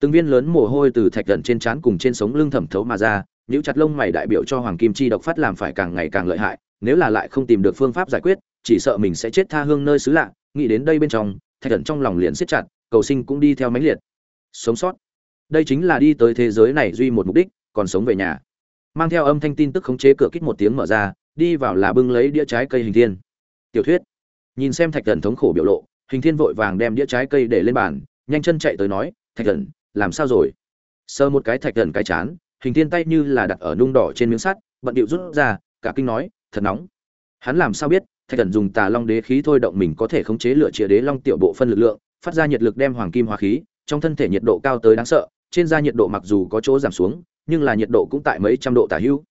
từng viên lớn mồ hôi từ thạch gần trên trán cùng trên sống lưng thẩm thấu mà ra những chặt lông mày đại biểu cho hoàng kim chi độc phát làm phải càng ngày càng lợi hại, nếu là lại không tìm được phương pháp giải quyết, chỉ sợ mình sẽ chết tha hương nơi xứ lạ. Nghĩ đến đây bên trong, thạch gần trong lòng liền siết chặt, cầu sinh cũng đi theo mãnh liệt. Sống sót. Đây chính là đi tới thế giới này duy một mục đích, còn sống về nhà. Mang theo âm thanh tin tức khống chế cửa kích một tiếng mở ra, đi vào là bưng lấy đĩa trái cây hình thiên. Tiểu thuyết. Nhìn xem thạch thần thống khổ biểu lộ, hình thiên vội vàng đem đĩa trái cây để lên bàn, nhanh chân chạy tới nói, thạch thần làm sao rồi? Sơ một cái thạch gần cái chán, hình thiên tay như là đặt ở nung đỏ trên miếng sắt, bận điệu rút ra, cả kinh nói, thật nóng. Hắn làm sao biết, thạch gần dùng tà long đế khí thôi động mình có thể khống chế lửa chĩa đế long tiểu bộ phân lực lượng, phát ra nhiệt lực đem hoàng kim hóa khí, trong thân thể nhiệt độ cao tới đáng sợ, trên da nhiệt độ mặc dù có chỗ giảm xuống, nhưng là nhiệt độ cũng tại mấy trăm độ tả hữu.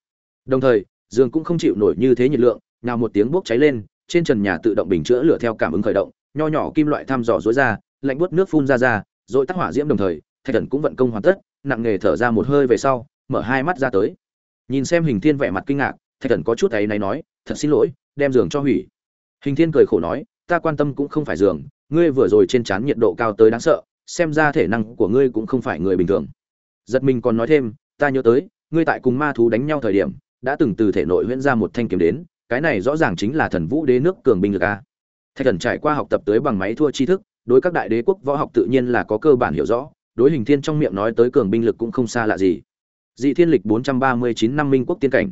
Đồng thời, giường cũng không chịu nổi như thế nhiệt lượng, nào một tiếng bốc cháy lên, trên trần nhà tự động bình chữa lửa theo cảm ứng khởi động, nho nhỏ kim loại thăm dò dối ra, lạnh buốt nước phun ra ra, rồi tắc hỏa diễm đồng thời thạch thần cũng vận công hoàn tất, nặng nghề thở ra một hơi về sau, mở hai mắt ra tới. Nhìn xem hình thiên vẻ mặt kinh ngạc, thạch thần có chút ấy này nói, thật xin lỗi, đem giường cho hủy. Hình thiên cười khổ nói, ta quan tâm cũng không phải giường, ngươi vừa rồi trên trán nhiệt độ cao tới đáng sợ, xem ra thể năng của ngươi cũng không phải người bình thường. Giật mình còn nói thêm, ta nhớ tới, ngươi tại cùng ma thú đánh nhau thời điểm, đã từng từ thể nội huyễn ra một thanh kiếm đến, cái này rõ ràng chính là thần vũ đế nước cường binh lực a. Thạch thần trải qua học tập tới bằng máy thua tri thức, đối các đại đế quốc võ học tự nhiên là có cơ bản hiểu rõ đối hình thiên trong miệng nói tới cường binh lực cũng không xa lạ gì. Dị thiên lịch 439 năm minh quốc tiên cảnh.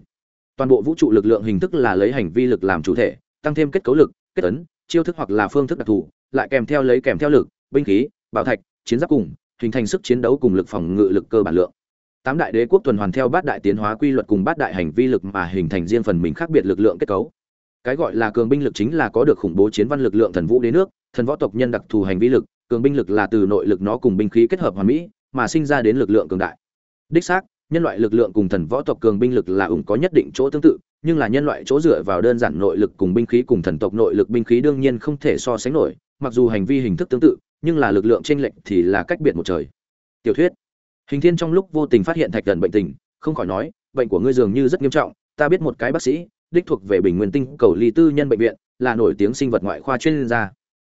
Toàn bộ vũ trụ lực lượng hình thức là lấy hành vi lực làm chủ thể, tăng thêm kết cấu lực, kết ấn, chiêu thức hoặc là phương thức đặc thù, lại kèm theo lấy kèm theo lực, binh khí, bảo thạch, chiến giáp cùng, hình thành sức chiến đấu cùng lực phòng ngự lực cơ bản lượng. Tám đại đế quốc tuần hoàn theo bát đại tiến hóa quy luật cùng bát đại hành vi lực mà hình thành riêng phần mình khác biệt lực lượng kết cấu. Cái gọi là cường binh lực chính là có được khủng bố chiến văn lực lượng thần vũ đế nước, thần võ tộc nhân đặc thù hành vi lực cường binh lực là từ nội lực nó cùng binh khí kết hợp hoàn mỹ, mà sinh ra đến lực lượng cường đại. Đích xác, nhân loại lực lượng cùng thần võ tộc cường binh lực là ủng có nhất định chỗ tương tự, nhưng là nhân loại chỗ dựa vào đơn giản nội lực cùng binh khí cùng thần tộc nội lực binh khí đương nhiên không thể so sánh nổi, mặc dù hành vi hình thức tương tự, nhưng là lực lượng chênh lệch thì là cách biệt một trời. Tiểu thuyết. Hình thiên trong lúc vô tình phát hiện thạch thần bệnh tình, không khỏi nói, bệnh của ngươi dường như rất nghiêm trọng, ta biết một cái bác sĩ, đích thuộc về bình nguyên tinh cầu ly tư nhân bệnh viện, là nổi tiếng sinh vật ngoại khoa chuyên gia.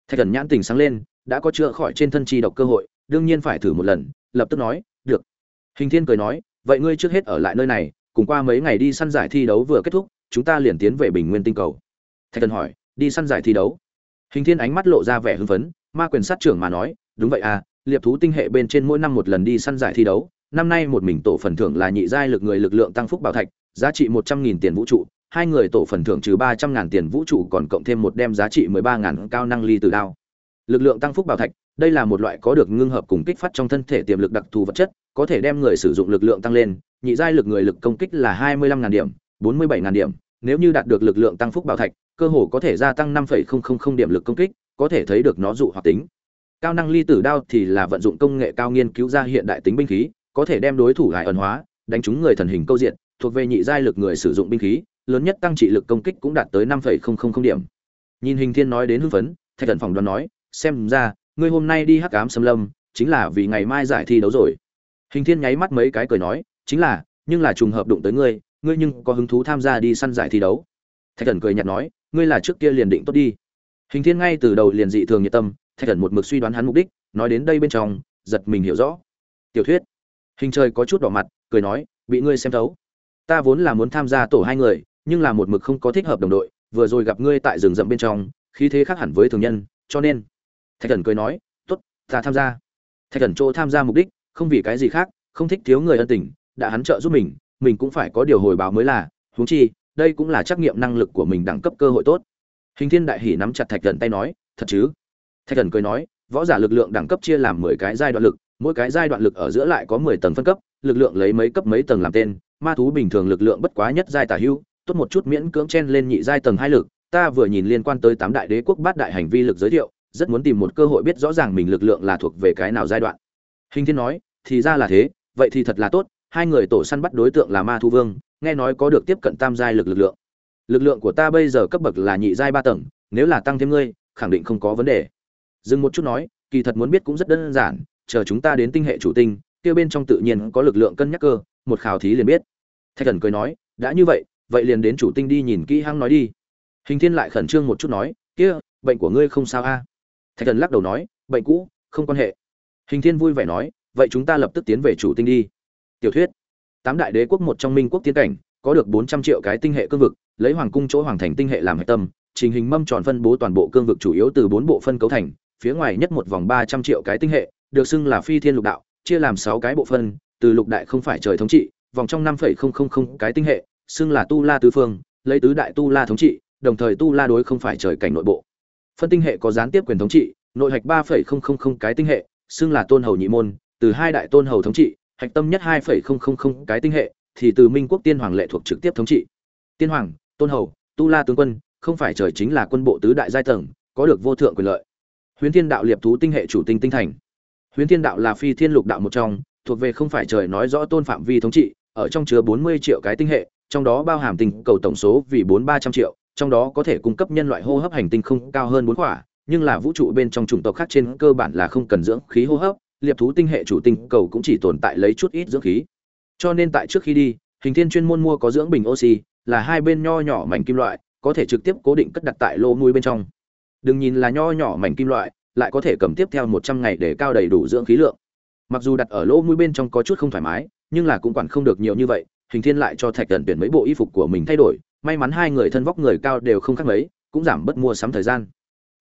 Thạch thần nhãn tình sáng lên đã có chữa khỏi trên thân chi độc cơ hội, đương nhiên phải thử một lần, lập tức nói, được. Hình thiên cười nói, vậy ngươi trước hết ở lại nơi này, cùng qua mấy ngày đi săn giải thi đấu vừa kết thúc, chúng ta liền tiến về bình nguyên tinh cầu. Thạch thần hỏi, đi săn giải thi đấu? Hình thiên ánh mắt lộ ra vẻ hưng phấn, ma quyền sát trưởng mà nói, đúng vậy à liệp thú tinh hệ bên trên mỗi năm một lần đi săn giải thi đấu, năm nay một mình tổ phần thưởng là nhị giai lực người lực lượng tăng phúc bảo thạch, giá trị một trăm nghìn tiền vũ trụ, hai người tổ phần thưởng trừ ba trăm ngàn tiền vũ trụ còn cộng thêm một đem giá trị mười ba ngàn cao năng ly từ đao lực lượng tăng phúc bảo thạch, đây là một loại có được ngưng hợp cùng kích phát trong thân thể tiềm lực đặc thù vật chất, có thể đem người sử dụng lực lượng tăng lên, nhị giai lực người lực công kích là hai mươi lăm ngàn điểm, bốn mươi bảy ngàn điểm, nếu như đạt được lực lượng tăng phúc bảo thạch, cơ hồ có thể gia tăng năm phẩy không không không điểm lực công kích, có thể thấy được nó dụ hoặc tính. Cao năng ly tử đao thì là vận dụng công nghệ cao nghiên cứu ra hiện đại tính binh khí, có thể đem đối thủ lại ẩn hóa, đánh trúng người thần hình câu diện, thuộc về nhị giai lực người sử dụng binh khí, lớn nhất tăng trị lực công kích cũng đạt tới năm phẩy không không không điểm. Nhìn hình thiên nói đến hưng phấn, thạch thần phòng đoán nói xem ra, ngươi hôm nay đi hắc ám xâm lâm, chính là vì ngày mai giải thi đấu rồi. Hình thiên nháy mắt mấy cái cười nói, chính là, nhưng là trùng hợp đụng tới ngươi ngươi nhưng có hứng thú tham gia đi săn giải thi đấu. Thạch thần cười nhạt nói, ngươi là trước kia liền định tốt đi. Hình thiên ngay từ đầu liền dị thường nhiệt tâm, thạch thần một mực suy đoán hắn mục đích, nói đến đây bên trong, giật mình hiểu rõ. Tiểu thuyết. Hình trời có chút đỏ mặt, cười nói, bị ngươi xem thấu. Ta vốn là muốn tham gia tổ hai người, nhưng là một mực không có thích hợp đồng đội, vừa rồi gặp ngươi tại rừng rậm bên trong, khí thế khác hẳn với thường nhân, cho nên thạch thần cười nói t ố t ta tham gia. Thạch thần chỗ tham gia mục đích, không vì cái gì khác, không thích thiếu người ân tình, đã hắn trợ giúp mình mình cũng phải có điều hồi báo mới là, huống chi, đây cũng là trắc nghiệm năng lực của mình đẳng cấp cơ hội tốt. Hình thiên đại hỉ nắm chặt thạch thần tay nói, thật chứ? Thạch thần cười nói, võ giả lực lượng đẳng cấp chia làm mười cái giai đoạn lực, mỗi cái giai đoạn lực ở giữa lại có mười tầng phân cấp, lực lượng lấy mấy cấp mấy tầng làm tên, ma thú bình thường lực lượng bất quá nhất giai tả hưu, tốt một chút miễn cưỡng chen lên nhị giai tầng hai lực, ta vừa nhìn liên quan tới tám đại đế quốc bát đại hành vi lực giới thiệu rất muốn tìm một cơ hội biết rõ ràng mình lực lượng là thuộc về cái nào giai đoạn. Hình thiên nói, thì ra là thế, vậy thì thật là tốt, hai người tổ săn bắt đối tượng là ma thu vương, nghe nói có được tiếp cận tam giai lực lực lượng. Lực lượng của ta bây giờ cấp bậc là nhị giai ba tầng, nếu là tăng thêm ngươi, khẳng định không có vấn đề. Dừng một chút nói, kỳ thật muốn biết cũng rất đơn giản, chờ chúng ta đến tinh hệ chủ tinh, kia bên trong tự nhiên có lực lượng cân nhắc cơ, một khảo thí liền biết. Thạch thần cười nói, đã như vậy vậy liền đến chủ tinh đi nhìn kỹ hăng nói đi. Hình thiên lại khẩn trương một chút nói, kia, bệnh của ngươi không sao a thạch thần lắc đầu nói, bệnh cũ, không quan hệ. Hình thiên vui vẻ nói, vậy chúng ta lập tức tiến về chủ tinh đi. Tiểu thuyết, tám đại đế quốc một trong minh quốc tiến cảnh, có được bốn trăm triệu cái tinh hệ cương vực, lấy hoàng cung chỗ hoàng thành tinh hệ làm hệ tâm, trình hình mâm tròn phân bố toàn bộ cương vực chủ yếu từ bốn bộ phân cấu thành, phía ngoài nhất một vòng ba trăm triệu cái tinh hệ, được xưng là phi thiên lục đạo, chia làm sáu cái bộ phân, từ lục đại không phải trời thống trị, vòng trong năm phẩy không không không cái tinh hệ, xưng là tu la tứ phương, lấy tứ đại tu la thống trị, đồng thời tu la đối không phải trời cảnh nội bộ phân tinh hệ có gián tiếp quyền thống trị, nội hạch ba phẩy không không không cái tinh hệ, xưng là tôn hầu nhị môn, từ hai đại tôn hầu thống trị, hạch tâm nhất hai phẩy không không không cái tinh hệ, thì từ minh quốc tiên hoàng lệ thuộc trực tiếp thống trị. Tiên hoàng, tôn hầu, tu la tướng quân, không phải trời chính là quân bộ tứ đại giai tầng, có được vô thượng quyền lợi. Huyền thiên đạo liệp thú tinh hệ chủ tinh tinh thành. Huyền thiên đạo là phi thiên lục đạo một trong, thuộc về không phải trời nói rõ tôn phạm vi thống trị, ở trong chứa bốn mươi triệu cái tinh hệ, trong đó bao hàm tinh cầu tổng số vì bốn ba trăm triệu trong đó có thể cung cấp nhân loại hô hấp hành tinh không cao hơn bốn quả, nhưng là vũ trụ bên trong chủng tộc khác trên cơ bản là không cần dưỡng khí hô hấp, liệp thú tinh hệ chủ tinh cầu cũng chỉ tồn tại lấy chút ít dưỡng khí. Cho nên tại trước khi đi, hình thiên chuyên môn mua có dưỡng bình oxy, là hai bên nho nhỏ mảnh kim loại, có thể trực tiếp cố định cất đặt tại lô nuôi bên trong. Đừng nhìn là nho nhỏ mảnh kim loại, lại có thể cầm tiếp theo một trăm ngày để cao đầy đủ dưỡng khí lượng. Mặc dù đặt ở lỗ mũi bên trong có chút không thoải mái, nhưng là cũng quản không được nhiều như vậy, hình thiên lại cho thạch cẩn tuyển mấy bộ y phục của mình thay đổi may mắn hai người thân vóc người cao đều không khác mấy, cũng giảm bớt mua sắm thời gian.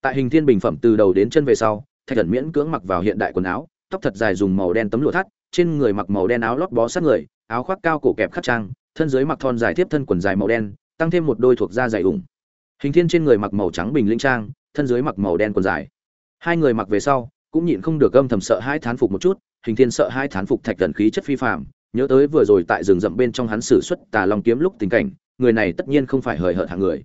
Tại hình thiên bình phẩm từ đầu đến chân về sau, thạch thần miễn cưỡng mặc vào hiện đại quần áo, tóc thật dài dùng màu đen tấm lụa thắt, trên người mặc màu đen áo lót bó sát người, áo khoác cao cổ kẹp khắc trang, thân dưới mặc thon dài tiếp thân quần dài màu đen, tăng thêm một đôi thuộc da dày ủng. Hình thiên trên người mặc màu trắng bình linh trang, thân dưới mặc màu đen quần dài. Hai người mặc về sau, cũng nhịn không được âm thầm sợ hai thán phục một chút, hình thiên sợ hai thán phục thạch thần khí chất phi phạm nhớ tới vừa rồi tại rừng rậm bên trong hắn sử xuất tà long kiếm lúc tình cảnh người này tất nhiên không phải hời hợt hạng người.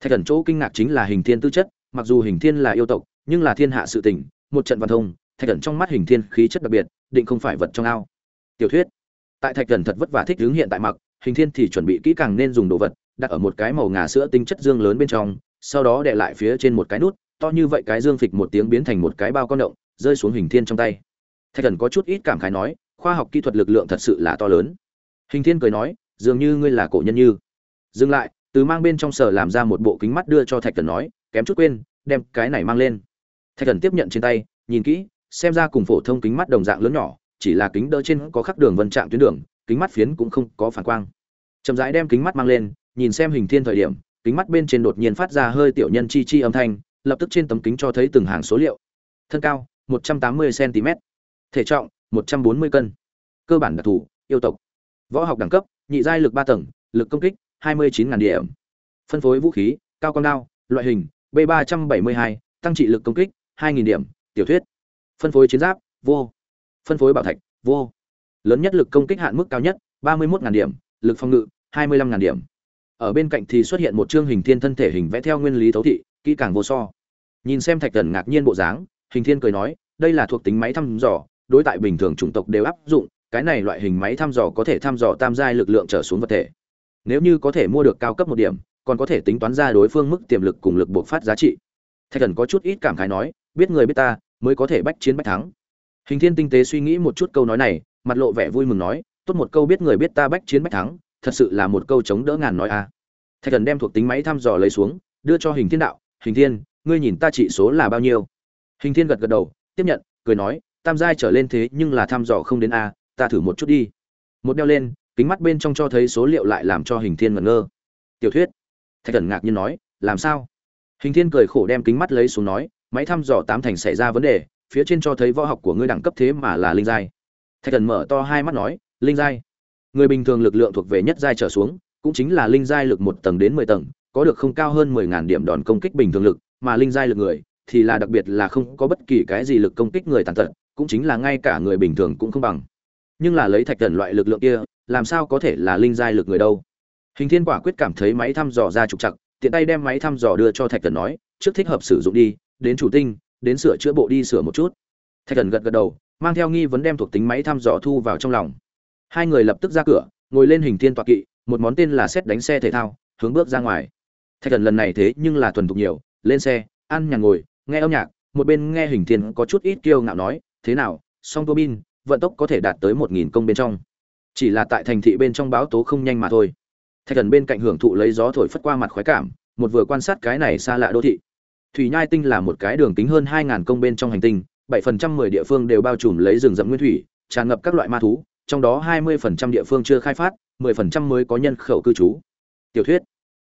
Thạch thần chỗ kinh ngạc chính là hình thiên tư chất, mặc dù hình thiên là yêu tộc, nhưng là thiên hạ sự tình, một trận văn thông, thạch thần trong mắt hình thiên khí chất đặc biệt, định không phải vật trong ao. Tiểu thuyết. Tại thạch thần thật vất vả thích hướng hiện tại mặc, hình thiên thì chuẩn bị kỹ càng nên dùng đồ vật, đặt ở một cái màu ngà sữa tinh chất dương lớn bên trong, sau đó để lại phía trên một cái nút, to như vậy cái dương phịch một tiếng biến thành một cái bao con động, rơi xuống hình thiên trong tay. Thạch thần có chút ít cảm khái nói, khoa học kỹ thuật lực lượng thật sự là to lớn. Hình thiên cười nói, dường như ngươi là cổ nhân như dừng lại, từ mang bên trong sở làm ra một bộ kính mắt đưa cho thạch thần nói, kém chút quên, đem cái này mang lên. Thạch thần tiếp nhận trên tay, nhìn kỹ, xem ra cùng phổ thông kính mắt đồng dạng lớn nhỏ, chỉ là kính đỡ trên có khắc đường vân trạng tuyến đường, kính mắt phiến cũng không có phản quang. Chậm rãi đem kính mắt mang lên, nhìn xem hình thiên thời điểm, kính mắt bên trên đột nhiên phát ra hơi tiểu nhân chi chi âm thanh, lập tức trên tấm kính cho thấy từng hàng số liệu. Thân cao 180 cm thể trọng 140 cân. Cơ bản đặc thù, yêu tộc. Võ học đẳng cấp, nhị giai lực ba tầng, lực công kích 29.000 điểm. Phân phối vũ khí, cao con đao, loại hình, b 372 tăng trị lực công kích 2.000 điểm, tiểu thuyết. Phân phối chiến giáp, vô. Phân phối bảo thạch, vô. Lớn nhất lực công kích hạn mức cao nhất 31.000 điểm, lực phòng ngự 25.000 điểm. Ở bên cạnh thì xuất hiện một chương hình thiên thân thể hình vẽ theo nguyên lý thấu thị, kỹ càng vô so. Nhìn xem thạch thần ngạc nhiên bộ dáng, hình thiên cười nói, đây là thuộc tính máy thăm dò, đối tại bình thường chủng tộc đều áp dụng, cái này loại hình máy thăm dò có thể thăm dò tam giai lực lượng trở xuống vật thể nếu như có thể mua được cao cấp một điểm, còn có thể tính toán ra đối phương mức tiềm lực cùng lực buộc phát giá trị. Thạch thần có chút ít cảm khái nói, biết người biết ta, mới có thể bách chiến bách thắng. Hình thiên tinh tế suy nghĩ một chút câu nói này, mặt lộ vẻ vui mừng nói, tốt một câu biết người biết ta bách chiến bách thắng, thật sự là một câu chống đỡ ngàn nói a. Thạch thần đem thuộc tính máy thăm dò lấy xuống, đưa cho hình thiên đạo, hình thiên, ngươi nhìn ta trị số là bao nhiêu? Hình thiên gật gật đầu, tiếp nhận, cười nói, tam giai trở lên thế nhưng là thăm dò không đến a, ta thử một chút đi. Một đeo lên kính mắt bên trong cho thấy số liệu lại làm cho hình thiên ngẩn ngơ. Tiểu thuyết. Thạch thần ngạc nhiên nói, làm sao? Hình thiên cười khổ đem kính mắt lấy xuống nói, máy thăm dò tám thành xảy ra vấn đề, phía trên cho thấy võ học của ngươi đẳng cấp thế mà là linh giai. Thạch thần mở to hai mắt nói, linh giai? Người bình thường lực lượng thuộc về nhất giai trở xuống, cũng chính là linh giai lực một tầng đến mười tầng, có được không cao hơn mười ngàn điểm đòn công kích bình thường lực, mà linh giai lực người thì là đặc biệt là không có bất kỳ cái gì lực công kích người tàn tật, cũng chính là ngay cả người bình thường cũng không bằng. Nhưng là lấy thạch thần loại lực lượng kia làm sao có thể là linh giai lực người đâu? Hình thiên quả quyết cảm thấy máy thăm dò ra trục chặt tiện tay đem máy thăm dò đưa cho thạch thần nói, trước thích hợp sử dụng đi, đến chủ tinh, đến sửa chữa bộ đi sửa một chút. Thạch thần gật gật đầu, mang theo nghi vấn đem thuộc tính máy thăm dò thu vào trong lòng. Hai người lập tức ra cửa, ngồi lên hình thiên tọa kỵ, một món tên là xét đánh xe thể thao, hướng bước ra ngoài. Thạch thần lần này thế nhưng là thuần thục nhiều, lên xe, ăn nhàn ngồi, nghe âm nhạc, một bên nghe hình thiên có chút ít kiêu ngạo nói, thế nào, song tô bin, vận tốc có thể đạt tới một nghìn công bên trong chỉ là tại thành thị bên trong báo tố không nhanh mà thôi. Thạch thần bên cạnh hưởng thụ lấy gió thổi phất qua mặt khoái cảm, một vừa quan sát cái này xa lạ đô thị. Thủy nhai tinh là một cái đường kính hơn hai ngàn công bên trong hành tinh, bảy phần trăm mười địa phương đều bao trùm lấy rừng rậm nguyên thủy, tràn ngập các loại ma thú, trong đó 20% địa phương chưa khai phát 10% mới có nhân khẩu cư trú. Tiểu thuyết.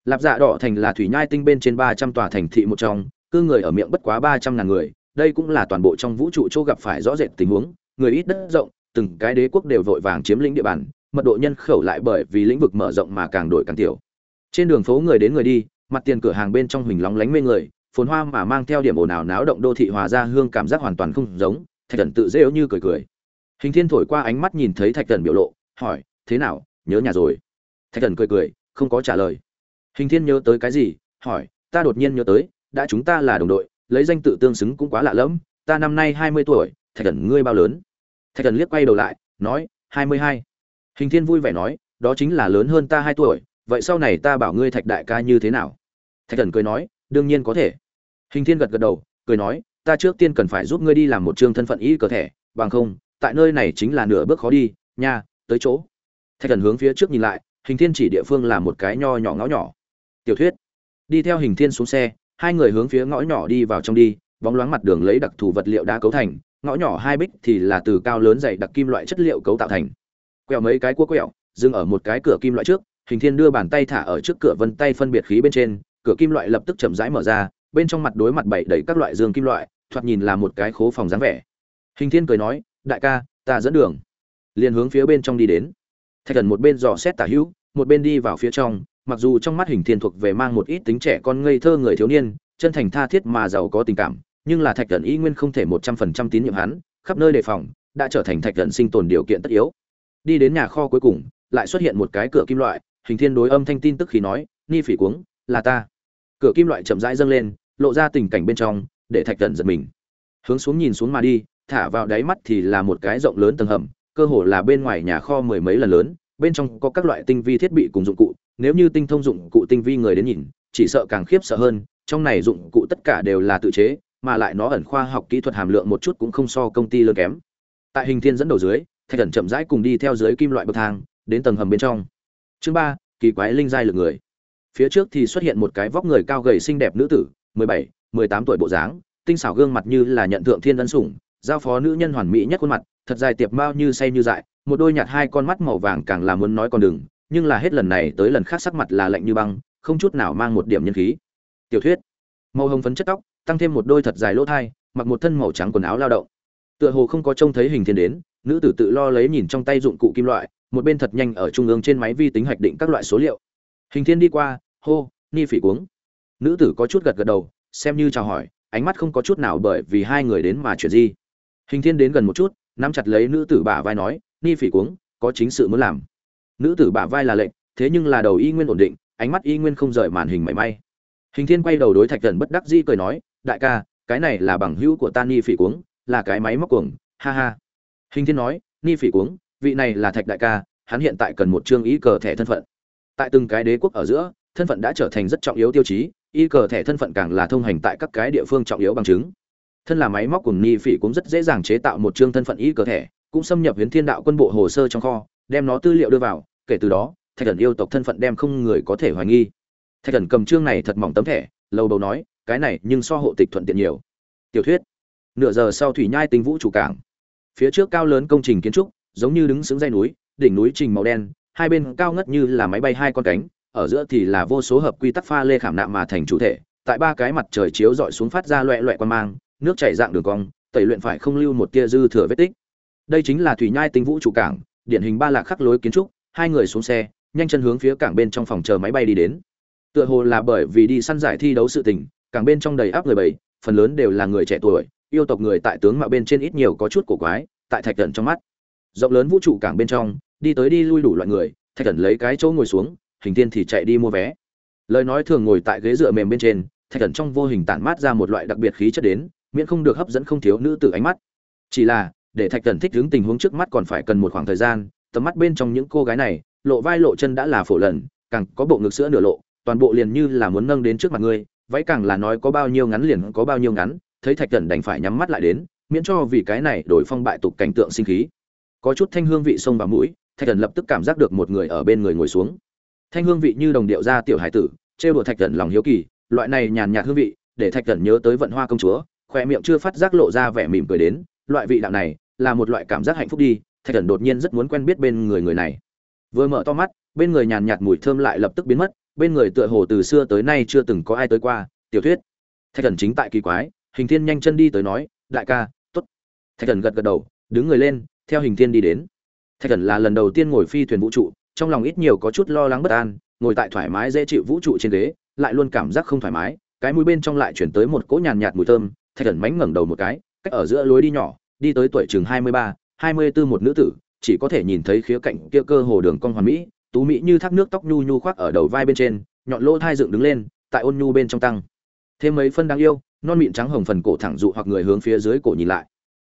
Lạp dạ đỏ thành là thủy nhai tinh bên trên 300 tòa thành thị một trong cư người ở miệng bất quá 300 ngàn người, đây cũng là toàn bộ trong vũ trụ chỗ gặp phải rõ rệt tình huống, người ít đất rộng từng cái đế quốc đều vội vàng chiếm lĩnh địa bàn, mật độ nhân khẩu lại bởi vì lĩnh vực mở rộng mà càng đổi càng tiểu. Trên đường phố người đến người đi, mặt tiền cửa hàng bên trong huỳnh lóng lánh mê người, phồn hoa mà mang theo điểm ồn ào náo động đô thị hòa ra hương cảm giác hoàn toàn không giống, thạch thần tự dễ như cười cười. Hình thiên thổi qua ánh mắt nhìn thấy thạch thần biểu lộ, hỏi, thế nào, nhớ nhà rồi? Thạch thần cười cười, không có trả lời. Hình thiên nhớ tới cái gì, hỏi, ta đột nhiên nhớ tới, đã chúng ta là đồng đội, lấy danh tự tương xứng cũng quá lạ lẫm, ta năm nay hai mươi tuổi, thạch thần ngươi bao lớn? Thạch thần liếc quay đầu lại, nói, hai mươi hai. Hình thiên vui vẻ nói, đó chính là lớn hơn ta hai tuổi, vậy sau này ta bảo ngươi thạch đại ca như thế nào? Thạch thần cười nói, đương nhiên có thể. Hình thiên gật gật đầu, cười nói, ta trước tiên cần phải giúp ngươi đi làm một chương thân phận ý cơ thể, bằng không, tại nơi này chính là nửa bước khó đi, nha, tới chỗ. Thạch thần hướng phía trước nhìn lại, hình thiên chỉ địa phương là một cái nho nhỏ ngõ nhỏ. Tiểu thuyết. Đi theo hình thiên xuống xe, hai người hướng phía ngõ nhỏ đi vào trong đi, bóng loáng mặt đường lấy đặc thù vật liệu đá cấu thành ngõ nhỏ hai bích thì là từ cao lớn dày đặc kim loại chất liệu cấu tạo thành. Quẹo mấy cái cua quẹo, dừng ở một cái cửa kim loại trước, hình thiên đưa bàn tay thả ở trước cửa vân tay phân biệt khí bên trên, cửa kim loại lập tức chậm rãi mở ra, bên trong mặt đối mặt bảy đầy các loại dương kim loại, thoạt nhìn là một cái khố phòng dáng vẻ. Hình thiên cười nói, đại ca, ta dẫn đường. Liền hướng phía bên trong đi đến. Thạch thần một bên dò xét tả hữu, một bên đi vào phía trong, mặc dù trong mắt hình thiên thuộc về mang một ít tính trẻ con ngây thơ người thiếu niên, chân thành tha thiết mà giàu có tình cảm nhưng là thạch thần y nguyên không thể một trăm phần trăm tín nhiệm hắn, khắp nơi đề phòng, đã trở thành thạch thần sinh tồn điều kiện tất yếu. Đi đến nhà kho cuối cùng, lại xuất hiện một cái cửa kim loại, hình thiên đối âm thanh tin tức khi nói, ni phỉ cuống, là ta. Cửa kim loại chậm rãi dâng lên, lộ ra tình cảnh bên trong, để thạch thần giật mình. Hướng xuống nhìn xuống mà đi, thả vào đáy mắt thì là một cái rộng lớn tầng hầm, cơ hồ là bên ngoài nhà kho mười mấy lần lớn, bên trong có các loại tinh vi thiết bị cùng dụng cụ, nếu như tinh thông dụng cụ tinh vi người đến nhìn, chỉ sợ càng khiếp sợ hơn, trong này dụng cụ tất cả đều là tự chế mà lại nó ẩn khoa học kỹ thuật hàm lượng một chút cũng không so công ty lớn kém. Tại hình thiên dẫn đầu dưới, thạch Cẩn chậm rãi cùng đi theo dưới kim loại bậc thang, đến tầng hầm bên trong. Chương ba, kỳ quái linh giai lực người. Phía trước thì xuất hiện một cái vóc người cao gầy xinh đẹp nữ tử, mười bảy, mười tám tuổi bộ dáng, tinh xảo gương mặt như là nhận thượng thiên ân sủng, giao phó nữ nhân hoàn mỹ nhất khuôn mặt, thật dài tiệp mao như say như dại, một đôi nhạt hai con mắt màu vàng càng là muốn nói con đừng nhưng là hết lần này tới lần khác sắc mặt là lạnh như băng, không chút nào mang một điểm nhân khí. Tiểu thuyết. Màu hồng phấn chất tóc tăng thêm một đôi thật dài lỗ thai, mặc một thân màu trắng quần áo lao động. Tựa hồ không có trông thấy hình thiên đến, nữ tử tự lo lấy nhìn trong tay dụng cụ kim loại, một bên thật nhanh ở trung ương trên máy vi tính hoạch định các loại số liệu. Hình thiên đi qua, hô, ni phỉ cuống. Nữ tử có chút gật gật đầu, xem như chào hỏi, ánh mắt không có chút nào bởi vì hai người đến mà chuyện gì hình thiên đến gần một chút, nắm chặt lấy nữ tử bả vai nói, ni phỉ cuống, có chính sự muốn làm. Nữ tử bả vai là lệnh, thế nhưng là đầu y nguyên ổn định, ánh mắt y nguyên không rời màn hình mảy may. Hình thiên quay đầu đối thạch thần bất đắc dĩ cười nói đại ca, cái này là bằng hữu của ta ni phỉ cuống, là cái máy móc cuồng, ha ha. Hình thiên nói, ni phỉ cuống, vị này là thạch đại ca, hắn hiện tại cần một chương ý cờ thẻ thân phận. Tại từng cái đế quốc ở giữa, thân phận đã trở thành rất trọng yếu tiêu chí, y cờ thẻ thân phận càng là thông hành tại các cái địa phương trọng yếu bằng chứng. Thân là máy móc cùng ni phỉ cũng rất dễ dàng chế tạo một chương thân phận y cờ thẻ, cũng xâm nhập hiến thiên đạo quân bộ hồ sơ trong kho, đem nó tư liệu đưa vào, kể từ đó, thạch thần yêu tộc thân phận đem không người có thể hoài nghi. Thạch thần cầm chương này thật mỏng tấm thẻ lâu đầu nói cái này nhưng so hộ tịch thuận tiện nhiều. Tiểu thuyết, nửa giờ sau thủy nhai tinh vũ chủ cảng. Phía trước cao lớn công trình kiến trúc, giống như đứng xứng dây núi, đỉnh núi trình màu đen, hai bên cao ngất như là máy bay hai con cánh, ở giữa thì là vô số hợp quy tắc pha lê khảm nạm mà thành chủ thể, tại ba cái mặt trời chiếu dọi xuống phát ra loẹ loẹ quan mang, nước chảy dạng đường cong, tẩy luyện phải không lưu một tia dư thừa vết tích. Đây chính là thủy nhai tinh vũ chủ cảng, điển hình ba lạc khắc lối kiến trúc, hai người xuống xe, nhanh chân hướng phía cảng bên trong phòng chờ máy bay đi đến. Tựa hồ là bởi vì đi săn giải thi đấu sự tình càng bên trong đầy áp người bảy phần lớn đều là người trẻ tuổi, yêu tộc người tại tướng mạo bên trên ít nhiều có chút cổ quái, tại thạch thần trong mắt. Rộng lớn vũ trụ cảng bên trong, đi tới đi lui đủ loại người, thạch thần lấy cái chỗ ngồi xuống, hình tiên thì chạy đi mua vé. Lời nói thường ngồi tại ghế dựa mềm bên trên, thạch thần trong vô hình tản mát ra một loại đặc biệt khí chất đến, miễn không được hấp dẫn không thiếu nữ tử ánh mắt. Chỉ là, để thạch thần thích ứng tình huống trước mắt còn phải cần một khoảng thời gian, tầm mắt bên trong những cô gái này, lộ vai lộ chân đã là phổ lần, càng có bộ ngực sữa nửa lộ, toàn bộ liền như là muốn nâng đến trước mặt ngươi váy càng là nói có bao nhiêu ngắn liền có bao nhiêu ngắn, thấy thạch thần đành phải nhắm mắt lại đến, miễn cho vì cái này đổi phong bại tục cảnh tượng sinh khí. Có chút thanh hương vị sông vào mũi, thạch thần lập tức cảm giác được một người ở bên người ngồi xuống. Thanh hương vị như đồng điệu ra tiểu hải tử, trêu đùa thạch thần lòng hiếu kỳ, loại này nhàn nhạt hương vị, để thạch thần nhớ tới vận hoa công chúa khoe miệng chưa phát giác lộ ra vẻ mỉm cười đến, loại vị đạo này là một loại cảm giác hạnh phúc đi, thạch thần đột nhiên rất muốn quen biết bên người người này. Vừa mở to mắt, bên người nhàn nhạt mùi thơm lại lập tức biến mất bên người tựa hồ từ xưa tới nay chưa từng có ai tới qua, tiểu thuyết. Thạch thần chính tại kỳ quái, hình thiên nhanh chân đi tới nói, đại ca t ố t thạch thần gật gật đầu, đứng người lên, theo hình thiên đi đến. Thạch thần là lần đầu tiên ngồi phi thuyền vũ trụ, trong lòng ít nhiều có chút lo lắng bất an, ngồi tại thoải mái dễ chịu vũ trụ trên ghế, lại luôn cảm giác không thoải mái, cái mũi bên trong lại chuyển tới một cỗ nhàn nhạt mùi thơm. Thạch thần mánh ngẩng đầu một cái, cách ở giữa lối đi nhỏ, đi tới tuổi chừng hai mươi ba, hai mươi bốn một nữ tử, chỉ có thể nhìn thấy khía cạnh kia cơ hồ đường cong hoàn mỹ tú mỹ như thác nước tóc nhu nhu khoác ở đầu vai bên trên, nhọn lỗ thai dựng đứng lên, tại ôn nhu bên trong tăng. Thêm mấy phân đáng yêu, non mịn trắng hồng phần cổ thẳng dụ hoặc người hướng phía dưới cổ nhìn lại.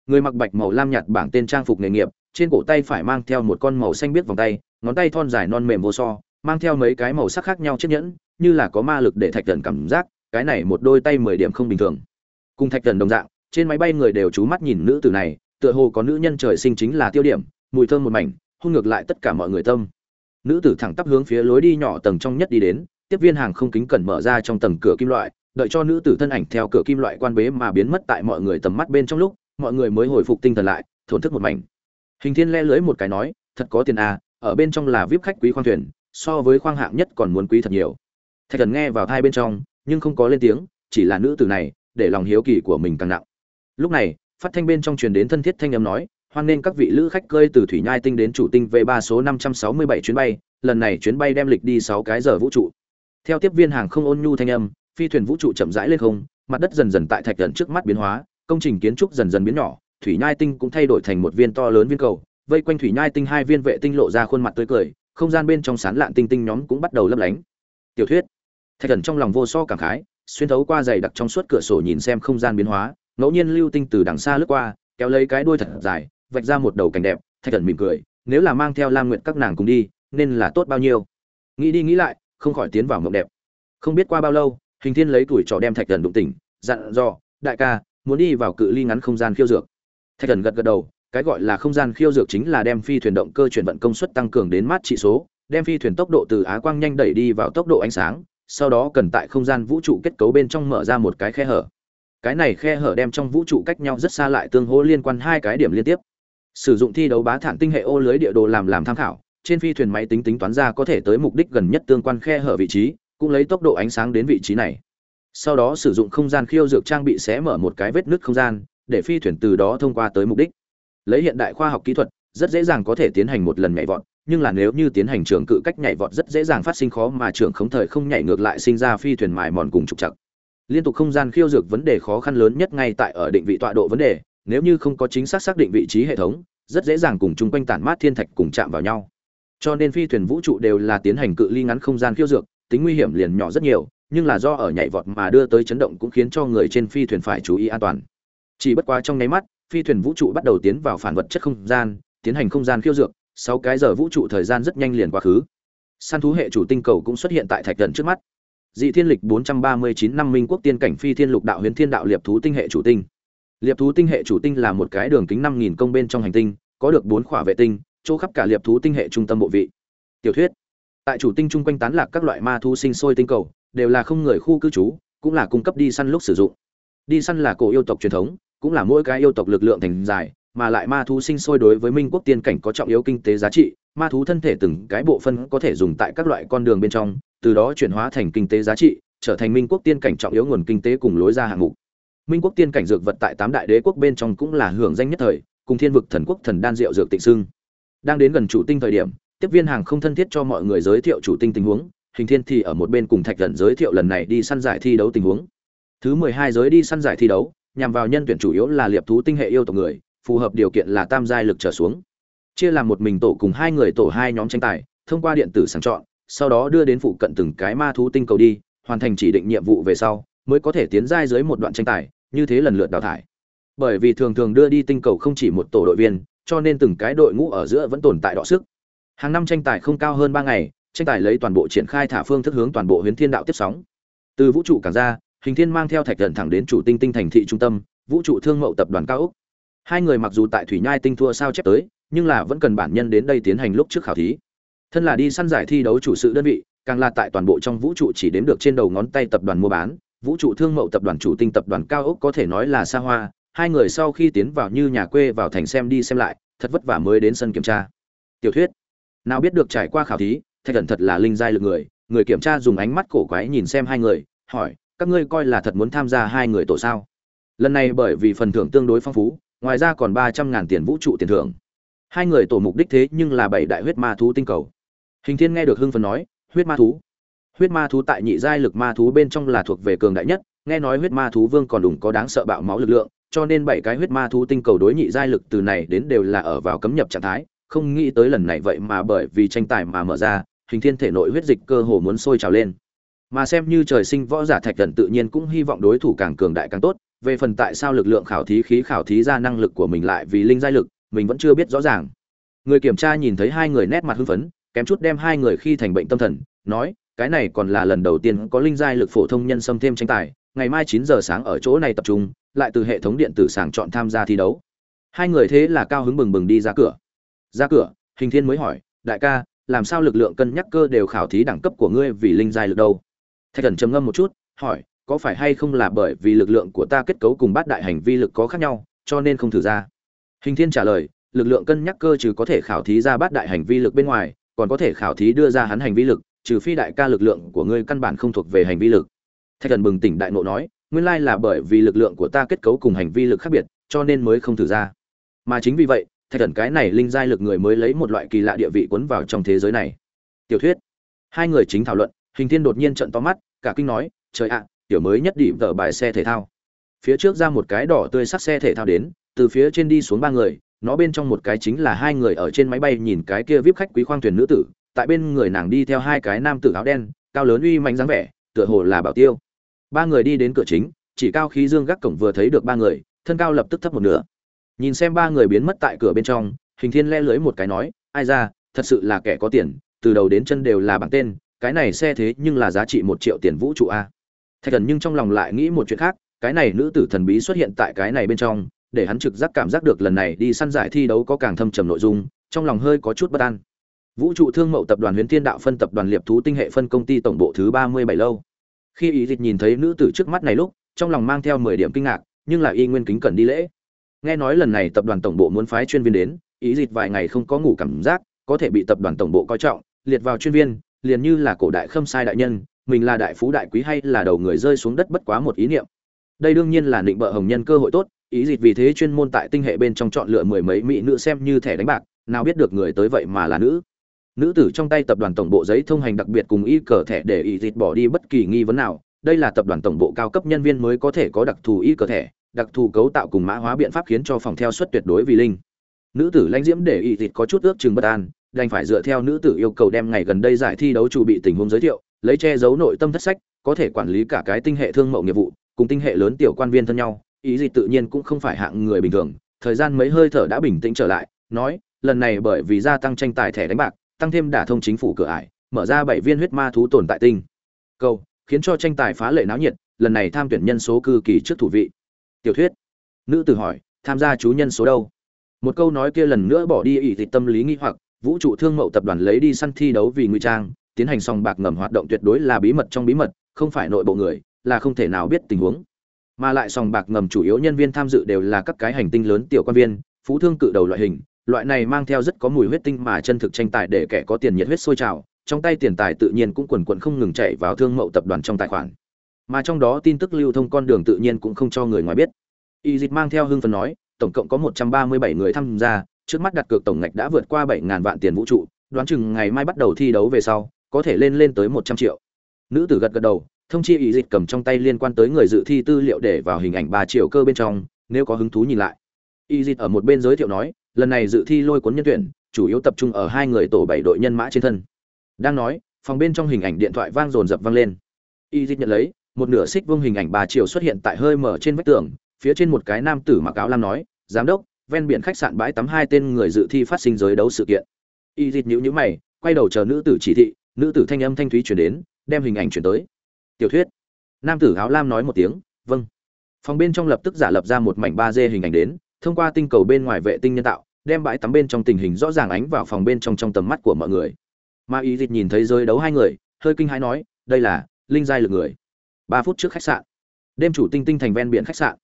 Người mặc bạch màu lam nhạt bảng tên trang phục nghề nghiệp, trên cổ tay phải mang theo một con màu xanh biết vòng tay, ngón tay thon dài non mềm vô so, mang theo mấy cái màu sắc khác nhau chiếc nhẫn, như là có ma lực để thạch thần cảm giác, cái này một đôi tay mười điểm không bình thường. Cùng thạch thần đồng dạng, trên máy bay người đều chú mắt nhìn nữ tử này, tựa hồ có nữ nhân trời sinh chính là tiêu điểm, mùi thơm một mảnh, hung ngược lại tất cả mọi người tâm nữ tử thẳng tắp hướng phía lối đi nhỏ tầng trong nhất đi đến, tiếp viên hàng không kính cẩn mở ra trong tầng cửa kim loại, đợi cho nữ tử thân ảnh theo cửa kim loại quan bế mà biến mất tại mọi người tầm mắt bên trong lúc, mọi người mới hồi phục tinh thần lại, thổn thức một mảnh. Hình thiên le lưới một cái nói, thật có tiền à ở bên trong là vip khách quý khoang thuyền, so với khoang hạng nhất còn muốn quý thật nhiều. Thạch thần nghe vào thai bên trong, nhưng không có lên tiếng, chỉ là nữ tử này, để lòng hiếu kỳ của mình càng nặng. Lúc này, phát thanh bên trong truyền đến thân thiết thanh âm nói hoan nên các vị lữ khách cơi từ thủy nhai tinh đến chủ tinh về ba số năm trăm sáu mươi bảy chuyến bay, lần này chuyến bay đem lịch đi sáu cái giờ vũ trụ. Theo tiếp viên hàng không ôn nhu thanh âm, phi thuyền vũ trụ chậm rãi lên không, mặt đất dần dần tại thạch gần trước mắt biến hóa, công trình kiến trúc dần dần biến nhỏ, thủy nhai tinh cũng thay đổi thành một viên to lớn viên cầu, vây quanh thủy nhai tinh hai viên vệ tinh lộ ra khuôn mặt tươi cười, không gian bên trong sán lạn tinh tinh nhóm cũng bắt đầu lấp lánh. Tiểu thuyết, thạch thần trong lòng vô so cảm khái, xuyên thấu qua dày đặc trong suốt cửa sổ nhìn xem không gian biến hóa, ngẫu nhiên lưu tinh từ đằng xa lướt qua, kéo lấy cái đuôi thật dài vạch ra một đầu cảnh đẹp, thạch thần mỉm cười, nếu là mang theo lam nguyện các nàng cùng đi, nên là tốt bao nhiêu? Nghĩ đi nghĩ lại, không khỏi tiến vào mộng đẹp. Không biết qua bao lâu, hình thiên lấy tuổi trò đem thạch thần đụng tỉnh, dặn dò, đại ca, muốn đi vào cự ly ngắn không gian khiêu dược. Thạch thần gật gật đầu, cái gọi là không gian khiêu dược chính là đem phi thuyền động cơ chuyển vận công suất tăng cường đến mát trị số, đem phi thuyền tốc độ từ á quang nhanh đẩy đi vào tốc độ ánh sáng, sau đó cần tại không gian vũ trụ kết cấu bên trong mở ra một cái khe hở. Cái này khe hở đem trong vũ trụ cách nhau rất xa lại tương hỗ liên quan hai cái điểm liên tiếp sử dụng thi đấu bá thản tinh hệ ô lưới địa đồ làm làm tham khảo, trên phi thuyền máy tính tính toán ra có thể tới mục đích gần nhất tương quan khe hở vị trí, cũng lấy tốc độ ánh sáng đến vị trí này. Sau đó sử dụng không gian khiêu dược trang bị xé mở một cái vết nứt không gian, để phi thuyền từ đó thông qua tới mục đích. Lấy hiện đại khoa học kỹ thuật, rất dễ dàng có thể tiến hành một lần nhảy vọt, nhưng là nếu như tiến hành trường cự cách nhảy vọt rất dễ dàng phát sinh khó mà trường không thời không nhảy ngược lại sinh ra phi thuyền mài mòn cùng trục chặt liên tục không gian khiêu dược vấn đề khó khăn lớn nhất ngay tại ở định vị tọa độ vấn đề nếu như không có chính xác xác định vị trí hệ thống, rất dễ dàng cùng chung quanh tản mát thiên thạch cùng chạm vào nhau. Cho nên phi thuyền vũ trụ đều là tiến hành cự ly ngắn không gian khiêu dược, tính nguy hiểm liền nhỏ rất nhiều, nhưng là do ở nhảy vọt mà đưa tới chấn động cũng khiến cho người trên phi thuyền phải chú ý an toàn. Chỉ bất quá trong nháy mắt, phi thuyền vũ trụ bắt đầu tiến vào phản vật chất không gian, tiến hành không gian khiêu dược sáu cái giờ vũ trụ thời gian rất nhanh liền quá khứ. Săn thú hệ chủ tinh cầu cũng xuất hiện tại thạch gần trước mắt. Dị thiên lịch 439 năm minh quốc tiên cảnh phi thiên lục đạo huyền thiên đạo liệp thú tinh hệ chủ tinh liệp thú tinh hệ chủ tinh là một cái đường kính 5.000 công bên trong hành tinh, có được bốn khỏa vệ tinh, chỗ khắp cả liệp thú tinh hệ trung tâm bộ vị. Tiểu thuyết. Tại chủ tinh chung quanh tán lạc các loại ma thú sinh sôi tinh cầu, đều là không người khu cư trú, cũng là cung cấp đi săn lúc sử dụng. Đi săn là cổ yêu tộc truyền thống, cũng là mỗi cái yêu tộc lực lượng thành dài, mà lại ma thú sinh sôi đối với minh quốc tiên cảnh có trọng yếu kinh tế giá trị, ma thú thân thể từng cái bộ phân có thể dùng tại các loại con đường bên trong, từ đó chuyển hóa thành kinh tế giá trị, trở thành minh quốc tiên cảnh trọng yếu nguồn kinh tế cùng lối ra hạng mục minh quốc tiên cảnh dược vật tại tám đại đế quốc bên trong cũng là hưởng danh nhất thời, cùng thiên vực thần quốc thần đan diệu dược tịnh xưng. Đang đến gần chủ tinh thời điểm, tiếp viên hàng không thân thiết cho mọi người giới thiệu chủ tinh tình huống, hình thiên thì ở một bên cùng thạch thần giới thiệu lần này đi săn giải thi đấu tình huống. Thứ mười hai giới đi săn giải thi đấu, nhằm vào nhân tuyển chủ yếu là liệp thú tinh hệ yêu tộc người, phù hợp điều kiện là tam giai lực trở xuống. Chia làm một mình tổ cùng hai người tổ hai nhóm tranh tài, thông qua điện tử sàng chọn, sau đó đưa đến phụ cận từng cái ma thú tinh cầu đi, hoàn thành chỉ định nhiệm vụ về sau, mới có thể tiến giai dưới một đoạn tranh tài như thế lần lượt đào thải. Bởi vì thường thường đưa đi tinh cầu không chỉ một tổ đội viên, cho nên từng cái đội ngũ ở giữa vẫn tồn tại đọ sức. Hàng năm tranh tài không cao hơn ba ngày, tranh tài lấy toàn bộ triển khai thả phương thức hướng toàn bộ huyến thiên đạo tiếp sóng. Từ vũ trụ cảng ra, hình thiên mang theo thạch thần thẳng đến chủ tinh tinh thành thị trung tâm, vũ trụ thương mậu tập đoàn cao úc hai người mặc dù tại thủy nhai tinh thua sao chép tới, nhưng là vẫn cần bản nhân đến đây tiến hành lúc trước khảo thí. Thân là đi săn giải thi đấu chủ sự đơn vị, càng là tại toàn bộ trong vũ trụ chỉ đếm được trên đầu ngón tay tập đoàn mua bán vũ trụ thương mậu tập đoàn chủ tinh tập đoàn cao ốc có thể nói là xa hoa, hai người sau khi tiến vào như nhà quê vào thành xem đi xem lại, thật vất vả mới đến sân kiểm tra. Tiểu thuyết, nào biết được trải qua khảo thí, thạch thần thật là linh giai lực người người kiểm tra dùng ánh mắt cổ quái nhìn xem hai người, hỏi, các ngươi coi là thật muốn tham gia hai người tổ sao? Lần này bởi vì phần thưởng tương đối phong phú, ngoài ra còn ba trăm ngàn tiền vũ trụ tiền thưởng. Hai người tổ mục đích thế nhưng là bảy đại huyết ma thú tinh cầu. Hình thiên nghe được hưng phần nói, huyết ma thú huyết ma thú tại nhị giai lực ma thú bên trong là thuộc về cường đại nhất, nghe nói huyết ma thú vương còn đủng có đáng sợ bạo máu lực lượng, cho nên bảy cái huyết ma thú tinh cầu đối nhị giai lực từ này đến đều là ở vào cấm nhập trạng thái, không nghĩ tới lần này vậy mà bởi vì tranh tài mà mở ra, hình thiên thể nội huyết dịch cơ hồ muốn sôi trào lên. Mà xem như trời sinh võ giả thạch thần tự nhiên cũng hy vọng đối thủ càng cường đại càng tốt, về phần tại sao lực lượng khảo thí khí khảo thí ra năng lực của mình lại vì linh giai lực, mình vẫn chưa biết rõ ràng. Người kiểm tra nhìn thấy hai người nét mặt hưng phấn, kém chút đem hai người khi thành bệnh tâm thần, nói cái này còn là lần đầu tiên có linh giai lực phổ thông nhân xâm thêm tranh tài, ngày mai chín giờ sáng ở chỗ này tập trung, lại từ hệ thống điện tử sàng chọn tham gia thi đấu. Hai người thế là cao hứng bừng bừng đi ra cửa. Ra cửa, hình thiên mới hỏi, đại ca, làm sao lực lượng cân nhắc cơ đều khảo thí đẳng cấp của ngươi vì linh giai lực đâu? Thạch thần trầm ngâm một chút, hỏi, có phải hay không là bởi vì lực lượng của ta kết cấu cùng bát đại hành vi lực có khác nhau, cho nên không thử ra? Hình thiên trả lời, lực lượng cân nhắc cơ trừ có thể khảo thí ra bát đại hành vi lực bên ngoài, còn có thể khảo thí đưa ra hắn hành vi lực trừ phi đại ca lực lượng của ngươi căn bản không thuộc về hành vi lực. Thạch thần bừng tỉnh đại nộ nói, nguyên lai là bởi vì lực lượng của ta kết cấu cùng hành vi lực khác biệt, cho nên mới không thử ra. Mà chính vì vậy, thạch thần cái này linh giai lực người mới lấy một loại kỳ lạ địa vị cuốn vào trong thế giới này. Tiểu thuyết. Hai người chính thảo luận, hình thiên đột nhiên trận to mắt, cả kinh nói, trời ạ, tiểu mới nhất điểm vợ bài xe thể thao. Phía trước ra một cái đỏ tươi sắc xe thể thao đến, từ phía trên đi xuống ba người, nó bên trong một cái chính là hai người ở trên máy bay nhìn cái kia vip khách quý khoang thuyền nữ tử tại bên người nàng đi theo hai cái nam tử áo đen, cao lớn uy mạnh dáng vẻ, tựa hồ là bảo tiêu. Ba người đi đến cửa chính, chỉ cao khí dương gác cổng vừa thấy được ba người, thân cao lập tức thấp một nửa. Nhìn xem ba người biến mất tại cửa bên trong, hình thiên le lưới một cái nói, ai ra, thật sự là kẻ có tiền, từ đầu đến chân đều là bằng tên, cái này xe thế nhưng là giá trị một triệu tiền vũ trụ a. Thạch thần nhưng trong lòng lại nghĩ một chuyện khác, cái này nữ tử thần bí xuất hiện tại cái này bên trong, để hắn trực giác cảm giác được lần này đi săn giải thi đấu có càng thâm trầm nội dung, trong lòng hơi có chút bất an vũ trụ thương mậu tập đoàn huyền thiên đạo phân tập đoàn liệp thú tinh hệ phân công ty tổng bộ thứ ba mươi bảy lâu. Khi ý dịch nhìn thấy nữ tử trước mắt này lúc, trong lòng mang theo mười điểm kinh ngạc, nhưng là y nguyên kính cẩn đi lễ. Nghe nói lần này tập đoàn tổng bộ muốn phái chuyên viên đến, ý dịch vài ngày không có ngủ cảm giác, có thể bị tập đoàn tổng bộ coi trọng, liệt vào chuyên viên, liền như là cổ đại khâm sai đại nhân, mình là đại phú đại quý hay là đầu người rơi xuống đất bất quá một ý niệm. Đây đương nhiên là định bợ hồng nhân cơ hội tốt, ý dịch vì thế chuyên môn tại tinh hệ bên trong chọn lựa mười mấy mỹ nữ xem như thẻ đánh bạc, nào biết được người tới vậy mà là nữ nữ tử trong tay tập đoàn tổng bộ giấy thông hành đặc biệt cùng y cờ thẻ để y dịch bỏ đi bất kỳ nghi vấn nào. Đây là tập đoàn tổng bộ cao cấp nhân viên mới có thể có đặc thù y cờ thẻ, đặc thù cấu tạo cùng mã hóa biện pháp khiến cho phòng theo suất tuyệt đối vì linh. Nữ tử lãnh diễm để y dịch có chút ước chừng bất an, đành phải dựa theo nữ tử yêu cầu đem ngày gần đây giải thi đấu chủ bị tình huống giới thiệu, lấy che giấu nội tâm thất sách, có thể quản lý cả cái tinh hệ thương mậu nghiệp vụ, cùng tinh hệ lớn tiểu quan viên thân nhau. Ý gì tự nhiên cũng không phải hạng người bình thường, thời gian mấy hơi thở đã bình tĩnh trở lại, nói, lần này bởi vì gia tăng tranh tài thẻ đánh bạc tăng thêm đả thông chính phủ cửa ải, mở ra bảy viên huyết ma thú tồn tại tinh. Câu, khiến cho tranh tài phá lệ náo nhiệt, lần này tham tuyển nhân số cư kỳ trước thủ vị. Tiểu thuyết. Nữ tử hỏi, tham gia chú nhân số đâu? Một câu nói kia lần nữa bỏ đi ý thịt tâm lý nghi hoặc, vũ trụ thương mậu tập đoàn lấy đi săn thi đấu vì nguy trang, tiến hành sòng bạc ngầm hoạt động tuyệt đối là bí mật trong bí mật, không phải nội bộ người, là không thể nào biết tình huống. Mà lại sòng bạc ngầm chủ yếu nhân viên tham dự đều là các cái hành tinh lớn tiểu quan viên, phú thương cự đầu loại hình loại này mang theo rất có mùi huyết tinh mà chân thực tranh tài để kẻ có tiền nhiệt huyết sôi trào, trong tay tiền tài tự nhiên cũng quần quần không ngừng chạy vào thương mậu tập đoàn trong tài khoản. Mà trong đó tin tức lưu thông con đường tự nhiên cũng không cho người ngoài biết. Y dịch mang theo hưng phần nói, tổng cộng có một trăm ba mươi bảy người tham gia, trước mắt đặt cược tổng ngạch đã vượt qua bảy ngàn vạn tiền vũ trụ, đoán chừng ngày mai bắt đầu thi đấu về sau, có thể lên lên tới một trăm triệu. Nữ tử gật gật đầu, thông chi ý dịch cầm trong tay liên quan tới người dự thi tư liệu để vào hình ảnh ba triệu cơ bên trong, nếu có hứng thú nhìn lại. Y dịch ở một bên giới thiệu nói lần này dự thi lôi cuốn nhân tuyển, chủ yếu tập trung ở hai người tổ bảy đội nhân mã trên thân. Đang nói, phòng bên trong hình ảnh điện thoại vang dồn dập vang lên. Y dịch nhận lấy, một nửa xích vương hình ảnh bà triều xuất hiện tại hơi mở trên vách tường, phía trên một cái nam tử mặc áo lam nói, giám đốc, ven biển khách sạn bãi tắm hai tên người dự thi phát sinh giới đấu sự kiện. Y dịch nhữ nhữ mày, quay đầu chờ nữ tử chỉ thị, nữ tử thanh âm thanh thúy chuyển đến, đem hình ảnh chuyển tới. Tiểu thuyết. Nam tử áo lam nói một tiếng vâng. Phòng bên trong lập tức giả lập ra một mảnh ba d hình ảnh đến, thông qua tinh cầu bên ngoài vệ tinh nhân tạo đem bãi tắm bên trong tình hình rõ ràng ánh vào phòng bên trong trong tầm mắt của mọi người. Mà y dịch nhìn thấy rơi đấu hai người, hơi kinh hãi nói, đây là linh giai lực người. Ba phút trước khách sạn. Đêm chủ tinh tinh thành ven biển khách sạn.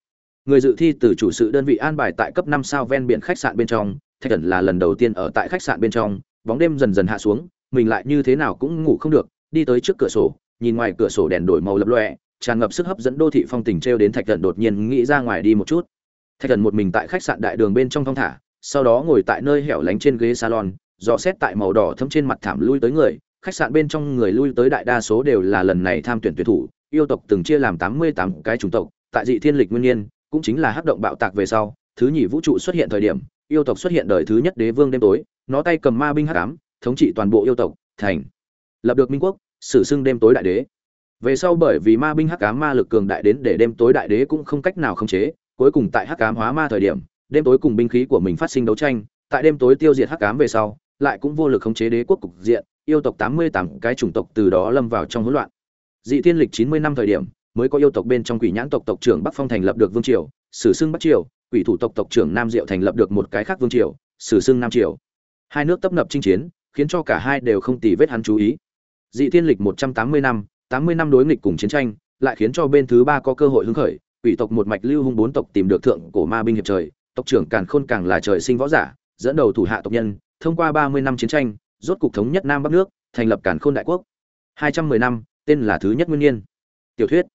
Người dự thi từ chủ sự đơn vị an bài tại cấp năm sao ven biển khách sạn bên trong, thạch thần là lần đầu tiên ở tại khách sạn bên trong, bóng đêm dần dần hạ xuống, mình lại như thế nào cũng ngủ không được, đi tới trước cửa sổ, nhìn ngoài cửa sổ đèn đổi màu lập lọe tràn ngập sức hấp dẫn đô thị phong tình trêu đến thạch thần đột nhiên nghĩ ra ngoài đi một chút. Thạch thần một mình tại khách sạn đại đường bên trong thong thả sau đó ngồi tại nơi hẻo lánh trên ghế salon, dò xét tại màu đỏ thấm trên mặt thảm lui tới người, khách sạn bên trong người lui tới đại đa số đều là lần này tham tuyển tuyển thủ, yêu tộc từng chia làm tám mươi tám cái chủng tộc, tại dị thiên lịch nguyên nhiên, cũng chính là hắc động bạo tạc về sau, thứ nhì vũ trụ xuất hiện thời điểm, yêu tộc xuất hiện đời thứ nhất đế vương đêm tối, nó tay cầm ma binh hắc ám, thống trị toàn bộ yêu tộc, thành, lập được minh quốc, sử xưng đêm tối đại đế. Về sau bởi vì ma binh hắc ám ma lực cường đại đến để đêm tối đại đế cũng không cách nào khống chế, cuối cùng tại hắc ám hóa ma thời điểm đêm tối cùng binh khí của mình phát sinh đấu tranh, tại đêm tối tiêu diệt hắc ám về sau, lại cũng vô lực khống chế đế quốc cục diện, yêu tộc tám mươi tám cái chủng tộc từ đó lâm vào trong hỗn loạn. Dị thiên lịch chín mươi năm thời điểm, mới có yêu tộc bên trong quỷ nhãn tộc tộc trưởng bắc phong thành lập được vương triều, sử xưng bắc triều, quỷ thủ tộc tộc trưởng nam diệu thành lập được một cái khác vương triều, sử xưng nam triều. Hai nước tấp nập chinh chiến, khiến cho cả hai đều không tì vết hắn chú ý. Dị thiên lịch một trăm tám mươi năm, tám mươi năm đối nghịch cùng chiến tranh, lại khiến cho bên thứ ba có cơ hội hứng khởi, quỷ tộc một mạch lưu hung bốn tộc tìm được thượng cổ ma binh hiệp trời tộc trưởng càn khôn càng là trời sinh võ giả, dẫn đầu thủ hạ tộc nhân, thông qua ba mươi năm chiến tranh, rốt cục thống nhất nam bắc nước, thành lập càn khôn đại quốc. Hai trăm mười năm, tên là thứ nhất nguyên nhiên. Tiểu thuyết,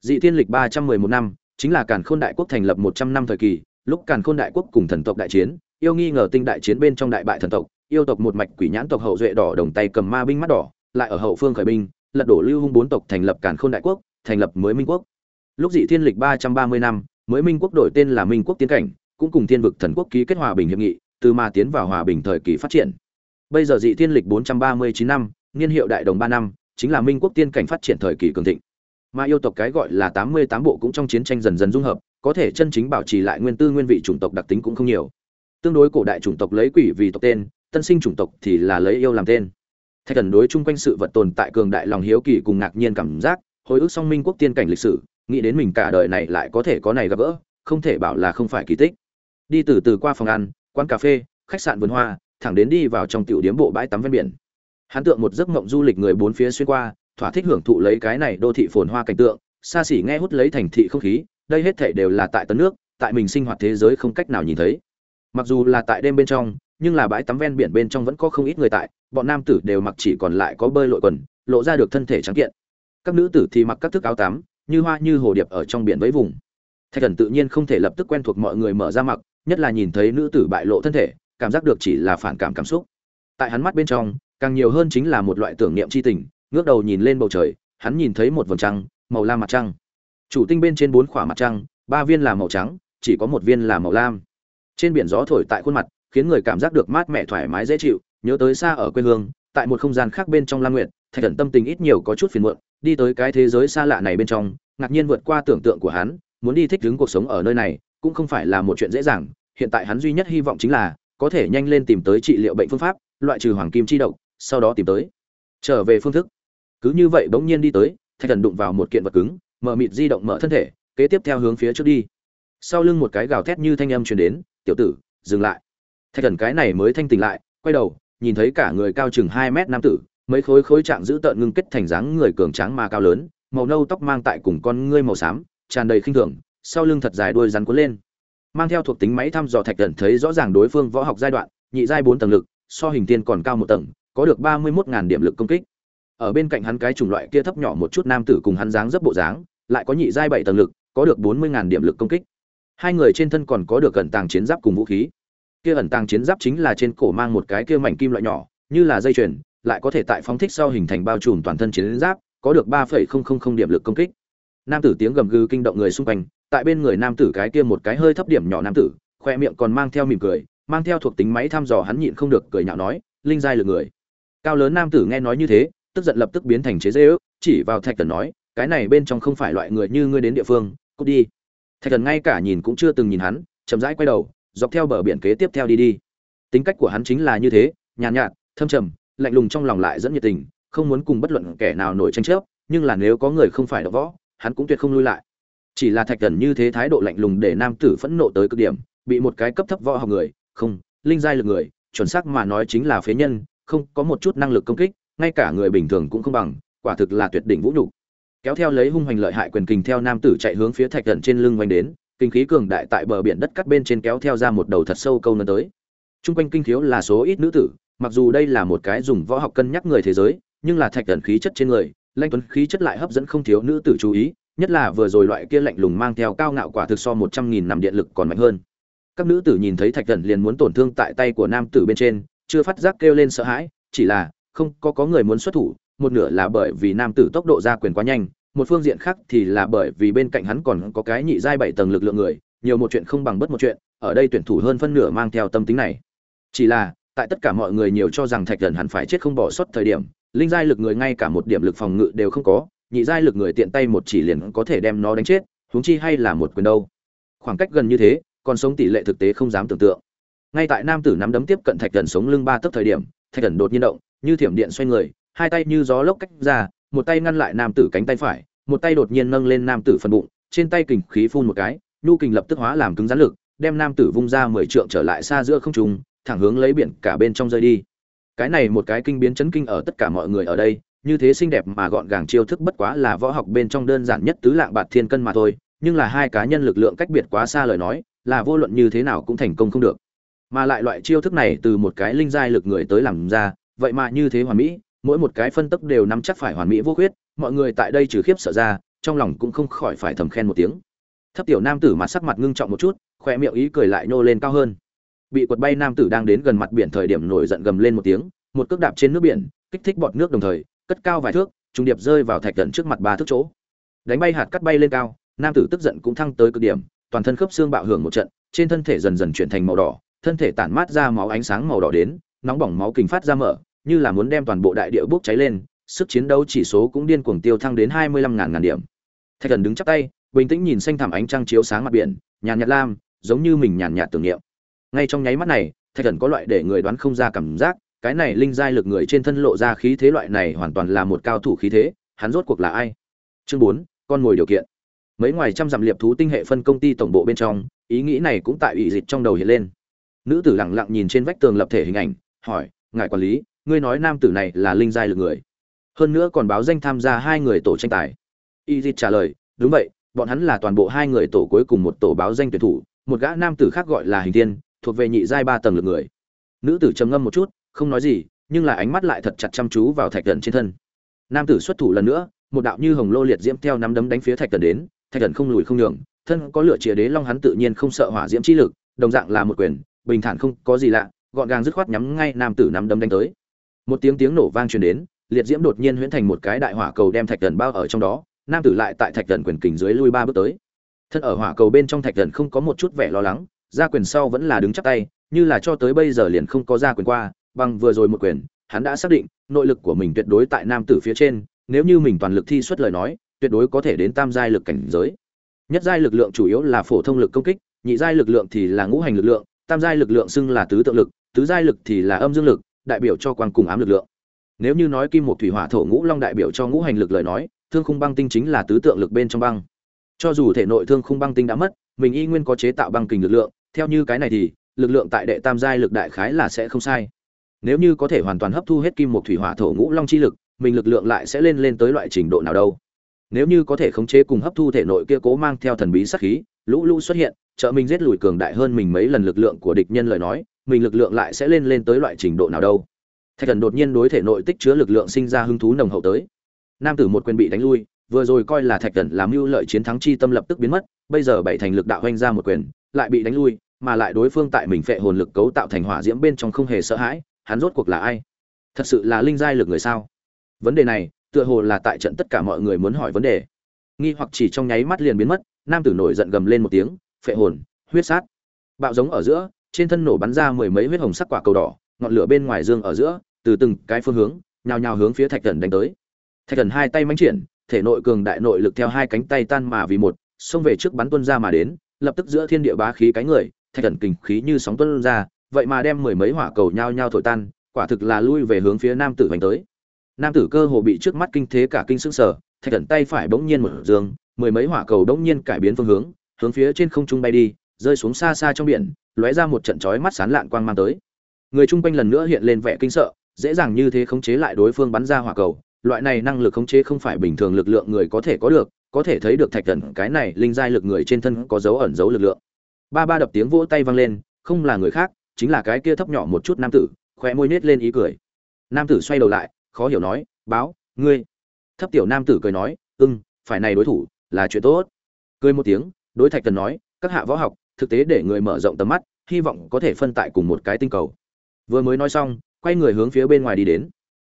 dị thiên lịch ba trăm mười một năm, chính là càn khôn đại quốc thành lập một trăm năm thời kỳ, lúc càn khôn đại quốc cùng thần tộc đại chiến, yêu nghi ngờ tinh đại chiến bên trong đại bại thần tộc, yêu tộc một mạch quỷ nhãn tộc hậu duệ đỏ đồng tay cầm ma binh mắt đỏ, lại ở hậu phương khởi binh, lật đổ lưu hung bốn tộc thành lập càn khôn đại quốc, thành lập mới minh quốc. Lúc dị thiên lịch ba trăm ba mươi năm, mới minh quốc đổi tên là minh quốc tiến cảnh cũng cùng thiên vực thần quốc ký kết hòa bình hiệp nghị, từ mà tiến vào hòa bình thời kỳ phát triển. Bây giờ dị thiên lịch bốn trăm ba mươi chín năm, niên hiệu đại đồng ba năm, chính là minh quốc tiên cảnh phát triển thời kỳ cường thịnh. Mà yêu tộc cái gọi là tám mươi tám bộ cũng trong chiến tranh dần dần dung hợp, có thể chân chính bảo trì lại nguyên tư nguyên vị chủng tộc đặc tính cũng không nhiều. Tương đối cổ đại chủng tộc lấy quỷ vì tộc tên, tân sinh chủng tộc thì là lấy yêu làm tên. Thạch thần đối chung quanh sự vật tồn tại cường đại lòng hiếu kỳ cùng ngạc nhiên cảm giác, hồi ức song minh quốc tiên cảnh lịch sử, nghĩ đến mình cả đời này lại có thể có này gặp gỡ, không thể bảo là không phải kỳ tích đi từ từ qua phòng ăn, quán cà phê, khách sạn vườn hoa, thẳng đến đi vào trong tiểu điếm bộ bãi tắm ven biển. Hắn tượng một giấc mộng du lịch người bốn phía xuyên qua, thỏa thích hưởng thụ lấy cái này đô thị phồn hoa cảnh tượng, xa xỉ nghe hút lấy thành thị không khí, đây hết thảy đều là tại tấn nước, tại mình sinh hoạt thế giới không cách nào nhìn thấy. Mặc dù là tại đêm bên trong, nhưng là bãi tắm ven biển bên trong vẫn có không ít người tại, bọn nam tử đều mặc chỉ còn lại có bơi lội quần, lộ ra được thân thể trắng kiện. Các nữ tử thì mặc các thức áo tắm, như hoa như hồ điệp ở trong biển với vùng. Thạch thần tự nhiên không thể lập tức quen thuộc mọi người mở ra mặc nhất là nhìn thấy nữ tử bại lộ thân thể, cảm giác được chỉ là phản cảm cảm xúc. Tại hắn mắt bên trong, càng nhiều hơn chính là một loại tưởng niệm c h i tình, ngước đầu nhìn lên bầu trời, hắn nhìn thấy một vầng trăng, màu lam mặt trăng. Chủ tinh bên trên bốn khỏa mặt trăng, ba viên là màu trắng, chỉ có một viên là màu lam. Trên biển gió thổi tại khuôn mặt, khiến người cảm giác được mát mẻ thoải mái dễ chịu, nhớ tới xa ở quê hương, tại một không gian khác bên trong la nguyện thạch thần tâm tình ít nhiều có chút phiền muộn, đi tới cái thế giới xa lạ này bên trong, ngạc nhiên vượt qua tưởng tượng của hắn, muốn đi thích ứng cuộc sống ở nơi này cũng không phải là một chuyện dễ dàng, hiện tại hắn duy nhất hy vọng chính là có thể nhanh lên tìm tới trị liệu bệnh phương pháp, loại trừ hoàng kim chi độc, sau đó tìm tới. Trở về phương thức. Cứ như vậy bỗng nhiên đi tới, thạch thần đụng vào một kiện vật cứng, mở mịt di động mở thân thể, kế tiếp theo hướng phía trước đi. Sau lưng một cái gào thét như thanh âm truyền đến, tiểu tử, dừng lại. Thạch thần cái này mới thanh tỉnh lại, quay đầu, nhìn thấy cả người cao chừng hai mét nam tử, mấy khối khối trạng giữ tợn ngưng kết thành dáng người cường tráng mà cao lớn, màu nâu tóc mang tại cùng con ngươi màu xám, tràn đầy khinh thường sau lưng thật dài đuôi rắn cuốn lên. Mang theo thuộc tính máy thăm dò thạch thần thấy rõ ràng đối phương võ học giai đoạn, nhị giai bốn tầng lực, so hình tiên còn cao một tầng, có được ba mươi mốt ngàn điểm lực công kích. Ở bên cạnh hắn cái chủng loại kia thấp nhỏ một chút nam tử cùng hắn dáng dấp bộ dáng, lại có nhị giai bảy tầng lực, có được bốn mươi ngàn điểm lực công kích. Hai người trên thân còn có được ẩn tàng chiến giáp cùng vũ khí. Kia ẩn tàng chiến giáp chính là trên cổ mang một cái kia mảnh kim loại nhỏ, như là dây chuyền, lại có thể tại phóng thích sau hình thành bao trùm toàn thân chiến giáp, có được ba phẩy không không không điểm lực công kích. Nam tử tiếng gầm gừ kinh động người xung quanh tại bên người nam tử cái kia một cái hơi thấp điểm nhỏ nam tử khoe miệng còn mang theo mỉm cười mang theo thuộc tính máy thăm dò hắn nhịn không được cười nhạo nói linh giai lực người. Cao lớn nam tử nghe nói như thế tức giận lập tức biến thành chế dễ ước chỉ vào thạch thần nói cái này bên trong không phải loại người như ngươi đến địa phương cút đi. Thạch thần ngay cả nhìn cũng chưa từng nhìn hắn chậm rãi quay đầu dọc theo bờ biển kế tiếp theo đi đi. Tính cách của hắn chính là như thế nhàn nhạt, nhạt thâm trầm lạnh lùng trong lòng lại dẫn nhiệt tình không muốn cùng bất luận kẻ nào nổi tranh chấp nhưng là nếu có người không phải đ võ hắn cũng tuyệt không lui lại chỉ là thạch thần như thế thái độ lạnh lùng để nam tử phẫn nộ tới cực điểm bị một cái cấp thấp võ học người không linh giai lực người chuẩn xác mà nói chính là phế nhân không có một chút năng lực công kích ngay cả người bình thường cũng không bằng quả thực là tuyệt đỉnh vũ nhục. Kéo theo lấy hung hoành lợi hại quyền kình theo nam tử chạy hướng phía thạch thần trên lưng vành đến kinh khí cường đại tại bờ biển đất cắt bên trên kéo theo ra một đầu thật sâu câu nấn tới. Trung quanh kinh thiếu là số ít nữ tử, mặc dù đây là một cái dùng võ học cân nhắc người thế giới, nhưng là thạch thần khí chất trên người, lanh tuấn khí chất lại hấp dẫn không thiếu nữ tử chú ý, nhất là vừa rồi loại kia lạnh lùng mang theo cao ngạo quả thực so một trăm nghìn nằm điện lực còn mạnh hơn. Các nữ tử nhìn thấy thạch thần liền muốn tổn thương tại tay của nam tử bên trên, chưa phát giác kêu lên sợ hãi, chỉ là không có có người muốn xuất thủ, một nửa là bởi vì nam tử tốc độ ra quyền quá nhanh, một phương diện khác thì là bởi vì bên cạnh hắn còn có cái nhị giai bảy tầng lực lượng người, nhiều một chuyện không bằng bất một chuyện, ở đây tuyển thủ hơn phân nửa mang theo tâm tính này. Chỉ là, tại tất cả mọi người nhiều cho rằng Thạch Thần hẳn phải chết không bỏ sót thời điểm, linh giai lực người ngay cả một điểm lực phòng ngự đều không có, nhị giai lực người tiện tay một chỉ liền có thể đem nó đánh chết, huống chi hay là một quyền đâu. Khoảng cách gần như thế, còn sống tỷ lệ thực tế không dám tưởng tượng. Ngay tại nam tử nắm đấm tiếp cận Thạch Thần sống lưng ba tấc thời điểm, Thạch Thần đột nhiên động, như thiểm điện xoay người, hai tay như gió lốc cách ra, một tay ngăn lại nam tử cánh tay phải, một tay đột nhiên nâng lên nam tử phần bụng, trên tay kình khí phun một cái, nhu kình lập tức hóa làm cứng rắn lực, đem nam tử vung ra mười trượng trở lại xa giữa không trung, thẳng hướng lấy biển cả bên trong rơi đi. Cái này một cái kinh biến chấn kinh ở tất cả mọi người ở đây, như thế xinh đẹp mà gọn gàng chiêu thức bất quá là võ học bên trong đơn giản nhất tứ lạng bạt thiên cân mà thôi, nhưng là hai cá nhân lực lượng cách biệt quá xa lời nói, là vô luận như thế nào cũng thành công không được. Mà lại loại chiêu thức này từ một cái linh giai lực người tới làm ra, vậy mà như thế hoàn mỹ, mỗi một cái phân tốc đều nắm chắc phải hoàn mỹ vô khuyết, mọi người tại đây trừ khiếp sợ ra, trong lòng cũng không khỏi phải thầm khen một tiếng. Thấp tiểu nam tử mặt sắc mặt ngưng trọng một chút, khoe miệng ý cười lại nô lên cao hơn. Bị quật bay nam tử đang đến gần mặt biển thời điểm nổi giận gầm lên một tiếng, một cước đạp trên nước biển, kích thích bọt nước đồng thời, cất cao vài thước, trung điệp rơi vào thạch tận trước mặt ba thước chỗ. Đánh bay hạt cắt bay lên cao, nam tử tức giận cũng thăng tới cực điểm, toàn thân khớp xương bạo hưởng một trận, trên thân thể dần dần chuyển thành màu đỏ, thân thể tản mát ra máu ánh sáng màu đỏ đến, nóng bỏng máu kình phát ra mở, như là muốn đem toàn bộ đại địa bốc cháy lên, sức chiến đấu chỉ số cũng điên cuồng tiêu thăng đến hai mươi lăm ngàn ngàn điểm. Thạch Thần đứng chắp tay, bình tĩnh nhìn xanh thẳm ánh trăng chiếu sáng mặt biển, nhàn nhạt lam, giống như mình nhàn nhạt tưởng niệm. Ngay trong nháy mắt này, Thạch Thần có loại để người đoán không ra cảm giác, cái này linh giai lực người trên thân lộ ra khí thế loại này hoàn toàn là một cao thủ khí thế, hắn rốt cuộc là ai? Chương bốn, con ngồi điều kiện. Mấy ngoài trăm dặm liệp thú tinh hệ phân công ty tổng bộ bên trong, ý nghĩ này cũng tại ủy dịch trong đầu hiện lên. Nữ tử lặng lặng nhìn trên vách tường lập thể hình ảnh, hỏi, ngài quản lý, ngươi nói nam tử này là linh giai lực người hơn nữa còn báo danh tham gia hai người tổ tranh tài y dịch trả lời đúng vậy bọn hắn là toàn bộ hai người tổ cuối cùng một tổ báo danh tuyển thủ một gã nam tử khác gọi là hình tiên thuộc về nhị giai ba tầng lực người nữ tử trầm ngâm một chút không nói gì, nhưng là ánh mắt lại thật chặt chăm chú vào thạch thần trên thân. Nam tử xuất thủ lần nữa, một đạo như hồng lô liệt diễm theo nắm đấm đánh phía thạch thần đến, thạch thần không lùi không nhường, thân có lửa chìa đế long hắn tự nhiên không sợ hỏa diễm chi lực, đồng dạng là một quyền, bình thản không có gì lạ, gọn gàng dứt khoát nhắm ngay nam tử nắm đấm đánh tới. Một tiếng tiếng nổ vang truyền đến, liệt diễm đột nhiên huyễn thành một cái đại hỏa cầu đem thạch thần bao ở trong đó, nam tử lại tại thạch thần quyền kình dưới lui ba bước tới. Thân ở hỏa cầu bên trong thạch thần không có một chút vẻ lo lắng ra quyền sau vẫn là đứng chắc tay, như là cho tới bây giờ liền không có ra quyền qua bằng vừa rồi một quyền, hắn đã xác định, nội lực của mình tuyệt đối tại nam tử phía trên, nếu như mình toàn lực thi xuất lời nói, tuyệt đối có thể đến tam giai lực cảnh giới. Nhất giai lực lượng chủ yếu là phổ thông lực công kích, nhị giai lực lượng thì là ngũ hành lực lượng, tam giai lực lượng xưng là tứ tượng lực, tứ giai lực thì là âm dương lực, đại biểu cho quang cùng ám lực lượng. Nếu như nói kim một thủy hỏa thổ ngũ long đại biểu cho ngũ hành lực lời nói, thương khung băng tinh chính là tứ tượng lực bên trong băng. Cho dù thể nội thương khung băng tinh đã mất, mình y nguyên có chế tạo băng kình lực lượng, theo như cái này thì, lực lượng tại đệ tam giai lực đại khái là sẽ không sai nếu như có thể hoàn toàn hấp thu hết kim một thủy hỏa thổ ngũ long chi lực, mình lực lượng lại sẽ lên lên tới loại trình độ nào đâu. Nếu như có thể khống chế cùng hấp thu thể nội kia cố mang theo thần bí sát khí, lũ lũ xuất hiện, trợ mình giết lùi cường đại hơn mình mấy lần lực lượng của địch nhân lời nói, mình lực lượng lại sẽ lên lên tới loại trình độ nào đâu. Thạch thần đột nhiên đối thể nội tích chứa lực lượng sinh ra hứng thú nồng hậu tới. Nam tử một quyền bị đánh lui, vừa rồi coi là thạch thần làm mưu lợi chiến thắng chi tâm lập tức biến mất, bây giờ bảy thành lực đạo hoanh ra một quyền, lại bị đánh lui, mà lại đối phương tại mình phệ hồn lực cấu tạo thành hỏa diễm bên trong không hề sợ hãi hắn rốt cuộc là ai? Thật sự là linh giai lực người sao? Vấn đề này, tựa hồ là tại trận tất cả mọi người muốn hỏi vấn đề. Nghi hoặc chỉ trong nháy mắt liền biến mất, nam tử nổi giận gầm lên một tiếng, phệ hồn, huyết sát. Bạo giống ở giữa, trên thân nổ bắn ra mười mấy huyết hồng sắc quả cầu đỏ, ngọn lửa bên ngoài dương ở giữa, từ từng cái phương hướng, nhào nhào hướng phía thạch thần đánh tới. Thạch thần hai tay mánh triển, thể nội cường đại nội lực theo hai cánh tay tan mà vì một, xông về trước bắn tuân ra mà đến, lập tức giữa thiên địa bá khí cái người, thạch thần kình khí như sóng tuân ra vậy mà đem mười mấy hỏa cầu nhao nhao thổi tan, quả thực là lui về hướng phía nam tử hành tới. Nam tử cơ hồ bị trước mắt kinh thế cả kinh sững sờ, thạch thần tay phải bỗng nhiên mở dương, mười mấy hỏa cầu bỗng nhiên cải biến phương hướng hướng phía trên không trung bay đi, rơi xuống xa xa trong biển, lóe ra một trận chói mắt sáng lạn quang mang tới. Người chung quanh lần nữa hiện lên vẻ kinh sợ, dễ dàng như thế khống chế lại đối phương bắn ra hỏa cầu. Loại này năng lực khống chế không phải bình thường lực lượng người có thể có được, có thể thấy được thạch thần cái này linh giai lực người trên thân có dấu ẩn dấu lực lượng. Ba ba đập tiếng vỗ tay vang lên, không là người khác chính là cái kia thấp nhỏ một chút nam tử khoe môi nết lên ý cười. Nam tử xoay đầu lại, khó hiểu nói, báo, ngươi. Thấp tiểu nam tử cười nói ưng phải này đối thủ là chuyện tốt. Cười một tiếng, đối thạch thần nói, các hạ võ học, thực tế để người mở rộng tầm mắt, hy vọng có thể phân tại cùng một cái tinh cầu. Vừa mới nói xong, quay người hướng phía bên ngoài đi đến.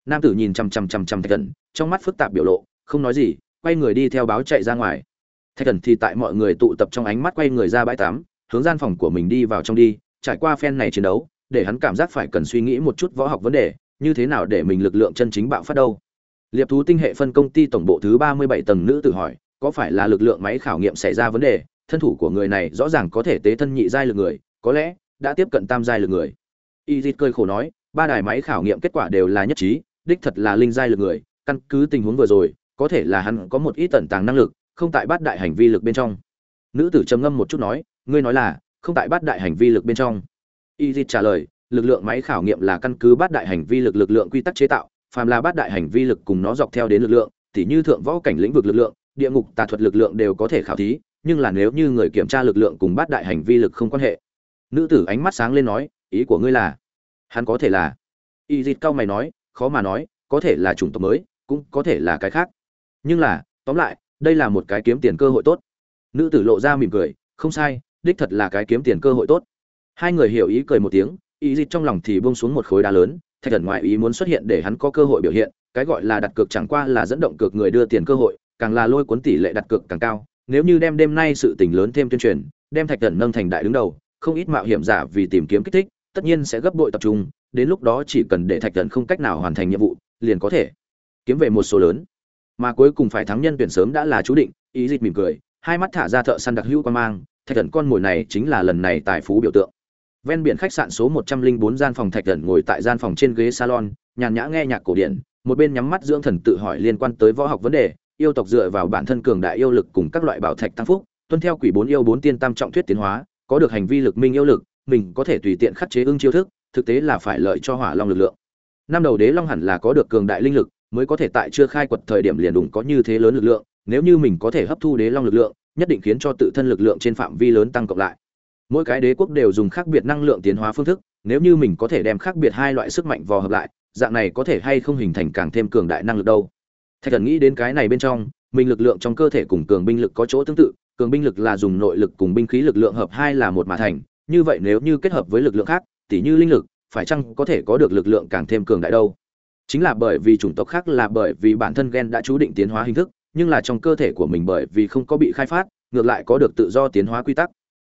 Nam tử nhìn chằm chằm chằm chằm thạch thần, trong mắt phức tạp biểu lộ, không nói gì, quay người đi theo báo chạy ra ngoài. Thạch thần thì tại mọi người tụ tập trong ánh mắt quay người ra bãi tắm, hướng gian phòng của mình đi vào trong đi trải qua phen này chiến đấu, để hắn cảm giác phải cần suy nghĩ một chút võ học vấn đề, như thế nào để mình lực lượng chân chính bạo phát đâu. Liệp thú tinh hệ phân công ty tổng bộ thứ ba mươi bảy tầng nữ tự hỏi, có phải là lực lượng máy khảo nghiệm xảy ra vấn đề? Thân thủ của người này rõ ràng có thể tế thân nhị giai lực người, có lẽ đã tiếp cận tam giai lực người. Y dịt cơi khổ nói, ba đài máy khảo nghiệm kết quả đều là nhất trí, đích thật là linh giai lực người. Căn cứ tình huống vừa rồi, có thể là hắn có một ít tận tàng năng lực, không tại bát đại hành vi lực bên trong. Nữ tử trầm ngâm một chút nói, ngươi nói là không tại bát đại hành vi lực bên trong. Y dịt trả lời, lực lượng máy khảo nghiệm là căn cứ bát đại hành vi lực lực lượng quy tắc chế tạo, phàm là bát đại hành vi lực cùng nó dọc theo đến lực lượng, tỉ như thượng võ cảnh lĩnh vực lực lượng, địa ngục, tà thuật lực lượng đều có thể khảo thí, nhưng là nếu như người kiểm tra lực lượng cùng bát đại hành vi lực không quan hệ. Nữ tử ánh mắt sáng lên nói, ý của ngươi là, hắn có thể là. Y dịt cao mày nói, khó mà nói, có thể là chủng tộc mới, cũng có thể là cái khác. Nhưng là, tóm lại, đây là một cái kiếm tiền cơ hội tốt. Nữ tử lộ ra mỉm cười, không sai đích thật là cái kiếm tiền cơ hội tốt. Hai người hiểu ý cười một tiếng, ý dịch trong lòng thì bông xuống một khối đá lớn, thạch thần ngoại ý muốn xuất hiện để hắn có cơ hội biểu hiện, cái gọi là đặt cược chẳng qua là dẫn động cược người đưa tiền cơ hội, càng là lôi cuốn tỷ lệ đặt cược càng cao. Nếu như đem đêm nay sự tình lớn thêm tuyên truyền, đem thạch thần nâng thành đại đứng đầu, không ít mạo hiểm giả vì tìm kiếm kích thích, tất nhiên sẽ gấp bội tập trung, đến lúc đó chỉ cần để thạch thần không cách nào hoàn thành nhiệm vụ, liền có thể kiếm về một số lớn. Mà cuối cùng phải thắng nhân tuyển sớm đã là chú định, ý dịch mỉm cười, hai mắt thả ra thợ săn đặc hữu quan mang thạch thần con mồi này chính là lần này tài phú biểu tượng. Ven biển khách sạn số một trăm linh bốn gian phòng thạch thần ngồi tại gian phòng trên ghế salon, nhàn nhã nghe nhạc cổ điển, một bên nhắm mắt dưỡng thần tự hỏi liên quan tới võ học vấn đề, yêu tộc dựa vào bản thân cường đại yêu lực cùng các loại bảo thạch tăng phúc, tuân theo quỷ bốn yêu bốn tiên tam trọng thuyết tiến hóa, có được hành vi lực minh yêu lực, mình có thể tùy tiện khắc chế ưng chiêu thức, thực tế là phải lợi cho hỏa long lực lượng. Năm đầu đế long hẳn là có được cường đại linh lực, mới có thể tại chưa khai quật thời điểm liền đủng có như thế lớn lực lượng, nếu như mình có thể hấp thu đế long lực lượng nhất định khiến cho tự thân lực lượng trên phạm vi lớn tăng cộng lại. Mỗi cái đế quốc đều dùng khác biệt năng lượng tiến hóa phương thức, nếu như mình có thể đem khác biệt hai loại sức mạnh vò hợp lại, dạng này có thể hay không hình thành càng thêm cường đại năng lực đâu? Thạch thần nghĩ đến cái này bên trong, mình lực lượng trong cơ thể cùng cường binh lực có chỗ tương tự, cường binh lực là dùng nội lực cùng binh khí lực lượng hợp hai là một mà thành, như vậy nếu như kết hợp với lực lượng khác, tỉ như linh lực, phải chăng có thể có được lực lượng càng thêm cường đại đâu? Chính là bởi vì chủng tộc khác là bởi vì bản thân gen đã chú định tiến hóa hình thức nhưng là trong cơ thể của mình bởi vì không có bị khai phát, ngược lại có được tự do tiến hóa quy tắc.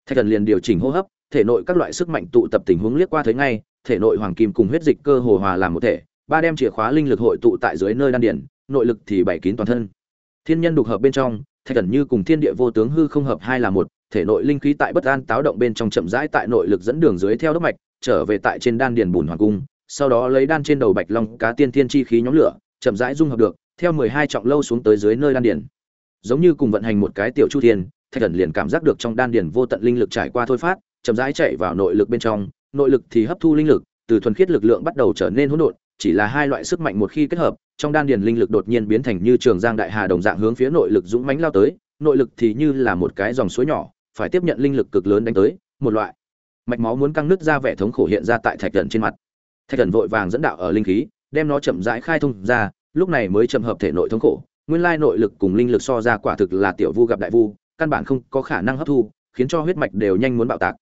Thạch thần liền điều chỉnh hô hấp, thể nội các loại sức mạnh tụ tập tình huống liếc qua thấy ngay, thể nội hoàng kim cùng huyết dịch cơ hồ hòa làm một thể, ba đem chìa khóa linh lực hội tụ tại dưới nơi đan điển nội lực thì bảy kín toàn thân. Thiên nhân đục hợp bên trong, thạch thần như cùng thiên địa vô tướng hư không hợp hai là một, thể nội linh khí tại bất an táo động bên trong chậm rãi tại nội lực dẫn đường dưới theo đốc mạch, trở về tại trên đan điền bùn hoàng cung, sau đó lấy đan trên đầu bạch long cá tiên thiên chi khí nhóm lửa, chậm rãi dung hợp được theo mười hai trọng lâu xuống tới dưới nơi đan điền. Giống như cùng vận hành một cái tiểu chu thiên, thạch thần liền cảm giác được trong đan điền vô tận linh lực trải qua thôi phát, chậm rãi chạy vào nội lực bên trong, nội lực thì hấp thu linh lực, từ thuần khiết lực lượng bắt đầu trở nên hỗn độn, chỉ là hai loại sức mạnh một khi kết hợp, trong đan điền linh lực đột nhiên biến thành như trường giang đại hà đồng dạng hướng phía nội lực dũng mãnh lao tới, nội lực thì như là một cái dòng suối nhỏ, phải tiếp nhận linh lực cực lớn đánh tới, một loại mạch máu muốn căng nứt ra vẻ thống khổ hiện ra tại thạch thần trên mặt. Thạch thần vội vàng dẫn đạo ở linh khí, đem nó chậm rãi khai thông ra lúc này mới chậm hợp thể nội thống khổ, nguyên lai nội lực cùng linh lực so ra quả thực là tiểu vu gặp đại vu, căn bản không có khả năng hấp thu, khiến cho huyết mạch đều nhanh muốn bạo tạc.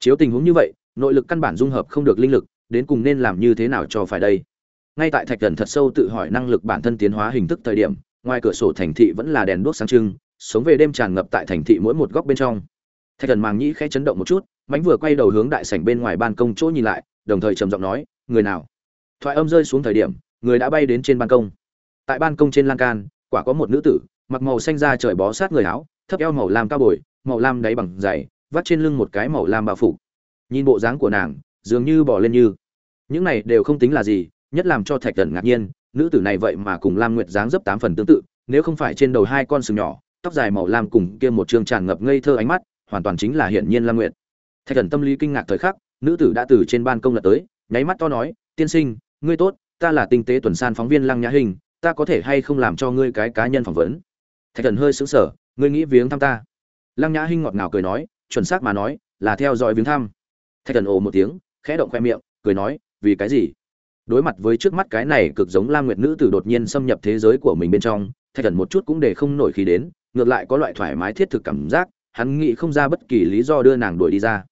Chiếu tình huống như vậy, nội lực căn bản dung hợp không được linh lực, đến cùng nên làm như thế nào cho phải đây? Ngay tại thạch thần thật sâu tự hỏi năng lực bản thân tiến hóa hình thức thời điểm, ngoài cửa sổ thành thị vẫn là đèn đuốc sáng trưng, sống về đêm tràn ngập tại thành thị mỗi một góc bên trong. Thạch thần màng nhĩ khẽ chấn động một chút mánh vừa quay đầu hướng đại sảnh bên ngoài ban công chỗ nhìn lại, đồng thời trầm giọng nói, người nào? Thoại âm rơi xuống thời điểm người đã bay đến trên ban công. Tại ban công trên lan can, quả có một nữ tử, mặc màu xanh da trời bó sát người áo, thấp eo màu lam cao bồi, màu lam đáy bằng dày, vắt trên lưng một cái màu lam bao phủ. Nhìn bộ dáng của nàng, dường như bỏ lên như. Những này đều không tính là gì, nhất làm cho thạch thần ngạc nhiên, nữ tử này vậy mà cùng lam nguyệt dáng dấp tám phần tương tự, nếu không phải trên đầu hai con sừng nhỏ, tóc dài màu lam cùng kia một trương tràn ngập ngây thơ ánh mắt, hoàn toàn chính là hiển nhiên lam nguyệt. Thạch thần tâm lý kinh ngạc thời khắc, nữ tử đã từ trên ban công lật tới, nháy mắt to nói, tiên sinh, ngươi tốt ta là tinh tế tuần san phóng viên lăng nhã hình, ta có thể hay không làm cho ngươi cái cá nhân phỏng vấn? Thạch thần hơi sững sờ, ngươi nghĩ viếng thăm ta? Lăng nhã hinh ngọt ngào cười nói, chuẩn xác mà nói, là theo dõi viếng thăm. Thạch thần ồ một tiếng, khẽ động khoe miệng, cười nói, vì cái gì? Đối mặt với trước mắt cái này cực giống lam nguyệt nữ tử đột nhiên xâm nhập thế giới của mình bên trong, thạch thần một chút cũng để không nổi khí đến, ngược lại có loại thoải mái thiết thực cảm giác, hắn nghĩ không ra bất kỳ lý do đưa nàng đuổi đi ra.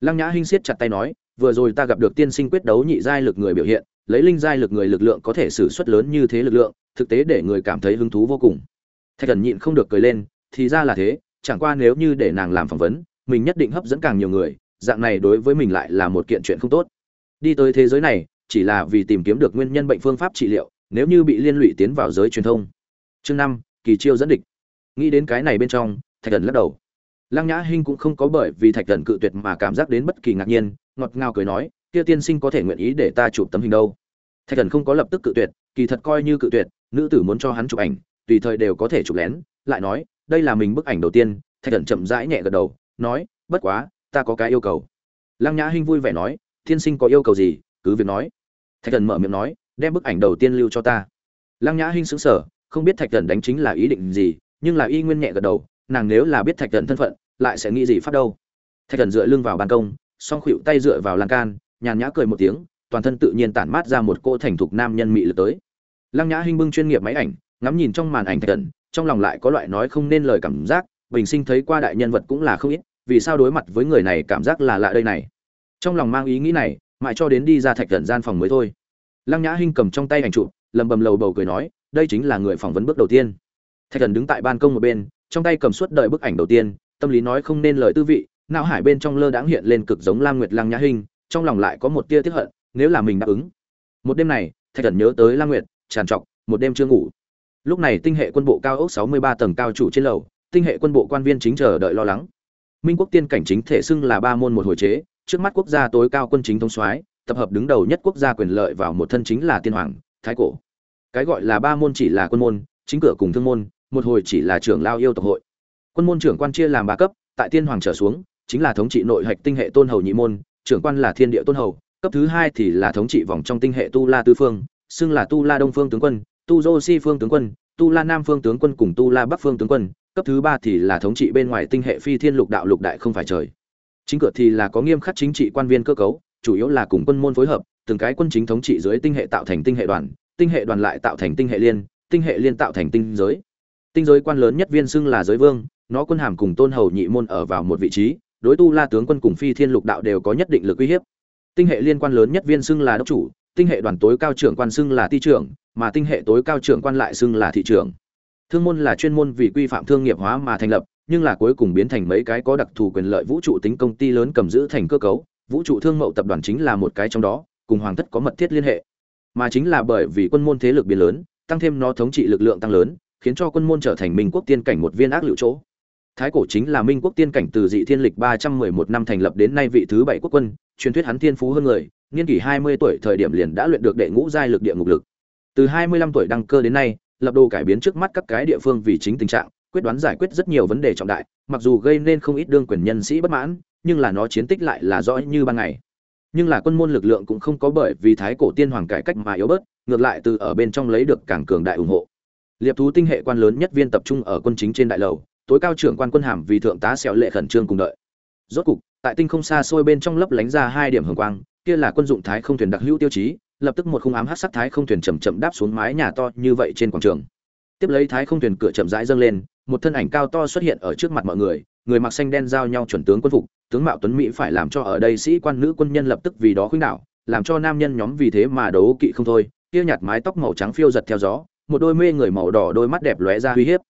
Lăng nhã hinh siết chặt tay nói, vừa rồi ta gặp được tiên sinh quyết đấu nhị giai lực người biểu hiện lấy linh giai lực người lực lượng có thể sử xuất lớn như thế lực lượng, thực tế để người cảm thấy hứng thú vô cùng. Thạch thần nhịn không được cười lên, thì ra là thế, chẳng qua nếu như để nàng làm phỏng vấn, mình nhất định hấp dẫn càng nhiều người, dạng này đối với mình lại là một kiện chuyện không tốt. Đi tới thế giới này, chỉ là vì tìm kiếm được nguyên nhân bệnh phương pháp trị liệu, nếu như bị liên lụy tiến vào giới truyền thông. Chương năm, kỳ chiêu dẫn địch. Nghĩ đến cái này bên trong, thạch thần lắc đầu. Lăng nhã hinh cũng không có bởi vì thạch thần cự tuyệt mà cảm giác đến bất kỳ ngạc nhiên, ngọt ngào cười nói, kia tiên sinh có thể nguyện ý để ta chụp tấm hình đâu? Thạch thần không có lập tức cự tuyệt, kỳ thật coi như cự tuyệt, nữ tử muốn cho hắn chụp ảnh, tùy thời đều có thể chụp lén, lại nói, đây là mình bức ảnh đầu tiên, thạch thần chậm rãi nhẹ gật đầu, nói, bất quá, ta có cái yêu cầu. Lăng nhã hinh vui vẻ nói, thiên sinh có yêu cầu gì, cứ việc nói. Thạch thần mở miệng nói, đem bức ảnh đầu tiên lưu cho ta. Lăng nhã hinh sững sờ, không biết thạch thần đánh chính là ý định gì, nhưng là y nguyên nhẹ gật đầu, nàng nếu là biết thạch thần thân phận, lại sẽ nghĩ gì phát đâu. Thạch thần dựa lưng vào ban công, song khuỵu tay dựa vào lan can, nhàn nhã cười một tiếng toàn thân tự nhiên tản mát ra một cô thành thục nam nhân mị lực tới. Lăng nhã hinh bưng chuyên nghiệp máy ảnh, ngắm nhìn trong màn ảnh thạch thần, trong lòng lại có loại nói không nên lời cảm giác, bình sinh thấy qua đại nhân vật cũng là không ít, vì sao đối mặt với người này cảm giác là lạ đây này? Trong lòng mang ý nghĩ này, mãi cho đến đi ra thạch thần gian phòng mới thôi. Lăng nhã hinh cầm trong tay ảnh chụp, lầm bầm lầu bầu cười nói, đây chính là người phỏng vấn bước đầu tiên. Thạch thần đứng tại ban công một bên, trong tay cầm suốt đợi bức ảnh đầu tiên, tâm lý nói không nên lời tư vị, não hải bên trong lơ đãng hiện lên cực giống lam nguyệt lăng nhã hinh, trong lòng lại có một tia tiếc hận nếu là mình đáp ứng. Một đêm này, thạch thần nhớ tới la nguyệt, tràn trọc, một đêm chưa ngủ. Lúc này tinh hệ quân bộ cao ốc 63 tầng cao chủ trên lầu, tinh hệ quân bộ quan viên chính chờ đợi lo lắng. Minh quốc tiên cảnh chính thể xưng là ba môn một hồi chế, trước mắt quốc gia tối cao quân chính thống soái, tập hợp đứng đầu nhất quốc gia quyền lợi vào một thân chính là tiên hoàng, thái cổ. Cái gọi là ba môn chỉ là quân môn, chính cửa cùng thương môn, một hồi chỉ là trưởng lao yêu tộc hội. Quân môn trưởng quan chia làm ba cấp, tại tiên hoàng trở xuống, chính là thống trị nội hạch tinh hệ tôn hầu nhị môn, trưởng quan là thiên địa tôn hầu cấp thứ hai thì là thống trị vòng trong tinh hệ tu la tư phương, xưng là tu la đông phương tướng quân, tu dô si phương tướng quân, tu la nam phương tướng quân cùng tu la bắc phương tướng quân, cấp thứ ba thì là thống trị bên ngoài tinh hệ phi thiên lục đạo lục đại không phải trời. Chính cửa thì là có nghiêm khắc chính trị quan viên cơ cấu, chủ yếu là cùng quân môn phối hợp, từng cái quân chính thống trị dưới tinh hệ tạo thành tinh hệ đoàn, tinh hệ đoàn lại tạo thành tinh hệ liên, tinh hệ liên tạo thành tinh giới. Tinh giới quan lớn nhất viên xưng là giới vương, nó quân hàm cùng tôn hầu nhị môn ở vào một vị trí, đối tu la tướng quân cùng phi thiên lục đạo đều có nhất định lực uy hiếp tinh hệ liên quan lớn nhất viên xưng là đốc chủ, tinh hệ đoàn tối cao trưởng quan xưng là ti trưởng, mà tinh hệ tối cao trưởng quan lại xưng là thị trưởng. Thương môn là chuyên môn vì quy phạm thương nghiệp hóa mà thành lập, nhưng là cuối cùng biến thành mấy cái có đặc thù quyền lợi vũ trụ tính công ty lớn cầm giữ thành cơ cấu. Vũ trụ thương mậu tập đoàn chính là một cái trong đó, cùng hoàng thất có mật thiết liên hệ. Mà chính là bởi vì quân môn thế lực biến lớn, tăng thêm nó thống trị lực lượng tăng lớn, khiến cho quân môn trở thành minh quốc tiên cảnh một viên ác liệu chỗ thái cổ chính là minh quốc tiên cảnh từ dị thiên lịch ba trăm mười một năm thành lập đến nay vị thứ bảy quốc quân, truyền thuyết hắn thiên phú hơn người, niên kỷ hai mươi tuổi thời điểm liền đã luyện được đệ ngũ giai lực địa ngục lực. Từ hai mươi lăm tuổi đăng cơ đến nay, lập đồ cải biến trước mắt các cái địa phương vì chính tình trạng, quyết đoán giải quyết rất nhiều vấn đề trọng đại, mặc dù gây nên không ít đương quyền nhân sĩ bất mãn, nhưng là nó chiến tích lại là rõ như ban ngày. Nhưng là quân môn lực lượng cũng không có bởi vì thái cổ tiên hoàng cải cách mà yếu bớt, ngược lại từ ở bên trong lấy được càng cường đại ủng hộ. Liệp thú tinh hệ quan lớn nhất viên tập trung ở quân chính trên đại lầu tối cao trưởng quan quân hàm vì thượng tá sẹo lệ khẩn trương cùng đợi. Rốt cục, tại tinh không xa xôi bên trong lấp lánh ra hai điểm hồng quang, kia là quân dụng thái không thuyền đặc hữu tiêu chí, lập tức một khung ám hát sắc thái không thuyền chậm chậm đáp xuống mái nhà to như vậy trên quảng trường. Tiếp lấy thái không thuyền cửa chậm rãi dâng lên, một thân ảnh cao to xuất hiện ở trước mặt mọi người người mặc xanh đen giao nhau chuẩn tướng quân phục, tướng mạo tuấn mỹ phải làm cho ở đây sĩ quan nữ quân nhân lập tức vì đó khuynh đảo, làm cho nam nhân nhóm vì thế mà đấu kỵ không thôi, kia nhạt mái tóc màu trắng phiêu giật theo gió, một đôi mê người màu đỏ đôi mắt đẹp lóe ra uy hiếp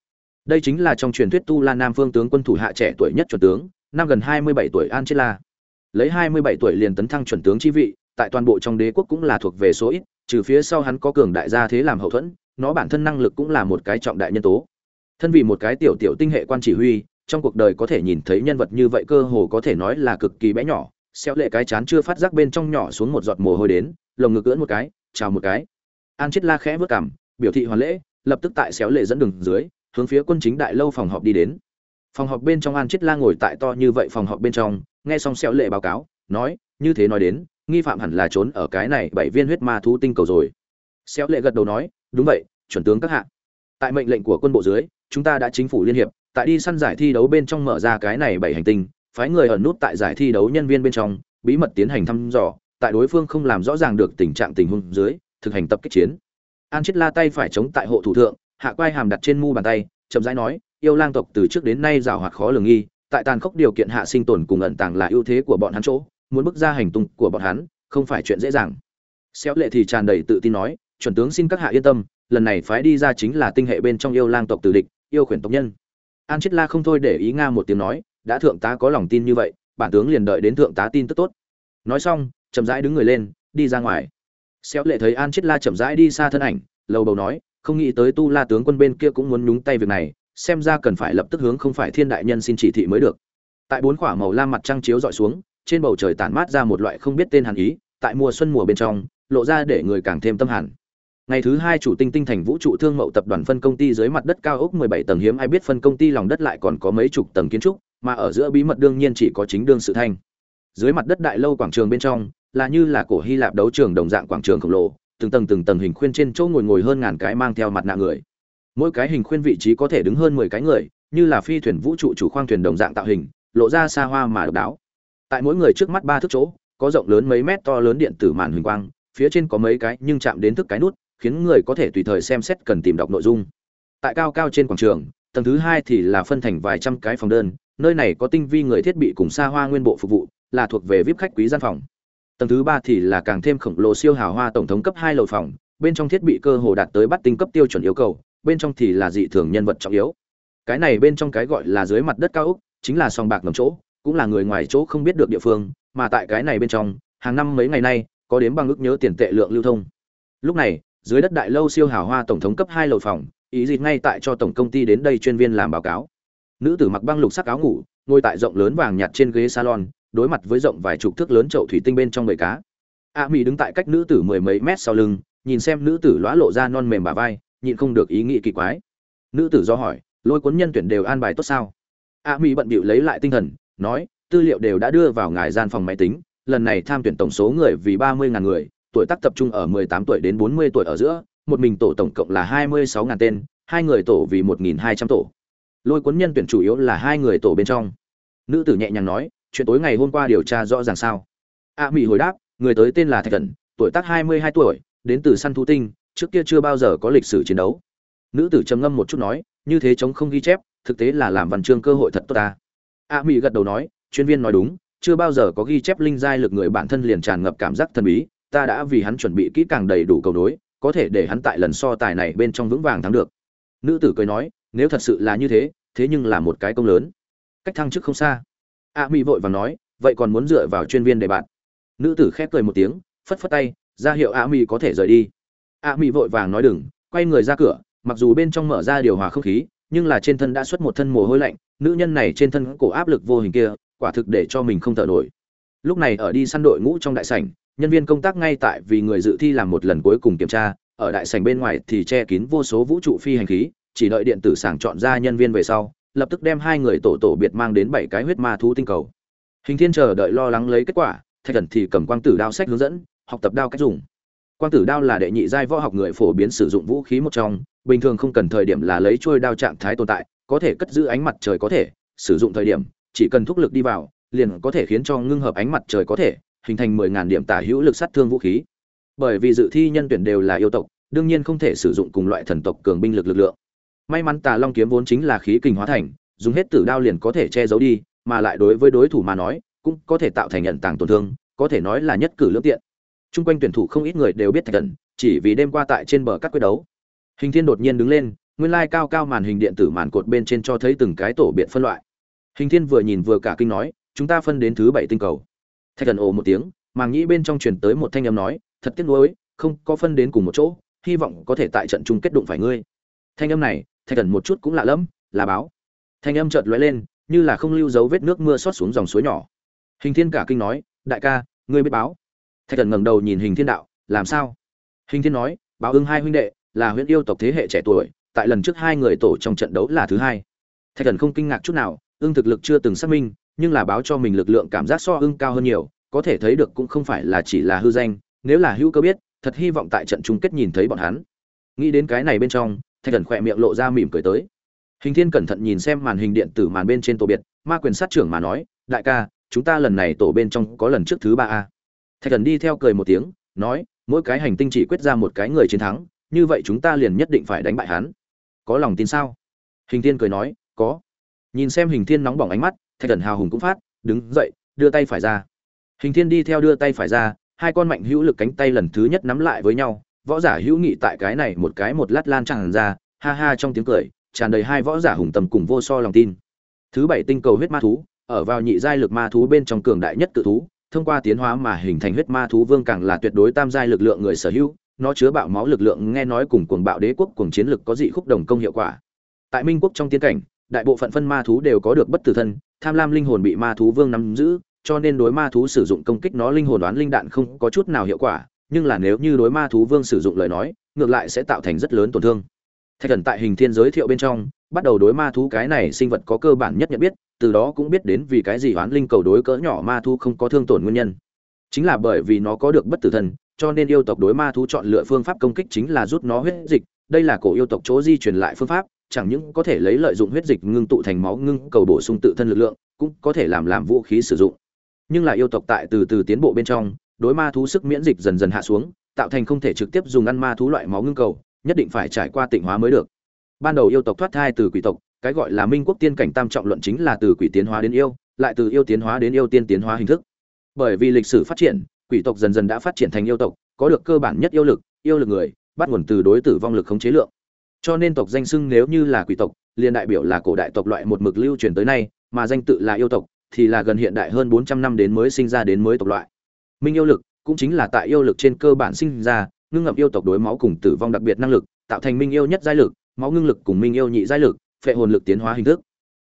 đây chính là trong truyền thuyết tu la nam phương tướng quân thủ hạ trẻ tuổi nhất chuẩn tướng, năm gần hai mươi bảy tuổi an chết la. Lấy hai mươi bảy tuổi liền tấn thăng chuẩn tướng chi vị, tại toàn bộ trong đế quốc cũng là thuộc về số ít, trừ phía sau hắn có cường đại gia thế làm hậu thuẫn, nó bản thân năng lực cũng là một cái trọng đại nhân tố. Thân vì một cái tiểu tiểu tinh hệ quan chỉ huy, trong cuộc đời có thể nhìn thấy nhân vật như vậy cơ hồ có thể nói là cực kỳ bé nhỏ, xéo lệ cái chán chưa phát giác bên trong nhỏ xuống một giọt mồ hôi đến, lồng ngực ưỡn một cái, chào một cái. An chết la khẽ vớt cảm, biểu thị hoàn lễ, lập tức tại xéo lệ dẫn đường dưới hướng phía quân chính đại lâu phòng họp đi đến. Phòng họp bên trong an chết la ngồi tại to như vậy phòng họp bên trong, nghe xong xẹo lệ báo cáo, nói, như thế nói đến, nghi phạm hẳn là trốn ở cái này bảy viên huyết ma thú tinh cầu rồi. Xéo lệ gật đầu nói, đúng vậy, chuẩn tướng các hạ. Tại mệnh lệnh của quân bộ dưới, chúng ta đã chính phủ liên hiệp, tại đi săn giải thi đấu bên trong mở ra cái này bảy hành tinh, phái người ẩn nút tại giải thi đấu nhân viên bên trong, bí mật tiến hành thăm dò, tại đối phương không làm rõ ràng được tình trạng tình huống dưới, thực hành tập kích chiến. An chết la tay phải chống tại hộ thủ thượng hạ quai hàm đặt trên mu bàn tay, chậm rãi nói, yêu lang tộc từ trước đến nay rào hoạt khó lường nghi, tại tàn khốc điều kiện hạ sinh tồn cùng ẩn tàng là ưu thế của bọn hắn chỗ, muốn bước ra hành tung của bọn hắn, không phải chuyện dễ dàng. Xéo lệ thì tràn đầy tự tin nói, chuẩn tướng xin các hạ yên tâm, lần này phái đi ra chính là tinh hệ bên trong yêu lang tộc tử địch, yêu khuyển tộc nhân. An chết la không thôi để ý nga một tiếng nói, đã thượng tá có lòng tin như vậy, bản tướng liền đợi đến thượng tá tin tức tốt. Nói xong, chậm rãi đứng người lên, đi ra ngoài. Xéo lệ thấy an chết la chậm rãi đi xa thân ảnh, lầu bầu nói không nghĩ tới tu la tướng quân bên kia cũng muốn nhúng tay việc này, xem ra cần phải lập tức hướng không phải thiên đại nhân xin chỉ thị mới được. Tại bốn quả màu lam mặt trăng chiếu dọi xuống, trên bầu trời tản mát ra một loại không biết tên hàn ý, tại mùa xuân mùa bên trong, lộ ra để người càng thêm tâm hàn ngày thứ hai chủ tinh tinh thành vũ trụ thương mậu tập đoàn phân công ty dưới mặt đất cao ốc 17 tầng hiếm ai biết phân công ty lòng đất lại còn có mấy chục tầng kiến trúc, mà ở giữa bí mật đương nhiên chỉ có chính đương sự thanh. Dưới mặt đất đại lâu quảng trường bên trong, là như là cổ hy lạp đấu trường đồng dạng quảng trường khổng lồ từng tầng từng tầng hình khuyên trên chỗ ngồi ngồi hơn ngàn cái mang theo mặt nạ người. Mỗi cái hình khuyên vị trí có thể đứng hơn 10 cái người, như là phi thuyền vũ trụ chủ khoang thuyền đồng dạng tạo hình, lộ ra xa hoa mà độc đáo. Tại mỗi người trước mắt ba thước chỗ, có rộng lớn mấy mét to lớn điện tử màn huỳnh quang, phía trên có mấy cái nhưng chạm đến thức cái nút, khiến người có thể tùy thời xem xét cần tìm đọc nội dung. Tại cao cao trên quảng trường, tầng thứ hai thì là phân thành vài trăm cái phòng đơn, nơi này có tinh vi người thiết bị cùng xa hoa nguyên bộ phục vụ, là thuộc về vip khách quý gian phòng tầng thứ ba thì là càng thêm khổng lồ siêu hào hoa tổng thống cấp hai lầu phòng, bên trong thiết bị cơ hồ đạt tới bắt tinh cấp tiêu chuẩn yêu cầu, bên trong thì là dị thường nhân vật trọng yếu. Cái này bên trong cái gọi là dưới mặt đất cao ốc, chính là sòng bạc ngầm chỗ, cũng là người ngoài chỗ không biết được địa phương, mà tại cái này bên trong, hàng năm mấy ngày nay, có đến bằng ước nhớ tiền tệ lượng lưu thông. Lúc này, dưới đất đại lâu siêu hào hoa tổng thống cấp hai lầu phòng, ý gì ngay tại cho tổng công ty đến đây chuyên viên làm báo cáo. Nữ tử mặc băng lục sắc áo ngủ, ngồi tại rộng lớn vàng nhạt trên ghế salon đối mặt với rộng vài chục thước lớn chậu thủy tinh bên trong bầy cá. A mỹ đứng tại cách nữ tử mười mấy mét sau lưng, nhìn xem nữ tử lõa lộ ra non mềm bà vai, nhịn không được ý nghĩ kỳ quái. Nữ tử do hỏi, lôi cuốn nhân tuyển đều an bài tốt sao? A mỹ bận bịu lấy lại tinh thần, nói, tư liệu đều đã đưa vào ngài gian phòng máy tính, lần này tham tuyển tổng số người vì ba mươi ngàn người, tuổi tác tập trung ở mười tám tuổi đến bốn mươi tuổi ở giữa, một mình tổ tổng cộng là hai mươi sáu ngàn tên, hai người tổ vì một nghìn hai trăm tổ. Lôi cuốn nhân tuyển chủ yếu là hai người tổ bên trong. Nữ tử nhẹ nhàng nói chuyện tối ngày hôm qua điều tra rõ ràng sao? A mỹ hồi đáp người tới tên là thạch thần tuổi tác hai mươi hai tuổi đến từ săn thú tinh trước kia chưa bao giờ có lịch sử chiến đấu. Nữ tử trầm ngâm một chút nói như thế chống không ghi chép thực tế là làm văn chương cơ hội thật tốt ta. A mỹ gật đầu nói chuyên viên nói đúng chưa bao giờ có ghi chép linh giai lực người bản thân liền tràn ngập cảm giác thần bí ta đã vì hắn chuẩn bị kỹ càng đầy đủ cầu nối, có thể để hắn tại lần so tài này bên trong vững vàng thắng được. Nữ tử cười nói nếu thật sự là như thế thế nhưng là một cái công lớn. Cách thăng chức không xa a mỹ vội vàng nói, vậy còn muốn dựa vào chuyên viên để bạn? Nữ tử khép cười một tiếng, phất phất tay, ra hiệu a mỹ có thể rời đi. A mỹ vội vàng nói đừng, quay người ra cửa, mặc dù bên trong mở ra điều hòa không khí, nhưng là trên thân đã xuất một thân mồ hôi lạnh, nữ nhân này trên thân cổ áp lực vô hình kia, quả thực để cho mình không thở nổi. Lúc này ở đi săn đội ngũ trong đại sảnh, nhân viên công tác ngay tại vì người dự thi làm một lần cuối cùng kiểm tra, ở đại sảnh bên ngoài thì che kín vô số vũ trụ phi hành khí, chỉ đợi điện tử sàng chọn ra nhân viên về sau lập tức đem hai người tổ tổ biệt mang đến bảy cái huyết ma thú tinh cầu. Hình thiên chờ đợi lo lắng lấy kết quả, thạch thần thì cầm quang tử đao sách hướng dẫn, học tập đao cách dùng. Quang tử đao là đệ nhị giai võ học người phổ biến sử dụng vũ khí một trong, bình thường không cần thời điểm là lấy trôi đao trạng thái tồn tại, có thể cất giữ ánh mặt trời có thể, sử dụng thời điểm, chỉ cần thúc lực đi vào, liền có thể khiến cho ngưng hợp ánh mặt trời có thể, hình thành mười ngàn điểm tả hữu lực sát thương vũ khí. Bởi vì dự thi nhân tuyển đều là yêu tộc, đương nhiên không thể sử dụng cùng loại thần tộc cường binh lực lực lượng may mắn tà long kiếm vốn chính là khí kình hóa thành, dùng hết tử đao liền có thể che giấu đi, mà lại đối với đối thủ mà nói, cũng có thể tạo thành nhận tàng tổn thương, có thể nói là nhất cử lưỡng tiện. Chung quanh tuyển thủ không ít người đều biết thạch thần chỉ vì đêm qua tại trên bờ các quyết đấu. Hình thiên đột nhiên đứng lên, nguyên lai cao cao màn hình điện tử màn cột bên trên cho thấy từng cái tổ biện phân loại. Hình thiên vừa nhìn vừa cả kinh nói, chúng ta phân đến thứ bảy tinh cầu. Thạch thần ồ một tiếng, màng nhĩ bên trong truyền tới một thanh âm nói, thật tiếc nuối, không có phân đến cùng một chỗ, hy vọng có thể tại trận chung kết đụng phải ngươi. Thanh âm này thạch thần một chút cũng lạ lẫm, là báo. Thanh âm chợt lóe lên, như là không lưu dấu vết nước mưa xót xuống dòng suối nhỏ. Hình thiên cả kinh nói, đại ca, ngươi biết báo? Thạch thần ngẩng đầu nhìn hình thiên đạo, làm sao? Hình thiên nói, báo ưng hai huynh đệ, là huyện yêu tộc thế hệ trẻ tuổi, tại lần trước hai người tổ trong trận đấu là thứ hai. Thạch thần không kinh ngạc chút nào, ưng thực lực chưa từng xác minh, nhưng là báo cho mình lực lượng cảm giác so ưng cao hơn nhiều, có thể thấy được cũng không phải là chỉ là hư danh, nếu là hữu cơ biết, thật hy vọng tại trận chung kết nhìn thấy bọn hắn. Nghĩ đến cái này bên trong thạch thần khỏe miệng lộ ra mỉm cười tới. Hình thiên cẩn thận nhìn xem màn hình điện tử màn bên trên tổ biệt, ma quyền sát trưởng mà nói, đại ca, chúng ta lần này tổ bên trong có lần trước thứ ba a. Thạch thần đi theo cười một tiếng, nói, mỗi cái hành tinh chỉ quyết ra một cái người chiến thắng, như vậy chúng ta liền nhất định phải đánh bại hắn. Có lòng tin sao? Hình thiên cười nói, có. Nhìn xem hình thiên nóng bỏng ánh mắt, thạch thần hào hùng cũng phát, đứng dậy, đưa tay phải ra. Hình thiên đi theo đưa tay phải ra, hai con mạnh hữu lực cánh tay lần thứ nhất nắm lại với nhau võ giả hữu nghị tại cái này một cái một lát lan tràn ra, ha ha trong tiếng cười, tràn đầy hai võ giả hùng tầm cùng vô so lòng tin. Thứ bảy tinh cầu huyết ma thú, ở vào nhị giai lực ma thú bên trong cường đại nhất tự thú, thông qua tiến hóa mà hình thành huyết ma thú vương càng là tuyệt đối tam giai lực lượng người sở hữu, nó chứa bạo máu lực lượng nghe nói cùng cuồng bạo đế quốc cùng chiến lực có dị khúc đồng công hiệu quả. Tại minh quốc trong tiến cảnh, đại bộ phận phân ma thú đều có được bất tử thân, tham lam linh hồn bị ma thú vương nắm giữ, cho nên đối ma thú sử dụng công kích nó linh hồn đoán linh đạn không có chút nào hiệu quả nhưng là nếu như đối ma thú vương sử dụng lời nói, ngược lại sẽ tạo thành rất lớn tổn thương. Thạch thần tại hình thiên giới thiệu bên trong, bắt đầu đối ma thú cái này sinh vật có cơ bản nhất nhận biết, từ đó cũng biết đến vì cái gì oán linh cầu đối cỡ nhỏ ma thú không có thương tổn nguyên nhân. Chính là bởi vì nó có được bất tử thần, cho nên yêu tộc đối ma thú chọn lựa phương pháp công kích chính là rút nó huyết dịch, đây là cổ yêu tộc chỗ di truyền lại phương pháp, chẳng những có thể lấy lợi dụng huyết dịch ngưng tụ thành máu ngưng cầu bổ sung tự thân lực lượng, cũng có thể làm làm vũ khí sử dụng. Nhưng là yêu tộc tại từ từ tiến bộ bên trong đối ma thú sức miễn dịch dần dần hạ xuống, tạo thành không thể trực tiếp dùng ăn ma thú loại máu ngưng cầu, nhất định phải trải qua tịnh hóa mới được. Ban đầu yêu tộc thoát thai từ quỷ tộc, cái gọi là minh quốc tiên cảnh tam trọng luận chính là từ quỷ tiến hóa đến yêu, lại từ yêu tiến hóa đến yêu tiên tiến hóa hình thức. Bởi vì lịch sử phát triển, quỷ tộc dần dần đã phát triển thành yêu tộc, có được cơ bản nhất yêu lực yêu lực người, bắt nguồn từ đối tử vong lực khống chế lượng. Cho nên tộc danh xưng nếu như là quỷ tộc, liền đại biểu là cổ đại tộc loại một mực lưu truyền tới nay, mà danh tự là yêu tộc, thì là gần hiện đại hơn 400 năm đến mới sinh ra đến mới tộc loại minh yêu lực cũng chính là tại yêu lực trên cơ bản sinh ra, ngưng ngập yêu tộc đối máu cùng tử vong đặc biệt năng lực, tạo thành minh yêu nhất giai lực, máu ngưng lực cùng minh yêu nhị giai lực, phệ hồn lực tiến hóa hình thức.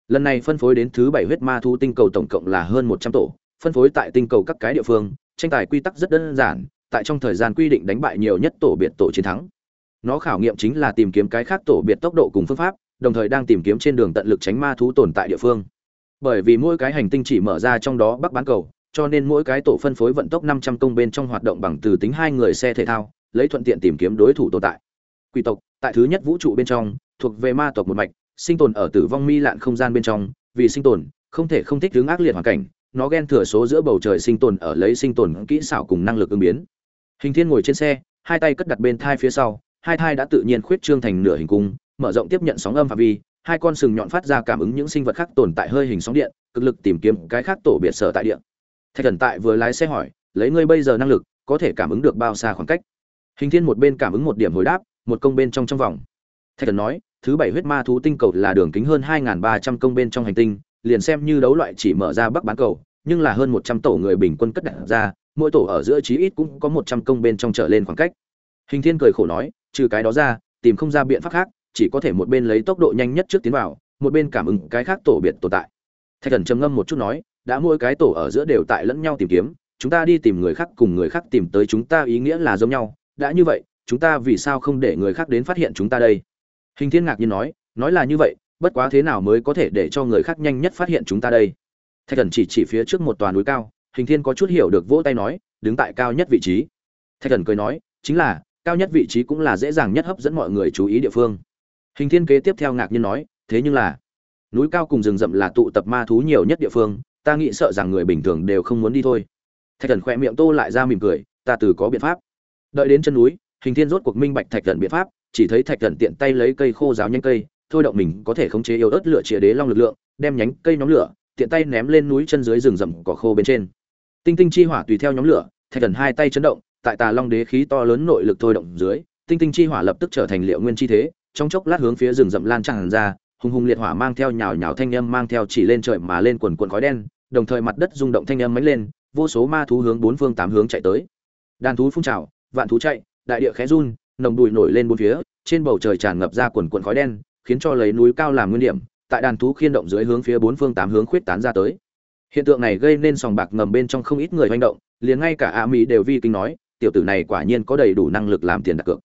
Lần này phân phối đến thứ bảy huyết ma thu tinh cầu tổng cộng là hơn 100 tổ, phân phối tại tinh cầu các cái địa phương, tranh tài quy tắc rất đơn giản, tại trong thời gian quy định đánh bại nhiều nhất tổ biệt tổ chiến thắng. Nó khảo nghiệm chính là tìm kiếm cái khác tổ biệt tốc độ cùng phương pháp, đồng thời đang tìm kiếm trên đường tận lực tránh ma thú tồn tại địa phương. Bởi vì mỗi cái hành tinh chỉ mở ra trong đó bắc bán cầu cho nên mỗi cái tổ phân phối vận tốc 500 công bên trong hoạt động bằng từ tính hai người xe thể thao, lấy thuận tiện tìm kiếm đối thủ tồn tại. Quỷ tộc, tại thứ nhất vũ trụ bên trong, thuộc về ma tộc một mạch, sinh tồn ở tử vong mi lạn không gian bên trong, vì sinh tồn, không thể không thích hướng ác liệt hoàn cảnh, nó ghen thừa số giữa bầu trời sinh tồn ở lấy sinh tồn kỹ xảo cùng năng lực ứng biến. Hình thiên ngồi trên xe, hai tay cất đặt bên thai phía sau, hai thai đã tự nhiên khuyết trương thành nửa hình cung, mở rộng tiếp nhận sóng âm phạm vi, hai con sừng nhọn phát ra cảm ứng những sinh vật khác tồn tại hơi hình sóng điện, cực lực tìm kiếm cái khác tổ biệt sở tại địa thạch thần tại vừa lái xe hỏi, lấy ngươi bây giờ năng lực, có thể cảm ứng được bao xa khoảng cách? Hình thiên một bên cảm ứng một điểm hồi đáp, một công bên trong trong vòng. Thạch thần nói, thứ bảy huyết ma thú tinh cầu là đường kính hơn hai ba trăm công bên trong hành tinh, liền xem như đấu loại chỉ mở ra bắc bán cầu, nhưng là hơn một trăm tổ người bình quân cất đặt ra, mỗi tổ ở giữa chí ít cũng có một trăm công bên trong trở lên khoảng cách. Hình thiên cười khổ nói, trừ cái đó ra, tìm không ra biện pháp khác, chỉ có thể một bên lấy tốc độ nhanh nhất trước tiến vào, một bên cảm ứng cái khác tổ biệt tồn tại. Thạch thần trầm ngâm một chút nói đã mỗi cái tổ ở giữa đều tại lẫn nhau tìm kiếm, chúng ta đi tìm người khác cùng người khác tìm tới chúng ta ý nghĩa là giống nhau. Đã như vậy, chúng ta vì sao không để người khác đến phát hiện chúng ta đây? Hình thiên ngạc nhiên nói nói là như vậy, bất quá thế nào mới có thể để cho người khác nhanh nhất phát hiện chúng ta đây? Thạch thần chỉ chỉ phía trước một toàn núi cao, hình thiên có chút hiểu được vỗ tay nói, đứng tại cao nhất vị trí. Thạch thần cười nói, chính là, cao nhất vị trí cũng là dễ dàng nhất hấp dẫn mọi người chú ý địa phương. Hình thiên kế tiếp theo ngạc nhiên nói, thế nhưng là, núi cao cùng rừng rậm là tụ tập ma thú nhiều nhất địa phương ta nghĩ sợ rằng người bình thường đều không muốn đi thôi. Thạch thần khỏe miệng tô lại ra mỉm cười, ta từ có biện pháp. Đợi đến chân núi, hình thiên rốt cuộc minh bạch thạch thần biện pháp, chỉ thấy thạch thần tiện tay lấy cây khô giáo nhanh cây, thôi động mình có thể khống chế yếu ớt lửa chĩa đế long lực lượng, đem nhánh cây nhóm lửa, tiện tay ném lên núi chân dưới rừng rậm cỏ khô bên trên. Tinh tinh chi hỏa tùy theo nhóm lửa, thạch thần hai tay chấn động, tại tà long đế khí to lớn nội lực thôi động dưới, tinh tinh chi hỏa lập tức trở thành liệu nguyên chi thế, trong chốc lát hướng phía rừng rậm lan tràn ra, hùng hùng liệt hỏa mang theo nhào nhào thanh âm mang theo chỉ lên trời mà lên quần quần khói đen đồng thời mặt đất rung động thanh âm mấy lên, vô số ma thú hướng bốn phương tám hướng chạy tới. Đàn thú phun trào, vạn thú chạy, đại địa khẽ run, nồng bụi nổi lên bốn phía, trên bầu trời tràn ngập ra quần quần khói đen, khiến cho lấy núi cao làm nguyên điểm, tại đàn thú khiên động dưới hướng phía bốn phương tám hướng khuyết tán ra tới. Hiện tượng này gây nên sòng bạc ngầm bên trong không ít người hành động, liền ngay cả a mỹ đều vi kinh nói, tiểu tử này quả nhiên có đầy đủ năng lực làm tiền đặt cược.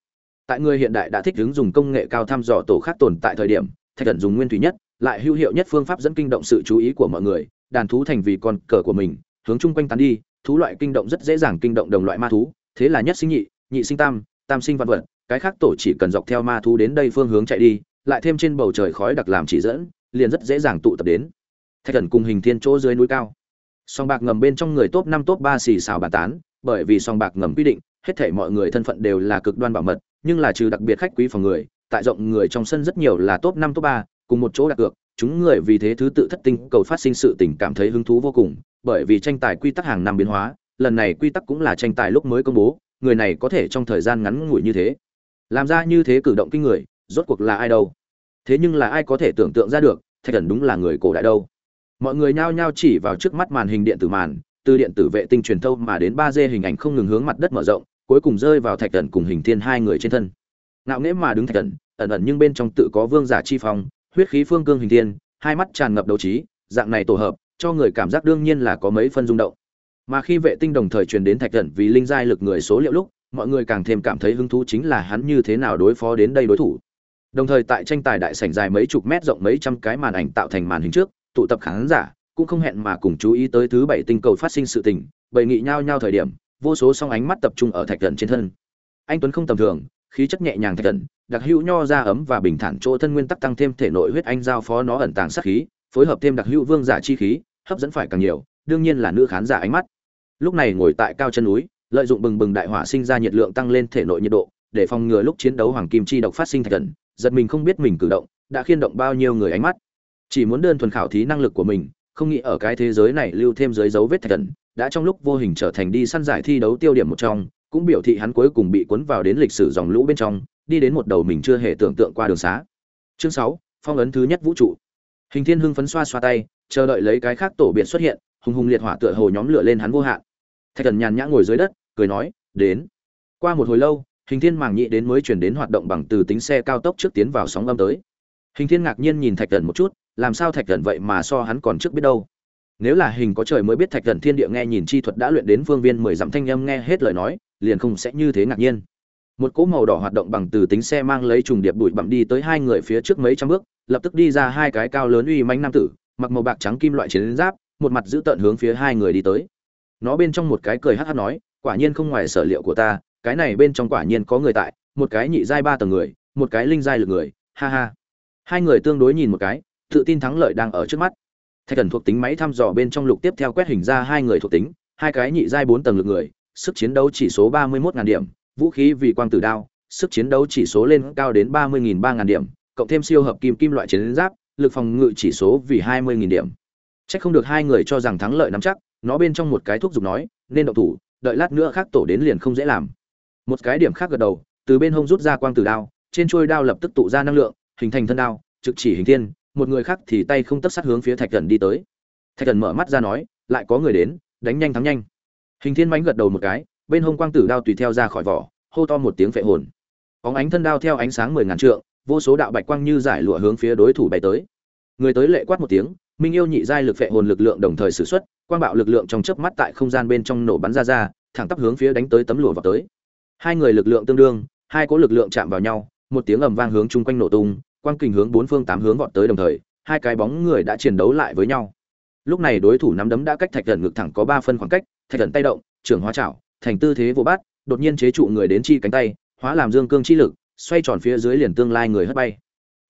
Tại người hiện đại đã thích ứng dùng công nghệ cao thăm dò tổ khác tồn tại thời điểm, thạch thần dùng nguyên thủy nhất lại hữu hiệu nhất phương pháp dẫn kinh động sự chú ý của mọi người, đàn thú thành vì con cờ của mình, hướng chung quanh tán đi, thú loại kinh động rất dễ dàng kinh động đồng loại ma thú, thế là nhất sinh nhị nhị sinh tam tam sinh văn vật, cái khác tổ chỉ cần dọc theo ma thú đến đây phương hướng chạy đi, lại thêm trên bầu trời khói đặc làm chỉ dẫn, liền rất dễ dàng tụ tập đến. Thạch thần cùng hình thiên chỗ dưới núi cao. Song bạc ngầm bên trong người top năm, top ba xì xào bàn tán, bởi vì song bạc ngầm quy định, hết thể mọi người thân phận đều là cực đoan bảo mật, nhưng là trừ đặc biệt khách quý phòng người, tại rộng người trong sân rất nhiều là top năm, top ba cùng một chỗ đặt cược, chúng người vì thế thứ tự thất tinh cầu phát sinh sự tình cảm thấy hứng thú vô cùng, bởi vì tranh tài quy tắc hàng năm biến hóa, lần này quy tắc cũng là tranh tài lúc mới công bố, người này có thể trong thời gian ngắn ngủi như thế. Làm ra như thế cử động kinh người, rốt cuộc là ai đâu? Thế nhưng là ai có thể tưởng tượng ra được, thạch thần đúng là người cổ đại đâu. Mọi người nhao nhao chỉ vào trước mắt màn hình điện tử màn, từ điện tử vệ tinh truyền thâu mà đến ba d hình ảnh không ngừng hướng mặt đất mở rộng, cuối cùng rơi vào thạch thần cùng hình thiên hai người trên thân. Ngạo nghễ mà đứng thạch thần ẩn ẩn nhưng bên trong tự có vương giả chi phong huyết khí phương cương hình thiên, hai mắt tràn ngập đấu trí, dạng này tổ hợp, cho người cảm giác đương nhiên là có mấy phân rung động. Mà khi vệ tinh đồng thời truyền đến thạch thần vì linh giai lực người số liệu lúc, mọi người càng thêm cảm thấy hứng thú chính là hắn như thế nào đối phó đến đây đối thủ. Đồng thời tại tranh tài đại sảnh dài mấy chục mét rộng mấy trăm cái màn ảnh tạo thành màn hình trước, tụ tập khán giả, cũng không hẹn mà cùng chú ý tới thứ bảy tinh cầu phát sinh sự tình bầy nghị nhau nhau thời điểm, vô số song ánh mắt tập trung ở thạch thần trên thân. Anh tuấn không tầm thường, khí chất nhẹ nhàng thạch thần đặc hữu nho ra ấm và bình thản chỗ thân nguyên tắc tăng thêm thể nội huyết anh giao phó nó ẩn tàng sát khí, phối hợp thêm đặc hữu vương giả chi khí, hấp dẫn phải càng nhiều, đương nhiên là nữ khán giả ánh mắt. Lúc này ngồi tại cao chân núi, lợi dụng bừng bừng đại hỏa sinh ra nhiệt lượng tăng lên thể nội nhiệt độ, để phòng ngừa lúc chiến đấu hoàng kim chi độc phát sinh thạch thần giật mình không biết mình cử động, đã khiên động bao nhiêu người ánh mắt. Chỉ muốn đơn thuần khảo thí năng lực của mình, không nghĩ ở cái thế giới này lưu thêm dưới dấu vết thạch thần đã trong lúc vô hình trở thành đi săn giải thi đấu tiêu điểm một trong, cũng biểu thị hắn cuối cùng bị cuốn vào đến lịch sử dòng lũ bên trong đi đến một đầu mình chưa hề tưởng tượng qua đường xá. Chương sáu, phong ấn thứ nhất vũ trụ. Hình thiên hưng phấn xoa xoa tay, chờ đợi lấy cái khác tổ biệt xuất hiện, hùng hùng liệt hỏa tựa hồ nhóm lửa lên hắn vô hạn. Thạch thần nhàn nhã ngồi dưới đất, cười nói, đến. Qua một hồi lâu, hình thiên màng nhị đến mới chuyển đến hoạt động bằng từ tính xe cao tốc trước tiến vào sóng âm tới. Hình thiên ngạc nhiên nhìn thạch thần một chút, làm sao thạch thần vậy mà so hắn còn trước biết đâu? Nếu là hình có trời mới biết thạch thần thiên địa nghe nhìn chi thuật đã luyện đến phương viên mười dặm thanh âm nghe hết lời nói, liền không sẽ như thế ngạc nhiên một cỗ màu đỏ hoạt động bằng từ tính xe mang lấy trùng điệp bụi bặm đi tới hai người phía trước mấy trăm bước, lập tức đi ra hai cái cao lớn uy manh nam tử, mặc màu bạc trắng kim loại chiến giáp, một mặt giữ tận hướng phía hai người đi tới. Nó bên trong một cái cười hát hát nói, quả nhiên không ngoài sở liệu của ta, cái này bên trong quả nhiên có người tại, một cái nhị giai ba tầng người, một cái linh giai lực người, ha ha. Hai người tương đối nhìn một cái, tự tin thắng lợi đang ở trước mắt. Thạch thần thuộc tính máy thăm dò bên trong lục tiếp theo quét hình ra hai người thuộc tính, hai cái nhị giai bốn tầng lực người, sức chiến đấu chỉ số ba mươi một điểm vũ khí vì quang tử đao sức chiến đấu chỉ số lên cao đến ba mươi ba ngàn điểm cộng thêm siêu hợp kim kim loại chiến giáp lực phòng ngự chỉ số vì hai mươi điểm Chắc không được hai người cho rằng thắng lợi nắm chắc, nó bên trong một cái thuốc dục nói, nên động thủ, đợi lát nữa khác tổ đến liền không dễ làm. Một cái điểm khác gật đầu, từ bên hông rút ra quang tử đao, trên chuôi đao lập tức tụ ra năng lượng, hình thành thân đao, trực chỉ hình thiên, một người khác thì tay không tấp sát hướng phía Thạch thần đi tới. Thạch thần mở mắt ra nói, lại có người đến, đánh nhanh thắng nhanh. Hình thiên mánh gật đầu một cái, bên hông quang tử đao tùy theo ra khỏi vỏ, hô to một tiếng phệ hồn. Bóng ánh thân đao theo ánh sáng mười ngàn trượng, vô số đạo bạch quang như giải lụa hướng phía đối thủ bay tới. Người tới lệ quát một tiếng, minh yêu nhị giai lực phệ hồn lực lượng đồng thời sử xuất quang bạo lực lượng trong chớp mắt tại không gian bên trong nổ bắn ra ra thẳng tắp hướng phía đánh tới tấm lụa vào tới hai người lực lượng tương đương hai cỗ lực lượng chạm vào nhau một tiếng ầm vang hướng chung quanh nổ tung quang kình hướng bốn phương tám hướng vọt tới đồng thời hai cái bóng người đã chiến đấu lại với nhau lúc này đối thủ nắm đấm đã cách thạch thần ngực thẳng có ba phân khoảng cách thạch thần tay động trưởng hóa chảo thành tư thế vô bát đột nhiên chế trụ người đến chi cánh tay hóa làm dương cương chi lực xoay tròn phía dưới liền tương lai người hất bay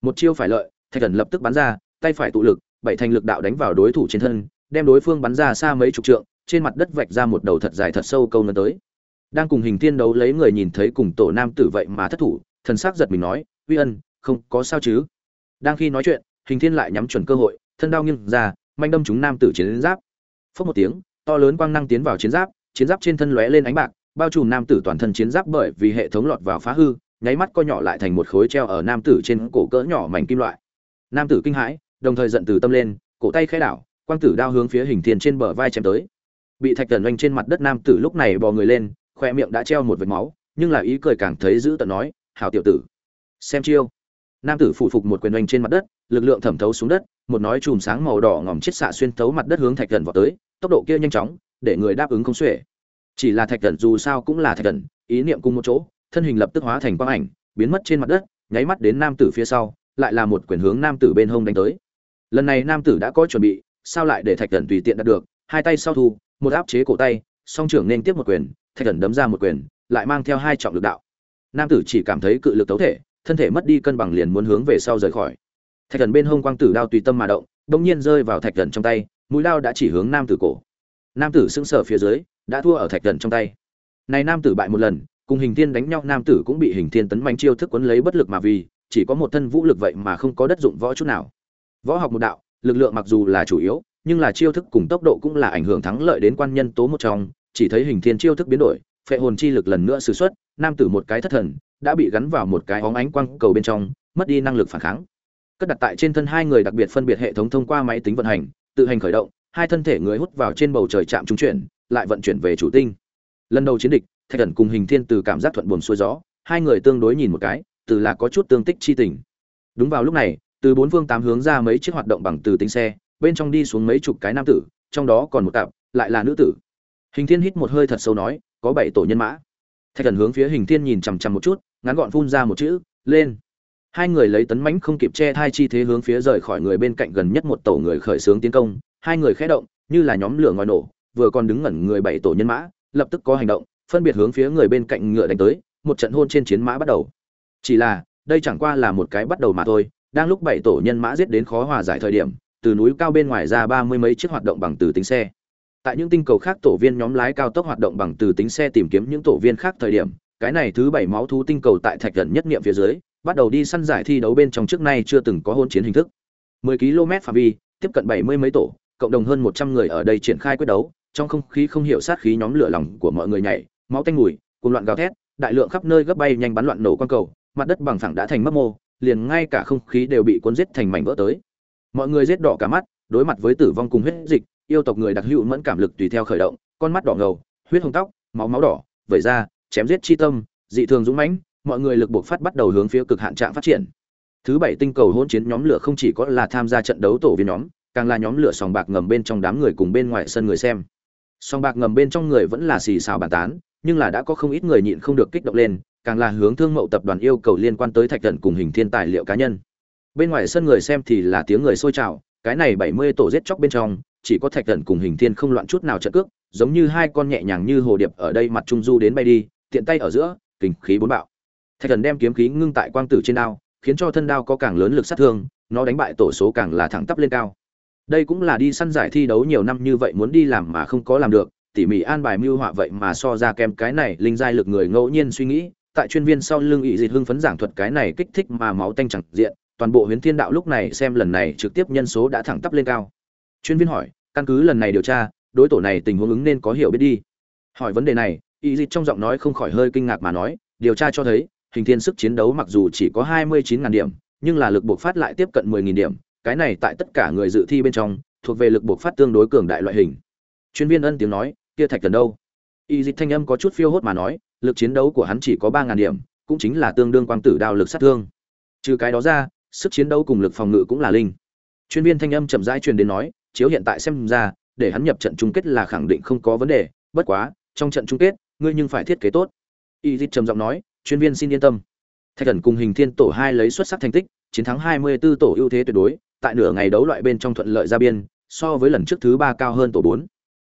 một chiêu phải lợi thạch thần lập tức bắn ra tay phải tụ lực bảy thành lực đạo đánh vào đối thủ trên thân, đem đối phương bắn ra xa mấy chục trượng, trên mặt đất vạch ra một đầu thật dài thật sâu câu nấn tới. Đang cùng hình tiên đấu lấy người nhìn thấy cùng tổ nam tử vậy mà thất thủ, thần sắc giật mình nói, "Uy ân, không, có sao chứ?" Đang khi nói chuyện, hình thiên lại nhắm chuẩn cơ hội, thân đao nghiêng ra, manh đâm chúng nam tử chiến giáp. Phốc một tiếng, to lớn quang năng tiến vào chiến giáp, chiến giáp trên thân lóe lên ánh bạc, bao trùm nam tử toàn thân chiến giáp bởi vì hệ thống lọt vào phá hư, nháy mắt co nhỏ lại thành một khối treo ở nam tử trên cổ cỡ nhỏ mảnh kim loại. Nam tử kinh hãi, đồng thời giận từ tâm lên cổ tay khẽ đảo quang tử đao hướng phía hình thiên trên bờ vai chém tới. Bị thạch thần oanh trên mặt đất nam tử lúc này bò người lên khoe miệng đã treo một vệt máu nhưng là ý cười càng thấy giữ tận nói hảo tiểu tử xem chiêu. Nam tử phụ phục một quyền oanh trên mặt đất lực lượng thẩm thấu xuống đất một nói chùm sáng màu đỏ ngòm chết xạ xuyên thấu mặt đất hướng thạch thần vào tới tốc độ kia nhanh chóng để người đáp ứng không xuể chỉ là thạch thần dù sao cũng là thạch thần, ý niệm cùng một chỗ, thân hình lập tức hóa thành quang ảnh, biến mất trên mặt đất, nháy mắt đến nam tử phía sau, lại là một quyền hướng nam tử bên hông đánh tới. Lần này nam tử đã có chuẩn bị, sao lại để thạch thần tùy tiện đạt được? Hai tay sau thu, một áp chế cổ tay, song trưởng nên tiếp một quyền, thạch thần đấm ra một quyền, lại mang theo hai trọng lực đạo. Nam tử chỉ cảm thấy cự lực tấu thể, thân thể mất đi cân bằng liền muốn hướng về sau rời khỏi. Thạch thần bên hông quang tử đao tùy tâm mà động đông nhiên rơi vào thạch thần trong tay, mũi đao đã chỉ hướng nam tử cổ. Nam tử sững sờ phía dưới đã thua ở thạch thần trong tay. Này nam tử bại một lần, cùng hình thiên đánh nhau, nam tử cũng bị hình thiên tấn manh chiêu thức quấn lấy bất lực mà vì, chỉ có một thân vũ lực vậy mà không có đất dụng võ chút nào. Võ học một đạo, lực lượng mặc dù là chủ yếu, nhưng là chiêu thức cùng tốc độ cũng là ảnh hưởng thắng lợi đến quan nhân tố một trong, chỉ thấy hình thiên chiêu thức biến đổi, phệ hồn chi lực lần nữa sử xuất, nam tử một cái thất thần, đã bị gắn vào một cái óng ánh quang cầu bên trong, mất đi năng lực phản kháng. Cất đặt tại trên thân hai người đặc biệt phân biệt hệ thống thông qua máy tính vận hành, tự hành khởi động, hai thân thể người hút vào trên bầu trời chạm trung chuyển lại vận chuyển về chủ tinh. Lần đầu chiến địch, thạch thần cùng hình thiên từ cảm giác thuận buồm xuôi gió, hai người tương đối nhìn một cái, từ là có chút tương tích chi tình. Đúng vào lúc này, từ bốn phương tám hướng ra mấy chiếc hoạt động bằng từ tính xe, bên trong đi xuống mấy chục cái nam tử, trong đó còn một cặp, lại là nữ tử. Hình thiên hít một hơi thật sâu nói, có bảy tổ nhân mã. Thạch thần hướng phía hình thiên nhìn chằm chằm một chút, ngắn gọn phun ra một chữ, lên. Hai người lấy tấn mãnh không kịp che thai chi thế hướng phía rời khỏi người bên cạnh gần nhất một tổ người khởi xướng tiến công, hai người khẽ động, như là nhóm lửa ngòi nổ vừa còn đứng ngẩn người bảy tổ nhân mã, lập tức có hành động, phân biệt hướng phía người bên cạnh ngựa đánh tới, một trận hôn trên chiến mã bắt đầu. Chỉ là, đây chẳng qua là một cái bắt đầu mà thôi, đang lúc bảy tổ nhân mã giết đến khó hòa giải thời điểm, từ núi cao bên ngoài ra ba mươi mấy chiếc hoạt động bằng từ tính xe. Tại những tinh cầu khác tổ viên nhóm lái cao tốc hoạt động bằng từ tính xe tìm kiếm những tổ viên khác thời điểm, cái này thứ bảy máu thú tinh cầu tại thạch gần nhất nghiệm phía dưới, bắt đầu đi săn giải thi đấu bên trong trước nay chưa từng có hôn chiến hình thức. 10 km phạm vi, tiếp cận bảy mươi mấy tổ, cộng đồng hơn một trăm người ở đây triển khai quyết đấu trong không khí không hiểu sát khí nhóm lửa lòng của mọi người nhảy, máu tanh mùi cùng loạn gào thét, đại lượng khắp nơi gấp bay nhanh bắn loạn nổ quan cầu, mặt đất bằng phẳng đã thành mấp mô, liền ngay cả không khí đều bị cuốn giết thành mảnh vỡ tới. Mọi người giết đỏ cả mắt, đối mặt với tử vong cùng huyết dịch, yêu tộc người đặc hữu mẫn cảm lực tùy theo khởi động, con mắt đỏ ngầu, huyết hồng tóc, máu máu đỏ, vẩy ra, chém giết chi tâm, dị thường dũng mãnh, mọi người lực buộc phát bắt đầu hướng phía cực hạn trạng phát triển. Thứ bảy tinh cầu hỗn chiến nhóm lửa không chỉ có là tham gia trận đấu tổ viên nhóm, càng là nhóm lửa sòng bạc ngầm bên trong đám người cùng bên ngoài sân người xem song bạc ngầm bên trong người vẫn là xì xào bàn tán, nhưng là đã có không ít người nhịn không được kích động lên, càng là hướng thương mậu tập đoàn yêu cầu liên quan tới thạch thần cùng hình thiên tài liệu cá nhân. Bên ngoài sân người xem thì là tiếng người sôi trào, cái này bảy mươi tổ giết chóc bên trong, chỉ có thạch thần cùng hình thiên không loạn chút nào trận cước, giống như hai con nhẹ nhàng như hồ điệp ở đây mặt trung du đến bay đi, tiện tay ở giữa kình khí bốn bạo. Thạch thần đem kiếm khí ngưng tại quang tử trên đao, khiến cho thân đao có càng lớn lực sát thương, nó đánh bại tổ số càng là thẳng tắp lên cao đây cũng là đi săn giải thi đấu nhiều năm như vậy muốn đi làm mà không có làm được, tỉ mỉ an bài mưu họa vậy mà so ra kém cái này, linh giai lực người ngẫu nhiên suy nghĩ, tại chuyên viên sau lưng ỵ dịt hưng phấn giảng thuật cái này kích thích mà máu tanh chẳng diện, toàn bộ huyến thiên đạo lúc này xem lần này trực tiếp nhân số đã thẳng tắp lên cao. Chuyên viên hỏi, căn cứ lần này điều tra, đối tổ này tình huống ứng nên có hiểu biết đi. Hỏi vấn đề này ỵ dịt trong giọng nói không khỏi hơi kinh ngạc mà nói, điều tra cho thấy, hình thiên sức chiến đấu mặc dù chỉ có hai mươi chín ngàn điểm, nhưng là lực buộc phát lại tiếp cận mười nghìn điểm cái này tại tất cả người dự thi bên trong, thuộc về lực buộc phát tương đối cường đại loại hình. Chuyên viên ân tiếng nói, kia thạch thần đâu? Y dịch thanh âm có chút phiêu hốt mà nói, lực chiến đấu của hắn chỉ có ba ngàn điểm, cũng chính là tương đương quang tử đao lực sát thương. Trừ cái đó ra, sức chiến đấu cùng lực phòng ngự cũng là linh. Chuyên viên thanh âm chậm rãi truyền đến nói, chiếu hiện tại xem ra, để hắn nhập trận chung kết là khẳng định không có vấn đề, bất quá, trong trận chung kết, ngươi nhưng phải thiết kế tốt. Y dịch trầm giọng nói, chuyên viên xin yên tâm. Thạch thần cùng hình thiên tổ hai lấy xuất sắc thành tích, chiến thắng 24 tổ ưu thế tuyệt đối tại nửa ngày đấu loại bên trong thuận lợi ra biên, so với lần trước thứ ba cao hơn tổ 4.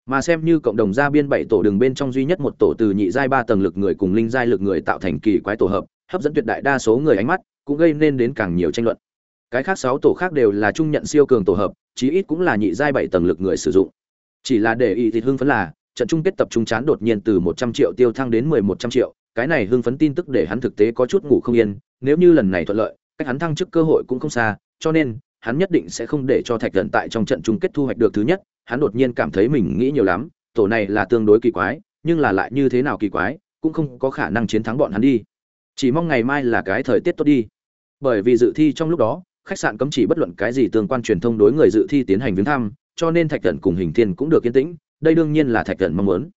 mà xem như cộng đồng ra biên bảy tổ đường bên trong duy nhất một tổ từ nhị giai ba tầng lực người cùng linh giai lực người tạo thành kỳ quái tổ hợp, hấp dẫn tuyệt đại đa số người ánh mắt, cũng gây nên đến càng nhiều tranh luận cái khác sáu tổ khác đều là trung nhận siêu cường tổ hợp, chí ít cũng là nhị giai bảy tầng lực người sử dụng chỉ là để ý thì hưng phấn là, trận chung kết tập trung chán đột nhiên từ 100 triệu tiêu thăng đến 1100 triệu, cái này hưng phấn tin tức để hắn thực tế có chút ngủ không yên, nếu như lần này thuận lợi, cách hắn thăng chức cơ hội cũng không xa, cho nên hắn nhất định sẽ không để cho thạch thần tại trong trận chung kết thu hoạch được thứ nhất, hắn đột nhiên cảm thấy mình nghĩ nhiều lắm, tổ này là tương đối kỳ quái, nhưng là lại như thế nào kỳ quái, cũng không có khả năng chiến thắng bọn hắn đi. Chỉ mong ngày mai là cái thời tiết tốt đi. Bởi vì dự thi trong lúc đó, khách sạn cấm chỉ bất luận cái gì tương quan truyền thông đối người dự thi tiến hành viếng thăm, cho nên thạch thần cùng hình thiên cũng được yên tĩnh, đây đương nhiên là thạch thần mong muốn.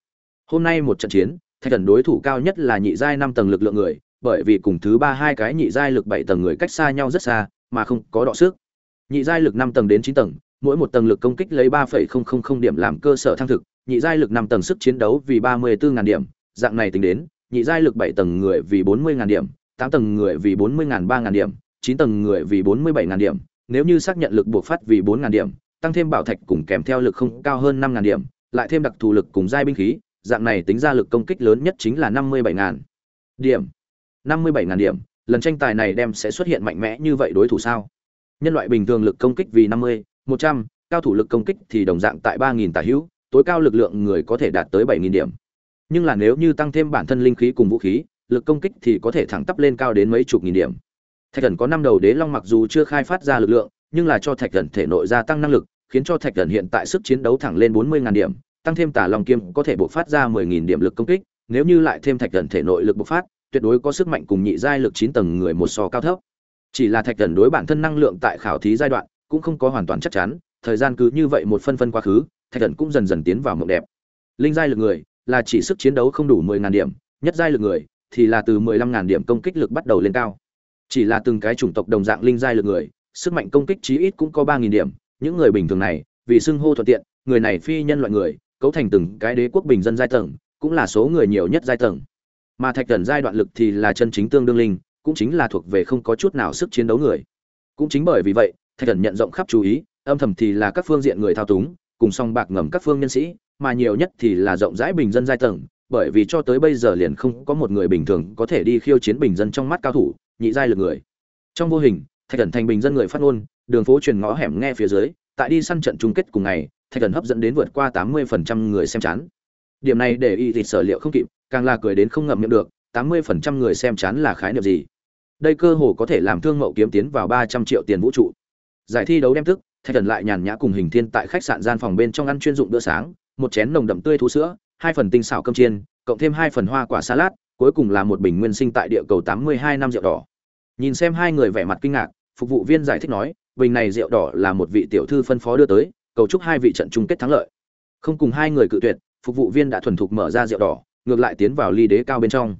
Hôm nay một trận chiến, thạch thần đối thủ cao nhất là nhị giai năm tầng lực lượng người, bởi vì cùng thứ ba hai cái nhị giai lực bảy tầng người cách xa nhau rất xa, mà không có đọ sức nhị giai lực năm tầng đến chín tầng, mỗi một tầng lực công kích lấy ba phẩy không không không điểm làm cơ sở thăng thực, nhị giai lực năm tầng sức chiến đấu vì ba mươi bốn ngàn điểm, dạng này tính đến, nhị giai lực bảy tầng người vì bốn mươi ngàn điểm, tám tầng người vì bốn mươi ngàn ba ngàn điểm, chín tầng người vì bốn mươi bảy ngàn điểm, nếu như xác nhận lực buộc phát vì bốn ngàn điểm, tăng thêm bảo thạch cùng kèm theo lực không cao hơn năm ngàn điểm, lại thêm đặc thù lực cùng giai binh khí, dạng này tính ra lực công kích lớn nhất chính là năm mươi bảy ngàn điểm. năm mươi bảy ngàn điểm, lần tranh tài này đem sẽ xuất hiện mạnh mẽ như vậy đối thủ sao? Nhân loại bình thường lực công kích vì năm mươi, một trăm, cao thủ lực công kích thì đồng dạng tại ba nghìn tả hữu, tối cao lực lượng người có thể đạt tới bảy nghìn điểm. Nhưng là nếu như tăng thêm bản thân linh khí cùng vũ khí, lực công kích thì có thể thẳng tắp lên cao đến mấy chục nghìn điểm. Thạch thần có năm đầu đế long mặc dù chưa khai phát ra lực lượng, nhưng là cho thạch thần thể nội gia tăng năng lực, khiến cho thạch thần hiện tại sức chiến đấu thẳng lên bốn mươi ngàn điểm, tăng thêm tả long kiếm có thể bộc phát ra mười nghìn điểm lực công kích, nếu như lại thêm thạch thần thể nội lực bộc phát, tuyệt đối có sức mạnh cùng nhị giai lực chín tầng người một so cao thấp chỉ là thạch thần đối bản thân năng lượng tại khảo thí giai đoạn cũng không có hoàn toàn chắc chắn, thời gian cứ như vậy một phân phân quá khứ, thạch thần cũng dần dần tiến vào mộng đẹp. Linh giai lực người là chỉ sức chiến đấu không đủ mười ngàn điểm, nhất giai lực người thì là từ mười lăm ngàn điểm công kích lực bắt đầu lên cao. Chỉ là từng cái chủng tộc đồng dạng linh giai lực người, sức mạnh công kích chí ít cũng có ba nghìn điểm, những người bình thường này, vì xưng hô thuận tiện, người này phi nhân loại người, cấu thành từng cái đế quốc bình dân giai tầng, cũng là số người nhiều nhất giai tầng. Mà thạch thần giai đoạn lực thì là chân chính tương đương linh cũng chính là thuộc về không có chút nào sức chiến đấu người. Cũng chính bởi vì vậy, thạch thần nhận rộng khắp chú ý, âm thầm thì là các phương diện người thao túng, cùng song bạc ngầm các phương nhân sĩ, mà nhiều nhất thì là rộng rãi bình dân giai tầng, bởi vì cho tới bây giờ liền không có một người bình thường có thể đi khiêu chiến bình dân trong mắt cao thủ, nhị giai lực người. Trong vô hình, thạch thần thành bình dân người phát ngôn, đường phố truyền ngõ hẻm nghe phía dưới, tại đi săn trận chung kết cùng ngày, thạch thần hấp dẫn đến vượt qua tám mươi phần trăm người xem chán. Điểm này để y thịt sở liệu không kịp, càng là cười đến không ngậm miệng được, tám mươi phần trăm người xem chán là khái niệm gì? Đây cơ hồ có thể làm thương mậu kiếm tiến vào ba trăm triệu tiền vũ trụ. Giải thi đấu đem thức, thạch thần lại nhàn nhã cùng hình thiên tại khách sạn gian phòng bên trong ăn chuyên dụng bữa sáng, một chén nồng đậm tươi thú sữa, hai phần tinh xảo cơm chiên, cộng thêm hai phần hoa quả salad, cuối cùng là một bình nguyên sinh tại địa cầu tám mươi hai năm rượu đỏ. Nhìn xem hai người vẻ mặt kinh ngạc, phục vụ viên giải thích nói, bình này rượu đỏ là một vị tiểu thư phân phó đưa tới, cầu chúc hai vị trận chung kết thắng lợi. Không cùng hai người cự tuyệt, phục vụ viên đã thuần thục mở ra rượu đỏ, ngược lại tiến vào ly đế cao bên trong.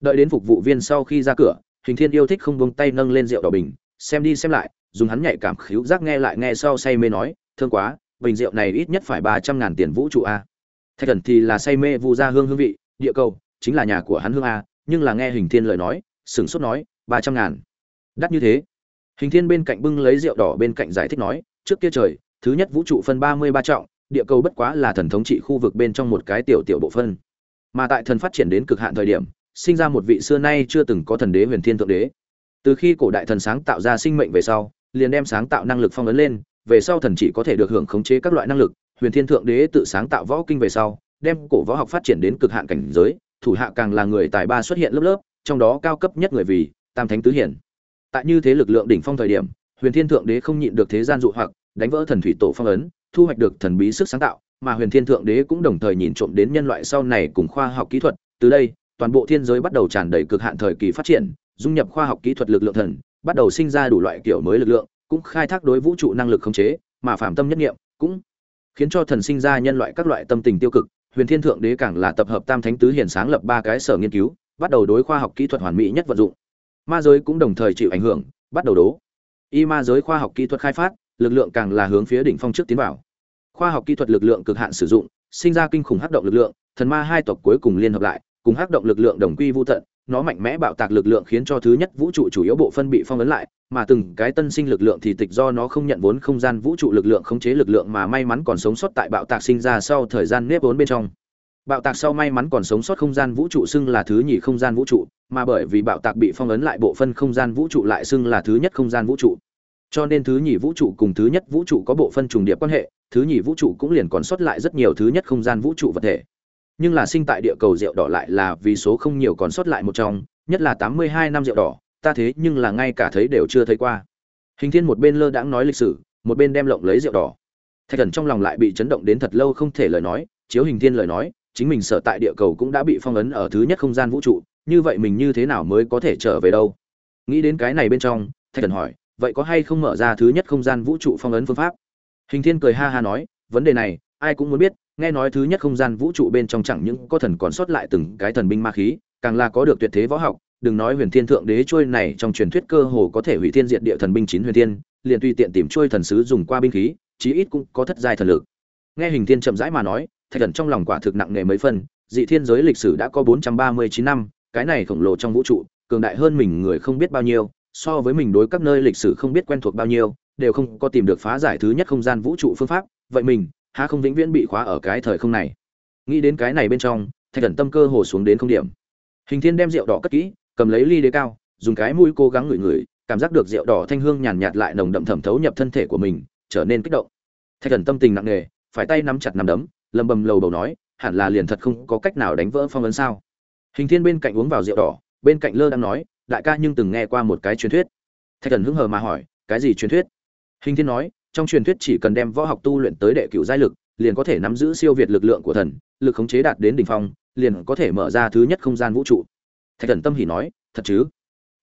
Đợi đến phục vụ viên sau khi ra cửa hình thiên yêu thích không buông tay nâng lên rượu đỏ bình, xem đi xem lại, dùng hắn nhạy cảm khíu giác nghe lại nghe sau say mê nói, thương quá, bình rượu này ít nhất phải ba trăm ngàn tiền vũ trụ a. Thạch thần thì là say mê vu ra hương hương vị, địa cầu, chính là nhà của hắn hương a, nhưng là nghe hình thiên lời nói, sửng sốt nói, ba trăm ngàn. Đắt như thế. Hình thiên bên cạnh bưng lấy rượu đỏ bên cạnh giải thích nói, trước kia trời, thứ nhất vũ trụ phân ba mươi ba trọng, địa cầu bất quá là thần thống trị khu vực bên trong một cái tiểu tiểu bộ phân. Mà tại thần phát triển đến cực hạn thời điểm sinh ra một vị xưa nay chưa từng có thần đế huyền thiên thượng đế. Từ khi cổ đại thần sáng tạo ra sinh mệnh về sau, liền đem sáng tạo năng lực phong ấn lên, về sau thần chỉ có thể được hưởng khống chế các loại năng lực, huyền thiên thượng đế tự sáng tạo võ kinh về sau, đem cổ võ học phát triển đến cực hạn cảnh giới, thủ hạ càng là người tài ba xuất hiện lớp lớp, trong đó cao cấp nhất người vì tam thánh tứ hiển. Tại như thế lực lượng đỉnh phong thời điểm, huyền thiên thượng đế không nhịn được thế gian dụ hoặc, đánh vỡ thần thủy tổ phong ấn, thu hoạch được thần bí sức sáng tạo, mà huyền thiên thượng đế cũng đồng thời nhìn trộm đến nhân loại sau này cùng khoa học kỹ thuật. Từ đây toàn bộ thiên giới bắt đầu tràn đầy cực hạn thời kỳ phát triển, dung nhập khoa học kỹ thuật lực lượng thần, bắt đầu sinh ra đủ loại kiểu mới lực lượng, cũng khai thác đối vũ trụ năng lực khống chế, mà phạm tâm nhất nghiệm cũng khiến cho thần sinh ra nhân loại các loại tâm tình tiêu cực. Huyền thiên thượng đế càng là tập hợp tam thánh tứ hiển sáng lập ba cái sở nghiên cứu, bắt đầu đối khoa học kỹ thuật hoàn mỹ nhất vận dụng. Ma giới cũng đồng thời chịu ảnh hưởng, bắt đầu đố. Y ma giới khoa học kỹ thuật khai phát, lực lượng càng là hướng phía đỉnh phong trước tiến vào. Khoa học kỹ thuật lực lượng cực hạn sử dụng, sinh ra kinh khủng hấp động lực lượng, thần ma hai tộc cuối cùng liên hợp lại cùng hắc động lực lượng đồng quy vô tận, nó mạnh mẽ bạo tạc lực lượng khiến cho thứ nhất vũ trụ chủ yếu bộ phân bị phong ấn lại, mà từng cái tân sinh lực lượng thì tịch do nó không nhận vốn không gian vũ trụ lực lượng khống chế lực lượng mà may mắn còn sống sót tại bạo tạc sinh ra sau thời gian nếp vốn bên trong. Bạo tạc sau may mắn còn sống sót không gian vũ trụ xưng là thứ nhì không gian vũ trụ, mà bởi vì bạo tạc bị phong ấn lại bộ phân không gian vũ trụ lại xưng là thứ nhất không gian vũ trụ. Cho nên thứ nhì vũ trụ cùng thứ nhất vũ trụ có bộ phân trùng điệp quan hệ, thứ nhì vũ trụ cũng liền còn sót lại rất nhiều thứ nhất không gian vũ trụ vật thể nhưng là sinh tại địa cầu rượu đỏ lại là vì số không nhiều còn sót lại một trong, nhất là tám mươi hai năm rượu đỏ, ta thế nhưng là ngay cả thấy đều chưa thấy qua. Hình thiên một bên lơ đãng nói lịch sử, một bên đem lộng lấy rượu đỏ. Thạch thần trong lòng lại bị chấn động đến thật lâu không thể lời nói, chiếu hình thiên lời nói, chính mình sở tại địa cầu cũng đã bị phong ấn ở thứ nhất không gian vũ trụ, như vậy mình như thế nào mới có thể trở về đâu? Nghĩ đến cái này bên trong, thạch thần hỏi, vậy có hay không mở ra thứ nhất không gian vũ trụ phong ấn phương pháp? Hình thiên cười ha ha nói, vấn đề này, ai cũng muốn biết nghe nói thứ nhất không gian vũ trụ bên trong chẳng những có thần còn sót lại từng cái thần binh ma khí, càng là có được tuyệt thế võ học. Đừng nói huyền thiên thượng đế trôi này trong truyền thuyết cơ hồ có thể hủy thiên diệt địa thần binh chín huyền thiên, liền tùy tiện tìm trôi thần sứ dùng qua binh khí, chí ít cũng có thất giai thần lực. Nghe hình thiên chậm rãi mà nói, thạch thần trong lòng quả thực nặng nề mấy phân dị thiên giới lịch sử đã có bốn trăm ba mươi chín năm, cái này khổng lồ trong vũ trụ, cường đại hơn mình người không biết bao nhiêu, so với mình đối các nơi lịch sử không biết quen thuộc bao nhiêu, đều không có tìm được phá giải thứ nhất không gian vũ trụ phương pháp. Vậy mình há không vĩnh viễn bị khóa ở cái thời không này. Nghĩ đến cái này bên trong, thạch thần tâm cơ hồ xuống đến không điểm. Hình thiên đem rượu đỏ cất kỹ, cầm lấy ly đế cao, dùng cái mũi cố gắng ngửi ngửi, cảm giác được rượu đỏ thanh hương nhàn nhạt lại nồng đậm thẩm thấu nhập thân thể của mình, trở nên kích động. Thạch thần tâm tình nặng nề, phải tay nắm chặt nắm đấm, lầm bầm lầu bầu nói, hẳn là liền thật không có cách nào đánh vỡ phong ấn sao? Hình thiên bên cạnh uống vào rượu đỏ, bên cạnh lơ đang nói, đại ca nhưng từng nghe qua một cái truyền thuyết. Thạch thần hứng hờ mà hỏi, cái gì truyền thuyết? Hình thiên nói trong truyền thuyết chỉ cần đem võ học tu luyện tới đệ cửu giai lực, liền có thể nắm giữ siêu việt lực lượng của thần, lực khống chế đạt đến đỉnh phong, liền có thể mở ra thứ nhất không gian vũ trụ. Thạch thần tâm hỉ nói, thật chứ?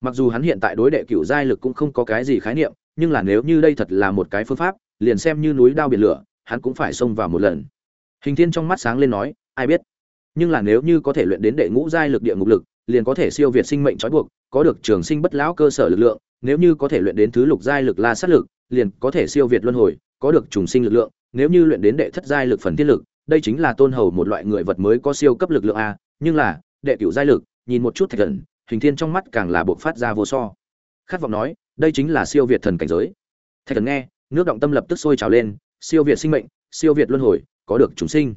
Mặc dù hắn hiện tại đối đệ cửu giai lực cũng không có cái gì khái niệm, nhưng là nếu như đây thật là một cái phương pháp, liền xem như núi đao biển lửa, hắn cũng phải xông vào một lần. Hình thiên trong mắt sáng lên nói, ai biết? Nhưng là nếu như có thể luyện đến đệ ngũ giai lực địa ngục lực, liền có thể siêu việt sinh mệnh trói buộc, có được trường sinh bất lão cơ sở lực lượng, nếu như có thể luyện đến thứ lục giai lực la sát lực liền có thể siêu việt luân hồi có được trùng sinh lực lượng nếu như luyện đến đệ thất giai lực phần tiết lực đây chính là tôn hầu một loại người vật mới có siêu cấp lực lượng a nhưng là đệ cửu giai lực nhìn một chút thạch gần, hình thiên trong mắt càng là bộc phát ra vô so. Khát vọng nói đây chính là siêu việt thần cảnh giới. Thạch thần nghe nước động tâm lập tức sôi trào lên siêu việt sinh mệnh siêu việt luân hồi có được chúng sinh.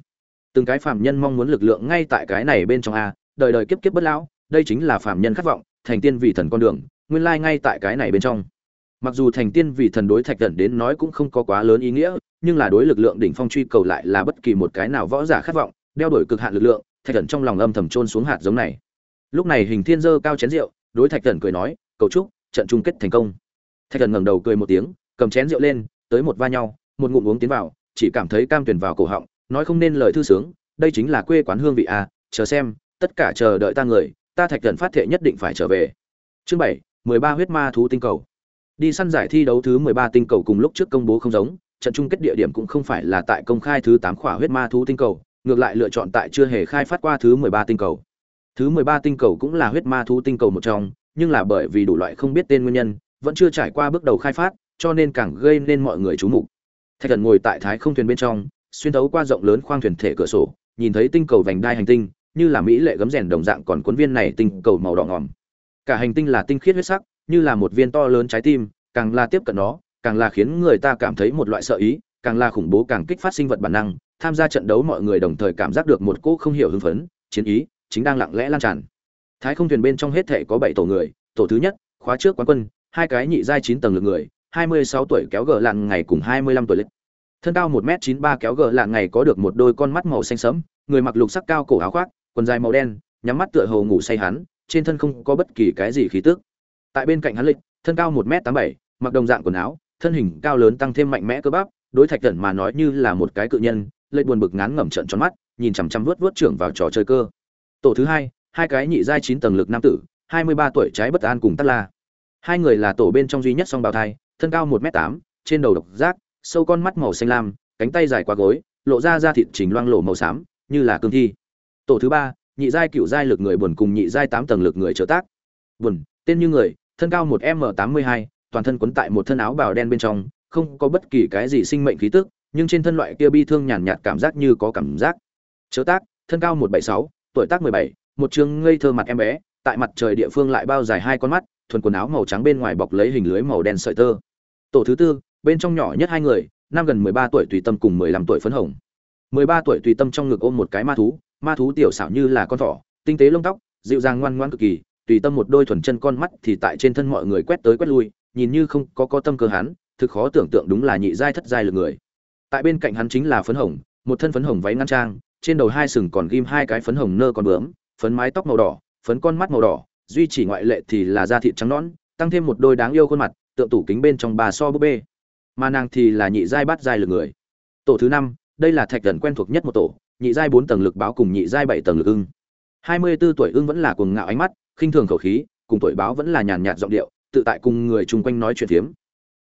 Từng cái phàm nhân mong muốn lực lượng ngay tại cái này bên trong a đời đời kiếp kiếp bất lão đây chính là phàm nhân khát vọng thành tiên vị thần con đường nguyên lai ngay tại cái này bên trong mặc dù thành tiên vì thần đối thạch thần đến nói cũng không có quá lớn ý nghĩa, nhưng là đối lực lượng đỉnh phong truy cầu lại là bất kỳ một cái nào võ giả khát vọng, đeo đổi cực hạn lực lượng, thạch thần trong lòng âm thầm trôn xuống hạt giống này. Lúc này hình thiên dơ cao chén rượu, đối thạch thần cười nói, cầu chúc, trận chung kết thành công. Thạch thần ngẩng đầu cười một tiếng, cầm chén rượu lên, tới một va nhau, một ngụm uống tiến vào, chỉ cảm thấy cam tuyển vào cổ họng, nói không nên lời thư sướng, đây chính là quê quán hương vị à chờ xem, tất cả chờ đợi ta người, ta thạch thần phát thệ nhất định phải trở về. Chương bảy, mười ba huyết ma thú tinh cầu đi săn giải thi đấu thứ mười ba tinh cầu cùng lúc trước công bố không giống, trận chung kết địa điểm cũng không phải là tại công khai thứ tám khỏa huyết ma thú tinh cầu, ngược lại lựa chọn tại chưa hề khai phát qua thứ mười ba tinh cầu. Thứ mười ba tinh cầu cũng là huyết ma thú tinh cầu một trong, nhưng là bởi vì đủ loại không biết tên nguyên nhân, vẫn chưa trải qua bước đầu khai phát, cho nên càng gây nên mọi người chú mục. Thạch thần ngồi tại thái không thuyền bên trong, xuyên thấu qua rộng lớn khoang thuyền thể cửa sổ, nhìn thấy tinh cầu vành đai hành tinh, như là mỹ lệ gấm rèn đồng dạng còn cuốn viên này tinh cầu màu đỏ ngòm. Cả hành tinh là tinh khiết huyết sắc như là một viên to lớn trái tim, càng là tiếp cận nó, càng là khiến người ta cảm thấy một loại sợ ý, càng là khủng bố càng kích phát sinh vật bản năng, tham gia trận đấu mọi người đồng thời cảm giác được một cỗ không hiểu hưng phấn, chiến ý chính đang lặng lẽ lan tràn. Thái không thuyền bên trong hết thảy có bảy tổ người, tổ thứ nhất, khóa trước quán quân, hai cái nhị giai chín tầng lực người, hai mươi sáu tuổi kéo gờ lạng ngày cùng hai mươi lăm tuổi lịch. Thân cao một m chín ba kéo gờ lạng ngày có được một đôi con mắt màu xanh sẫm, người mặc lục sắc cao cổ áo khoác, quần dài màu đen, nhắm mắt tựa hồ ngủ say hắn, trên thân không có bất kỳ cái gì khí tức tại bên cạnh hắn lịch, thân cao một m tám bảy, mặc đồng dạng quần áo, thân hình cao lớn tăng thêm mạnh mẽ cơ bắp, đối thạch thần mà nói như là một cái cự nhân lệ buồn bực ngán ngẩm trận tròn mắt, nhìn chằm chằm vuốt vuốt trưởng vào trò chơi cơ. Tổ thứ hai hai cái nhị giai chín tầng lực nam tử, hai mươi ba tuổi trái bất an cùng tắt la. Hai người là tổ bên trong duy nhất song bào thai, thân cao một m tám, trên đầu độc giác, sâu con mắt màu xanh lam, cánh tay dài qua gối, lộ ra da thịt trình loang lổ màu xám, như là cương thi. Tổ thứ ba, nhị giai cựu giai lực người buồn cùng nhị giai tám tầng lực người trợ tác. Buồn, tên như người thân cao một m tám mươi hai, toàn thân quấn tại một thân áo bào đen bên trong, không có bất kỳ cái gì sinh mệnh khí tức, nhưng trên thân loại kia bi thương nhàn nhạt cảm giác như có cảm giác. Chớ tác, thân cao một bảy sáu, tuổi tác mười bảy, một chương ngây thơ mặt em bé, tại mặt trời địa phương lại bao dài hai con mắt, thuần quần áo màu trắng bên ngoài bọc lấy hình lưới màu đen sợi tơ. Tổ thứ tư, bên trong nhỏ nhất hai người, năm gần mười ba tuổi tùy tâm cùng mười lăm tuổi phấn hồng. Mười ba tuổi tùy tâm trong ngực ôm một cái ma thú ma thú tiểu xảo như là con thỏ, tinh tế lông tóc, dịu dàng ngoan ngoan cực kỳ tùy tâm một đôi thuần chân con mắt thì tại trên thân mọi người quét tới quét lui, nhìn như không có có tâm cơ hắn, thực khó tưởng tượng đúng là nhị giai thất giai lực người. Tại bên cạnh hắn chính là phấn hồng, một thân phấn hồng váy ngăn trang, trên đầu hai sừng còn ghim hai cái phấn hồng nơ con bướm, phấn mái tóc màu đỏ, phấn con mắt màu đỏ, duy chỉ ngoại lệ thì là da thịt trắng nõn, tăng thêm một đôi đáng yêu khuôn mặt, tượng tủ kính bên trong bà so búp bê. Mà nàng thì là nhị giai bát giai lực người. Tổ thứ năm, đây là thạch gần quen thuộc nhất một tổ, nhị giai bốn tầng lực báo cùng nhị giai bảy tầng lực ưng. Hai mươi 24 tuổi ưng vẫn là cuồng ngạo ánh mắt khinh thường khẩu khí, cùng tuổi báo vẫn là nhàn nhạt giọng điệu, tự tại cùng người chung quanh nói chuyện thiếm.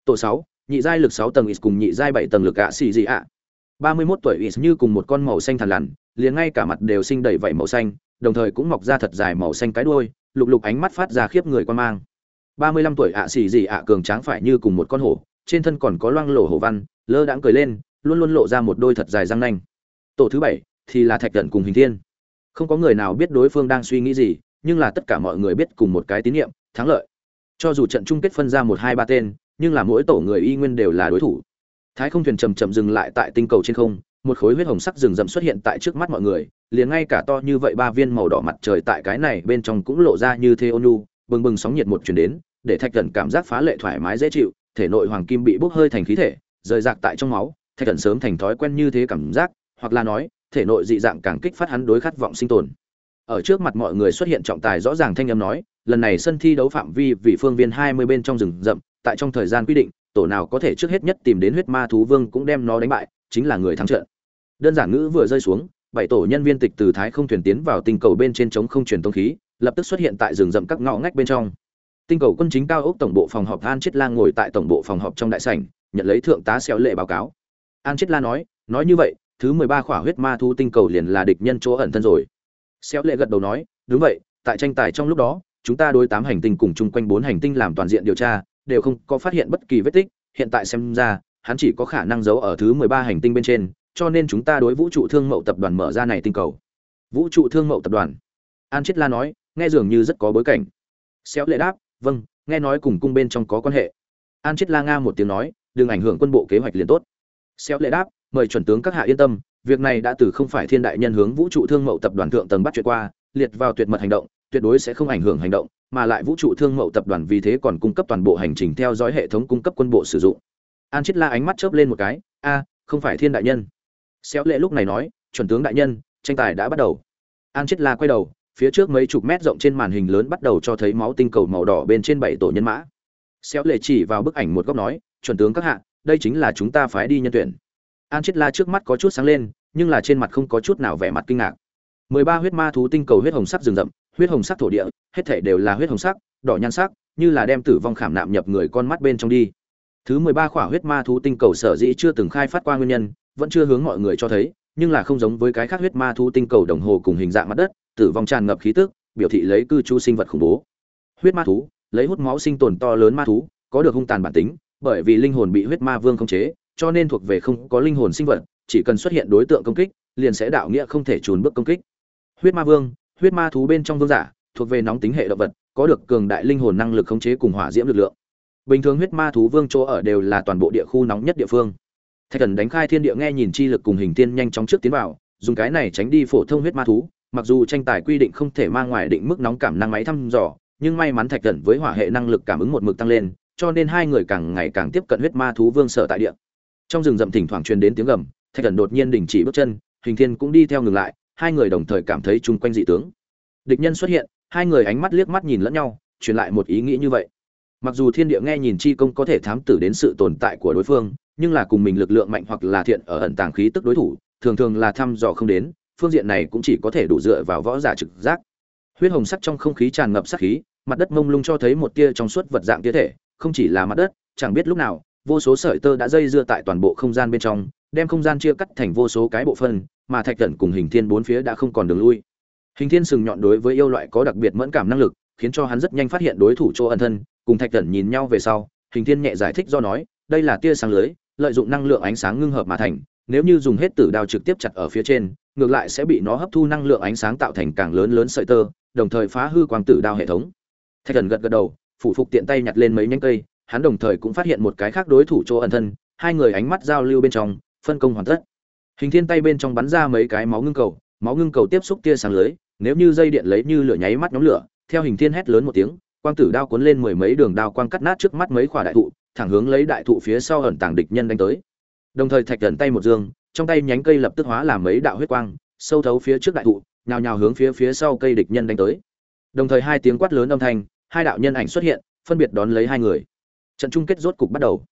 tổ sáu, nhị giai lực sáu tầng is cùng nhị giai bảy tầng lực ạ xì gì ạ. Ba mươi 31 tuổi is như cùng một con màu xanh thằn lằn, liền ngay cả mặt đều sinh đầy vảy màu xanh, đồng thời cũng mọc ra thật dài màu xanh cái đuôi, lục lục ánh mắt phát ra khiếp người quan mang. Ba mươi lăm tuổi ạ xì gì ạ cường tráng phải như cùng một con hổ, trên thân còn có loang lổ hổ văn, lơ đãng cười lên, luôn luôn lộ ra một đôi thật dài răng nanh. Tổ thứ bảy, thì là thạch Cẩn cùng hình thiên. Không có người nào biết đối phương đang suy nghĩ gì nhưng là tất cả mọi người biết cùng một cái tín nhiệm, thắng lợi. Cho dù trận chung kết phân ra một hai ba tên, nhưng là mỗi tổ người y nguyên đều là đối thủ. Thái không thuyền chầm chậm dừng lại tại tinh cầu trên không, một khối huyết hồng sắc rừng rậm xuất hiện tại trước mắt mọi người, liền ngay cả to như vậy ba viên màu đỏ mặt trời tại cái này bên trong cũng lộ ra như thế ônu bừng bừng sóng nhiệt một chuyển đến, để thạch thần cảm giác phá lệ thoải mái dễ chịu, thể nội hoàng kim bị bốc hơi thành khí thể, rời rạc tại trong máu, thạch thần sớm thành thói quen như thế cảm giác, hoặc là nói, thể nội dị dạng càng kích phát hắn đối khát vọng sinh tồn ở trước mặt mọi người xuất hiện trọng tài rõ ràng thanh âm nói, lần này sân thi đấu phạm vi vì phương viên hai mươi bên trong rừng rậm, tại trong thời gian quy định, tổ nào có thể trước hết nhất tìm đến huyết ma thú vương cũng đem nó đánh bại, chính là người thắng trận. Đơn giản ngữ vừa rơi xuống, bảy tổ nhân viên tịch từ thái không thuyền tiến vào tinh cầu bên trên chống không truyền tông khí, lập tức xuất hiện tại rừng rậm các ngõ ngách bên trong. Tinh cầu quân chính cao ốc tổng bộ phòng họp an chết la ngồi tại tổng bộ phòng họp trong đại sảnh, nhận lấy thượng tá xéo lệ báo cáo. An chết la nói nói như vậy, thứ mười ba khỏa huyết ma thú tinh cầu liền là địch nhân chỗ ẩn thân rồi xéo lệ gật đầu nói, đúng vậy, tại tranh tài trong lúc đó, chúng ta đối tám hành tinh cùng chung quanh bốn hành tinh làm toàn diện điều tra, đều không có phát hiện bất kỳ vết tích. Hiện tại xem ra, hắn chỉ có khả năng giấu ở thứ mười ba hành tinh bên trên, cho nên chúng ta đối vũ trụ thương mậu tập đoàn mở ra này tinh cầu. Vũ trụ thương mậu tập đoàn. An chết la nói, nghe dường như rất có bối cảnh. Xéo lệ đáp vâng nghe nói cùng cung bên trong có quan hệ. An chết la nga một tiếng nói, đừng ảnh hưởng quân bộ kế hoạch liền tốt. Xéo lệ đáp, mời chuẩn tướng các hạ yên tâm việc này đã từ không phải thiên đại nhân hướng vũ trụ thương mậu tập đoàn thượng tầng bắt chuyện qua, liệt vào tuyệt mật hành động, tuyệt đối sẽ không ảnh hưởng hành động, mà lại vũ trụ thương mậu tập đoàn vì thế còn cung cấp toàn bộ hành trình theo dõi hệ thống cung cấp quân bộ sử dụng. An chết la ánh mắt chớp lên một cái, a, không phải thiên đại nhân. Xéo lệ lúc này nói, chuẩn tướng đại nhân, tranh tài đã bắt đầu. An chết la quay đầu, phía trước mấy chục mét rộng trên màn hình lớn bắt đầu cho thấy máu tinh cầu màu đỏ bên trên bảy tổ nhân mã. Xéo lệ chỉ vào bức ảnh một góc nói, chuẩn tướng các hạ, đây chính là chúng ta phái đi nhân tuyển. An chết la trước mắt có chút sáng lên nhưng là trên mặt không có chút nào vẻ mặt kinh ngạc. Mười ba huyết ma thú tinh cầu huyết hồng sắc rừng rậm, huyết hồng sắc thổ địa, hết thể đều là huyết hồng sắc, đỏ nhan sắc, như là đem tử vong khảm nạm nhập người con mắt bên trong đi. Thứ mười ba khỏa huyết ma thú tinh cầu sở dĩ chưa từng khai phát qua nguyên nhân, vẫn chưa hướng mọi người cho thấy, nhưng là không giống với cái khác huyết ma thú tinh cầu đồng hồ cùng hình dạng mặt đất, tử vong tràn ngập khí tức, biểu thị lấy cư trú sinh vật khủng bố. Huyết ma thú, lấy hút máu sinh tồn to lớn ma thú, có được hung tàn bản tính, bởi vì linh hồn bị huyết ma vương khống chế, cho nên thuộc về không có linh hồn sinh vật chỉ cần xuất hiện đối tượng công kích, liền sẽ đạo nghĩa không thể trùn bước công kích. Huyết ma vương, huyết ma thú bên trong vương giả, thuộc về nóng tính hệ động vật, có được cường đại linh hồn năng lực khống chế cùng hỏa diễm lực lượng. Bình thường huyết ma thú vương chỗ ở đều là toàn bộ địa khu nóng nhất địa phương. Thạch thần đánh khai thiên địa nghe nhìn chi lực cùng hình tiên nhanh chóng trước tiến vào, dùng cái này tránh đi phổ thông huyết ma thú, mặc dù tranh tài quy định không thể mang ngoài định mức nóng cảm năng máy thăm dò, nhưng may mắn thạch thần với hỏa hệ năng lực cảm ứng một mực tăng lên, cho nên hai người càng ngày càng tiếp cận huyết ma thú vương sở tại địa. Trong rừng rậm thỉnh thoảng truyền đến tiếng gầm thạch thần đột nhiên đình chỉ bước chân, hình thiên cũng đi theo ngừng lại, hai người đồng thời cảm thấy chung quanh dị tướng. Địch nhân xuất hiện, hai người ánh mắt liếc mắt nhìn lẫn nhau, truyền lại một ý nghĩ như vậy. Mặc dù thiên địa nghe nhìn chi công có thể thám tử đến sự tồn tại của đối phương, nhưng là cùng mình lực lượng mạnh hoặc là thiện ở ẩn tàng khí tức đối thủ, thường thường là thăm dò không đến, phương diện này cũng chỉ có thể đủ dựa vào võ giả trực giác. Huyết hồng sắc trong không khí tràn ngập sắc khí, mặt đất mông lung cho thấy một tia trong suốt vật dạng tia thể, không chỉ là mặt đất, chẳng biết lúc nào, vô số sợi tơ đã dây dưa tại toàn bộ không gian bên trong đem không gian chia cắt thành vô số cái bộ phân, mà thạch Cẩn cùng hình thiên bốn phía đã không còn đường lui. Hình thiên sừng nhọn đối với yêu loại có đặc biệt mẫn cảm năng lực, khiến cho hắn rất nhanh phát hiện đối thủ chỗ ẩn thân, cùng thạch Cẩn nhìn nhau về sau, hình thiên nhẹ giải thích do nói, đây là tia sáng lưới, lợi dụng năng lượng ánh sáng ngưng hợp mà thành, nếu như dùng hết tử đao trực tiếp chặt ở phía trên, ngược lại sẽ bị nó hấp thu năng lượng ánh sáng tạo thành càng lớn lớn sợi tơ, đồng thời phá hư quang tử đao hệ thống. Thạch Cẩn gật gật đầu, phủ phục tiện tay nhặt lên mấy nhánh cây, hắn đồng thời cũng phát hiện một cái khác đối thủ chỗ ẩn thân, hai người ánh mắt giao lưu bên trong phân công hoàn tất. Hình thiên tay bên trong bắn ra mấy cái máu ngưng cầu, máu ngưng cầu tiếp xúc tia sáng lưới, nếu như dây điện lấy như lửa nháy mắt nhóm lửa, theo hình thiên hét lớn một tiếng, quang tử đao cuốn lên mười mấy đường đao quang cắt nát trước mắt mấy quả đại thụ, thẳng hướng lấy đại thụ phía sau ẩn tàng địch nhân đánh tới. Đồng thời thạch gần tay một dương, trong tay nhánh cây lập tức hóa làm mấy đạo huyết quang, sâu thấu phía trước đại thụ, nhào nhào hướng phía phía sau cây địch nhân đánh tới. Đồng thời hai tiếng quát lớn âm thanh, hai đạo nhân ảnh xuất hiện, phân biệt đón lấy hai người. Trận chung kết rốt cục bắt đầu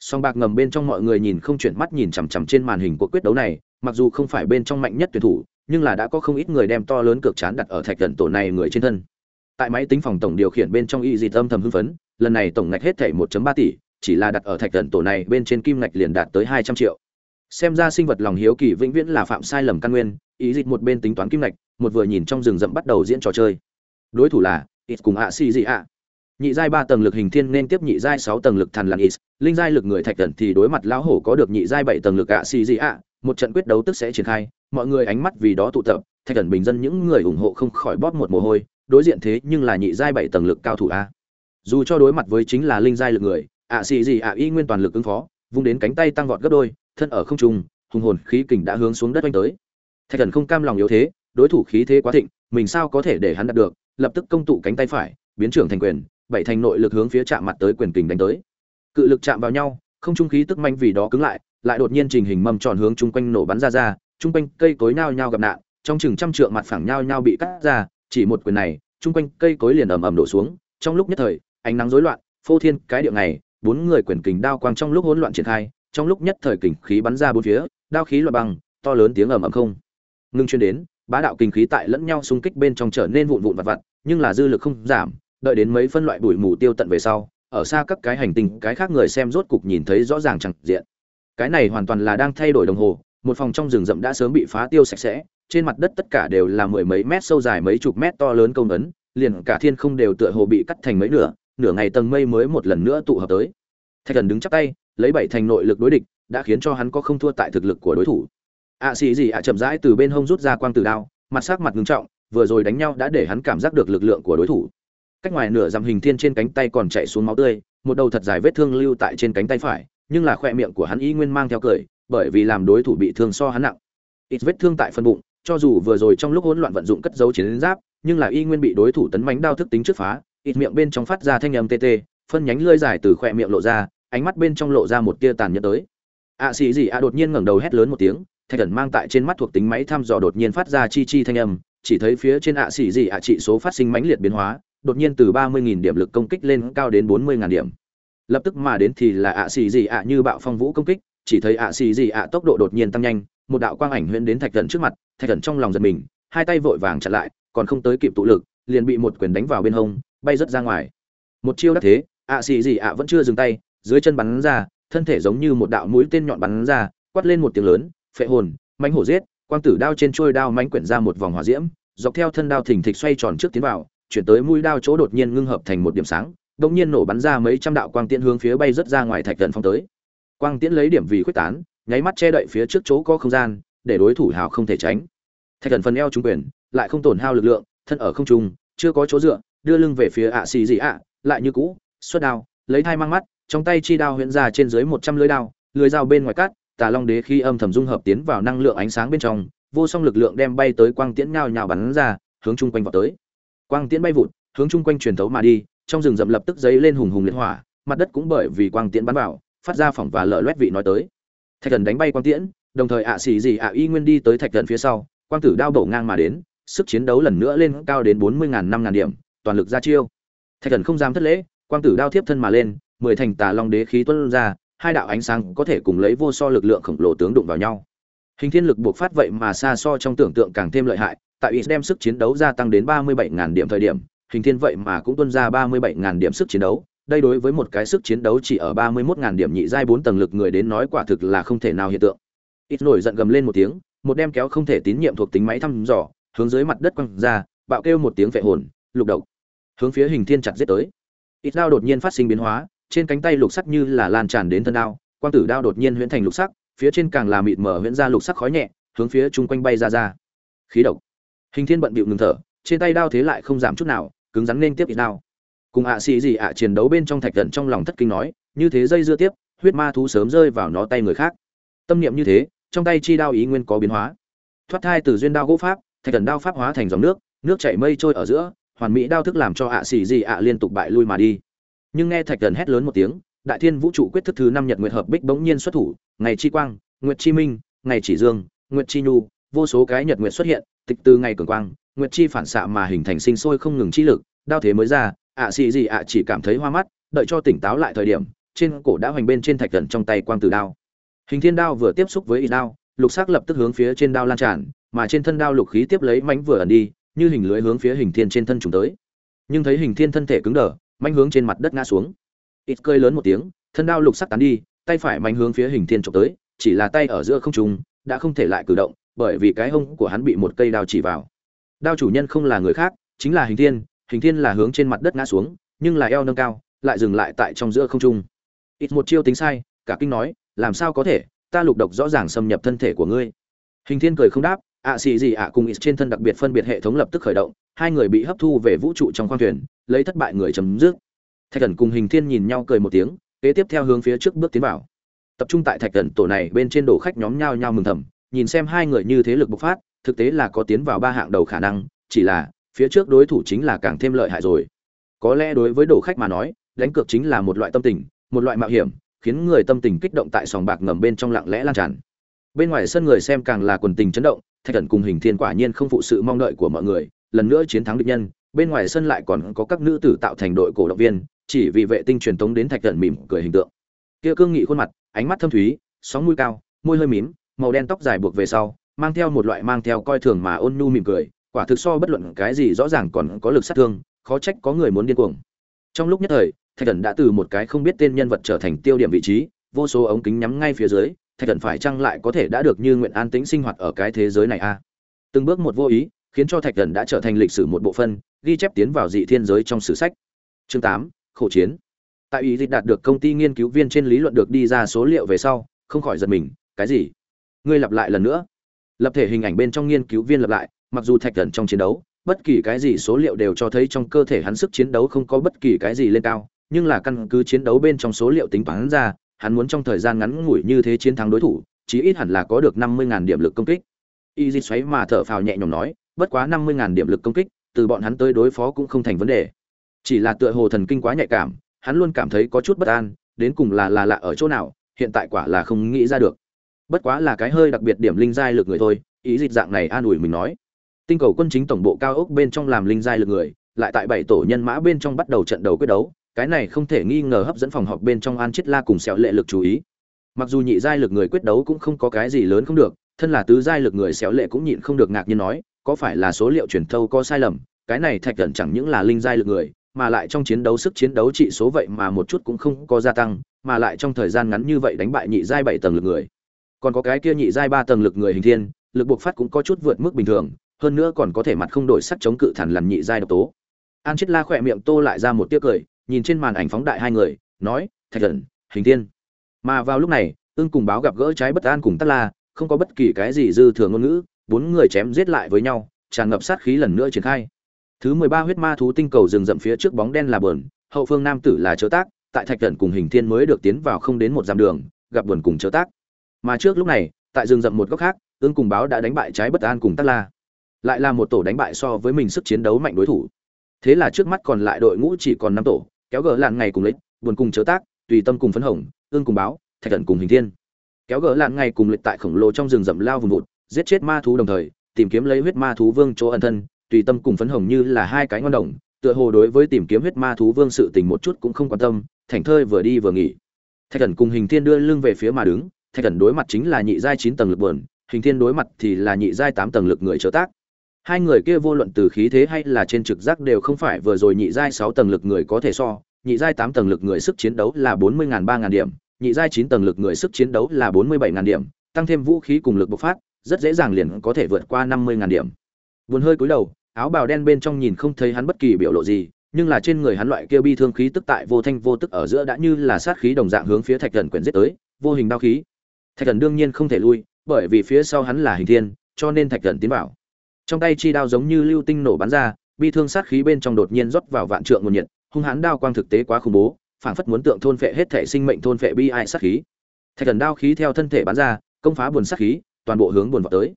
song bạc ngầm bên trong mọi người nhìn không chuyển mắt nhìn chằm chằm trên màn hình của quyết đấu này, mặc dù không phải bên trong mạnh nhất tuyển thủ, nhưng là đã có không ít người đem to lớn cược chán đặt ở thạch thần tổ này người trên thân. Tại máy tính phòng tổng điều khiển bên trong y Dị âm thầm hưng phấn, lần này tổng ngạch hết thảy 1.3 tỷ, chỉ là đặt ở thạch thần tổ này bên trên kim ngạch liền đạt tới 200 triệu. Xem ra sinh vật lòng hiếu kỳ vĩnh viễn là phạm sai lầm căn nguyên ý dịch một bên tính toán kim ngạch, một vừa nhìn trong rừng rậm bắt đầu diễn trò chơi. Đối thủ là ít cùng ạ xì gì ạ nhị giai ba tầng lực hình thiên nên tiếp nhị giai sáu tầng lực thần làn is, linh giai lực người thạch thần thì đối mặt lão hổ có được nhị giai bảy tầng lực ạ xì gì ạ, một trận quyết đấu tức sẽ triển khai, mọi người ánh mắt vì đó tụ tập, thạch thần bình dân những người ủng hộ không khỏi bóp một mồ hôi, đối diện thế nhưng là nhị giai bảy tầng lực cao thủ a. Dù cho đối mặt với chính là linh giai lực người, ạ xì gì ạ y nguyên toàn lực ứng phó, vung đến cánh tay tăng vọt gấp đôi, thân ở không trung, hùng hồn khí kình đã hướng xuống đất oanh tới. Thạch thần không cam lòng yếu thế, đối thủ khí thế quá thịnh, mình sao có thể để hắn đạt được, lập tức công tụ cánh tay phải, biến trưởng thành quyền bảy thành nội lực hướng phía chạm mặt tới quyền kình đánh tới. Cự lực chạm vào nhau, không trung khí tức manh vì đó cứng lại lại đột nhiên trình hình mâm tròn hướng chung quanh nổ bắn ra ra, chung quanh cây cối nhao nhao gặp nạn, trong chừng trăm trượng mặt phẳng nhao nhao bị cắt ra, chỉ một quyền này, chung quanh cây cối liền ầm ầm đổ xuống, trong lúc nhất thời, ánh nắng rối loạn, phô thiên cái địa này bốn người quyền kình đao quang trong lúc hỗn loạn triển khai, trong lúc nhất thời kình khí bắn ra bốn phía, đao khí loạn bằng to lớn tiếng ầm ầm không ngưng chuyên đến, bá đạo kinh khí tại lẫn nhau xung kích bên trong trở nên vụn vụn vặt vặt, nhưng là dư lực không giảm đợi đến mấy phân loại bụi mù tiêu tận về sau, ở xa các cái hành tinh, cái khác người xem rốt cục nhìn thấy rõ ràng chẳng diện. Cái này hoàn toàn là đang thay đổi đồng hồ, một phòng trong rừng rậm đã sớm bị phá tiêu sạch sẽ, trên mặt đất tất cả đều là mười mấy mét sâu dài mấy chục mét to lớn công ấn liền cả thiên không đều tựa hồ bị cắt thành mấy nửa nửa ngày tầng mây mới một lần nữa tụ hợp tới. Thạch thần đứng chắp tay, lấy bảy thành nội lực đối địch, đã khiến cho hắn có không thua tại thực lực của đối thủ. Ạ xì gì ạ chậm rãi từ bên hông rút ra quang tử đao, mặt sắc mặt ngưng trọng, vừa rồi đánh nhau đã để hắn cảm giác được lực lượng của đối thủ cách ngoài nửa dặm hình thiên trên cánh tay còn chạy xuống máu tươi, một đầu thật dài vết thương lưu tại trên cánh tay phải, nhưng là khoe miệng của hắn y nguyên mang theo cười, bởi vì làm đối thủ bị thương so hắn nặng. Ít vết thương tại phần bụng, cho dù vừa rồi trong lúc hỗn loạn vận dụng cất dấu chiến giáp, nhưng là y nguyên bị đối thủ tấn mánh đao thức tính trước phá, ít miệng bên trong phát ra thanh âm tê tê, phân nhánh lưỡi dài từ khoe miệng lộ ra, ánh mắt bên trong lộ ra một tia tàn nhẫn tới. Ạ xì gì ạ đột nhiên ngẩng đầu hét lớn một tiếng, thạch thần mang tại trên mắt thuộc tính máy thăm dò đột nhiên phát ra chi chi thanh âm, chỉ thấy phía trên ạ xì gì ạ trị số phát sinh mãnh liệt biến hóa đột nhiên từ ba mươi nghìn điểm lực công kích lên cao đến bốn mươi ngàn điểm. Lập tức mà đến thì là ạ xì gì ạ như bạo phong vũ công kích, chỉ thấy ạ xì gì ạ tốc độ đột nhiên tăng nhanh, một đạo quang ảnh huyễn đến thạch thần trước mặt, thạch thần trong lòng giật mình, hai tay vội vàng chặn lại, còn không tới kịp tụ lực, liền bị một quyền đánh vào bên hông, bay rất ra ngoài. Một chiêu đắc thế, ạ xì gì ạ vẫn chưa dừng tay, dưới chân bắn ra, thân thể giống như một đạo mũi tên nhọn bắn ra, quát lên một tiếng lớn, phệ hồn, mãnh hổ giết, quang tử đao trên trôi đao mãnh quyển ra một vòng hỏa diễm, dọc theo thân đao thình thịch xoay tròn trước tiến vào chuyển tới mũi đao chỗ đột nhiên ngưng hợp thành một điểm sáng, đột nhiên nổ bắn ra mấy trăm đạo quang tiễn hướng phía bay rất ra ngoài thạch trận phong tới. Quang tiễn lấy điểm vì khuếch tán, nháy mắt che đậy phía trước chỗ có không gian, để đối thủ hào không thể tránh. Thạch thần phần eo trung quyền, lại không tổn hao lực lượng, thân ở không trung, chưa có chỗ dựa, đưa lưng về phía ạ xì gì ạ, lại như cũ, xuất đao, lấy thai mang mắt, trong tay chi đao huyễn ra trên dưới một trăm lưỡi đao lưỡi dao bên ngoài cắt, tà long đế khi âm thầm dung hợp tiến vào năng lượng ánh sáng bên trong, vô song lực lượng đem bay tới quang tiễn nhào nhào bắn ra, hướng chung quanh vọt tới quang tiễn bay vụt, hướng chung quanh truyền thấu mà đi, trong rừng rậm lập tức dấy lên hùng hùng liệt hỏa, mặt đất cũng bởi vì quang tiễn bắn vào, phát ra phỏng và lở loét vị nói tới. Thạch thần đánh bay quang tiễn, đồng thời ạ xì gì ạ y nguyên đi tới thạch thần phía sau, quang tử đao đổ ngang mà đến, sức chiến đấu lần nữa lên cao đến bốn mươi ngàn năm ngàn điểm, toàn lực ra chiêu. Thạch thần không dám thất lễ, quang tử đao tiếp thân mà lên, mười thành tà long đế khí tuân ra, hai đạo ánh sáng có thể cùng lấy vô so lực lượng khổng lồ tướng đụng vào nhau. Hình thiên lực buộc phát vậy mà xa so trong tưởng tượng càng thêm lợi hại tại ít đem sức chiến đấu gia tăng đến ba mươi bảy ngàn điểm thời điểm, hình thiên vậy mà cũng tuân ra ba mươi bảy ngàn điểm sức chiến đấu, đây đối với một cái sức chiến đấu chỉ ở ba mươi mốt ngàn điểm nhị giai bốn tầng lực người đến nói quả thực là không thể nào hiện tượng. Ít nổi giận gầm lên một tiếng, một đem kéo không thể tín nhiệm thuộc tính máy thăm dò, hướng dưới mặt đất quăng ra, bạo kêu một tiếng vệ hồn, lục độc. Hướng phía hình thiên chặt giết tới. Ít đao đột nhiên phát sinh biến hóa, trên cánh tay lục sắc như là lan tràn đến thân đao, quang tử đao đột nhiên huyễn thành lục sắc, phía trên càng là mịt mở huyễn ra lục sắc khói nhẹ, hướng phía chung quanh bay ra ra. Khí độc hình thiên bận bịu ngừng thở, trên tay đao thế lại không giảm chút nào, cứng rắn nên tiếp ít đao. Cùng ạ xì gì ạ chiến đấu bên trong thạch thần trong lòng thất kinh nói, như thế dây dưa tiếp, huyết ma thú sớm rơi vào nó tay người khác. Tâm niệm như thế, trong tay chi đao ý nguyên có biến hóa. Thoát thai từ duyên đao gỗ pháp, thạch thần đao pháp hóa thành dòng nước nước chảy mây trôi ở giữa, hoàn mỹ đao thức làm cho ạ xì gì ạ liên tục bại lui mà đi. Nhưng nghe thạch thần hét lớn một tiếng, đại thiên vũ trụ quyết thức thứ năm nhật nguyệt hợp bích bỗng nhiên xuất thủ, ngày chi quang, nguyệt chi minh, ngày chỉ dương, nguyệt chi nhu vô số cái nhật nguyệt xuất hiện, tịch từ ngày cường quang, nguyệt chi phản xạ mà hình thành sinh sôi không ngừng chi lực, đao thế mới ra, ạ xì gì ạ chỉ cảm thấy hoa mắt, đợi cho tỉnh táo lại thời điểm, trên cổ đã hoành bên trên thạch gần trong tay quang từ đao. Hình thiên đao vừa tiếp xúc với y đao, lục sắc lập tức hướng phía trên đao lan tràn, mà trên thân đao lục khí tiếp lấy mánh vừa ẩn đi, như hình lưới hướng phía hình thiên trên thân trùng tới. Nhưng thấy hình thiên thân thể cứng đờ mánh hướng trên mặt đất ngã xuống. Ít cơi lớn một tiếng, thân đao lục sắc tán đi, tay phải mánh hướng phía hình thiên chụp tới, chỉ là tay ở giữa không trung, đã không thể lại cử động bởi vì cái hông của hắn bị một cây đao chỉ vào. Đao chủ nhân không là người khác, chính là hình thiên hình thiên là hướng trên mặt đất ngã xuống, nhưng là eo nâng cao, lại dừng lại tại trong giữa không trung. Ít một chiêu tính sai, cả kinh nói, làm sao có thể? Ta lục độc rõ ràng xâm nhập thân thể của ngươi. Hình thiên cười không đáp ạ xì gì ạ? Cùng ít trên thân đặc biệt phân biệt hệ thống lập tức khởi động, hai người bị hấp thu về vũ trụ trong khoang thuyền, lấy thất bại người chấm dứt. Thạch Cẩn cùng hình thiên nhìn nhau cười một tiếng, kế tiếp theo hướng phía trước bước tiến vào. Tập trung tại thạch Cẩn tổ này bên trên đồ khách nhóm nhau nhau mừng thầm nhìn xem hai người như thế lực bộc phát, thực tế là có tiến vào ba hạng đầu khả năng, chỉ là, phía trước đối thủ chính là càng thêm lợi hại rồi. Có lẽ đối với đồ khách mà nói, đánh cược chính là một loại tâm tình, một loại mạo hiểm, khiến người tâm tình kích động tại sòng bạc ngầm bên trong lặng lẽ lan tràn. Bên ngoài sân người xem càng là quần tình chấn động, thạch Cẩn cùng hình thiên quả nhiên không phụ sự mong đợi của mọi người, lần nữa chiến thắng địch nhân, bên ngoài sân lại còn có các nữ tử tạo thành đội cổ động viên, chỉ vì vệ tinh truyền tống đến thạch Cẩn mỉm cười hình tượng. Kia cương nghị khuôn mặt, ánh mắt thâm thúy, sóng mũi cao, môi hơi mím màu đen tóc dài buộc về sau, mang theo một loại mang theo coi thường mà ôn nhu mỉm cười, quả thực so bất luận cái gì rõ ràng còn có lực sát thương, khó trách có người muốn điên cuồng. Trong lúc nhất thời, thạch thần đã từ một cái không biết tên nhân vật trở thành tiêu điểm vị trí, vô số ống kính nhắm ngay phía dưới, thạch thần phải chăng lại có thể đã được như nguyện an tĩnh sinh hoạt ở cái thế giới này a? Từng bước một vô ý, khiến cho thạch thần đã trở thành lịch sử một bộ phân ghi chép tiến vào dị thiên giới trong sử sách. Chương tám, khổ chiến. Tại ý dịch đạt được công ty nghiên cứu viên trên lý luận được đi ra số liệu về sau, không khỏi giật mình, cái gì? Ngươi lặp lại lần nữa. Lập thể hình ảnh bên trong nghiên cứu viên lặp lại, mặc dù thạch thần trong chiến đấu, bất kỳ cái gì số liệu đều cho thấy trong cơ thể hắn sức chiến đấu không có bất kỳ cái gì lên cao, nhưng là căn cứ chiến đấu bên trong số liệu tính toán ra, hắn muốn trong thời gian ngắn ngủi như thế chiến thắng đối thủ, chí ít hẳn là có được năm mươi điểm lực công kích. Y di xoáy mà thở phào nhẹ nhõm nói, bất quá năm mươi điểm lực công kích, từ bọn hắn tới đối phó cũng không thành vấn đề. Chỉ là tựa hồ thần kinh quá nhạy cảm, hắn luôn cảm thấy có chút bất an, đến cùng là là lạ ở chỗ nào, hiện tại quả là không nghĩ ra được bất quá là cái hơi đặc biệt điểm linh giai lực người thôi, ý dịch dạng này an ủi mình nói. Tinh cầu quân chính tổng bộ cao ốc bên trong làm linh giai lực người, lại tại bảy tổ nhân mã bên trong bắt đầu trận đầu quyết đấu, cái này không thể nghi ngờ hấp dẫn phòng họp bên trong an chết la cùng sẹo lệ lực chú ý. Mặc dù nhị giai lực người quyết đấu cũng không có cái gì lớn không được, thân là tứ giai lực người xéo lệ cũng nhịn không được ngạc nhiên nói, có phải là số liệu truyền thâu có sai lầm, cái này thạch thần chẳng những là linh giai lực người, mà lại trong chiến đấu sức chiến đấu trị số vậy mà một chút cũng không có gia tăng, mà lại trong thời gian ngắn như vậy đánh bại nhị giai bảy tầng lực người còn có cái kia nhị giai ba tầng lực người hình thiên, lực buộc phát cũng có chút vượt mức bình thường, hơn nữa còn có thể mặt không đổi sắc chống cự thản lằn nhị giai độc tố. An chết la khỏe miệng tô lại ra một tiếc cười, nhìn trên màn ảnh phóng đại hai người, nói, thạch thần, hình thiên. Mà vào lúc này ương cùng báo gặp gỡ trái bất an cùng tắt la, không có bất kỳ cái gì dư thừa ngôn ngữ, bốn người chém giết lại với nhau, tràn ngập sát khí lần nữa triển khai. Thứ mười ba huyết ma thú tinh cầu rừng rậm phía trước bóng đen là bờn hậu phương nam tử là chớ tác, tại thạch thần cùng hình thiên mới được tiến vào không đến một dặm đường, gặp buồn cùng chớ tác mà trước lúc này, tại rừng rậm một góc khác ương cùng báo đã đánh bại trái bất an cùng tắt la. Lại là một tổ đánh bại so với mình sức chiến đấu mạnh đối thủ. Thế là trước mắt còn lại đội ngũ chỉ còn năm tổ, kéo gỡ lạn ngày cùng lịch, buồn cùng chớ tác, tùy tâm cùng phấn hồng ương cùng báo, thạch thần cùng hình thiên. Kéo gỡ lạn ngày cùng lịch tại khổng lồ trong rừng rậm lao vùng vụt, giết chết ma thú đồng thời, tìm kiếm lấy huyết ma thú vương chỗ ẩn thân, tùy tâm cùng phấn hồng như là hai cái ngon đồng, tựa hồ đối với tìm kiếm huyết ma thú vương sự tình một chút cũng không quan tâm, thảnh thơi vừa đi vừa nghỉ. Thạch thần cùng hình thiên đưa lưng về phía mà đứng thạch thần đối mặt chính là nhị giai chín tầng lực buồn, hình thiên đối mặt thì là nhị giai tám tầng lực người trợ tác. Hai người kia vô luận từ khí thế hay là trên trực giác đều không phải vừa rồi nhị giai sáu tầng lực người có thể so, nhị giai tám tầng lực người sức chiến đấu là bốn mươi ba ngàn điểm, nhị giai chín tầng lực người sức chiến đấu là bốn mươi bảy ngàn điểm, tăng thêm vũ khí cùng lực bộc phát, rất dễ dàng liền có thể vượt qua năm mươi ngàn điểm. Buồn hơi cúi đầu, áo bào đen bên trong nhìn không thấy hắn bất kỳ biểu lộ gì, nhưng là trên người hắn loại kia bi thương khí tức tại vô thanh vô tức ở giữa đã như là sát khí đồng dạng hướng phía thạch thần quyển giết tới, vô hình đao khí thạch thần đương nhiên không thể lui bởi vì phía sau hắn là hình thiên cho nên thạch thần tiến vào. Trong tay chi đao giống như lưu tinh nổ bắn ra bi thương sát khí bên trong đột nhiên rót vào vạn trượng nguồn nhiệt hung hãn đao quang thực tế quá khủng bố phảng phất muốn tượng thôn phệ hết thể sinh mệnh thôn phệ bi ai sát khí. Thạch thần đao khí theo thân thể bắn ra công phá buồn sát khí toàn bộ hướng buồn vào tới.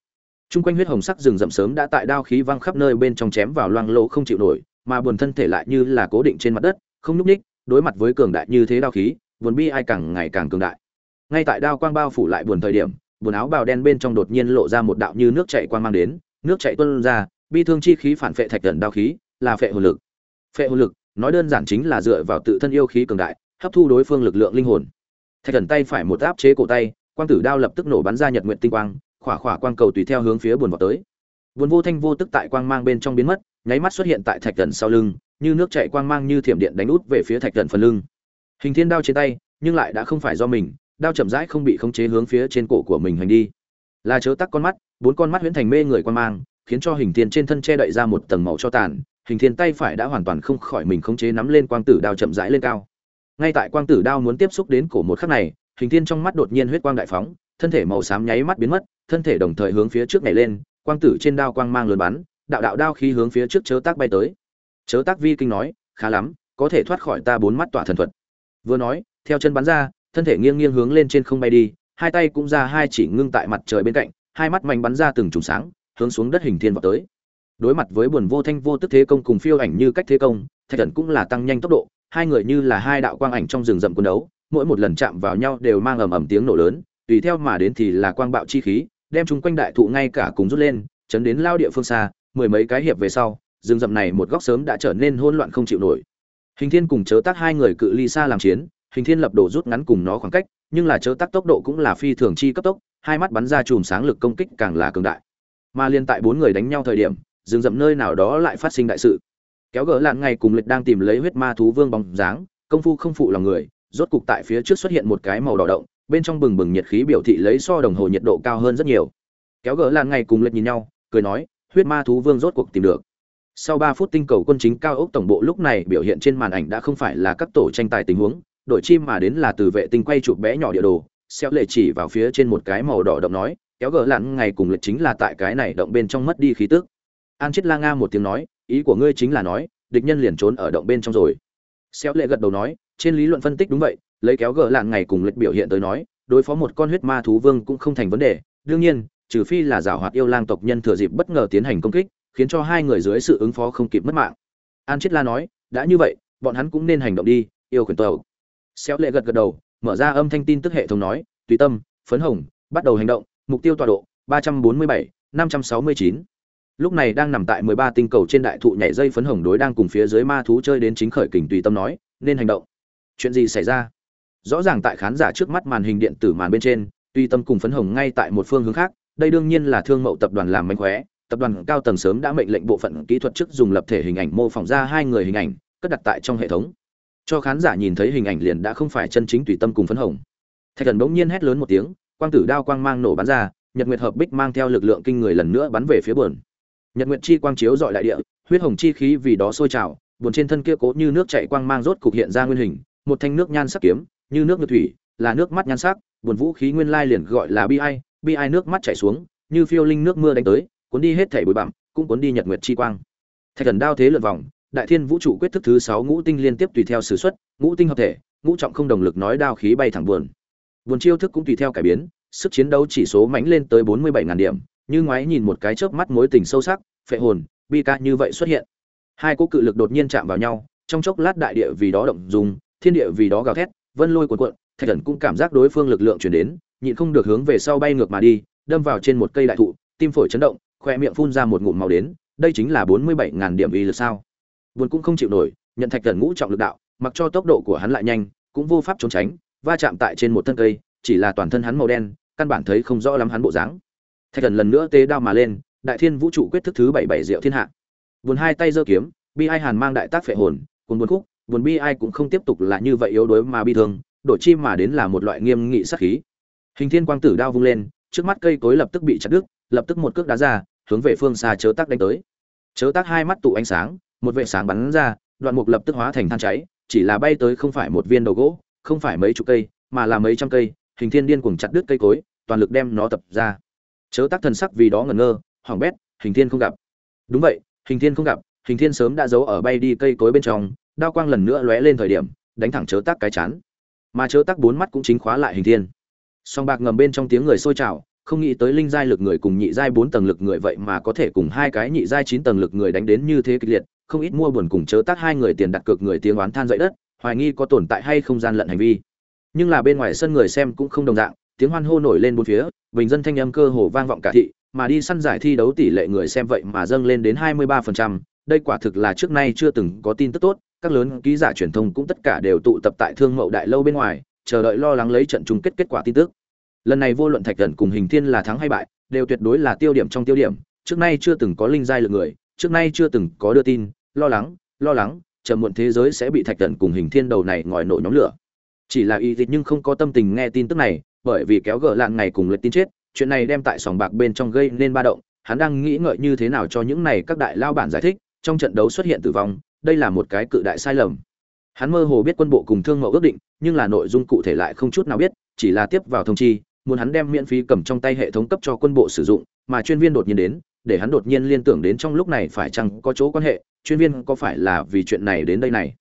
Trung quanh huyết hồng sắc rừng rậm sớm đã tại đao khí văng khắp nơi bên trong chém vào loang lỗ không chịu nổi, mà buồn thân thể lại như là cố định trên mặt đất, không nhúc nhích, đối mặt với cường đại như thế đao khí, buồn bi ai càng ngày càng cường đại. Ngay tại đao quang bao phủ lại buồn thời điểm, buồn áo bào đen bên trong đột nhiên lộ ra một đạo như nước chảy quang mang đến, nước chảy tuôn ra, bi thương chi khí phản phệ thạch thần đao khí, là phệ hồn lực. Phệ hồn lực, nói đơn giản chính là dựa vào tự thân yêu khí cường đại, hấp thu đối phương lực lượng linh hồn. Thạch thần tay phải một áp chế cổ tay, quang tử đao lập tức nổ bắn ra nhật nguyện tinh quang, khỏa khỏa quang cầu tùy theo hướng phía buồn vào tới buồn vô thanh vô tức tại quang mang bên trong biến mất nháy mắt xuất hiện tại thạch thần sau lưng như nước chảy quang mang như thiểm điện đánh út về phía thạch thần phần lưng hình thiên đao trên tay nhưng lại đã không phải do mình đao chậm rãi không bị khống chế hướng phía trên cổ của mình hành đi. Là chớ tắc con mắt, bốn con mắt huyễn thành mê người quang mang, khiến cho hình thiên trên thân che đậy ra một tầng màu cho tàn, hình thiên tay phải đã hoàn toàn không khỏi mình khống chế nắm lên quang tử đao chậm rãi lên cao. Ngay tại quang tử đao muốn tiếp xúc đến cổ một khắc này, hình thiên trong mắt đột nhiên huyết quang đại phóng, thân thể màu xám nháy mắt biến mất, thân thể đồng thời hướng phía trước nhảy lên, quang tử trên đao quang mang lớn bắn, đạo đạo đao khí hướng phía trước chớ tác bay tới. Chớ tác vi kinh nói, khá lắm, có thể thoát khỏi ta bốn mắt tỏa thần thuật. Vừa nói, theo chân bắn ra thân thể nghiêng nghiêng hướng lên trên không bay đi, hai tay cũng ra hai chỉ ngưng tại mặt trời bên cạnh, hai mắt mạnh bắn ra từng trùng sáng, hướng xuống đất hình thiên vào tới. Đối mặt với buồn vô thanh vô tức thế công cùng phiêu ảnh như cách thế công, thạch thần cũng là tăng nhanh tốc độ, hai người như là hai đạo quang ảnh trong rừng rậm quân đấu, mỗi một lần chạm vào nhau đều mang ầm ầm tiếng nổ lớn, tùy theo mà đến thì là quang bạo chi khí, đem chúng quanh đại thụ ngay cả cùng rút lên, chấn đến lao địa phương xa, mười mấy cái hiệp về sau, rừng rậm này một góc sớm đã trở nên hỗn loạn không chịu nổi. Hình thiên cùng chớ tác hai người cự ly xa làm chiến hình thiên lập đồ rút ngắn cùng nó khoảng cách, nhưng là chớ tác tốc độ cũng là phi thường chi cấp tốc, hai mắt bắn ra chùm sáng lực công kích càng là cường đại. Mà liên tại bốn người đánh nhau thời điểm, rừng rậm nơi nào đó lại phát sinh đại sự. Kéo gỡ lạn ngay cùng lịch đang tìm lấy huyết ma thú vương bóng dáng, công phu không phụ lòng người, rốt cục tại phía trước xuất hiện một cái màu đỏ động, bên trong bừng bừng nhiệt khí biểu thị lấy so đồng hồ nhiệt độ cao hơn rất nhiều. Kéo gỡ lạn ngay cùng lịch nhìn nhau, cười nói, huyết ma thú vương rốt cuộc tìm được. Sau ba phút tinh cầu quân chính cao ốc tổng bộ lúc này biểu hiện trên màn ảnh đã không phải là các tổ tranh tài tình huống đội chim mà đến là từ vệ tinh quay chụp bé nhỏ địa đồ, xéo lệ chỉ vào phía trên một cái màu đỏ động nói, kéo gỡ lặn ngày cùng lệch chính là tại cái này động bên trong mất đi khí tức. An chết la nga một tiếng nói, ý của ngươi chính là nói, địch nhân liền trốn ở động bên trong rồi. Xéo lệ gật đầu nói, trên lý luận phân tích đúng vậy, lấy kéo gỡ lặn ngày cùng lệch biểu hiện tới nói, đối phó một con huyết ma thú vương cũng không thành vấn đề. Đương nhiên, trừ phi là giảo hoạt yêu lang tộc nhân thừa dịp bất ngờ tiến hành công kích, khiến cho hai người dưới sự ứng phó không kịp mất mạng. An chết la nói, đã như vậy, bọn hắn cũng nên hành động đi, yêu quyền tàu xéo lệ gật gật đầu mở ra âm thanh tin tức hệ thống nói tùy tâm phấn hồng bắt đầu hành động mục tiêu tọa độ 347, 569. lúc này đang nằm tại 13 tinh cầu trên đại thụ nhảy dây phấn hồng đối đang cùng phía dưới ma thú chơi đến chính khởi kình tùy tâm nói nên hành động. Chuyện gì xảy ra? Rõ ràng tại khán giả trước mắt màn hình điện tử màn bên trên tùy tâm cùng phấn hồng ngay tại một phương hướng khác đây đương nhiên là thương mậu tập đoàn làm mánh khóe tập đoàn cao tầng sớm đã mệnh lệnh bộ phận kỹ thuật trước dùng lập thể hình ảnh mô phỏng ra hai người hình ảnh cất đặt tại trong hệ thống cho khán giả nhìn thấy hình ảnh liền đã không phải chân chính tùy tâm cùng phấn hồng. Thạch thần bỗng nhiên hét lớn một tiếng, quang tử đao quang mang nổ bắn ra, nhật nguyệt hợp bích mang theo lực lượng kinh người lần nữa bắn về phía bờn nhật nguyệt chi quang chiếu dọi đại địa, huyết hồng chi khí vì đó sôi trào, buồn trên thân kia cố như nước chảy quang mang rốt cục hiện ra nguyên hình, một thanh nước nhan sắc kiếm, như nước như thủy, là nước mắt nhan sắc, buồn vũ khí nguyên lai liền gọi là bi ai bi ai nước mắt chảy xuống, như phiêu linh nước mưa đánh tới, cuốn đi hết thảy bụi bặm, cũng cuốn đi nhật nguyệt chi quang. Thạch thần đao thế lượn vòng đại thiên vũ trụ quyết thức thứ sáu ngũ tinh liên tiếp tùy theo sử xuất, ngũ tinh hợp thể, ngũ trọng không đồng lực nói đao khí bay thẳng buồn. Buồn chiêu thức cũng tùy theo cải biến, sức chiến đấu chỉ số mãnh lên tới bốn mươi bảy ngàn điểm, như ngoái nhìn một cái chớp mắt mối tình sâu sắc, phệ hồn, bi ca như vậy xuất hiện. Hai cỗ cự lực đột nhiên chạm vào nhau, trong chốc lát đại địa vì đó động dùng thiên địa vì đó gào thét, vân lôi cuộn cuộn, thạch thần cũng cảm giác đối phương lực lượng chuyển đến, nhịn không được hướng về sau bay ngược mà đi, đâm vào trên một cây đại thụ, tim phổi chấn động, khoe miệng phun ra một ngụm màu đến, đây chính là bốn mươi bảy ngàn điểm uy lực sao? Buồn cũng không chịu nổi, nhận thạch thần ngũ trọng lực đạo, mặc cho tốc độ của hắn lại nhanh, cũng vô pháp trốn tránh, va chạm tại trên một thân cây, chỉ là toàn thân hắn màu đen, căn bản thấy không rõ lắm hắn bộ dáng. Thạch thần lần nữa tế đao mà lên, đại thiên vũ trụ quyết thức thứ bảy bảy diệu thiên hạ. Buồn hai tay giơ kiếm, bi ai hàn mang đại tác phệ hồn cùng buồn khúc, buồn bi ai cũng không tiếp tục là như vậy yếu đuối mà bi thương, đổi chi mà đến là một loại nghiêm nghị sát khí. Hình thiên quang tử đao vung lên, trước mắt cây cối lập tức bị chặt đứt, lập tức một cước đá ra, hướng về phương xa chớ tác đánh tới. Chớ tác hai mắt tụ ánh sáng một vệ sáng bắn ra, đoạn mục lập tức hóa thành than cháy, chỉ là bay tới không phải một viên đầu gỗ, không phải mấy chục cây, mà là mấy trăm cây, hình thiên điên cuồng chặt đứt cây cối, toàn lực đem nó tập ra. Chớ tác thần sắc vì đó ngẩn ngơ hoàng bét, hình thiên không gặp. Đúng vậy, hình thiên không gặp, hình thiên sớm đã giấu ở bay đi cây cối bên trong, đao quang lần nữa lóe lên thời điểm, đánh thẳng chớ tác cái chán. Mà chớ tác bốn mắt cũng chính khóa lại hình thiên. Song bạc ngầm bên trong tiếng người sôi trào, không nghĩ tới linh giai lực người cùng nhị giai bốn tầng lực người vậy mà có thể cùng hai cái nhị giai chín tầng lực người đánh đến như thế kịch liệt không ít mua buồn cùng chớ tác hai người tiền đặt cược người tiếng oán than dậy đất hoài nghi có tồn tại hay không gian lận hành vi. Nhưng là bên ngoài sân người xem cũng không đồng dạng tiếng hoan hô nổi lên bốn phía bình dân thanh âm cơ hồ vang vọng cả thị mà đi săn giải thi đấu tỷ lệ người xem vậy mà dâng lên đến 23%, đây quả thực là trước nay chưa từng có tin tức tốt các lớn ký giả truyền thông cũng tất cả đều tụ tập tại thương mậu đại lâu bên ngoài chờ đợi lo lắng lấy trận chung kết kết quả tin tức. Lần này vô luận thạch thần cùng hình thiên là thắng hay bại đều tuyệt đối là tiêu điểm trong tiêu điểm. Trước nay chưa từng có linh giai lực người trước nay chưa từng có đưa tin lo lắng lo lắng, chờ muộn thế giới sẽ bị thạch thần cùng hình thiên đầu này ngòi nổ nhóm lửa. Chỉ là y dịch nhưng không có tâm tình nghe tin tức này, bởi vì kéo gỡ lạng ngày cùng lệch tin chết, chuyện này đem tại sòng bạc bên trong gây nên ba động. Hắn đang nghĩ ngợi như thế nào cho những này các đại lao bản giải thích, trong trận đấu xuất hiện tử vong, đây là một cái cự đại sai lầm. Hắn mơ hồ biết quân bộ cùng thương mẫu ước định, nhưng là nội dung cụ thể lại không chút nào biết, chỉ là tiếp vào thông chi, muốn hắn đem miễn phí cầm trong tay hệ thống cấp cho quân bộ sử dụng mà chuyên viên đột nhiên đến, để hắn đột nhiên liên tưởng đến trong lúc này phải chăng có chỗ quan hệ, chuyên viên có phải là vì chuyện này đến đây này.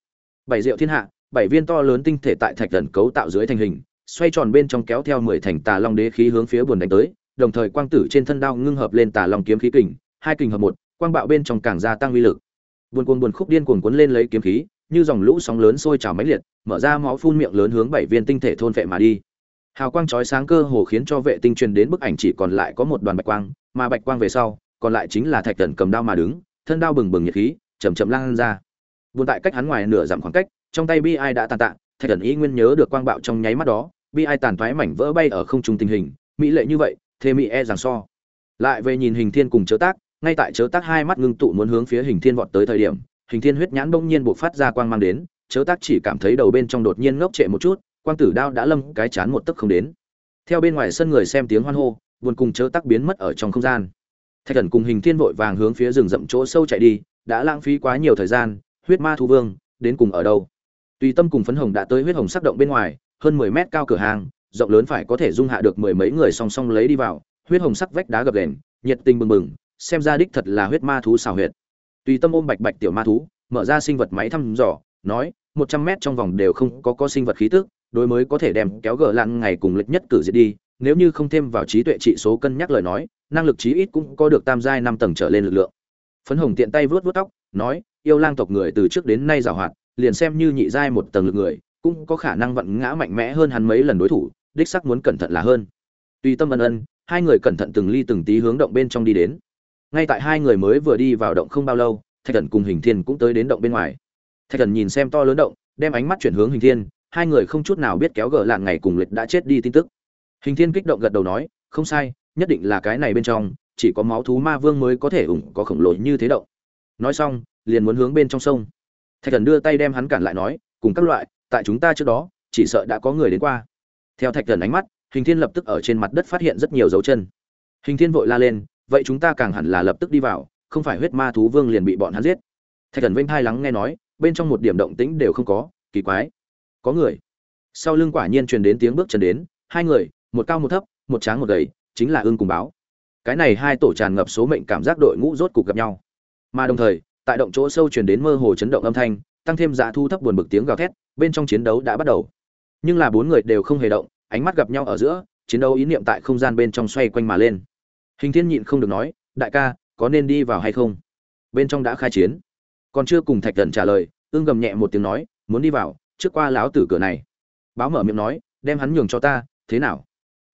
Bảy diệu thiên hạ, bảy viên to lớn tinh thể tại thạch thần cấu tạo dưới thành hình, xoay tròn bên trong kéo theo mười thành tà long đế khí hướng phía buồn đánh tới, đồng thời quang tử trên thân đao ngưng hợp lên tà long kiếm khí kình, hai kình hợp một, quang bạo bên trong càng gia tăng uy lực. Buồn cuồng buồn khúc điên cuồng cuốn lên lấy kiếm khí, như dòng lũ sóng lớn sôi trào mãnh liệt, mở ra máu phun miệng lớn hướng bảy viên tinh thể thôn vệ mà đi. Hào quang chói sáng cơ hồ khiến cho vệ tinh truyền đến bức ảnh chỉ còn lại có một đoàn bạch quang mà bạch quang về sau, còn lại chính là thạch thần cầm đao mà đứng, thân đao bừng bừng nhiệt khí, chậm chậm lan ra. Buồn tại cách hắn ngoài nửa dặm khoảng cách, trong tay bi ai đã tàn tạ, thạch thần ý nguyên nhớ được quang bạo trong nháy mắt đó, bi ai tàn thoái mảnh vỡ bay ở không trung tình hình, mỹ lệ như vậy, thế mỹ e rằng so. Lại về nhìn hình thiên cùng chớ tác, ngay tại chớ tác hai mắt ngưng tụ muốn hướng phía hình thiên vọt tới thời điểm, hình thiên huyết nhãn bỗng nhiên bộc phát ra quang mang đến, chớ tác chỉ cảm thấy đầu bên trong đột nhiên ngốc trệ một chút, quang tử đao đã lâm cái chán một tấc không đến. Theo bên ngoài sân người xem tiếng hoan hô buồn cùng chớ tắc biến mất ở trong không gian. Thạch thần cùng hình thiên vội vàng hướng phía rừng rậm chỗ sâu chạy đi, đã lãng phí quá nhiều thời gian, huyết ma thu vương, đến cùng ở đâu? Tùy tâm cùng phấn hồng đã tới huyết hồng sắc động bên ngoài, hơn mười mét cao cửa hàng, rộng lớn phải có thể dung hạ được mười mấy người song song lấy đi vào, huyết hồng sắc vách đá gập ghềnh, nhiệt tình bừng bừng, xem ra đích thật là huyết ma thú xào huyệt. Tùy tâm ôm bạch bạch tiểu ma thú, mở ra sinh vật máy thăm dò, nói, một trăm mét trong vòng đều không có có sinh vật khí tức, đối mới có thể đem kéo gờ lặn ngày cùng lịch nhất cử diệt đi nếu như không thêm vào trí tuệ trị số cân nhắc lời nói, năng lực chí ít cũng có được tam giai năm tầng trở lên lực lượng. Phấn hồng tiện tay vớt vớt tóc, nói, yêu lang tộc người từ trước đến nay giàu hoạt, liền xem như nhị giai một tầng lực người, cũng có khả năng vận ngã mạnh mẽ hơn hắn mấy lần đối thủ, đích sắc muốn cẩn thận là hơn. Tuy tâm ân ân, hai người cẩn thận từng ly từng tí hướng động bên trong đi đến. Ngay tại hai người mới vừa đi vào động không bao lâu, thạch thần cùng hình thiên cũng tới đến động bên ngoài. Thạch thần nhìn xem to lớn động, đem ánh mắt chuyển hướng hình thiên, hai người không chút nào biết kéo gờ lạng ngày cùng lịch đã chết đi tin tức hình thiên kích động gật đầu nói, không sai, nhất định là cái này bên trong, chỉ có máu thú ma vương mới có thể ủng có khổng lồ như thế động. Nói xong, liền muốn hướng bên trong sông. Thạch thần đưa tay đem hắn cản lại nói, cùng các loại, tại chúng ta trước đó, chỉ sợ đã có người đến qua. Theo thạch thần ánh mắt, hình thiên lập tức ở trên mặt đất phát hiện rất nhiều dấu chân. Hình thiên vội la lên, vậy chúng ta càng hẳn là lập tức đi vào, không phải huyết ma thú vương liền bị bọn hắn giết. Thạch thần vênh hai lắng nghe nói, bên trong một điểm động tĩnh đều không có, kỳ quái. Có người. Sau lưng quả nhiên truyền đến tiếng bước chân đến, hai người một cao một thấp, một tráng một gầy, chính là ương cùng báo. Cái này hai tổ tràn ngập số mệnh cảm giác đội ngũ rốt cục gặp nhau. Mà đồng thời, tại động chỗ sâu truyền đến mơ hồ chấn động âm thanh, tăng thêm dạ thu thấp buồn bực tiếng gào thét, bên trong chiến đấu đã bắt đầu. Nhưng là bốn người đều không hề động, ánh mắt gặp nhau ở giữa, chiến đấu ý niệm tại không gian bên trong xoay quanh mà lên. Hình thiên nhịn không được nói, đại ca, có nên đi vào hay không? Bên trong đã khai chiến. Còn chưa cùng thạch thần trả lời ương gầm nhẹ một tiếng nói, muốn đi vào, trước qua láo tử cửa này. Báo mở miệng nói, đem hắn nhường cho ta, thế nào?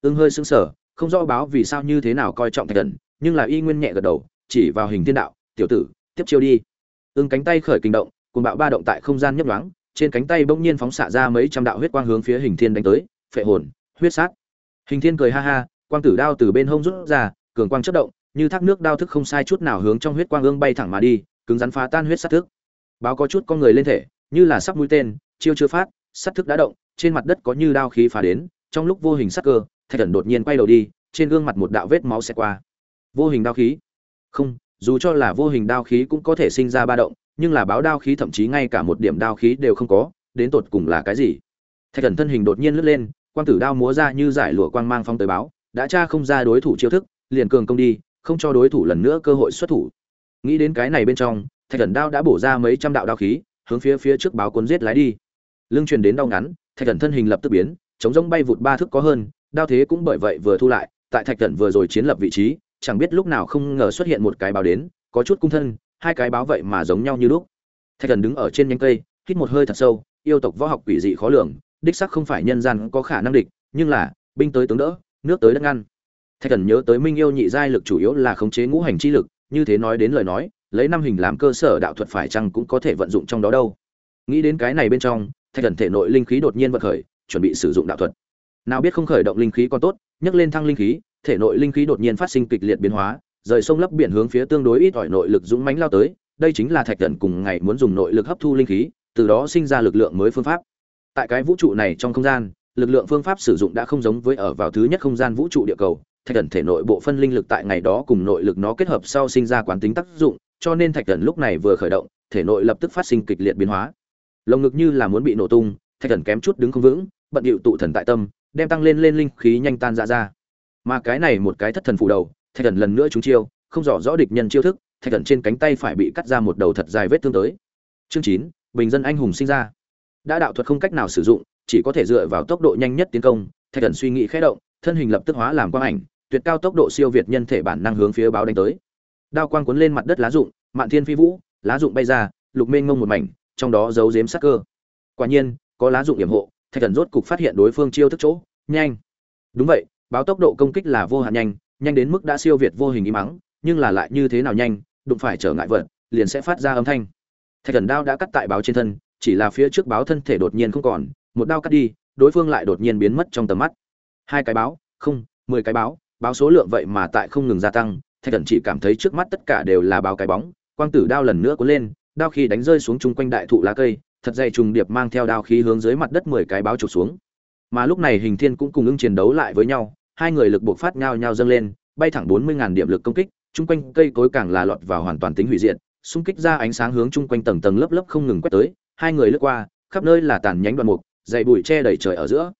Ưng hơi sững sờ, không rõ báo vì sao như thế nào coi trọng thạch thần, nhưng là y nguyên nhẹ gật đầu, chỉ vào hình thiên đạo, tiểu tử, tiếp chiêu đi. Ưng cánh tay khởi kinh động cùng bạo ba động tại không gian nhấp nhoáng, trên cánh tay bỗng nhiên phóng xạ ra mấy trăm đạo huyết quang hướng phía hình thiên đánh tới, phệ hồn, huyết sát. Hình thiên cười ha ha, quang tử đao từ bên hông rút ra, cường quang chất động, như thác nước đao thức không sai chút nào hướng trong huyết quang ương bay thẳng mà đi, cứng rắn phá tan huyết sát thức. Báo có chút con người lên thể, như là sắp mũi tên, chiêu chưa phát, sát thức đã động, trên mặt đất có như đao khí phá đến, trong lúc vô hình sắc cơ thạch thần đột nhiên quay đầu đi, trên gương mặt một đạo vết máu xẹt qua. Vô hình đao khí. Không, dù cho là vô hình đao khí cũng có thể sinh ra ba động, nhưng là báo đao khí thậm chí ngay cả một điểm đao khí đều không có, đến tột cùng là cái gì? Thạch thần thân hình đột nhiên lướt lên, quang tử đao múa ra như giải lụa quang mang phong tới báo, đã tra không ra đối thủ chiêu thức, liền cường công đi, không cho đối thủ lần nữa cơ hội xuất thủ. Nghĩ đến cái này bên trong, thạch thần đao đã bổ ra mấy trăm đạo đao khí, hướng phía phía trước báo cuốn giết lái đi. Lưng truyền đến đau ngắn, thạch thần thân hình lập tức biến, chống rông bay vụt ba thước có hơn đao thế cũng bởi vậy vừa thu lại, tại thạch cẩn vừa rồi chiến lập vị trí, chẳng biết lúc nào không ngờ xuất hiện một cái báo đến, có chút cung thân, hai cái báo vậy mà giống nhau như lúc. Thạch cẩn đứng ở trên nhánh cây, hít một hơi thật sâu, yêu tộc võ học quỷ dị khó lường, đích sắc không phải nhân gian có khả năng địch, nhưng là, binh tới tướng đỡ, nước tới đất ngăn. Thạch cẩn nhớ tới minh yêu nhị giai lực chủ yếu là khống chế ngũ hành chi lực, như thế nói đến lời nói, lấy năm hình làm cơ sở đạo thuật phải chăng cũng có thể vận dụng trong đó đâu. Nghĩ đến cái này bên trong, thạch thần thể nội linh khí đột nhiên vận khởi, chuẩn bị sử dụng đạo thuật nào biết không khởi động linh khí còn tốt, nhấc lên thăng linh khí, thể nội linh khí đột nhiên phát sinh kịch liệt biến hóa, rời sông lấp biển hướng phía tương đối ít ỏi nội lực dũng mãnh lao tới, đây chính là thạch thần cùng ngày muốn dùng nội lực hấp thu linh khí, từ đó sinh ra lực lượng mới phương pháp. Tại cái vũ trụ này trong không gian, lực lượng phương pháp sử dụng đã không giống với ở vào thứ nhất không gian vũ trụ địa cầu, thạch thần thể nội bộ phân linh lực tại ngày đó cùng nội lực nó kết hợp sau sinh ra quán tính tác dụng, cho nên thạch thần lúc này vừa khởi động, thể nội lập tức phát sinh kịch liệt biến hóa. Lồng ngực như là muốn bị nổ tung, thạch thần kém chút đứng không vững, bận điệu tụ thần tại tâm đem tăng lên lên linh khí nhanh tan ra ra. Mà cái này một cái thất thần phủ đầu, thạch thần lần nữa chúng chiêu, không rõ rõ địch nhân chiêu thức, thạch thần trên cánh tay phải bị cắt ra một đầu thật dài vết thương tới. Chương chín, bình dân anh hùng sinh ra. Đã đạo thuật không cách nào sử dụng, chỉ có thể dựa vào tốc độ nhanh nhất tiến công, thạch thần suy nghĩ khẽ động, thân hình lập tức hóa làm quang ảnh, tuyệt cao tốc độ siêu việt nhân thể bản năng hướng phía báo đánh tới. Đao quang cuốn lên mặt đất lá rụng, mạn thiên phi vũ, lá rụng bay ra, lục mênh ngông một mảnh, trong đó giấu giếm sắc cơ. Quả nhiên, có lá rụng hiểm hộ thạch thần rốt cục phát hiện đối phương chiêu thức chỗ, nhanh. Đúng vậy, báo tốc độ công kích là vô hạn nhanh nhanh đến mức đã siêu việt vô hình im mắng, nhưng là lại như thế nào nhanh, đụng phải trở ngại vật, liền sẽ phát ra âm thanh. Thạch thần đao đã cắt tại báo trên thân, chỉ là phía trước báo thân thể đột nhiên không còn, một đao cắt đi, đối phương lại đột nhiên biến mất trong tầm mắt. Hai cái báo, không, mười cái báo báo số lượng vậy mà tại không ngừng gia tăng, thạch thần chỉ cảm thấy trước mắt tất cả đều là báo cái bóng, quang tử đao lần nữa cuốn lên, đao khi đánh rơi xuống chung quanh đại thụ lá cây thật dày trùng điệp mang theo đao khí hướng dưới mặt đất mười cái báo chụp xuống. Mà lúc này hình thiên cũng cùng ứng chiến đấu lại với nhau, hai người lực buộc phát nhau nhau dâng lên, bay thẳng bốn mươi ngàn điểm lực công kích, chung quanh cây cối càng là lọt vào hoàn toàn tính hủy diệt, xung kích ra ánh sáng hướng chung quanh tầng tầng lớp lớp không ngừng quét tới, hai người lướt qua, khắp nơi là tàn nhánh đoạn mục, dày bụi che đầy trời ở giữa.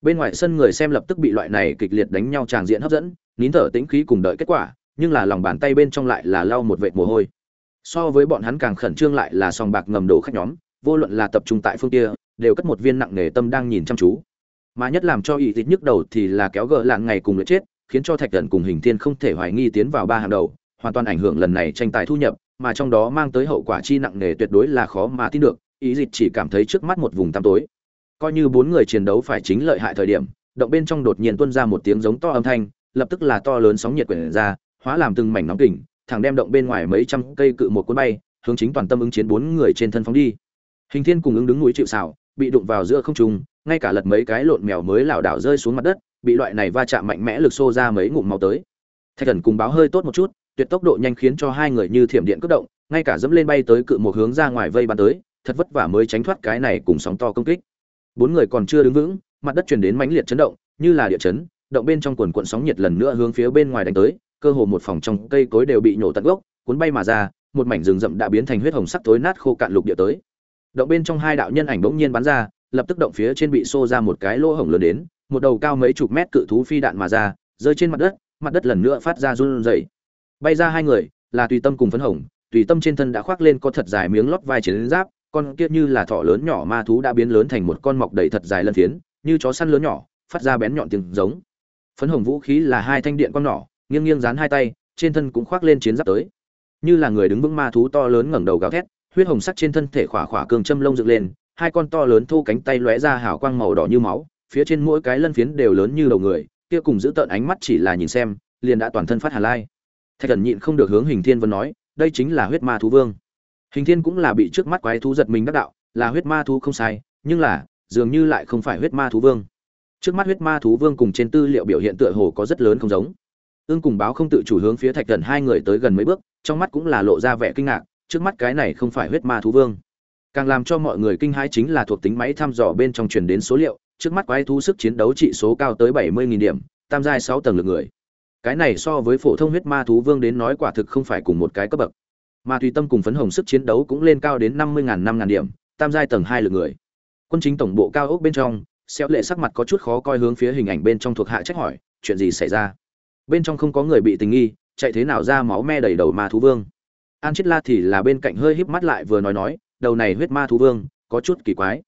Bên ngoài sân người xem lập tức bị loại này kịch liệt đánh nhau tràng diện hấp dẫn, nín thở tĩnh khí cùng đợi kết quả, nhưng là lòng bàn tay bên trong lại là lau một vệt mồ hôi. So với bọn hắn càng khẩn trương lại là sòng bạc ngầm đổ khách nhóm vô luận là tập trung tại phương kia, đều cất một viên nặng nề tâm đang nhìn chăm chú. Mà nhất làm cho ý dịch nhức đầu thì là kéo gỡ lạng ngày cùng lượt chết, khiến cho thạch thần cùng hình thiên không thể hoài nghi tiến vào ba hàng đầu, hoàn toàn ảnh hưởng lần này tranh tài thu nhập, mà trong đó mang tới hậu quả chi nặng nề tuyệt đối là khó mà tin được ý dịch chỉ cảm thấy trước mắt một vùng tăm tối. Coi như bốn người chiến đấu phải chính lợi hại thời điểm, động bên trong đột nhiên tuôn ra một tiếng giống to âm thanh, lập tức là to lớn sóng nhiệt quyển ra, hóa làm từng mảnh nóng kỉnh thẳng đem động bên ngoài mấy trăm cây cự một cuốn bay, hướng chính toàn tâm ứng chiến bốn người trên thân phóng đi hình thiên cùng ứng đứng núi chịu sào, bị đụng vào giữa không trung ngay cả lật mấy cái lộn mèo mới lảo đảo rơi xuống mặt đất bị loại này va chạm mạnh mẽ lực xô ra mấy ngụm máu tới. Thạch thần cùng báo hơi tốt một chút tuyệt tốc độ nhanh khiến cho hai người như thiểm điện cất động ngay cả dẫm lên bay tới cự một hướng ra ngoài vây bắn tới thật vất vả mới tránh thoát cái này cùng sóng to công kích. Bốn người còn chưa đứng vững mặt đất truyền đến mãnh liệt chấn động như là địa chấn động bên trong quần cuộn sóng nhiệt lần nữa hướng phía bên ngoài đánh tới cơ hồ một phòng trong cây cối đều bị nổ tận gốc cuốn bay mà ra một mảnh rừng rậm đã biến thành huyết hồng sắc tối nát khô cạn lục địa tới động bên trong hai đạo nhân ảnh bỗng nhiên bắn ra, lập tức động phía trên bị xô ra một cái lỗ hổng lớn đến, một đầu cao mấy chục mét cự thú phi đạn mà ra, rơi trên mặt đất mặt đất lần nữa phát ra run rẩy. Bay ra hai người, là tùy tâm cùng phấn hồng, tùy tâm trên thân đã khoác lên có thật dài miếng lót vai chiến giáp, con kia như là thỏ lớn nhỏ ma thú đã biến lớn thành một con mọc đầy thật dài lân phiến, như chó săn lớn nhỏ, phát ra bén nhọn tiếng giống. Phấn hồng vũ khí là hai thanh điện con nhỏ, nghiêng nghiêng dán hai tay, trên thân cũng khoác lên chiến giáp tới. Như là người đứng vững ma thú to lớn ngẩng đầu gào thét huyết hồng sắc trên thân thể khỏa khỏa cường châm lông dựng lên, hai con to lớn thu cánh tay lóe ra hào quang màu đỏ như máu, phía trên mỗi cái lân phiến đều lớn như đầu người, kia cùng giữ tợn ánh mắt chỉ là nhìn xem, liền đã toàn thân phát hà lai. Thạch thần nhịn không được hướng hình thiên vân nói, đây chính là huyết ma thú vương. Hình thiên cũng là bị trước mắt quái thú giật mình đắc đạo, là huyết ma thú không sai, nhưng là, dường như lại không phải huyết ma thú vương. Trước mắt huyết ma thú vương cùng trên tư liệu biểu hiện tựa hồ có rất lớn không giống. Ương cùng báo không tự chủ hướng phía thạch thần hai người tới gần mấy bước, trong mắt cũng là lộ ra vẻ kinh ngạc trước mắt cái này không phải huyết ma thú vương. Càng làm cho mọi người kinh hãi chính là thuộc tính máy thăm dò bên trong truyền đến số liệu, trước mắt quái thú sức chiến đấu trị số cao tới bảy mươi điểm, tam giai sáu tầng lượt người. Cái này so với phổ thông huyết ma thú vương đến nói quả thực không phải cùng một cái cấp bậc. Mà tùy tâm cùng phấn hồng sức chiến đấu cũng lên cao đến năm mươi năm ngàn điểm, tam giai tầng hai lượt người. Quân chính tổng bộ cao ốc bên trong, xéo lệ sắc mặt có chút khó coi hướng phía hình ảnh bên trong thuộc hạ trách hỏi, chuyện gì xảy ra? Bên trong không có người bị tình nghi, chạy thế nào ra máu me đầy đầu ma thú vương? An chết la thì là bên cạnh hơi híp mắt lại vừa nói nói, đầu này huyết ma thú vương, có chút kỳ quái.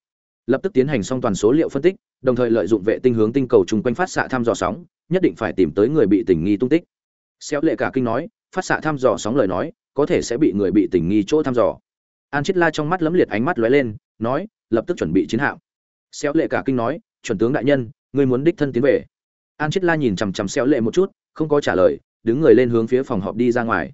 Lập tức tiến hành xong toàn số liệu phân tích, đồng thời lợi dụng vệ tinh hướng tinh cầu chung quanh phát xạ thăm dò sóng, nhất định phải tìm tới người bị tình nghi tung tích. Xéo lệ cả kinh nói, phát xạ thăm dò sóng lời nói, có thể sẽ bị người bị tình nghi chỗ thăm dò. An chết la trong mắt lấm liệt ánh mắt lóe lên, nói, lập tức chuẩn bị chiến hạm. Xéo lệ cả kinh nói, chuẩn tướng đại nhân người muốn đích thân tiến về. An chết la nhìn chằm chằm xéo lệ một chút, không có trả lời, đứng người lên hướng phía phòng họp đi ra ngoài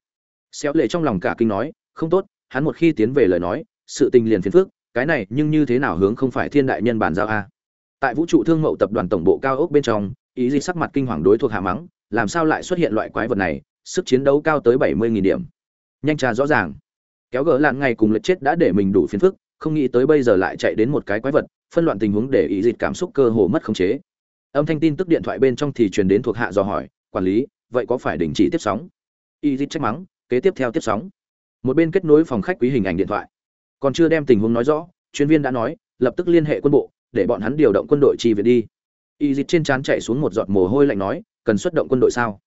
xéo lệ trong lòng cả kinh nói, không tốt, hắn một khi tiến về lời nói, sự tình liền phiền phức, cái này nhưng như thế nào hướng không phải thiên đại nhân bản giao a? Tại vũ trụ thương mậu tập đoàn tổng bộ cao ốc bên trong, ý gì sắc mặt kinh hoàng đối thuộc hạ mắng, làm sao lại xuất hiện loại quái vật này, sức chiến đấu cao tới bảy mươi điểm. Nhanh trà rõ ràng. Kéo gỡ lạn ngày cùng lật chết đã để mình đủ phiền phức, không nghĩ tới bây giờ lại chạy đến một cái quái vật, phân loạn tình huống để ý dịch cảm xúc cơ hồ mất khống chế. Âm thanh tin tức điện thoại bên trong thì truyền đến thuộc hạ dò hỏi, quản lý, vậy có phải đình chỉ tiếp sóng? Y dịch trách mắng kế tiếp theo tiếp sóng. Một bên kết nối phòng khách quý hình ảnh điện thoại. Còn chưa đem tình huống nói rõ, chuyên viên đã nói, lập tức liên hệ quân bộ, để bọn hắn điều động quân đội chi viện đi. Y dịch trên trán chạy xuống một giọt mồ hôi lạnh nói, cần xuất động quân đội sao?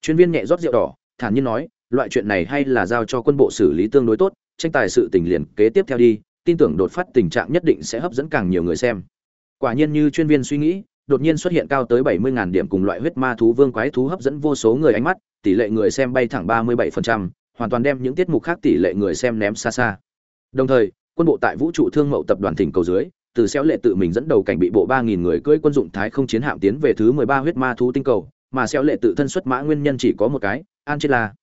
Chuyên viên nhẹ rót rượu đỏ, thản nhiên nói, loại chuyện này hay là giao cho quân bộ xử lý tương đối tốt, tranh tài sự tình liền kế tiếp theo đi, tin tưởng đột phát tình trạng nhất định sẽ hấp dẫn càng nhiều người xem. Quả nhiên như chuyên viên suy nghĩ đột nhiên xuất hiện cao tới 70.000 điểm cùng loại huyết ma thú vương quái thú hấp dẫn vô số người ánh mắt, tỷ lệ người xem bay thẳng 37%, hoàn toàn đem những tiết mục khác tỷ lệ người xem ném xa xa. Đồng thời, quân bộ tại vũ trụ thương mậu tập đoàn tỉnh cầu dưới, từ xéo lệ tự mình dẫn đầu cảnh bị bộ ba nghìn người cưỡi quân dụng thái không chiến hạm tiến về thứ mười ba huyết ma thú tinh cầu mà xéo lệ tự thân xuất mã nguyên nhân chỉ có một cái an chết la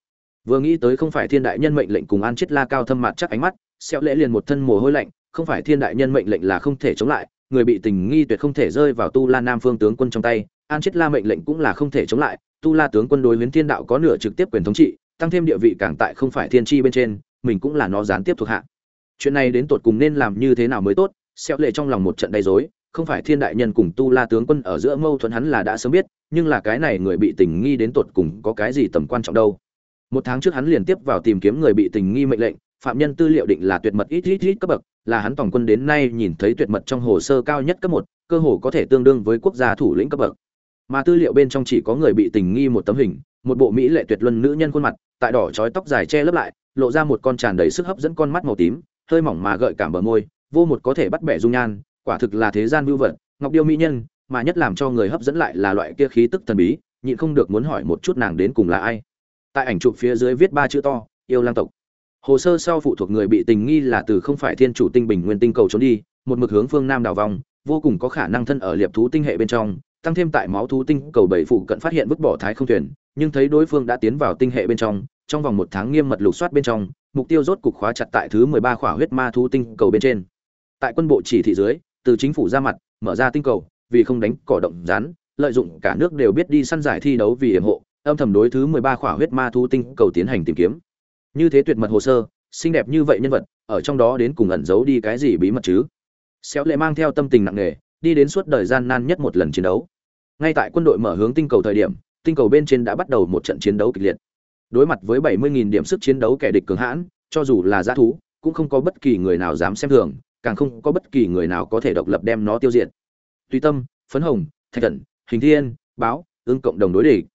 vừa nghĩ tới không phải thiên đại nhân mệnh lệnh cùng an chết la cao thâm mặt chắc ánh mắt xéo lệ liền một thân mồ hôi lạnh không phải thiên đại nhân mệnh lệnh là không thể chống lại người bị tình nghi tuyệt không thể rơi vào tu la nam phương tướng quân trong tay, an chết la mệnh lệnh cũng là không thể chống lại. Tu la tướng quân đối huyến thiên đạo có nửa trực tiếp quyền thống trị, tăng thêm địa vị càng tại không phải thiên tri bên trên, mình cũng là nó gián tiếp thuộc hạ. Chuyện này đến tột cùng nên làm như thế nào mới tốt, xéo lệ trong lòng một trận đầy dối không phải thiên đại nhân cùng tu la tướng quân ở giữa mâu thuẫn hắn là đã sớm biết, nhưng là cái này người bị tình nghi đến tột cùng có cái gì tầm quan trọng đâu. Một tháng trước hắn liền tiếp vào tìm kiếm người bị tình nghi mệnh lệnh, phạm nhân tư liệu định là tuyệt mật ít ít ít cấp bậc là hắn tổng quân đến nay nhìn thấy tuyệt mật trong hồ sơ cao nhất cấp một, cơ hồ có thể tương đương với quốc gia thủ lĩnh cấp bậc. Mà tư liệu bên trong chỉ có người bị tình nghi một tấm hình, một bộ mỹ lệ tuyệt luân nữ nhân khuôn mặt, tại đỏ trói tóc dài che lấp lại, lộ ra một con tràn đầy sức hấp dẫn con mắt màu tím, hơi mỏng mà gợi cảm bờ môi, vô một có thể bắt bẻ dung nhan, quả thực là thế gian vưu vật, ngọc điêu mỹ nhân, mà nhất làm cho người hấp dẫn lại là loại kia khí tức thần bí, nhịn không được muốn hỏi một chút nàng đến cùng là ai. Tại ảnh chụp phía dưới viết ba chữ to, yêu lang tộc hồ sơ sau phụ thuộc người bị tình nghi là từ không phải thiên chủ tinh bình nguyên tinh cầu trốn đi, một mực hướng phương nam đào vòng, vô cùng có khả năng thân ở liệp thú tinh hệ bên trong, tăng thêm tại máu thú tinh cầu bảy phụ cận phát hiện vứt bỏ thái không thuyền, nhưng thấy đối phương đã tiến vào tinh hệ bên trong trong vòng một tháng nghiêm mật lục soát bên trong, mục tiêu rốt cục khóa chặt tại thứ mười ba khỏa huyết ma thú tinh cầu bên trên. Tại quân bộ chỉ thị dưới, từ chính phủ ra mặt, mở ra tinh cầu, vì không đánh cỏ động rán lợi dụng cả nước đều biết đi săn giải thi đấu vì hiểm hộ, âm thầm đối thứ mười ba khỏa huyết ma thú tinh cầu tiến hành tìm kiếm như thế tuyệt mật hồ sơ, xinh đẹp như vậy nhân vật, ở trong đó đến cùng ẩn giấu đi cái gì bí mật chứ? Xéo lệ mang theo tâm tình nặng nề, đi đến suốt đời gian nan nhất một lần chiến đấu. Ngay tại quân đội mở hướng tinh cầu thời điểm, tinh cầu bên trên đã bắt đầu một trận chiến đấu kịch liệt. Đối mặt với 70.000 điểm sức chiến đấu kẻ địch cường hãn, cho dù là g thú, cũng không có bất kỳ người nào dám xem thường, càng không có bất kỳ người nào có thể độc lập đem nó tiêu diệt. Tùy tâm, phấn hồng, thạch thần hình thiên, báo ương cộng đồng đối địch.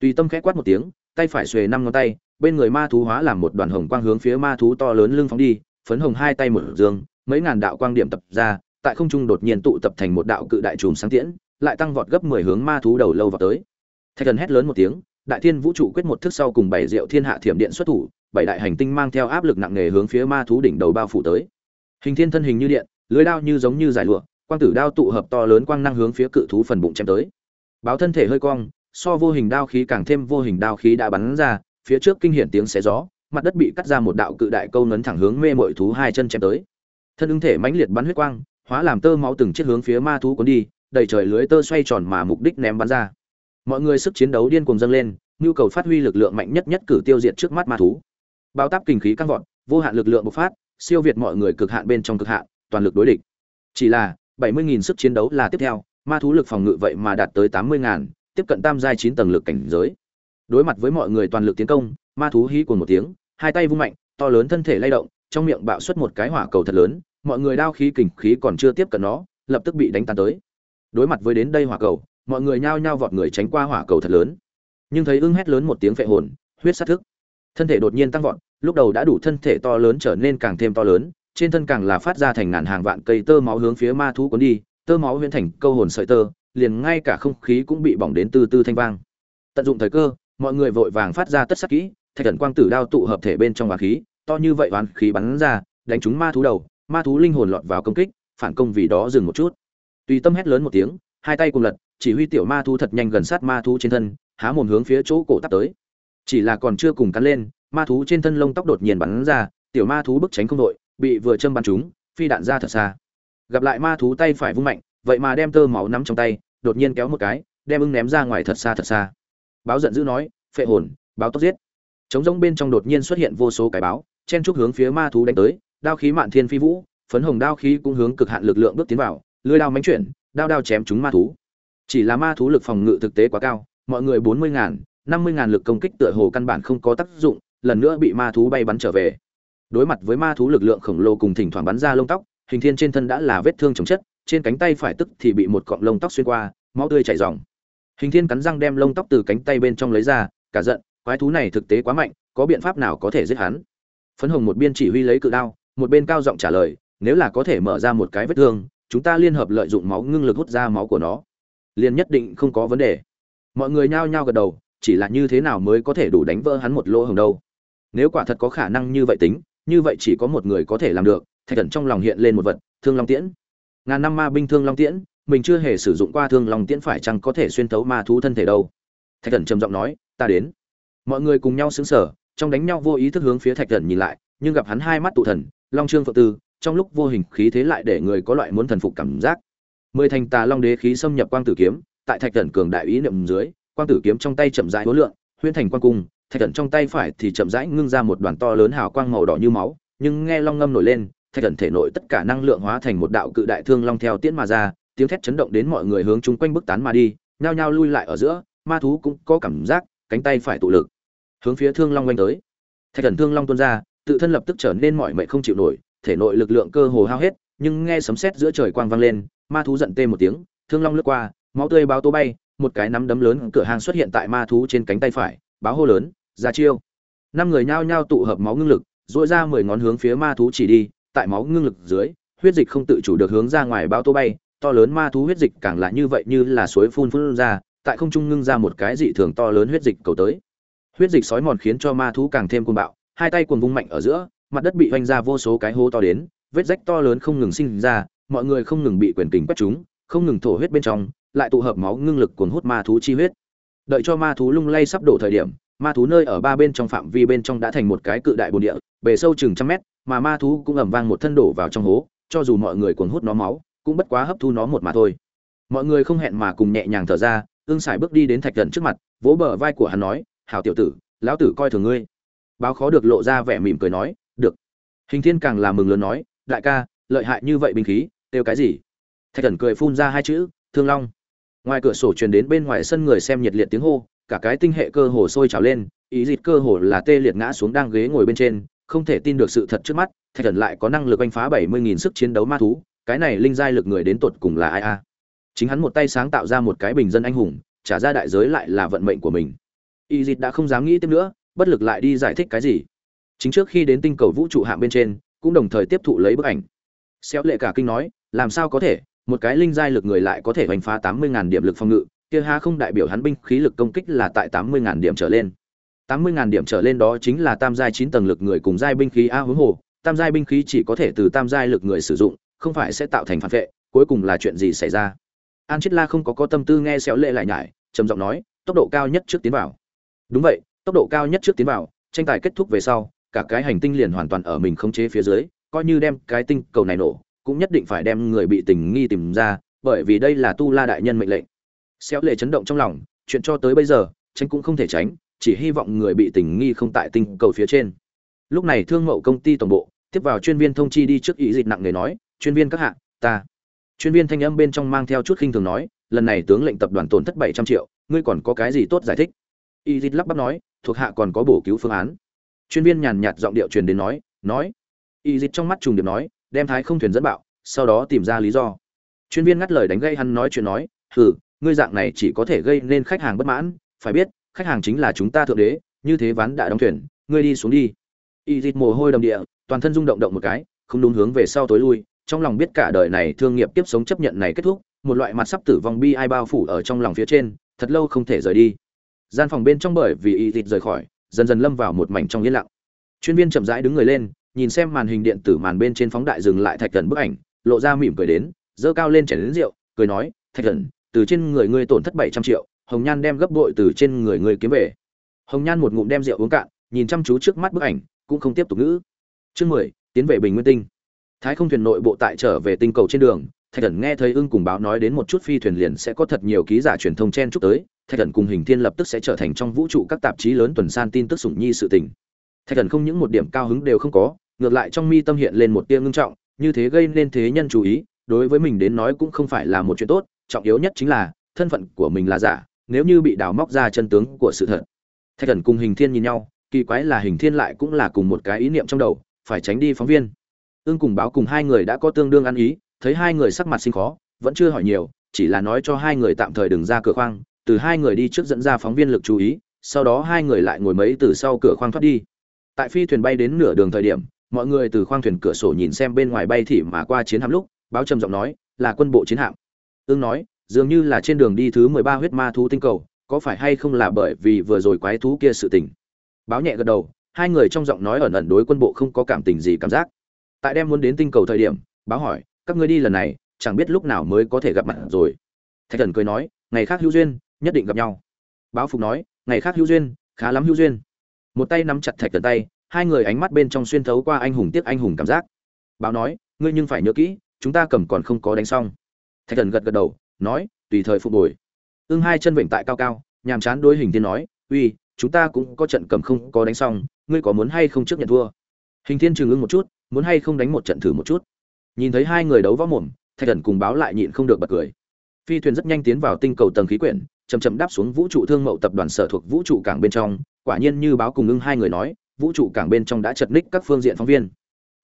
Tùy tâm khẽ quát một tiếng, tay phải xuề năm ngón tay bên người ma thú hóa làm một đoàn hồng quang hướng phía ma thú to lớn lưng phóng đi, phấn hồng hai tay mở dương, mấy ngàn đạo quang điểm tập ra, tại không trung đột nhiên tụ tập thành một đạo cự đại chùm sáng tiễn, lại tăng vọt gấp 10 hướng ma thú đầu lâu vào tới. Thạch thần hét lớn một tiếng, đại thiên vũ trụ quyết một thức sau cùng bảy diệu thiên hạ thiểm điện xuất thủ, bảy đại hành tinh mang theo áp lực nặng nề hướng phía ma thú đỉnh đầu bao phủ tới. Hình thiên thân hình như điện, lưới đao như giống như giải lụa, quang tử đao tụ hợp to lớn quang năng hướng phía cự thú phần bụng chém tới. Báo thân thể hơi cong, so vô hình đao khí càng thêm vô hình đao khí đã bắn ra phía trước kinh hiển tiếng xé gió, mặt đất bị cắt ra một đạo cự đại câu nấn thẳng hướng mê mội thú hai chân chém tới. Thân ứng thể mãnh liệt bắn huyết quang, hóa làm tơ máu từng chiếc hướng phía ma thú cuốn đi, đầy trời lưới tơ xoay tròn mà mục đích ném bắn ra. Mọi người sức chiến đấu điên cuồng dâng lên, nhu cầu phát huy lực lượng mạnh nhất nhất cử tiêu diệt trước mắt ma thú. Bao táp kinh khí căng vọt, vô hạn lực lượng bộc phát, siêu việt mọi người cực hạn bên trong cực hạn, toàn lực đối địch. Chỉ là, bảy mươi nghìn sức chiến đấu là tiếp theo, ma thú lực phòng ngự vậy mà đạt tới tám mươi ngàn, tiếp cận tam giai chín tầng lực cảnh giới đối mặt với mọi người toàn lực tiến công, ma thú hí cuồng một tiếng, hai tay vung mạnh, to lớn thân thể lay động, trong miệng bạo xuất một cái hỏa cầu thật lớn, mọi người đao khí kình khí còn chưa tiếp cận nó, lập tức bị đánh tan tới. Đối mặt với đến đây hỏa cầu, mọi người nhao nhao vọt người tránh qua hỏa cầu thật lớn. Nhưng thấy ưng hét lớn một tiếng phệ hồn, huyết sát thức. Thân thể đột nhiên tăng vọt, lúc đầu đã đủ thân thể to lớn trở nên càng thêm to lớn, trên thân càng là phát ra thành ngàn hàng vạn cây tơ máu hướng phía ma thú cuốn đi, tơ máu huyễn thành câu hồn sợi tơ, liền ngay cả không khí cũng bị bỏng đến từ từ thanh vang. Tận dụng thời cơ mọi người vội vàng phát ra tất sắc kỹ, thạch thần quang tử đao tụ hợp thể bên trong oán khí, to như vậy oán khí bắn ra, đánh trúng ma thú đầu, ma thú linh hồn lọt vào công kích, phản công vì đó dừng một chút. Tùy tâm hét lớn một tiếng, hai tay cùng lật, chỉ huy tiểu ma thú thật nhanh gần sát ma thú trên thân, há mồm hướng phía chỗ cổ tắt tới. Chỉ là còn chưa cùng cắn lên, ma thú trên thân lông tóc đột nhiên bắn ra, tiểu ma thú bức tránh không đội, bị vừa châm bắn trúng, phi đạn ra thật xa. Gặp lại ma thú tay phải vung mạnh, vậy mà đem tơ máu nắm trong tay, đột nhiên kéo một cái, đem ưng ném ra ngoài thật xa thật xa báo giận dữ nói, phệ hồn, báo tóc giết. Trống rỗng bên trong đột nhiên xuất hiện vô số cái báo, chen trúc hướng phía ma thú đánh tới, đao khí mạn thiên phi vũ, phấn hồng đao khí cũng hướng cực hạn lực lượng bước tiến vào lưỡi đao mánh chuyển, đao đao chém chúng ma thú. Chỉ là ma thú lực phòng ngự thực tế quá cao, mọi người bốn mươi ngàn, năm mươi ngàn lực công kích tựa hồ căn bản không có tác dụng, lần nữa bị ma thú bay bắn trở về. Đối mặt với ma thú lực lượng khổng lồ cùng thỉnh thoảng bắn ra lông tóc, hình thiên trên thân đã là vết thương chồng chất, trên cánh tay phải tức thì bị một cọng lông tóc xuyên qua, máu tươi chảy ròng hình thiên cắn răng đem lông tóc từ cánh tay bên trong lấy ra, cả giận, quái thú này thực tế quá mạnh, có biện pháp nào có thể giết hắn? Phấn hồng một bên chỉ huy lấy cự đao, một bên cao giọng trả lời, nếu là có thể mở ra một cái vết thương, chúng ta liên hợp lợi dụng máu ngưng lực hút ra máu của nó. Liền nhất định không có vấn đề. Mọi người nhao nhao gật đầu, chỉ là như thế nào mới có thể đủ đánh vỡ hắn một lỗ hồng đâu? Nếu quả thật có khả năng như vậy tính, như vậy chỉ có một người có thể làm được, thạch thần trong lòng hiện lên một vật, thương long tiễn. Ngàn năm ma binh thương long tiễn mình chưa hề sử dụng qua thương long tiễn phải chăng có thể xuyên thấu ma thú thân thể đâu? Thạch thần trầm giọng nói, ta đến. Mọi người cùng nhau xứng sở trong đánh nhau vô ý thức hướng phía thạch thần nhìn lại, nhưng gặp hắn hai mắt tụ thần, long trương phượng tư, trong lúc vô hình khí thế lại để người có loại muốn thần phục cảm giác. Mười thành tà long đế khí xâm nhập quang tử kiếm, tại thạch thần cường đại ý niệm dưới, quang tử kiếm trong tay chậm rãi hối lượng, huyễn thành quang cung, thạch thần trong tay phải thì chậm rãi ngưng ra một đoàn to lớn hào quang màu đỏ như máu, nhưng nghe long ngâm nổi lên, thạch thần thể nội tất cả năng lượng hóa thành một đạo cự đại thương long theo tiễn mà ra tiếng thét chấn động đến mọi người hướng chung quanh bức tán mà đi, nhao nhao lui lại ở giữa, ma thú cũng có cảm giác, cánh tay phải tụ lực, hướng phía thương long quanh tới. Thạch thần thương long tuôn ra, tự thân lập tức trở nên mọi mệnh không chịu nổi, thể nội lực lượng cơ hồ hao hết, nhưng nghe sấm sét giữa trời quang vang lên, ma thú giận tê một tiếng, thương long lướt qua, máu tươi báo tố bay, một cái nắm đấm lớn cửa hàng xuất hiện tại ma thú trên cánh tay phải, báo hô lớn, ra chiêu. Năm người nhao nhao tụ hợp máu ngưng lực dội ra mười ngón hướng phía ma thú chỉ đi, tại máu ngưng lực dưới, huyết dịch không tự chủ được hướng ra ngoài báo tố bay to lớn ma thú huyết dịch càng là như vậy như là suối phun phun ra, tại không trung ngưng ra một cái dị thường to lớn huyết dịch cầu tới. Huyết dịch sói mòn khiến cho ma thú càng thêm cuồng bạo, hai tay cuồng vung mạnh ở giữa, mặt đất bị hoành ra vô số cái hố to đến, vết rách to lớn không ngừng sinh ra, mọi người không ngừng bị quyền kình quét chúng, không ngừng thổ huyết bên trong, lại tụ hợp máu ngưng lực cuồng hút ma thú chi huyết. Đợi cho ma thú lung lay sắp đổ thời điểm, ma thú nơi ở ba bên trong phạm vi bên trong đã thành một cái cự đại bồn địa, bề sâu chừng trăm mét, mà ma thú cũng ầm vang một thân đổ vào trong hố, cho dù mọi người cuồng hút nó máu cũng bất quá hấp thu nó một mà thôi. Mọi người không hẹn mà cùng nhẹ nhàng thở ra ương sải bước đi đến thạch thần trước mặt, vỗ bờ vai của hắn nói, hảo tiểu tử, lão tử coi thường ngươi. Báo khó được lộ ra vẻ mỉm cười nói, được. Hình thiên càng là mừng lớn nói, đại ca, lợi hại như vậy binh khí, kêu cái gì? Thạch thần cười phun ra hai chữ, thương long. Ngoài cửa sổ truyền đến bên ngoài sân người xem nhiệt liệt tiếng hô, cả cái tinh hệ cơ hồ sôi trào lên, ý dịt cơ hồ là tê liệt ngã xuống đang ghế ngồi bên trên, không thể tin được sự thật trước mắt, thạch thần lại có năng lực oanh phá bảy mươi nghìn sức chiến đấu ma thú cái này linh giai lực người đến tột cùng là ai a? Chính hắn một tay sáng tạo ra một cái bình dân anh hùng, trả ra đại giới lại là vận mệnh của mình. Y dịt đã không dám nghĩ tiếp nữa, bất lực lại đi giải thích cái gì. Chính trước khi đến tinh cầu vũ trụ hạng bên trên, cũng đồng thời tiếp thụ lấy bức ảnh. Xéo lệ cả kinh nói, làm sao có thể, một cái linh giai lực người lại có thể hoành phá tám mươi ngàn điểm lực phòng ngự, kia ha không đại biểu hắn binh khí lực công kích là tại tám mươi ngàn điểm trở lên. tám mươi ngàn điểm trở lên đó chính là tam giai chín tầng lực người cùng giai binh khí a huống hồ, tam giai binh khí chỉ có thể từ tam giai lực người sử dụng không phải sẽ tạo thành phản vệ, cuối cùng là chuyện gì xảy ra? An chết la không có có tâm tư nghe xéo lệ lại nhải, trầm giọng nói, tốc độ cao nhất trước tiến vào. Đúng vậy, tốc độ cao nhất trước tiến vào, tranh tài kết thúc về sau, cả cái hành tinh liền hoàn toàn ở mình khống chế phía dưới, coi như đem cái tinh cầu này nổ, cũng nhất định phải đem người bị tình nghi tìm ra, bởi vì đây là tu la đại nhân mệnh lệnh. Xéo lệ chấn động trong lòng, chuyện cho tới bây giờ tranh cũng không thể tránh, chỉ hy vọng người bị tình nghi không tại tinh cầu phía trên. Lúc này thương mậu công ty tổng bộ, tiếp vào chuyên viên thông chi đi trước ý dịch nặng nề nói chuyên viên các hạ, ta. Chuyên viên thanh âm bên trong mang theo chút khinh thường nói, lần này tướng lệnh tập đoàn tổn thất bảy trăm triệu, ngươi còn có cái gì tốt giải thích? Y dít lắp bắp nói, thuộc hạ còn có bổ cứu phương án. Chuyên viên nhàn nhạt giọng điệu truyền đến nói nói. Y dít trong mắt trùng điệp nói, đem thái không thuyền dẫn bạo, sau đó tìm ra lý do. Chuyên viên ngắt lời đánh gây hắn nói chuyện nói, hừ, ngươi dạng này chỉ có thể gây nên khách hàng bất mãn, phải biết, khách hàng chính là chúng ta thượng đế, như thế ván đã đóng thuyền, ngươi đi xuống đi. Y dít mồ hôi đầm địa, toàn thân rung động động một cái, không đúng hướng về sau tối lui trong lòng biết cả đời này thương nghiệp tiếp sống chấp nhận này kết thúc, một loại mặt sắp tử vong bi ai bao phủ ở trong lòng phía trên, thật lâu không thể rời đi. Gian phòng bên trong bởi vì y dịch rời khỏi, dần dần lâm vào một mảnh trong yên lặng. Chuyên viên chậm rãi đứng người lên, nhìn xem màn hình điện tử màn bên trên phóng đại dừng lại thạch thần bức ảnh, lộ ra mỉm cười đến dơ cao lên chén rượu, cười nói, thạch thần, từ trên người ngươi tổn thất bảy trăm triệu, hồng nhan đem gấp bội từ trên người ngươi kiếm về. Hồng nhan một ngụm đem rượu uống cạn, nhìn chăm chú trước mắt bức ảnh, cũng không tiếp tục ngữ. Chương mười, tiến về bình nguyên tinh thái không thuyền nội bộ tại trở về tinh cầu trên đường, thạch thần nghe thấy ưng cùng báo nói đến một chút phi thuyền liền sẽ có thật nhiều ký giả truyền thông chen chúc tới, thạch thần cùng hình thiên lập tức sẽ trở thành trong vũ trụ các tạp chí lớn tuần san tin tức sủng nhi sự tình. Thạch thần không những một điểm cao hứng đều không có, ngược lại trong mi tâm hiện lên một tia ngưng trọng, như thế gây nên thế nhân chú ý, đối với mình đến nói cũng không phải là một chuyện tốt, trọng yếu nhất chính là, thân phận của mình là giả, nếu như bị đào móc ra chân tướng của sự thật. Thạch thần cùng hình thiên nhìn nhau, kỳ quái là hình thiên lại cũng là cùng một cái ý niệm trong đầu, phải tránh đi phóng viên ương cùng báo cùng hai người đã có tương đương ăn ý, thấy hai người sắc mặt sinh khó, vẫn chưa hỏi nhiều, chỉ là nói cho hai người tạm thời đừng ra cửa khoang, từ hai người đi trước dẫn ra phóng viên lực chú ý, sau đó hai người lại ngồi mấy từ sau cửa khoang thoát đi. Tại phi thuyền bay đến nửa đường thời điểm, mọi người từ khoang thuyền cửa sổ nhìn xem bên ngoài bay thị mà qua chiến hạm lúc, báo trầm giọng nói, là quân bộ chiến hạm. Ương nói, dường như là trên đường đi thứ mười ba huyết ma thú tinh cầu, có phải hay không là bởi vì vừa rồi quái thú kia sự tình? Báo nhẹ gật đầu, hai người trong giọng nói ẩn ẩn đối quân bộ không có cảm tình gì cảm giác tại đem muốn đến tinh cầu thời điểm, báo hỏi, các ngươi đi lần này, chẳng biết lúc nào mới có thể gặp mặt rồi. Thạch thần cười nói, ngày khác hữu duyên, nhất định gặp nhau. Báo phục nói, ngày khác hữu duyên, khá lắm hữu duyên. Một tay nắm chặt thạch thần tay, hai người ánh mắt bên trong xuyên thấu qua anh hùng tiếc anh hùng cảm giác. Báo nói, ngươi nhưng phải nhớ kỹ, chúng ta cầm còn không có đánh xong. Thạch thần gật gật đầu, nói, tùy thời phục bồi ưng hai chân vịnh tại cao cao, nhàm chán đối hình thiên nói, uy, chúng ta cũng có trận cầm không có đánh xong, ngươi có muốn hay không trước nhận thua? Hình thiên trừng ưng một chút muốn hay không đánh một trận thử một chút. Nhìn thấy hai người đấu võ mồm, thạch thần cùng báo lại nhịn không được bật cười. Phi thuyền rất nhanh tiến vào tinh cầu tầng khí quyển chầm chậm đáp xuống vũ trụ thương mậu tập đoàn sở thuộc vũ trụ cảng bên trong. Quả nhiên như báo cùng ngưng hai người nói, vũ trụ cảng bên trong đã chật ních các phương diện phóng viên.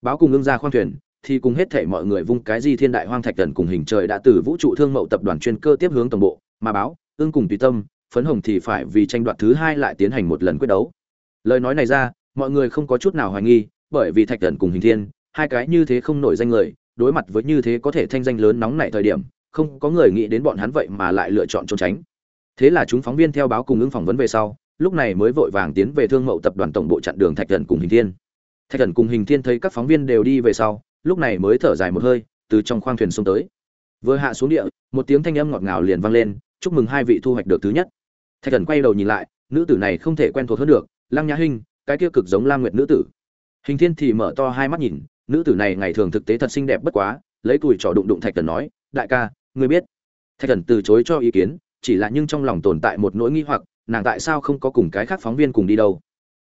Báo cùng ngưng ra khoang thuyền, thì cùng hết thể mọi người vung cái gì thiên đại hoang thạch thần cùng hình trời đã từ vũ trụ thương mậu tập đoàn chuyên cơ tiếp hướng tổng bộ, mà báo, ưng cùng tùy tâm, phấn hồng thì phải vì tranh đoạt thứ hai lại tiến hành một lần quyết đấu. Lời nói này ra, mọi người không có chút nào hoài nghi bởi vì thạch thần cùng hình thiên, hai cái như thế không nổi danh người, đối mặt với như thế có thể thanh danh lớn nóng nảy thời điểm, không có người nghĩ đến bọn hắn vậy mà lại lựa chọn trốn tránh. Thế là chúng phóng viên theo báo cùng ứng phỏng vấn về sau, lúc này mới vội vàng tiến về thương mậu tập đoàn tổng bộ chặn đường thạch thần cùng hình thiên. Thạch thần cùng hình thiên thấy các phóng viên đều đi về sau, lúc này mới thở dài một hơi, từ trong khoang thuyền xuống tới. Vừa hạ xuống địa, một tiếng thanh âm ngọt ngào liền vang lên, chúc mừng hai vị thu hoạch được thứ nhất. Thạch thần quay đầu nhìn lại, nữ tử này không thể quen thuộc hơn được, lăng nhã hinh, cái kia cực giống lam nguyệt nữ tử hình thiên thì mở to hai mắt nhìn, nữ tử này ngày thường thực tế thật xinh đẹp bất quá, lấy tuổi trò đụng đụng thạch thần nói, đại ca, ngươi biết. Thạch thần từ chối cho ý kiến, chỉ là nhưng trong lòng tồn tại một nỗi nghi hoặc, nàng tại sao không có cùng cái khác phóng viên cùng đi đâu?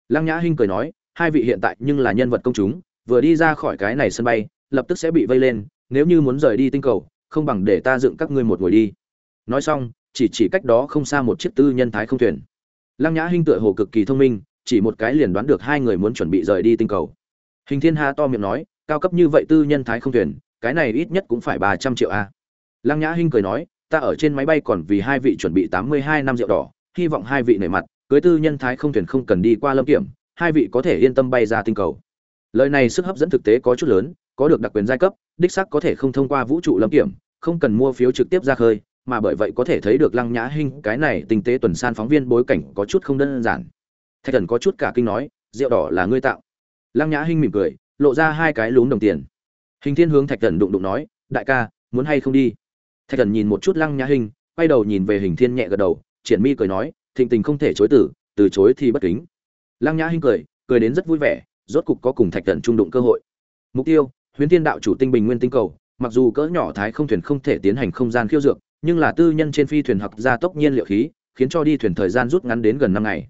Lăng nhã hinh cười nói, hai vị hiện tại nhưng là nhân vật công chúng, vừa đi ra khỏi cái này sân bay, lập tức sẽ bị vây lên, nếu như muốn rời đi tinh cầu, không bằng để ta dựng các ngươi một ngồi đi. Nói xong, chỉ chỉ cách đó không xa một chiếc tư nhân thái không thuyền. Lăng nhã hinh tựa hồ cực kỳ thông minh chỉ một cái liền đoán được hai người muốn chuẩn bị rời đi tinh cầu. Hình thiên hà to miệng nói, cao cấp như vậy tư nhân thái không thuyền, cái này ít nhất cũng phải ba trăm triệu a. Lăng nhã hinh cười nói, ta ở trên máy bay còn vì hai vị chuẩn bị tám mươi hai năm rượu đỏ, hy vọng hai vị nể mặt, cưới tư nhân thái không thuyền không cần đi qua lâm kiểm, hai vị có thể yên tâm bay ra tinh cầu. Lời này sức hấp dẫn thực tế có chút lớn, có được đặc quyền giai cấp, đích sắc có thể không thông qua vũ trụ lâm kiểm, không cần mua phiếu trực tiếp ra khơi, mà bởi vậy có thể thấy được lăng nhã hinh cái này tinh tế tuần san phóng viên bối cảnh có chút không đơn giản thạch thần có chút cả kinh nói, rượu đỏ là ngươi tạo. Lăng nhã hinh mỉm cười, lộ ra hai cái lún đồng tiền. Hình thiên hướng thạch thần đụng đụng nói, đại ca, muốn hay không đi? Thạch thần nhìn một chút lăng nhã hinh, quay đầu nhìn về hình thiên nhẹ gật đầu, triển mi cười nói, thịnh tình không thể chối tử từ chối thì bất kính. Lăng nhã hinh cười cười đến rất vui vẻ, rốt cục có cùng thạch thần trung đụng cơ hội. Mục tiêu, huyền thiên đạo chủ tinh bình nguyên tinh cầu, mặc dù cỡ nhỏ thái không thuyền không thể tiến hành không gian khiêu dược, nhưng là tư nhân trên phi thuyền học gia tốc nhiên liệu khí, khiến cho đi thuyền thời gian rút ngắn đến gần năm ngày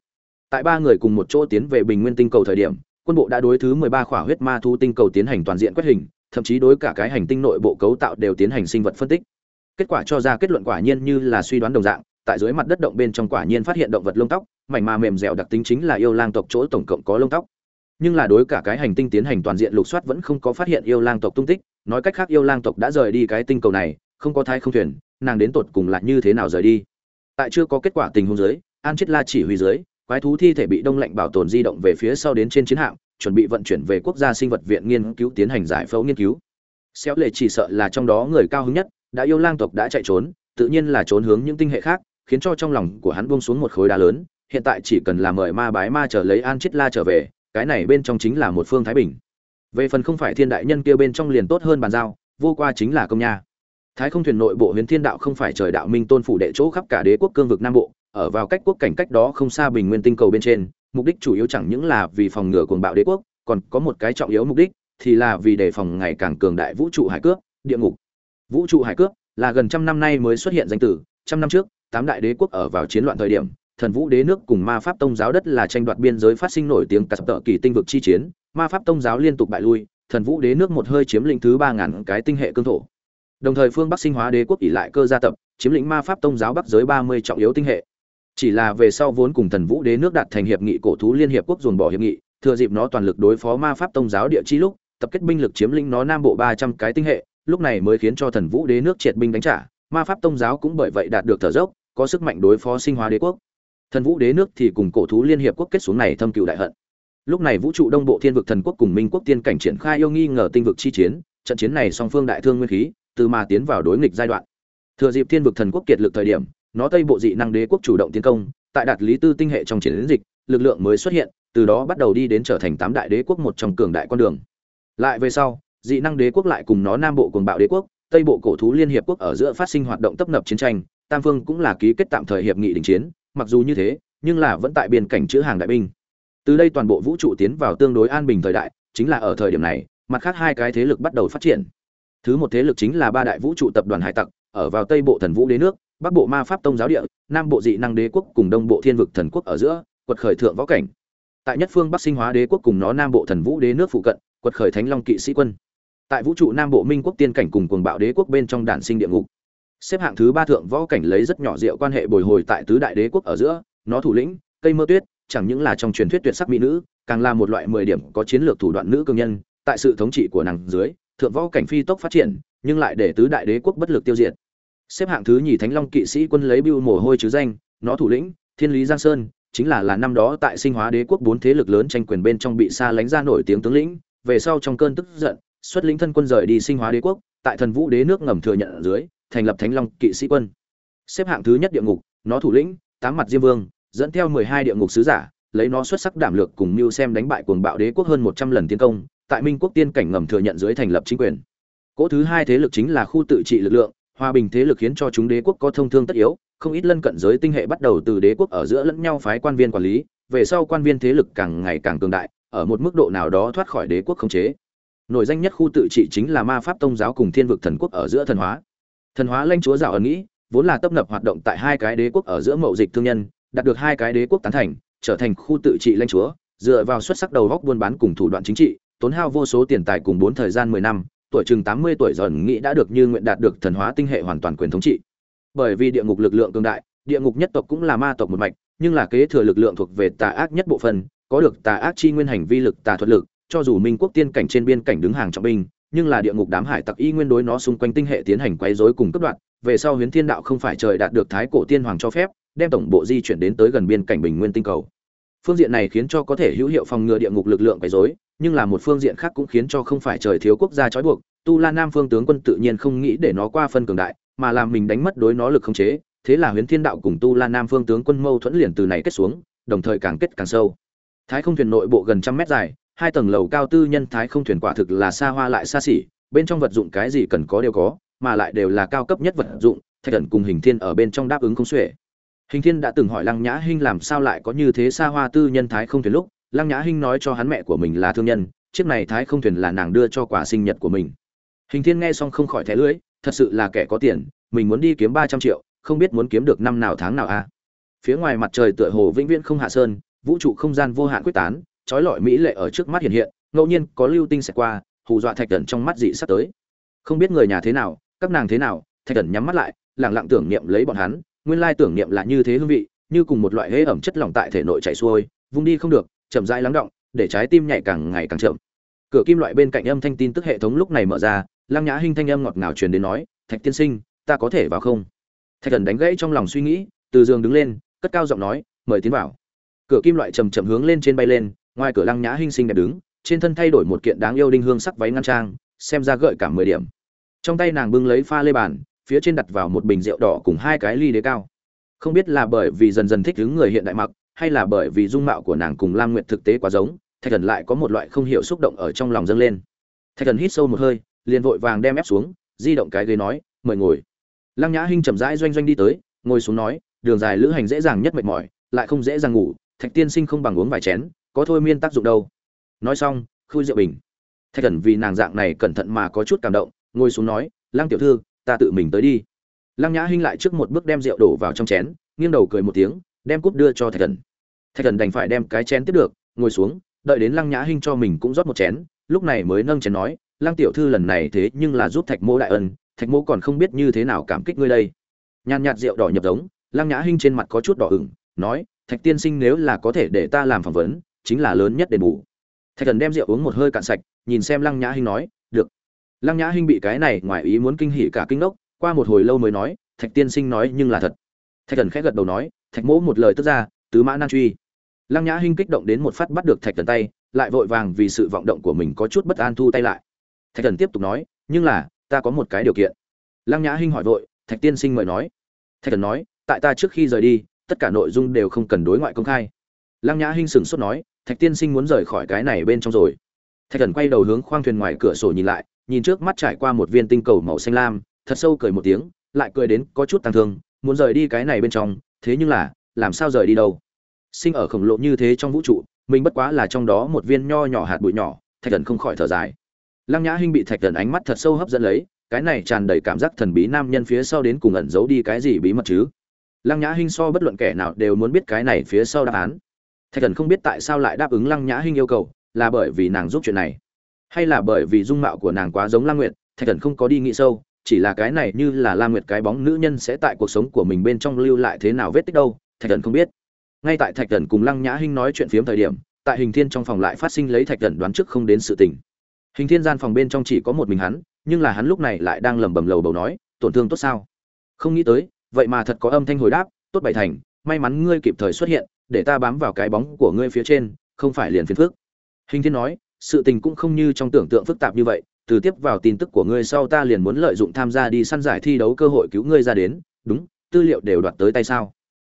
tại ba người cùng một chỗ tiến về bình nguyên tinh cầu thời điểm, quân bộ đã đối thứ mười ba khỏa huyết ma thu tinh cầu tiến hành toàn diện quét hình, thậm chí đối cả cái hành tinh nội bộ cấu tạo đều tiến hành sinh vật phân tích. Kết quả cho ra kết luận quả nhiên như là suy đoán đồng dạng, tại dưới mặt đất động bên trong quả nhiên phát hiện động vật lông tóc, mảnh ma mềm dẻo đặc tính chính là yêu lang tộc chỗ tổng cộng có lông tóc. Nhưng là đối cả cái hành tinh tiến hành toàn diện lục soát vẫn không có phát hiện yêu lang tộc tung tích, nói cách khác yêu lang tộc đã rời đi cái tinh cầu này, không có thai không thuyền, nàng đến tột cùng là như thế nào rời đi? Tại chưa có kết quả tình huống dưới, an chết la chỉ huy dưới quái thú thi thể bị đông lạnh bảo tồn di động về phía sau đến trên chiến hạm, chuẩn bị vận chuyển về quốc gia sinh vật viện nghiên cứu tiến hành giải phẫu nghiên cứu. Xéo lệ chỉ sợ là trong đó người cao hứng nhất, đã yêu lang tộc đã chạy trốn, tự nhiên là trốn hướng những tinh hệ khác, khiến cho trong lòng của hắn buông xuống một khối đá lớn, hiện tại chỉ cần là mời ma bái ma trở lấy an chết la trở về, cái này bên trong chính là một phương thái bình. Về phần không phải thiên đại nhân kia bên trong liền tốt hơn bàn giao, vô qua chính là công nha. Thái không thuyền nội bộ huyền thiên đạo không phải trời đạo minh tôn phủ đệ chỗ khắp cả đế quốc cương vực nam bộ ở vào cách quốc cảnh cách đó không xa bình nguyên tinh cầu bên trên, mục đích chủ yếu chẳng những là vì phòng ngừa cuồng bạo đế quốc, còn có một cái trọng yếu mục đích thì là vì đề phòng ngày càng cường đại vũ trụ hải cướp, địa ngục. Vũ trụ hải cướp là gần trăm năm nay mới xuất hiện danh tử, trăm năm trước, tám đại đế quốc ở vào chiến loạn thời điểm, thần vũ đế nước cùng ma pháp tông giáo đất là tranh đoạt biên giới phát sinh nổi tiếng cặp tợ kỳ tinh vực chi chiến, ma pháp tông giáo liên tục bại lui, thần vũ đế nước một hơi chiếm lĩnh thứ ba ngàn cái tinh hệ cương thổ. Đồng thời phương bắc sinh hóa đế quốc ỉ lại cơ gia tập, chiếm lĩnh ma pháp tông giáo bắc giới ba mươi trọng yếu tinh hệ chỉ là về sau vốn cùng thần vũ đế nước đạt thành hiệp nghị cổ thú liên hiệp quốc dồn bỏ hiệp nghị, thừa dịp nó toàn lực đối phó ma pháp tông giáo địa chi lúc, tập kết binh lực chiếm lĩnh nó nam bộ ba trăm cái tinh hệ, lúc này mới khiến cho thần vũ đế nước triệt binh đánh trả, ma pháp tông giáo cũng bởi vậy đạt được thở dốc, có sức mạnh đối phó sinh hóa đế quốc. Thần vũ đế nước thì cùng cổ thú liên hiệp quốc kết xuống này thâm cựu đại hận. Lúc này vũ trụ đông bộ thiên vực thần quốc cùng minh quốc tiên cảnh triển khai yêu nghi ngờ tinh vực chi chiến, trận chiến này song phương đại thương nguyên khí, từ mà tiến vào đối nghịch giai đoạn. Thừa dịp thiên vực thần quốc kiệt lực thời điểm nó tây bộ dị năng đế quốc chủ động tiến công, tại đạt lý tư tinh hệ trong chiến dịch, lực lượng mới xuất hiện, từ đó bắt đầu đi đến trở thành tám đại đế quốc một trong cường đại con đường. Lại về sau, dị năng đế quốc lại cùng nó nam bộ cùng bạo đế quốc, tây bộ cổ thú liên hiệp quốc ở giữa phát sinh hoạt động tấp nập chiến tranh, tam phương cũng là ký kết tạm thời hiệp nghị đình chiến, mặc dù như thế, nhưng là vẫn tại biên cảnh chữ hàng đại binh. Từ đây toàn bộ vũ trụ tiến vào tương đối an bình thời đại, chính là ở thời điểm này, mặt khác hai cái thế lực bắt đầu phát triển. Thứ một thế lực chính là ba đại vũ trụ tập đoàn hải tặc, ở vào tây bộ thần vũ đế nước bắc bộ ma pháp tông giáo địa, nam bộ dị năng đế quốc cùng đông bộ thiên vực thần quốc ở giữa, quật khởi thượng võ cảnh. Tại nhất phương bắc sinh hóa đế quốc cùng nó nam bộ thần vũ đế nước phụ cận, quật khởi thánh long kỵ sĩ quân. Tại vũ trụ nam bộ minh quốc tiên cảnh cùng cuồng bạo đế quốc bên trong đản sinh địa ngục. Xếp hạng thứ ba thượng võ cảnh lấy rất nhỏ diệu quan hệ bồi hồi tại tứ đại đế quốc ở giữa, nó thủ lĩnh, cây mơ tuyết, chẳng những là trong truyền thuyết tuyệt sắc mỹ nữ, càng là một loại mười điểm có chiến lược thủ đoạn nữ cường nhân, tại sự thống trị của nàng dưới, thượng võ cảnh phi tốc phát triển, nhưng lại để tứ đại đế quốc bất lực tiêu diệt xếp hạng thứ nhì thánh long kỵ sĩ quân lấy bưu mồ hôi chứ danh, nó thủ lĩnh, thiên lý giang sơn, chính là là năm đó tại sinh hóa đế quốc bốn thế lực lớn tranh quyền bên trong bị xa lánh ra nổi tiếng tướng lĩnh, về sau trong cơn tức giận, xuất lĩnh thân quân rời đi sinh hóa đế quốc, tại thần vũ đế nước ngầm thừa nhận ở dưới, thành lập thánh long kỵ sĩ quân. Xếp hạng thứ nhất địa ngục, nó thủ lĩnh, tám mặt diêm vương, dẫn theo mười hai địa ngục sứ giả, lấy nó xuất sắc đảm lược cùng mưu xem đánh bại cuồng bạo đế quốc hơn một trăm lần tiến công, tại minh quốc tiên cảnh ngầm thừa nhận dưới thành lập chính quyền. Cỗ thứ hai thế lực chính là khu tự trị lực lượng hòa bình thế lực khiến cho chúng đế quốc có thông thương tất yếu, không ít lân cận giới tinh hệ bắt đầu từ đế quốc ở giữa lẫn nhau phái quan viên quản lý, về sau quan viên thế lực càng ngày càng cường đại, ở một mức độ nào đó thoát khỏi đế quốc khống chế. Nổi danh nhất khu tự trị chính là ma pháp tông giáo cùng thiên vực thần quốc ở giữa thần hóa. Thần hóa lanh chúa giảo ẩn nghĩ, vốn là tấp nập hoạt động tại hai cái đế quốc ở giữa mậu dịch thương nhân, đạt được hai cái đế quốc tán thành, trở thành khu tự trị lãnh chúa, dựa vào xuất sắc đầu góc buôn bán cùng thủ đoạn chính trị, tốn hao vô số tiền tài cùng bốn thời gian mười năm tuổi chừng tám mươi tuổi dần nghĩ đã được như nguyện đạt được thần hóa tinh hệ hoàn toàn quyền thống trị. Bởi vì địa ngục lực lượng cường đại, địa ngục nhất tộc cũng là ma tộc một mạch, nhưng là kế thừa lực lượng thuộc về tà ác nhất bộ phận, có được tà ác chi nguyên hành vi lực, tà thuật lực, cho dù minh quốc tiên cảnh trên biên cảnh đứng hàng trọng binh, nhưng là địa ngục đám hải tặc y nguyên đối nó xung quanh tinh hệ tiến hành quấy rối cùng cấp đoạn về sau Huyền thiên đạo không phải trời đạt được thái cổ tiên hoàng cho phép, đem tổng bộ di chuyển đến tới gần biên cảnh bình nguyên tinh cầu. Phương diện này khiến cho có thể hữu hiệu phòng ngừa địa ngục lực lượng quấy rối nhưng là một phương diện khác cũng khiến cho không phải trời thiếu quốc gia trói buộc, tu la nam phương tướng quân tự nhiên không nghĩ để nó qua phân cường đại, mà làm mình đánh mất đối nó lực không chế, thế là huyến thiên đạo cùng tu la nam phương tướng quân mâu thuẫn liền từ này kết xuống, đồng thời càng kết càng sâu. Thái không thuyền nội bộ gần trăm mét dài, hai tầng lầu cao tư nhân thái không thuyền quả thực là xa hoa lại xa xỉ, bên trong vật dụng cái gì cần có đều có, mà lại đều là cao cấp nhất vật dụng, thạch Cẩn cùng hình thiên ở bên trong đáp ứng không xuể. Hình thiên đã từng hỏi lăng nhã hinh làm sao lại có như thế xa hoa tư nhân thái không thuyền lúc lăng nhã hinh nói cho hắn mẹ của mình là thương nhân, chiếc này thái không thuyền là nàng đưa cho quả sinh nhật của mình hình thiên nghe xong không khỏi thẻ lưỡi, thật sự là kẻ có tiền, mình muốn đi kiếm ba trăm triệu, không biết muốn kiếm được năm nào tháng nào a à. phía ngoài mặt trời tựa hồ vĩnh viễn không hạ sơn, vũ trụ không gian vô hạn quyết tán trói lọi mỹ lệ ở trước mắt hiện hiện, ngẫu nhiên có lưu tinh sẽ qua, hù dọa thạch thần trong mắt dị sắp tới không biết người nhà thế nào, các nàng thế nào, thạch thần nhắm mắt lại lẳng lặng tưởng niệm lấy bọn hắn, nguyên lai tưởng niệm là như thế hương vị, như cùng một loại hế ẩm chất lỏng tại thể nội chảy xuôi, vung đi không được chậm rãi lắng động, để trái tim nhảy càng ngày càng chậm. Cửa kim loại bên cạnh âm thanh tin tức hệ thống lúc này mở ra, lăng nhã hinh thanh âm ngọt ngào truyền đến nói, thạch tiên sinh, ta có thể vào không? Thạch thần đánh gãy trong lòng suy nghĩ, từ giường đứng lên, cất cao giọng nói, mời tiến vào. Cửa kim loại chầm chậm hướng lên trên bay lên, ngoài cửa lăng nhã hinh sinh đẹp đứng, trên thân thay đổi một kiện đáng yêu đinh hương sắc váy ngăn trang, xem ra gợi cả mười điểm. Trong tay nàng bưng lấy pha lê bàn, phía trên đặt vào một bình rượu đỏ cùng hai cái ly đế cao. Không biết là bởi vì dần dần thích ứng người hiện đại mặc hay là bởi vì dung mạo của nàng cùng lam nguyệt thực tế quá giống, thạch thần lại có một loại không hiểu xúc động ở trong lòng dâng lên. Thạch thần hít sâu một hơi, liền vội vàng đem ép xuống, di động cái ghế nói, mời ngồi. Lăng nhã hinh chậm rãi doanh doanh đi tới, ngồi xuống nói, đường dài lữ hành dễ dàng nhất mệt mỏi, lại không dễ dàng ngủ, thạch tiên sinh không bằng uống vài chén, có thôi miên tác dụng đâu. Nói xong, khui rượu bình. Thạch thần vì nàng dạng này cẩn thận mà có chút cảm động, ngồi xuống nói, lăng tiểu thư, ta tự mình tới đi. Lăng nhã hinh lại trước một bước đem rượu đổ vào trong chén, nghiêng đầu cười một tiếng, đem cúp đưa cho thạch thần thạch thần đành phải đem cái chén tiếp được, ngồi xuống, đợi đến lăng nhã hinh cho mình cũng rót một chén, lúc này mới nâng chén nói, lăng tiểu thư lần này thế nhưng là giúp thạch mô đại ân, thạch mô còn không biết như thế nào cảm kích ngươi đây. Nhàn nhạt rượu đỏ nhập giống lăng nhã hinh trên mặt có chút đỏ ửng, nói, thạch tiên sinh nếu là có thể để ta làm phỏng vấn, chính là lớn nhất đền bù. Thạch thần đem rượu uống một hơi cạn sạch, nhìn xem lăng nhã hinh nói, được. Lăng nhã hinh bị cái này ngoài ý muốn kinh hỉ cả kinh đốc qua một hồi lâu mới nói, thạch tiên sinh nói nhưng là thật. Thạch thần khẽ gật đầu nói, thạch mỗ một lời tức ra tứ mã nan truy. Lăng nhã hinh kích động đến một phát bắt được thạch thần tay, lại vội vàng vì sự vọng động của mình có chút bất an thu tay lại. Thạch thần tiếp tục nói, nhưng là, ta có một cái điều kiện. Lăng nhã hinh hỏi vội, thạch tiên sinh mời nói. Thạch thần nói, tại ta trước khi rời đi, tất cả nội dung đều không cần đối ngoại công khai. Lăng nhã hinh sửng sốt nói, thạch tiên sinh muốn rời khỏi cái này bên trong rồi. Thạch thần quay đầu hướng khoang thuyền ngoài cửa sổ nhìn lại, nhìn trước mắt trải qua một viên tinh cầu màu xanh lam, thật sâu cười một tiếng, lại cười đến có chút tăng thương, muốn rời đi cái này bên trong, thế nhưng là làm sao rời đi đâu? Sinh ở khổng lồ như thế trong vũ trụ, mình bất quá là trong đó một viên nho nhỏ hạt bụi nhỏ, thạch thần không khỏi thở dài. Lăng nhã hinh bị thạch thần ánh mắt thật sâu hấp dẫn lấy, cái này tràn đầy cảm giác thần bí nam nhân phía sau đến cùng ẩn giấu đi cái gì bí mật chứ? Lăng nhã hinh so bất luận kẻ nào đều muốn biết cái này phía sau đáp án. Thạch thần không biết tại sao lại đáp ứng lăng nhã hinh yêu cầu, là bởi vì nàng giúp chuyện này, hay là bởi vì dung mạo của nàng quá giống lam nguyệt, thạch thần không có đi nghĩ sâu, chỉ là cái này như là la nguyệt cái bóng nữ nhân sẽ tại cuộc sống của mình bên trong lưu lại thế nào vết tích đâu thạch thần không biết. Ngay tại thạch thần cùng lăng nhã hinh nói chuyện phiếm thời điểm, tại hình thiên trong phòng lại phát sinh lấy thạch thần đoán trước không đến sự tình. Hình thiên gian phòng bên trong chỉ có một mình hắn, nhưng là hắn lúc này lại đang lẩm bẩm lầu bầu nói, tổn thương tốt sao? Không nghĩ tới, vậy mà thật có âm thanh hồi đáp, tốt bảy thành, may mắn ngươi kịp thời xuất hiện, để ta bám vào cái bóng của ngươi phía trên, không phải liền phiền phước hình thiên nói, sự tình cũng không như trong tưởng tượng phức tạp như vậy, từ tiếp vào tin tức của ngươi sau ta liền muốn lợi dụng tham gia đi săn giải thi đấu cơ hội cứu ngươi ra đến, đúng, tư liệu đều đoạt tới tay sao?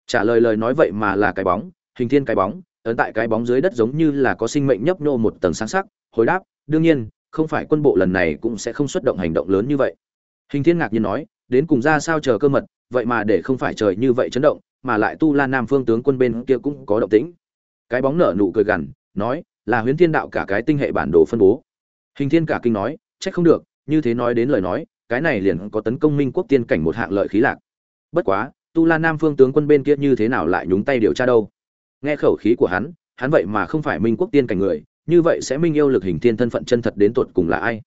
Trả lời lời nói vậy mà là cái bóng, hình thiên cái bóng, ấn tại cái bóng dưới đất giống như là có sinh mệnh nhấp nhô một tầng sáng sắc, hồi đáp, đương nhiên, không phải quân bộ lần này cũng sẽ không xuất động hành động lớn như vậy. Hình thiên ngạc nhiên nói, đến cùng ra sao chờ cơ mật, vậy mà để không phải trời như vậy chấn động, mà lại tu la nam phương tướng quân bên kia cũng có động tĩnh. Cái bóng nở nụ cười gằn, nói, là huyễn thiên đạo cả cái tinh hệ bản đồ phân bố. Hình thiên cả kinh nói, trách không được, như thế nói đến lời nói, cái này liền có tấn công minh quốc tiên cảnh một hạng lợi khí lạc. Bất quá tu la nam phương tướng quân bên kia như thế nào lại nhúng tay điều tra đâu? Nghe khẩu khí của hắn hắn vậy mà không phải minh quốc tiên cảnh người, như vậy sẽ minh yêu lực hình thiên thân phận chân thật đến tột cùng là ai?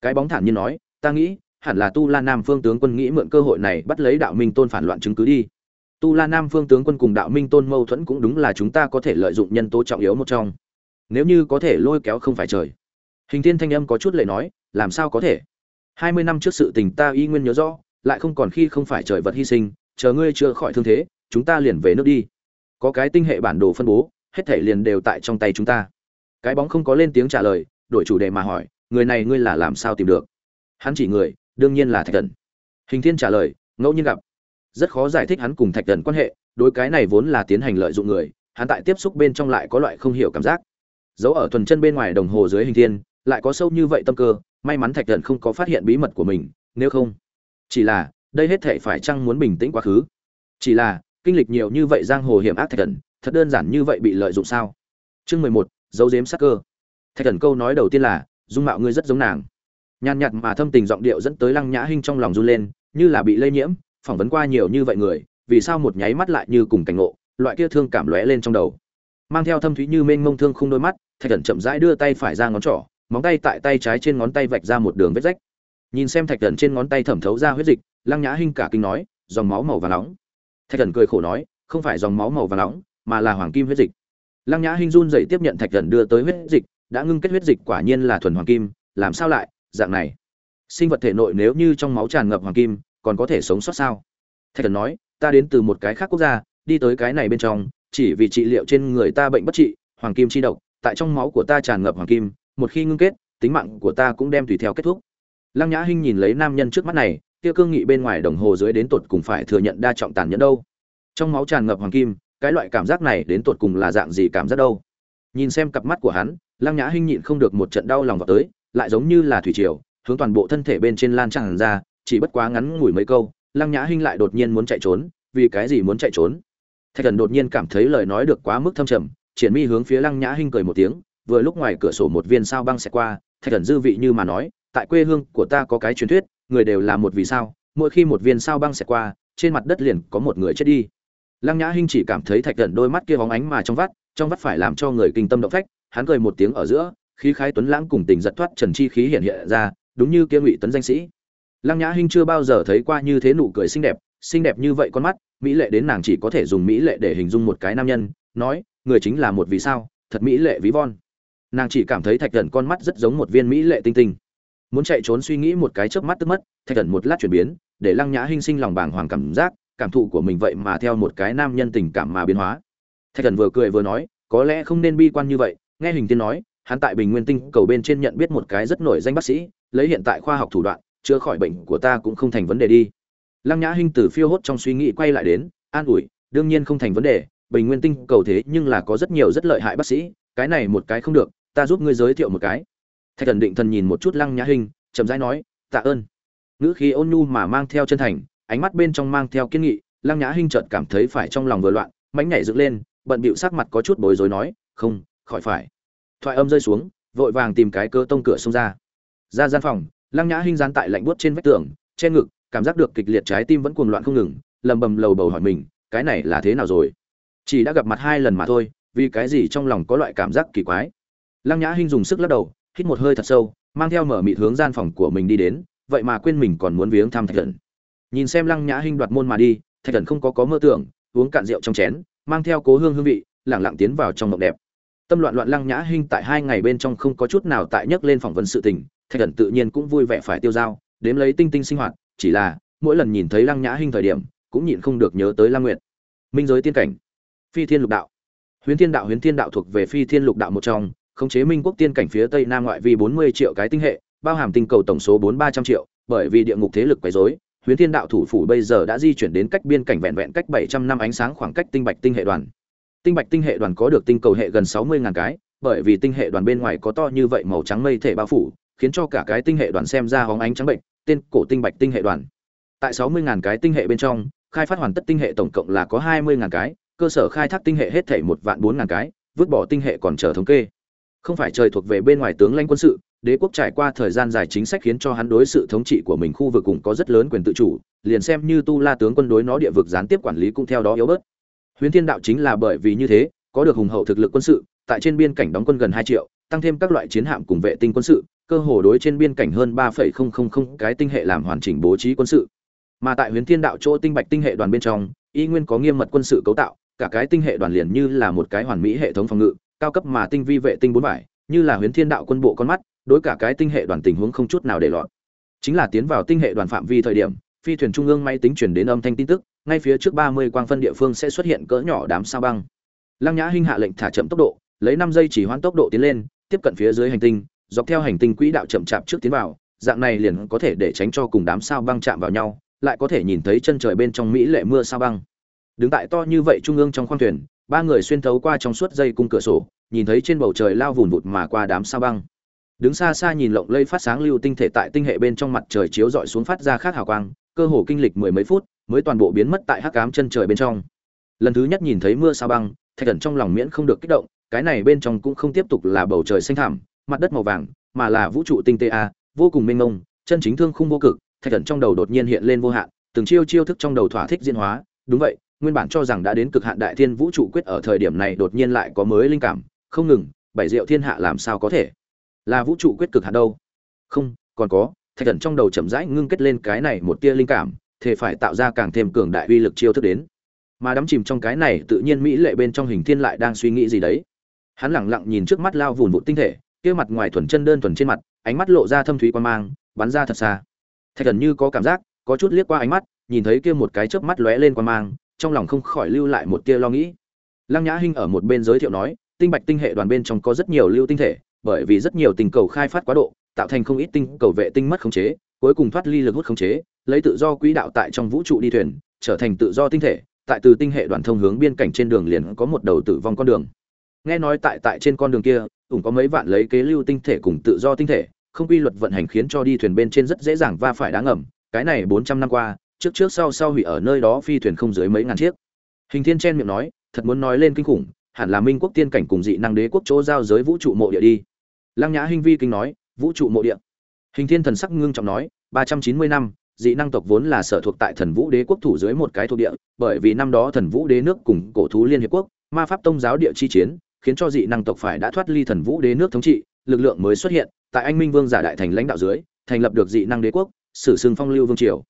Cái bóng thản nhiên nói, ta nghĩ, hẳn là tu la nam phương tướng quân nghĩ mượn cơ hội này bắt lấy đạo minh tôn phản loạn chứng cứ đi. Tu la nam phương tướng quân cùng đạo minh tôn mâu thuẫn cũng đúng là chúng ta có thể lợi dụng nhân tố trọng yếu một trong. Nếu như có thể lôi kéo không phải trời. Hình thiên thanh âm có chút lệ nói, làm sao có thể? Hai mươi năm trước sự tình ta y nguyên nhớ rõ, lại không còn khi không phải trời vật hy sinh chờ ngươi chưa khỏi thương thế, chúng ta liền về nước đi. Có cái tinh hệ bản đồ phân bố, hết thể liền đều tại trong tay chúng ta. Cái bóng không có lên tiếng trả lời, đổi chủ đề mà hỏi, người này ngươi là làm sao tìm được? Hắn chỉ người, đương nhiên là thạch thần. Hình thiên trả lời, ngẫu nhiên gặp. Rất khó giải thích hắn cùng thạch thần quan hệ, đối cái này vốn là tiến hành lợi dụng người, hắn tại tiếp xúc bên trong lại có loại không hiểu cảm giác. Giấu ở thuần chân bên ngoài đồng hồ dưới hình thiên, lại có sâu như vậy tâm cơ, may mắn thạch thần không có phát hiện bí mật của mình, nếu không, chỉ là đây hết thể phải chăng muốn bình tĩnh quá khứ? Chỉ là, kinh lịch nhiều như vậy giang hồ hiểm ác thạch thần, thật đơn giản như vậy bị lợi dụng sao? Chương mười một dấu dếm sắc cơ. Thạch thần câu nói đầu tiên là, dung mạo ngươi rất giống nàng. Nhàn nhạt mà thâm tình giọng điệu dẫn tới lăng nhã hinh trong lòng run lên, như là bị lây nhiễm, phỏng vấn qua nhiều như vậy người, vì sao một nháy mắt lại như cùng cảnh ngộ, loại kia thương cảm lóe lên trong đầu. Mang theo thâm thúy như mênh mông thương khung đôi mắt, thạch thần chậm rãi đưa tay phải ra ngón trỏ, móng tay tại tay trái trên ngón tay vạch ra một đường vết rách. Nhìn xem thạch thần trên ngón tay thẩm thấu ra huyết dịch lăng nhã hinh cả kinh nói, dòng máu màu vàng nóng. Thạch thần cười khổ nói, không phải dòng máu màu vàng nóng, mà là hoàng kim huyết dịch. Lăng nhã hinh run dậy tiếp nhận thạch thần đưa tới huyết dịch, đã ngưng kết huyết dịch quả nhiên là thuần hoàng kim, làm sao lại, dạng này? Sinh vật thể nội nếu như trong máu tràn ngập hoàng kim, còn có thể sống sót sao? Thạch thần nói, ta đến từ một cái khác quốc gia, đi tới cái này bên trong, chỉ vì trị liệu trên người ta bệnh bất trị, hoàng kim chi độc, tại trong máu của ta tràn ngập hoàng kim, một khi ngưng kết, tính mạng của ta cũng đem tùy theo kết thúc. Lăng nhã hinh nhìn lấy nam nhân trước mắt này kia cương nghị bên ngoài đồng hồ dưới đến tột cùng phải thừa nhận đa trọng tàn nhẫn đâu. Trong máu tràn ngập hoàng kim, cái loại cảm giác này đến tột cùng là dạng gì cảm giác đâu? Nhìn xem cặp mắt của hắn, lăng nhã hinh nhịn không được một trận đau lòng vào tới, lại giống như là thủy triều, hướng toàn bộ thân thể bên trên lan tràn ra, chỉ bất quá ngắn ngủi mấy câu, lăng nhã hinh lại đột nhiên muốn chạy trốn, vì cái gì muốn chạy trốn? Thạch thần đột nhiên cảm thấy lời nói được quá mức thâm trầm, triển mi hướng phía lăng nhã hinh cười một tiếng, vừa lúc ngoài cửa sổ một viên sao băng xẹt qua, thạch thần dư vị như mà nói tại quê hương của ta có cái truyền thuyết, người đều là một vì sao, mỗi khi một viên sao băng xẹt qua, trên mặt đất liền có một người chết đi. Lăng nhã hinh chỉ cảm thấy thạch cẩn đôi mắt kia bóng ánh mà trong vắt trong vắt phải làm cho người kinh tâm động phách, hắn cười một tiếng ở giữa, khí khái tuấn lãng cùng tình giật thoát trần chi khí hiện hiện ra, đúng như kia ngụy tuấn danh sĩ. Lăng nhã hinh chưa bao giờ thấy qua như thế nụ cười xinh đẹp xinh đẹp như vậy con mắt, mỹ lệ đến nàng chỉ có thể dùng mỹ lệ để hình dung một cái nam nhân, nói, người chính là một vì sao, thật mỹ lệ ví von. Nàng chỉ cảm thấy thạch thần con mắt rất giống một viên mỹ lệ tinh tinh muốn chạy trốn suy nghĩ một cái chớp mắt tức mất, thạch thần một lát chuyển biến, để lăng nhã hinh sinh lòng bàng hoàng cảm giác, cảm thụ của mình vậy mà theo một cái nam nhân tình cảm mà biến hóa. Thạch thần vừa cười vừa nói, có lẽ không nên bi quan như vậy, nghe hình tiên nói, hắn tại bình nguyên tinh cầu bên trên nhận biết một cái rất nổi danh bác sĩ, lấy hiện tại khoa học thủ đoạn, chữa khỏi bệnh của ta cũng không thành vấn đề đi. Lăng nhã hinh từ phiêu hốt trong suy nghĩ quay lại đến, an ủi, đương nhiên không thành vấn đề, bình nguyên tinh cầu thế nhưng là có rất nhiều rất lợi hại bác sĩ, cái này một cái không được, ta giúp ngươi giới thiệu một cái thạch thần định thần nhìn một chút lăng nhã hinh, chậm rãi nói, tạ ơn. Ngữ khí ôn nhu mà mang theo chân thành, ánh mắt bên trong mang theo kiên nghị, lăng nhã hinh chợt cảm thấy phải trong lòng vừa loạn mánh nhảy dựng lên, bận bịu sắc mặt có chút bối rối nói, không, khỏi phải. Thoại âm rơi xuống, vội vàng tìm cái cơ tông cửa xông ra. Ra gian phòng, lăng nhã hinh dán tại lạnh buốt trên vách tường, che ngực, cảm giác được kịch liệt trái tim vẫn cuồng loạn không ngừng, lầm bầm lầu bầu hỏi mình, cái này là thế nào rồi? Chỉ đã gặp mặt hai lần mà thôi, vì cái gì trong lòng có loại cảm giác kỳ quái? Lăng nhã hinh dùng sức lắc đầu hít một hơi thật sâu, mang theo mở mịt hướng gian phòng của mình đi đến, vậy mà quên mình còn muốn viếng thăm thạch thần nhìn xem lăng nhã hinh đoạt môn mà đi, thạch thần không có có mơ tưởng, uống cạn rượu trong chén, mang theo cố hương hương vị lẳng lặng tiến vào trong mộng đẹp. Tâm loạn loạn lăng nhã hinh tại hai ngày bên trong không có chút nào tại nhấc lên phỏng vấn sự tình, thạch thần tự nhiên cũng vui vẻ phải tiêu dao, đếm lấy tinh tinh sinh hoạt, chỉ là, mỗi lần nhìn thấy lăng nhã hinh thời điểm, cũng nhịn không được nhớ tới lăng nguyện minh giới tiên cảnh. Phi thiên lục đạo. Huyến thiên đạo huyến thiên đạo thuộc về phi thiên lục đạo một trong khống chế minh quốc tiên cảnh phía tây nam ngoại vi bốn mươi triệu cái tinh hệ, bao hàm tinh cầu tổng số bốn ba trăm triệu, bởi vì địa ngục thế lực quấy rối, huyền thiên đạo thủ phủ bây giờ đã di chuyển đến cách biên cảnh vẹn vẹn cách bảy trăm năm ánh sáng khoảng cách tinh bạch tinh hệ đoàn. Tinh bạch tinh hệ đoàn có được tinh cầu hệ gần sáu mươi ngàn cái, bởi vì tinh hệ đoàn bên ngoài có to như vậy màu trắng mây thể bao phủ, khiến cho cả cái tinh hệ đoàn xem ra hóng ánh trắng bệnh, tên cổ tinh bạch tinh hệ đoàn. Tại sáu mươi ngàn cái tinh hệ bên trong, khai phát hoàn tất tinh hệ tổng cộng là có hai mươi ngàn cái, cơ sở khai thác tinh hệ hết thảy một vạn bốn ngàn cái, vứt bỏ tinh hệ còn chờ thống kê không phải trời thuộc về bên ngoài tướng lãnh quân sự, đế quốc trải qua thời gian dài chính sách khiến cho hắn đối sự thống trị của mình khu vực cũng có rất lớn quyền tự chủ, liền xem như tu la tướng quân đối nó địa vực gián tiếp quản lý cũng theo đó yếu bớt. Huyến thiên đạo chính là bởi vì như thế, có được hùng hậu thực lực quân sự, tại trên biên cảnh đóng quân gần hai triệu, tăng thêm các loại chiến hạm cùng vệ tinh quân sự, cơ hồ đối trên biên cảnh hơn ba cái tinh hệ làm hoàn chỉnh bố trí quân sự. Mà tại huyến thiên đạo chỗ tinh bạch tinh hệ đoàn bên trong, y nguyên có nghiêm mật quân sự cấu tạo, cả cái tinh hệ đoàn liền như là một cái hoàn mỹ hệ thống phòng ngự cao cấp mà tinh vi vệ tinh bốn vải, như là huyền thiên đạo quân bộ con mắt, đối cả cái tinh hệ đoàn tình huống không chút nào để lọt. Chính là tiến vào tinh hệ đoàn phạm vi thời điểm, phi thuyền trung ương máy tính chuyển đến âm thanh tin tức, ngay phía trước ba mươi quang phân địa phương sẽ xuất hiện cỡ nhỏ đám sao băng. Lăng nhã hinh hạ lệnh thả chậm tốc độ, lấy năm giây chỉ hoãn tốc độ tiến lên, tiếp cận phía dưới hành tinh, dọc theo hành tinh quỹ đạo chậm chạp trước tiến vào, dạng này liền có thể để tránh cho cùng đám sao băng chạm vào nhau, lại có thể nhìn thấy chân trời bên trong mỹ lệ mưa sao băng. Đứng tại to như vậy trung ương trong khoang thuyền ba người xuyên thấu qua trong suốt dây cung cửa sổ, nhìn thấy trên bầu trời lao vùn vụt mà qua đám sao băng. Đứng xa xa nhìn lộng lây phát sáng lưu tinh thể tại tinh hệ bên trong mặt trời chiếu rọi xuống phát ra khác hào quang, cơ hồ kinh lịch mười mấy phút, mới toàn bộ biến mất tại hắc ám chân trời bên trong. Lần thứ nhất nhìn thấy mưa sao băng, thạch thần trong lòng miễn không được kích động, cái này bên trong cũng không tiếp tục là bầu trời xanh thẳm, mặt đất màu vàng, mà là vũ trụ tinh tế a, vô cùng mênh mông, chân chính thương khung vô cực, thạch thần trong đầu đột nhiên hiện lên vô hạn, từng chiêu chiêu thức trong đầu thỏa thích diễn hóa, đúng vậy nguyên bản cho rằng đã đến cực hạn đại thiên vũ trụ quyết ở thời điểm này đột nhiên lại có mới linh cảm, không ngừng, bảy diệu thiên hạ làm sao có thể? Là vũ trụ quyết cực hạn đâu? Không, còn có, thạch thần trong đầu chậm rãi ngưng kết lên cái này một tia linh cảm thể phải tạo ra càng thêm cường đại uy lực chiêu thức đến. Mà đắm chìm trong cái này tự nhiên mỹ lệ bên trong hình thiên lại đang suy nghĩ gì đấy? Hắn lẳng lặng nhìn trước mắt lao vùn vụt tinh thể, kia mặt ngoài thuần chân đơn thuần trên mặt, ánh mắt lộ ra thâm thúy quan mang, bắn ra thật xa. Thạch thần như có cảm giác, có chút liếc qua ánh mắt, nhìn thấy kia một cái chớp mắt lóe lên quan mang trong lòng không khỏi lưu lại một tia lo nghĩ. Lăng nhã hinh ở một bên giới thiệu nói, tinh bạch tinh hệ đoàn bên trong có rất nhiều lưu tinh thể, bởi vì rất nhiều tình cầu khai phát quá độ, tạo thành không ít tinh cầu vệ tinh mất khống chế, cuối cùng thoát ly lực hút khống chế, lấy tự do quỹ đạo tại trong vũ trụ đi thuyền, trở thành tự do tinh thể, tại từ tinh hệ đoàn thông hướng biên cảnh trên đường liền có một đầu tử vong con đường. Nghe nói tại tại trên con đường kia, cũng có mấy vạn lấy kế lưu tinh thể cùng tự do tinh thể, không quy luật vận hành khiến cho đi thuyền bên trên rất dễ dàng va phải đá ngầm, cái này bốn trăm năm qua trước trước sau sau hủy ở nơi đó phi thuyền không dưới mấy ngàn chiếc. Hình thiên chen miệng nói, thật muốn nói lên kinh khủng, hẳn là minh quốc tiên cảnh cùng dị năng đế quốc chỗ giao giới vũ trụ mộ địa đi. Lăng nhã hinh vi kinh nói, vũ trụ mộ địa. Hình thiên thần sắc ngưng trọng nói, ba trăm chín mươi năm, dị năng tộc vốn là sở thuộc tại thần vũ đế quốc thủ dưới một cái thuộc địa, bởi vì năm đó thần vũ đế nước cùng cổ thú liên hiệp quốc, ma pháp tông giáo địa chi chiến, khiến cho dị năng tộc phải đã thoát ly thần vũ đế nước thống trị, lực lượng mới xuất hiện, tại anh minh vương giả đại thành lãnh đạo dưới, thành lập được dị năng đế quốc, sử xưng phong lưu vương triều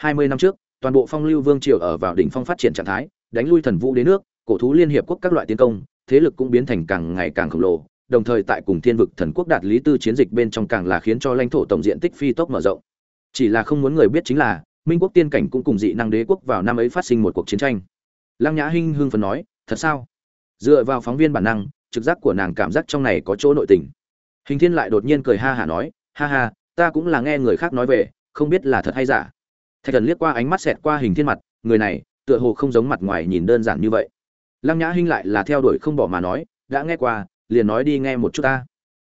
hai mươi năm trước, toàn bộ phong lưu vương triều ở vào đỉnh phong phát triển trạng thái, đánh lui thần vũ đế nước, cổ thú liên hiệp quốc các loại tiến công, thế lực cũng biến thành càng ngày càng khổng lồ, đồng thời tại cùng thiên vực thần quốc đạt lý tư chiến dịch bên trong càng là khiến cho lãnh thổ tổng diện tích phi tốc mở rộng. Chỉ là không muốn người biết chính là, minh quốc tiên cảnh cũng cùng dị năng đế quốc vào năm ấy phát sinh một cuộc chiến tranh. Lăng nhã hinh hưng phấn nói, thật sao? Dựa vào phóng viên bản năng, trực giác của nàng cảm giác trong này có chỗ nội tình. Hình thiên lại đột nhiên cười ha hả nói, ha ha, ta cũng là nghe người khác nói về, không biết là thật hay giả thạch thần liếc qua ánh mắt xẹt qua hình thiên mặt, người này, tựa hồ không giống mặt ngoài nhìn đơn giản như vậy. Lăng nhã hinh lại là theo đuổi không bỏ mà nói, đã nghe qua, liền nói đi nghe một chút ta.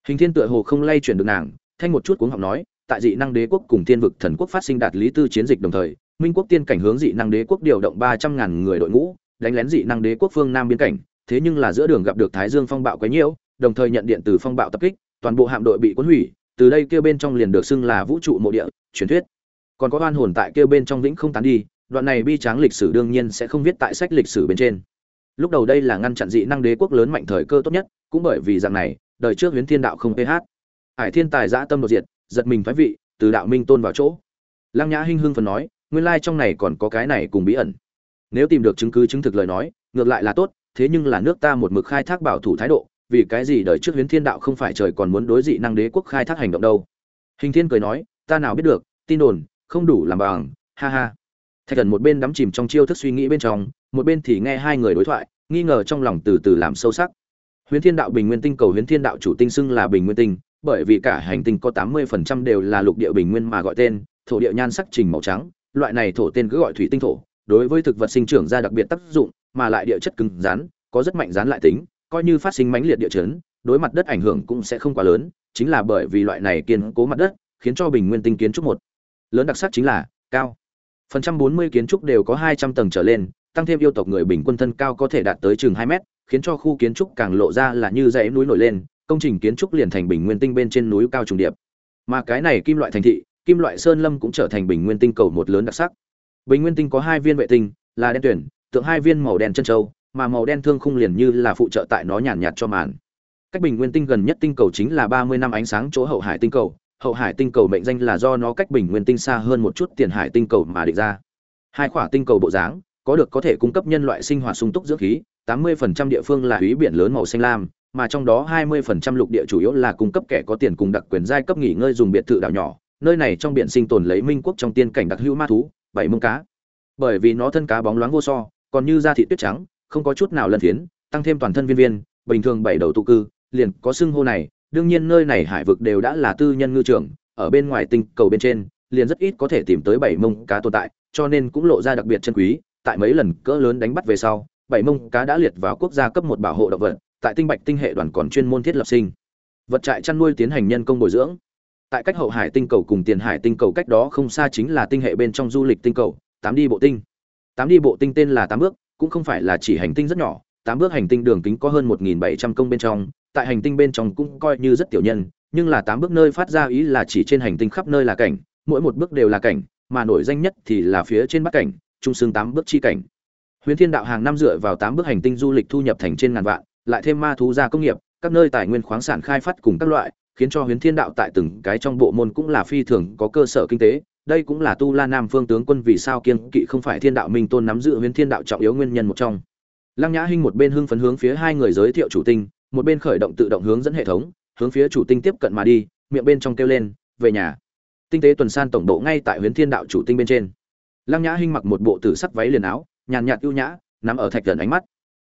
Hình thiên tựa hồ không lay chuyển được nàng, thanh một chút cuống học nói, tại dị năng đế quốc cùng thiên vực thần quốc phát sinh đạt lý tư chiến dịch đồng thời, minh quốc tiên cảnh hướng dị năng đế quốc điều động ba trăm ngàn người đội ngũ, đánh lén dị năng đế quốc phương nam biên cảnh, thế nhưng là giữa đường gặp được thái dương phong bạo quấy nhiễu, đồng thời nhận điện từ phong bạo tập kích, toàn bộ hạm đội bị cuốn hủy, từ đây kêu bên trong liền được xưng là vũ trụ mộ địa, truyền thuyết còn có oan hồn tại kêu bên trong vĩnh không tán đi, đoạn này bi tráng lịch sử đương nhiên sẽ không viết tại sách lịch sử bên trên. Lúc đầu đây là ngăn chặn dị năng đế quốc lớn mạnh thời cơ tốt nhất, cũng bởi vì dạng này, đời trước huyến thiên đạo không ph hải thiên tài giã tâm đột diệt, giật mình thoái vị, từ đạo minh tôn vào chỗ. Lăng nhã hinh hưng phần nói, nguyên lai trong này còn có cái này cùng bí ẩn. Nếu tìm được chứng cứ chứng thực lời nói, ngược lại là tốt, thế nhưng là nước ta một mực khai thác bảo thủ thái độ, vì cái gì đời trước huyến thiên đạo không phải trời còn muốn đối dị năng đế quốc khai thác hành động đâu? Hình thiên cười nói, ta nào biết được, tin đồn không đủ làm bằng, ha ha. Thạch thần một bên đắm chìm trong chiêu thức suy nghĩ bên trong, một bên thì nghe hai người đối thoại, nghi ngờ trong lòng từ từ làm sâu sắc. Huyễn thiên đạo bình nguyên tinh cầu Huyễn thiên đạo chủ tinh xưng là bình nguyên tinh, bởi vì cả hành tinh có tám mươi phần trăm đều là lục địa bình nguyên mà gọi tên, thổ địa nhan sắc trình màu trắng, loại này thổ tên cứ gọi thủy tinh thổ, đối với thực vật sinh trưởng ra đặc biệt tác dụng, mà lại địa chất cứng rắn, có rất mạnh rán lại tính, coi như phát sinh mãnh liệt địa chấn, đối mặt đất ảnh hưởng cũng sẽ không quá lớn, chính là bởi vì loại này kiên cố mặt đất, khiến cho bình nguyên tinh kiến trúc một lớn đặc sắc chính là, cao. Phần trăm bốn mươi kiến trúc đều có hai trăm tầng trở lên, tăng thêm yêu tộc người bình quân thân cao có thể đạt tới chừng hai mét, khiến cho khu kiến trúc càng lộ ra là như dãy núi nổi lên, công trình kiến trúc liền thành bình nguyên tinh bên trên núi cao trùng điệp. Mà cái này kim loại thành thị, kim loại sơn lâm cũng trở thành bình nguyên tinh cầu một lớn đặc sắc. Bình nguyên tinh có hai viên vệ tinh, là đen tuyển, tượng hai viên màu đen chân châu, mà màu đen thương khung liền như là phụ trợ tại nó nhàn nhạt cho màn. Cách bình nguyên tinh gần nhất tinh cầu chính là ba mươi năm ánh sáng chỗ hậu hải tinh cầu hậu hải tinh cầu mệnh danh là do nó cách bình nguyên tinh xa hơn một chút tiền hải tinh cầu mà định ra. Hai khỏa tinh cầu bộ dáng, có được có thể cung cấp nhân loại sinh hoạt sung túc dưỡng khí 80% địa phương là hủy biển lớn màu xanh lam, mà trong đó 20% lục địa chủ yếu là cung cấp kẻ có tiền cùng đặc quyền giai cấp nghỉ ngơi dùng biệt thự đảo nhỏ. Nơi này trong biển sinh tồn lấy minh quốc trong tiên cảnh đặc hữu ma thú, bảy mông cá. Bởi vì nó thân cá bóng loáng vô so, còn như da thị tuyết trắng, không có chút nào lân phiến, tăng thêm toàn thân viên viên, bình thường bảy đầu tụ cư, liền có xưng hô này đương nhiên nơi này hải vực đều đã là tư nhân ngư trường, ở bên ngoài tinh cầu bên trên, liền rất ít có thể tìm tới bảy mông cá tồn tại, cho nên cũng lộ ra đặc biệt chân quý, tại mấy lần cỡ lớn đánh bắt về sau, bảy mông cá đã liệt vào quốc gia cấp một bảo hộ động vật, tại tinh bạch tinh hệ đoàn còn chuyên môn thiết lập sinh. Vật trại chăn nuôi tiến hành nhân công bồi dưỡng. Tại cách hậu hải tinh cầu cùng tiền hải tinh cầu cách đó không xa chính là tinh hệ bên trong du lịch tinh cầu, tám đi bộ tinh. Tám đi bộ tinh tên là tám bước, cũng không phải là chỉ hành tinh rất nhỏ, tám bước hành tinh đường kính có hơn một nghìn bảy trăm công bên trong tại hành tinh bên trong cũng coi như rất tiểu nhân, nhưng là tám bước nơi phát ra ý là chỉ trên hành tinh khắp nơi là cảnh, mỗi một bước đều là cảnh, mà nổi danh nhất thì là phía trên bắc cảnh, trung xương tám bước chi cảnh. Huyền thiên đạo hàng năm dựa vào tám bước hành tinh du lịch thu nhập thành trên ngàn vạn, lại thêm ma thú gia công nghiệp, các nơi tài nguyên khoáng sản khai phát cùng các loại, khiến cho huyền thiên đạo tại từng cái trong bộ môn cũng là phi thường có cơ sở kinh tế. Đây cũng là tu la nam phương tướng quân vì sao kiên kỵ không phải thiên đạo minh tôn nắm giữ huyền thiên đạo trọng yếu nguyên nhân một trong. Lăng nhã hinh một bên hưng phấn hướng phía hai người giới thiệu chủ tinh một bên khởi động tự động hướng dẫn hệ thống, hướng phía chủ tinh tiếp cận mà đi, miệng bên trong kêu lên, về nhà. Tinh tế tuần san tổng bộ ngay tại huyền thiên đạo chủ tinh bên trên. Lăng nhã hinh mặc một bộ tử sắc váy liền áo, nhàn nhạt ưu nhã nằm ở thạch thần ánh mắt.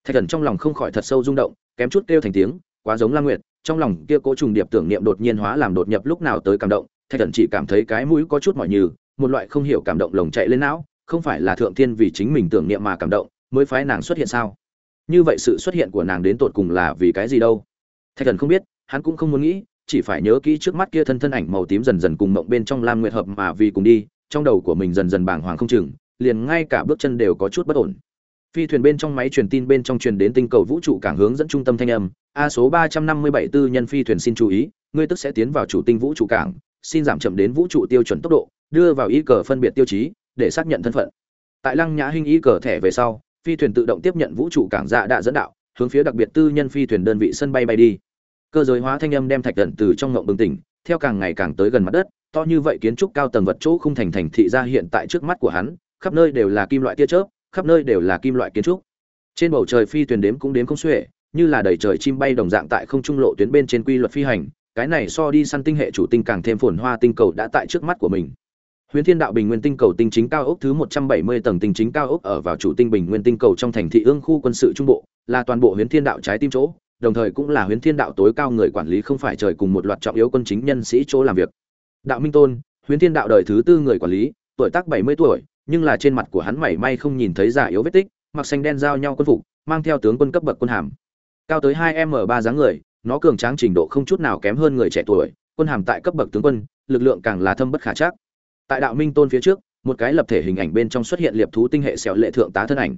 Thạch thần trong lòng không khỏi thật sâu rung động, kém chút kêu thành tiếng, quá giống Lang nguyệt. Trong lòng kia cố trùng điệp tưởng niệm đột nhiên hóa làm đột nhập lúc nào tới cảm động, thạch thần chỉ cảm thấy cái mũi có chút mỏi nhừ, một loại không hiểu cảm động lồng chạy lên não, không phải là thượng thiên vì chính mình tưởng niệm mà cảm động, mới phái nàng xuất hiện sao? Như vậy sự xuất hiện của nàng đến tột cùng là vì cái gì đâu? Thạch thần không biết, hắn cũng không muốn nghĩ, chỉ phải nhớ kỹ trước mắt kia thân thân ảnh màu tím dần dần cùng mộng bên trong lam nguyệt hợp mà vì cùng đi, trong đầu của mình dần dần bàng hoàng không chừng, liền ngay cả bước chân đều có chút bất ổn. Phi thuyền bên trong máy truyền tin bên trong truyền đến tinh cầu vũ trụ cảng hướng dẫn trung tâm thanh âm, a số ba trăm năm mươi bảy tư nhân phi thuyền xin chú ý, ngươi tức sẽ tiến vào chủ tinh vũ trụ cảng, xin giảm chậm đến vũ trụ tiêu chuẩn tốc độ, đưa vào ý cờ phân biệt tiêu chí, để xác nhận thân phận. Tại lăng nhã hinh ý cờ thẻ về sau phi thuyền tự động tiếp nhận vũ trụ cảng dạ đã dẫn đạo, hướng phía đặc biệt tư nhân phi thuyền đơn vị sân bay bay đi. Cơ giới hóa thanh âm đem thạch cẩn từ trong ngộng bừng tỉnh, theo càng ngày càng tới gần mặt đất, to như vậy kiến trúc cao tầng vật chỗ không thành thành thị ra hiện tại trước mắt của hắn, khắp nơi đều là kim loại tia chớp, khắp nơi đều là kim loại kiến trúc. Trên bầu trời phi thuyền đếm cũng đếm không xuể, như là đầy trời chim bay đồng dạng tại không trung lộ tuyến bên trên quy luật phi hành, cái này so đi săn tinh hệ chủ tinh càng thêm phồn hoa tinh cầu đã tại trước mắt của mình. Huyền Thiên Đạo Bình Nguyên Tinh cầu tinh chính cao ốc thứ 170 tầng tinh chính cao ốc ở vào chủ tinh Bình Nguyên Tinh cầu trong thành thị ương khu quân sự trung bộ, là toàn bộ Huyền Thiên Đạo trái tim chỗ, đồng thời cũng là Huyền Thiên Đạo tối cao người quản lý không phải trời cùng một loạt trọng yếu quân chính nhân sĩ chỗ làm việc. Đạo Minh Tôn, Huyền Thiên Đạo đời thứ tư người quản lý, tuổi tác 70 tuổi, nhưng là trên mặt của hắn mảy may không nhìn thấy giả yếu vết tích, mặc xanh đen giao nhau quân phục, mang theo tướng quân cấp bậc quân hàm. Cao tới 2m3 dáng người, nó cường tráng trình độ không chút nào kém hơn người trẻ tuổi, quân hàm tại cấp bậc tướng quân, lực lượng càng là thâm bất khả chắc tại đạo minh tôn phía trước, một cái lập thể hình ảnh bên trong xuất hiện liệp thú tinh hệ xẻo lệ thượng tá thân ảnh.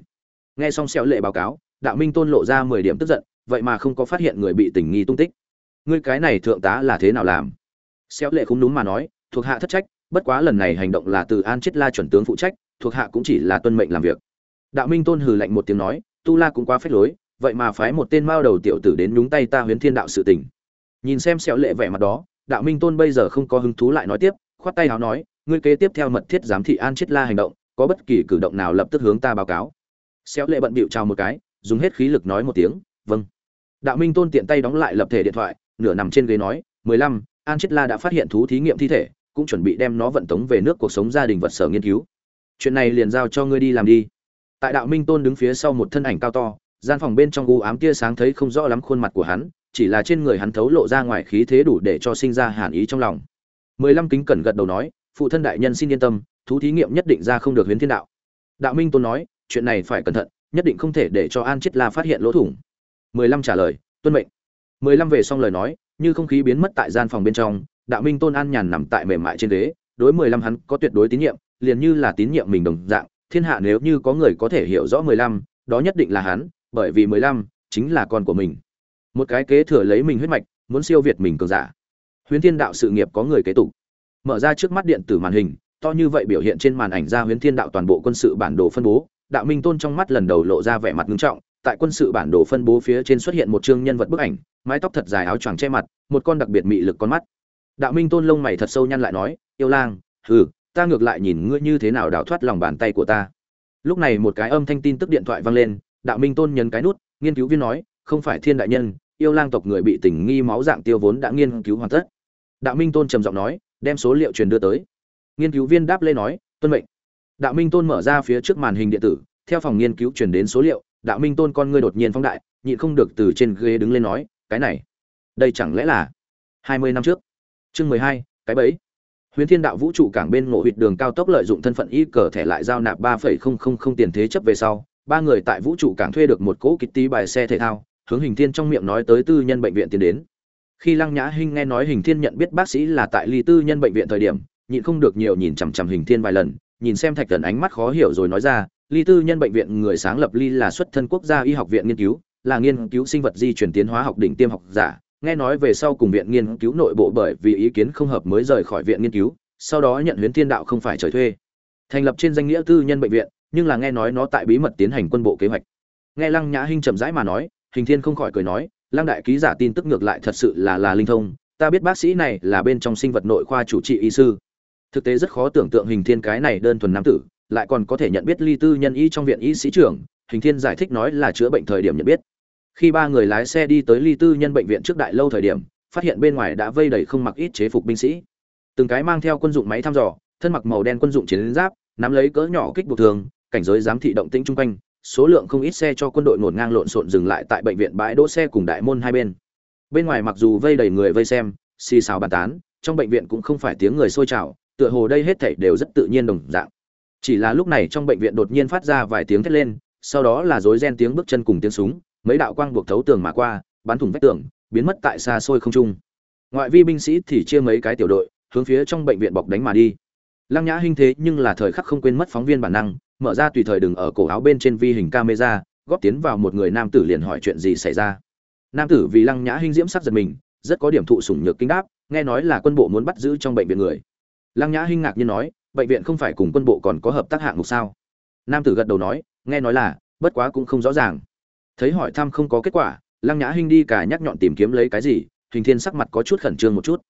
Nghe xong xẻo lệ báo cáo, đạo minh tôn lộ ra mười điểm tức giận, vậy mà không có phát hiện người bị tình nghi tung tích. Ngươi cái này thượng tá là thế nào làm? Xéo lệ không đúng mà nói, thuộc hạ thất trách, bất quá lần này hành động là từ an chết la chuẩn tướng phụ trách, thuộc hạ cũng chỉ là tuân mệnh làm việc. Đạo minh tôn hừ lạnh một tiếng nói, tu la cũng quá phết lối, vậy mà phái một tên mao đầu tiểu tử đến nhúng tay ta huyến thiên đạo sự tình. Nhìn xem xéo lệ vẻ mặt đó, đạo minh tôn bây giờ không có hứng thú lại nói tiếp, khoát tay áo nói ngươi kế tiếp theo mật thiết giám thị an chết la hành động, có bất kỳ cử động nào lập tức hướng ta báo cáo. Xéo lệ bận bịu chào một cái, dùng hết khí lực nói một tiếng vâng. Đạo minh tôn tiện tay đóng lại lập thể điện thoại, nửa nằm trên ghế nói, mười lăm, an chết la đã phát hiện thú thí nghiệm thi thể, cũng chuẩn bị đem nó vận tống về nước cuộc sống gia đình vật sở nghiên cứu. Chuyện này liền giao cho ngươi đi làm đi. Tại đạo minh tôn đứng phía sau một thân ảnh cao to, gian phòng bên trong u ám tia sáng thấy không rõ lắm khuôn mặt của hắn, chỉ là trên người hắn thấu lộ ra ngoài khí thế đủ để cho sinh ra hàn ý trong lòng. Mười lăm kính cẩn gật đầu nói phụ thân đại nhân xin yên tâm, thú thí nghiệm nhất định ra không được huyến thiên đạo. Đạo minh tôn nói, chuyện này phải cẩn thận, nhất định không thể để cho an chết la phát hiện lỗ thủng. Mười lăm trả lời, tuân mệnh. Mười lăm về xong lời nói, như không khí biến mất tại gian phòng bên trong, đạo minh tôn an nhàn nằm tại mềm mại trên ghế, đối mười lăm hắn có tuyệt đối tín nhiệm, liền như là tín nhiệm mình đồng dạng, thiên hạ nếu như có người có thể hiểu rõ mười lăm, đó nhất định là hắn, bởi vì mười lăm chính là con của mình. Một cái kế thừa lấy mình huyết mạch, muốn siêu việt mình cường giả. Huyễn thiên đạo sự nghiệp có người kế tục mở ra trước mắt điện tử màn hình, to như vậy biểu hiện trên màn ảnh ra huyến thiên đạo toàn bộ quân sự bản đồ phân bố. Đạo minh tôn trong mắt lần đầu lộ ra vẻ mặt nghiêm trọng, tại quân sự bản đồ phân bố phía trên xuất hiện một chương nhân vật bức ảnh, mái tóc thật dài áo choàng che mặt, một con đặc biệt mị lực con mắt. Đạo minh tôn lông mày thật sâu nhăn lại nói, yêu lang, hừ, ta ngược lại nhìn ngươi như thế nào đào thoát lòng bàn tay của ta. Lúc này một cái âm thanh tin tức điện thoại vang lên, đạo minh tôn nhấn cái nút, nghiên cứu viên nói, không phải thiên đại nhân, yêu lang tộc người bị tình nghi máu dạng tiêu vốn đã nghiên cứu hoàn tất. Đạo minh tôn trầm giọng nói đem số liệu truyền đưa tới. Nghiên cứu viên đáp lê nói, tuân mệnh. Đạo minh tôn mở ra phía trước màn hình điện tử, theo phòng nghiên cứu truyền đến số liệu, đạo minh tôn con ngươi đột nhiên phóng đại, nhịn không được từ trên ghế đứng lên nói, cái này, đây chẳng lẽ là hai mươi năm trước? Chương mười hai, cái bẫy. Huyền thiên đạo vũ trụ cảng bên ngộ huyệt đường cao tốc lợi dụng thân phận y cờ thẻ lại giao nạp ba phẩy không không không tiền thế chấp về sau, ba người tại vũ trụ cảng thuê được một cỗ kịch tí bài xe thể thao, hướng hình thiên trong miệng nói tới tư nhân bệnh viện tiến đến khi lăng nhã hinh nghe nói hình thiên nhận biết bác sĩ là tại ly tư nhân bệnh viện thời điểm, nhịn không được nhiều nhìn chằm chằm hình thiên vài lần, nhìn xem thạch thần ánh mắt khó hiểu rồi nói ra, ly tư nhân bệnh viện người sáng lập ly là xuất thân quốc gia y học viện nghiên cứu, là nghiên cứu sinh vật di chuyển tiến hóa học đỉnh tiêm học giả, nghe nói về sau cùng viện nghiên cứu nội bộ bởi vì ý kiến không hợp mới rời khỏi viện nghiên cứu, sau đó nhận huyến thiên đạo không phải trời thuê. Thành lập trên danh nghĩa tư nhân bệnh viện, nhưng là nghe nói nó tại bí mật tiến hành quân bộ kế hoạch. Nghe lăng nhã hinh chậm rãi mà nói, hình thiên không khỏi cười nói lăng đại ký giả tin tức ngược lại thật sự là là linh thông, ta biết bác sĩ này là bên trong sinh vật nội khoa chủ trị y sư. Thực tế rất khó tưởng tượng hình thiên cái này đơn thuần nam tử, lại còn có thể nhận biết ly tư nhân y trong viện y sĩ trưởng, hình thiên giải thích nói là chữa bệnh thời điểm nhận biết. Khi ba người lái xe đi tới ly tư nhân bệnh viện trước đại lâu thời điểm, phát hiện bên ngoài đã vây đầy không mặc ít chế phục binh sĩ. Từng cái mang theo quân dụng máy thăm dò, thân mặc màu đen quân dụng chiến giáp, nắm lấy cỡ nhỏ kích buộc thường, cảnh giới giám thị động tĩnh chung quanh số lượng không ít xe cho quân đội ngổn ngang lộn xộn dừng lại tại bệnh viện bãi đỗ xe cùng đại môn hai bên. Bên ngoài mặc dù vây đầy người vây xem, xì xào bàn tán, trong bệnh viện cũng không phải tiếng người sôi trào, tựa hồ đây hết thảy đều rất tự nhiên đồng dạng. Chỉ là lúc này trong bệnh viện đột nhiên phát ra vài tiếng thét lên, sau đó là rối ren tiếng bước chân cùng tiếng súng, mấy đạo quang buộc thấu tường mà qua, bắn thủng vách tường, biến mất tại xa xôi không trung. Ngoại vi binh sĩ thì chia mấy cái tiểu đội, hướng phía trong bệnh viện bọc đánh mà đi lăng nhã hinh thế nhưng là thời khắc không quên mất phóng viên bản năng, mở ra tùy thời đừng ở cổ áo bên trên vi hình camera, góp tiến vào một người nam tử liền hỏi chuyện gì xảy ra. Nam tử vì lăng nhã hinh diễm sắc giật mình, rất có điểm thụ sủng nhược kinh đáp, nghe nói là quân bộ muốn bắt giữ trong bệnh viện người. Lăng nhã hinh ngạc nhiên nói, bệnh viện không phải cùng quân bộ còn có hợp tác hạng mục sao? Nam tử gật đầu nói, nghe nói là, bất quá cũng không rõ ràng. Thấy hỏi thăm không có kết quả, lăng nhã hinh đi cả nhắc nhọn tìm kiếm lấy cái gì, hình thiên sắc mặt có chút khẩn trương một chút.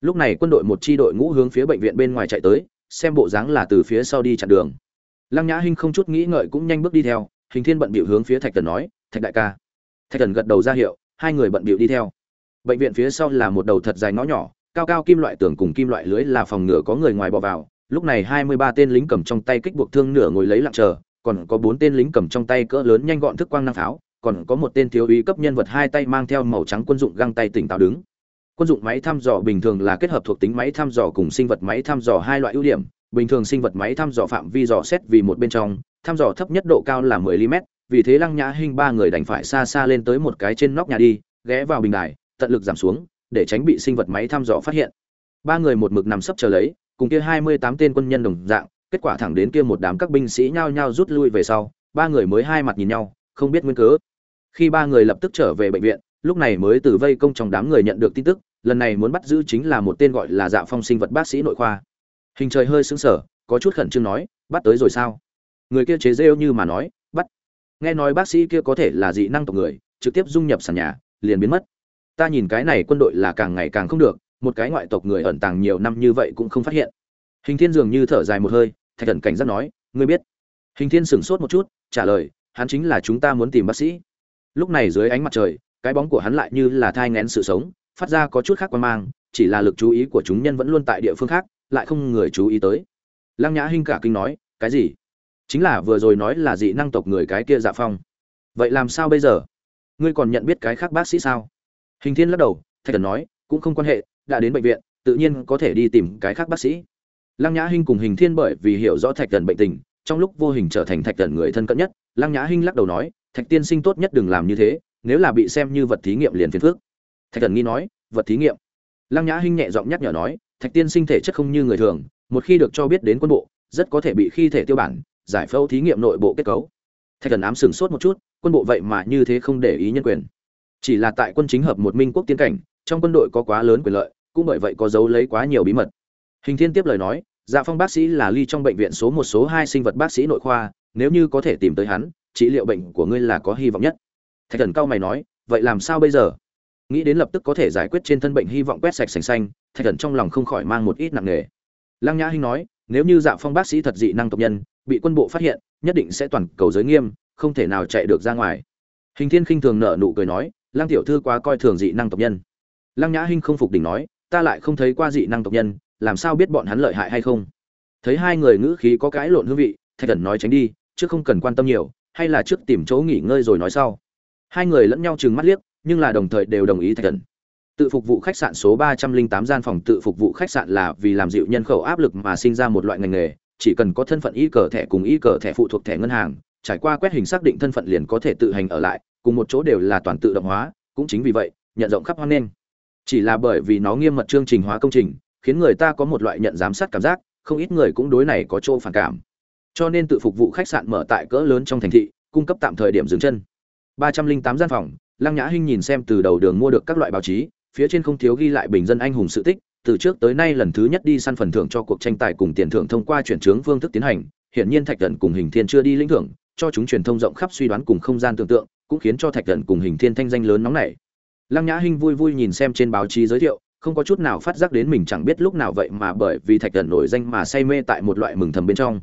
Lúc này quân đội một chi đội ngũ hướng phía bệnh viện bên ngoài chạy tới xem bộ dáng là từ phía sau đi chặn đường. Lăng nhã hinh không chút nghĩ ngợi cũng nhanh bước đi theo, hình thiên bận bịu hướng phía thạch thần nói, thạch đại ca. Thạch thần gật đầu ra hiệu, hai người bận bịu đi theo. Bệnh viện phía sau là một đầu thật dài ngõ nhỏ, cao cao kim loại tường cùng kim loại lưới là phòng ngựa có người ngoài bò vào. Lúc này hai mươi ba tên lính cầm trong tay kích buộc thương nửa ngồi lấy lặng chờ, còn có bốn tên lính cầm trong tay cỡ lớn nhanh gọn thức quang năng pháo, còn có một tên thiếu úy cấp nhân vật hai tay mang theo màu trắng quân dụng găng tay tỉnh táo đứng quân dụng máy thăm dò bình thường là kết hợp thuộc tính máy thăm dò cùng sinh vật máy thăm dò hai loại ưu điểm. Bình thường sinh vật máy thăm dò phạm vi dò xét vì một bên trong, thăm dò thấp nhất độ cao là 10 mm vì thế lăng nhã hinh ba người đành phải xa xa lên tới một cái trên nóc nhà đi, ghé vào bình đài, tận lực giảm xuống, để tránh bị sinh vật máy thăm dò phát hiện. Ba người một mực nằm sấp chờ lấy, cùng kia hai mươi tám tên quân nhân đồng dạng, kết quả thẳng đến kia một đám các binh sĩ nhao nhao rút lui về sau, ba người mới hai mặt nhìn nhau, không biết nguyên cớ. Khi ba người lập tức trở về bệnh viện lúc này mới từ vây công trong đám người nhận được tin tức, lần này muốn bắt giữ chính là một tên gọi là dạ phong sinh vật bác sĩ nội khoa. Hình trời hơi xứng sờ, có chút khẩn trương nói, bắt tới rồi sao? Người kia chế rêu như mà nói, bắt. Nghe nói bác sĩ kia có thể là dị năng tộc người, trực tiếp dung nhập sàn nhà, liền biến mất. Ta nhìn cái này quân đội là càng ngày càng không được, một cái ngoại tộc người ẩn tàng nhiều năm như vậy cũng không phát hiện. Hình thiên dường như thở dài một hơi, thạch thần cảnh giác nói, ngươi biết? Hình thiên sửng sốt một chút, trả lời, hắn chính là chúng ta muốn tìm bác sĩ. Lúc này dưới ánh mặt trời cái bóng của hắn lại như là thai ngén sự sống, phát ra có chút khác quan mang, chỉ là lực chú ý của chúng nhân vẫn luôn tại địa phương khác, lại không người chú ý tới. Lăng nhã hinh cả kinh nói, cái gì? Chính là vừa rồi nói là dị năng tộc người cái kia dạ phong. Vậy làm sao bây giờ? Ngươi còn nhận biết cái khác bác sĩ sao? Hình thiên lắc đầu, thạch thần nói, cũng không quan hệ, đã đến bệnh viện, tự nhiên có thể đi tìm cái khác bác sĩ. Lăng nhã hinh cùng hình thiên bởi vì hiểu rõ thạch thần bệnh tình, trong lúc vô hình trở thành thạch thần người thân cận nhất, lăng nhã hinh lắc đầu nói, thạch tiên sinh tốt nhất đừng làm như thế nếu là bị xem như vật thí nghiệm liền phiền phước thạch thần nghi nói, vật thí nghiệm. Lăng nhã hinh nhẹ giọng nhắc nhở nói, thạch tiên sinh thể chất không như người thường, một khi được cho biết đến quân bộ, rất có thể bị khi thể tiêu bản, giải phẫu thí nghiệm nội bộ kết cấu. Thạch thần ám sừng sốt một chút, quân bộ vậy mà như thế không để ý nhân quyền. Chỉ là tại quân chính hợp một minh quốc tiến cảnh, trong quân đội có quá lớn quyền lợi, cũng bởi vậy có dấu lấy quá nhiều bí mật. Hình thiên tiếp lời nói dạ phong bác sĩ là ly trong bệnh viện số một số hai sinh vật bác sĩ nội khoa, nếu như có thể tìm tới hắn, trị liệu bệnh của ngươi là có hy vọng nhất thạch thần cao mày nói, vậy làm sao bây giờ? Nghĩ đến lập tức có thể giải quyết trên thân bệnh hy vọng quét sạch sành xanh, thạch thần trong lòng không khỏi mang một ít nặng nề. Lăng nhã hinh nói, nếu như dạ phong bác sĩ thật dị năng tộc nhân, bị quân bộ phát hiện, nhất định sẽ toàn cầu giới nghiêm, không thể nào chạy được ra ngoài. Hình thiên khinh thường nợ nụ cười nói, lăng tiểu thư quá coi thường dị năng tộc nhân. Lăng nhã hinh không phục đỉnh nói, ta lại không thấy qua dị năng tộc nhân, làm sao biết bọn hắn lợi hại hay không? Thấy hai người ngữ khí có cãi lộn hương vị, thạch thần nói tránh đi chứ không cần quan tâm nhiều, hay là trước tìm chỗ nghỉ ngơi rồi nói sau hai người lẫn nhau chừng mắt liếc, nhưng là đồng thời đều đồng ý thạch thần tự phục vụ khách sạn số ba trăm linh tám gian phòng tự phục vụ khách sạn là vì làm dịu nhân khẩu áp lực mà sinh ra một loại ngành nghề, chỉ cần có thân phận y cờ thẻ cùng y cờ thẻ phụ thuộc thẻ ngân hàng, trải qua quét hình xác định thân phận liền có thể tự hành ở lại, cùng một chỗ đều là toàn tự động hóa, cũng chính vì vậy, nhận rộng khắp hoang nên chỉ là bởi vì nó nghiêm mật chương trình hóa công trình, khiến người ta có một loại nhận giám sát cảm giác, không ít người cũng đối này có chỗ phản cảm. Cho nên tự phục vụ khách sạn mở tại cỡ lớn trong thành thị, cung cấp tạm thời điểm dừng chân ba trăm linh tám gian phòng, lăng nhã hinh nhìn xem từ đầu đường mua được các loại báo chí, phía trên không thiếu ghi lại bình dân anh hùng sự tích, từ trước tới nay lần thứ nhất đi săn phần thưởng cho cuộc tranh tài cùng tiền thưởng thông qua chuyển chướng phương thức tiến hành, hiển nhiên thạch thần cùng hình thiên chưa đi lĩnh thưởng, cho chúng truyền thông rộng khắp suy đoán cùng không gian tưởng tượng, cũng khiến cho thạch thần cùng hình thiên thanh danh lớn nóng nảy. Lăng nhã hinh vui vui nhìn xem trên báo chí giới thiệu, không có chút nào phát giác đến mình chẳng biết lúc nào vậy mà bởi vì thạch thần nổi danh mà say mê tại một loại mừng thầm bên trong.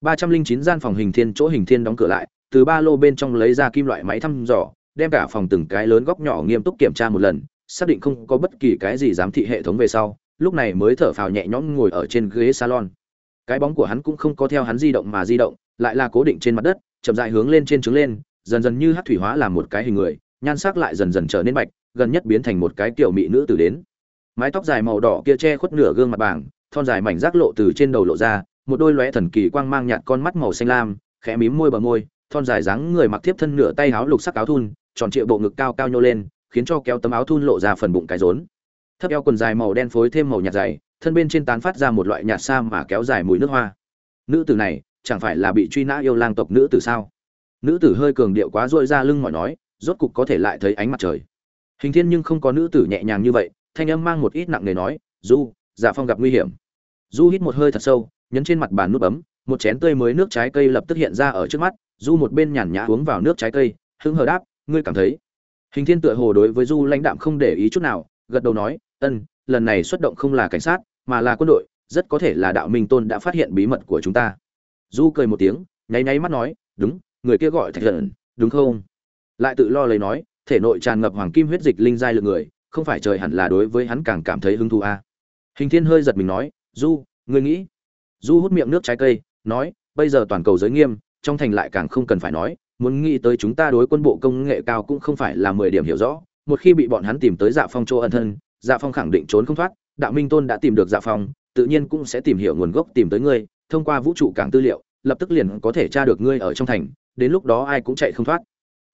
ba trăm linh chín gian phòng hình thiên chỗ hình thiên đóng cửa lại từ ba lô bên trong lấy ra kim loại máy thăm dò, đem cả phòng từng cái lớn góc nhỏ nghiêm túc kiểm tra một lần, xác định không có bất kỳ cái gì giám thị hệ thống về sau, lúc này mới thở phào nhẹ nhõm ngồi ở trên ghế salon. Cái bóng của hắn cũng không có theo hắn di động mà di động, lại là cố định trên mặt đất, chậm dại hướng lên trên trứng lên, dần dần như hát thủy hóa làm một cái hình người, nhan sắc lại dần dần trở nên bạch, gần nhất biến thành một cái tiểu mỹ nữ tử đến. Mái tóc dài màu đỏ kia che khuất nửa gương mặt bảng, thon dài mảnh rác lộ từ trên đầu lộ ra, một đôi lóe thần kỳ quang mang nhạt con mắt màu xanh lam, khẽ mím môi bờ môi thon dài dáng người mặc tiếp thân nửa tay áo lục sắc áo thun, tròn trịa bộ ngực cao cao nhô lên, khiến cho kéo tấm áo thun lộ ra phần bụng cái rốn. Thấp eo quần dài màu đen phối thêm màu nhạt dày, thân bên trên tán phát ra một loại nhạt sa mà kéo dài mùi nước hoa. Nữ tử này, chẳng phải là bị truy nã yêu lang tộc nữ tử sao? Nữ tử hơi cường điệu quá dội ra lưng mỏi nói, rốt cục có thể lại thấy ánh mặt trời. Hình thiên nhưng không có nữ tử nhẹ nhàng như vậy, thanh âm mang một ít nặng nề nói, du dạ phong gặp nguy hiểm. Du hít một hơi thật sâu, nhấn trên mặt bàn nút bấm, một chén tươi mới nước trái cây lập tức hiện ra ở trước mắt du một bên nhàn nhã uống vào nước trái cây hứng hờ đáp, ngươi cảm thấy? Hình thiên tựa hồ đối với du lãnh đạm không để ý chút nào, gật đầu nói, ân, lần này xuất động không là cảnh sát, mà là quân đội, rất có thể là đạo minh tôn đã phát hiện bí mật của chúng ta. Du cười một tiếng, nháy nháy mắt nói, đúng, người kia gọi thạch thần, đúng không? Lại tự lo lấy nói, thể nội tràn ngập hoàng kim huyết dịch linh giai lượng người, không phải trời hẳn là đối với hắn càng cảm thấy hứng thú a à. hình thiên hơi giật mình nói, du, ngươi nghĩ? Du hút miệng nước trái cây, nói, bây giờ toàn cầu giới nghiêm trong thành lại càng không cần phải nói, muốn nghĩ tới chúng ta đối quân bộ công nghệ cao cũng không phải là mười điểm hiểu rõ. Một khi bị bọn hắn tìm tới dạ phong chỗ ẩn thân dạ phong khẳng định trốn không thoát, đạo minh tôn đã tìm được dạ phong, tự nhiên cũng sẽ tìm hiểu nguồn gốc tìm tới ngươi, thông qua vũ trụ cảng tư liệu, lập tức liền có thể tra được ngươi ở trong thành, đến lúc đó ai cũng chạy không thoát.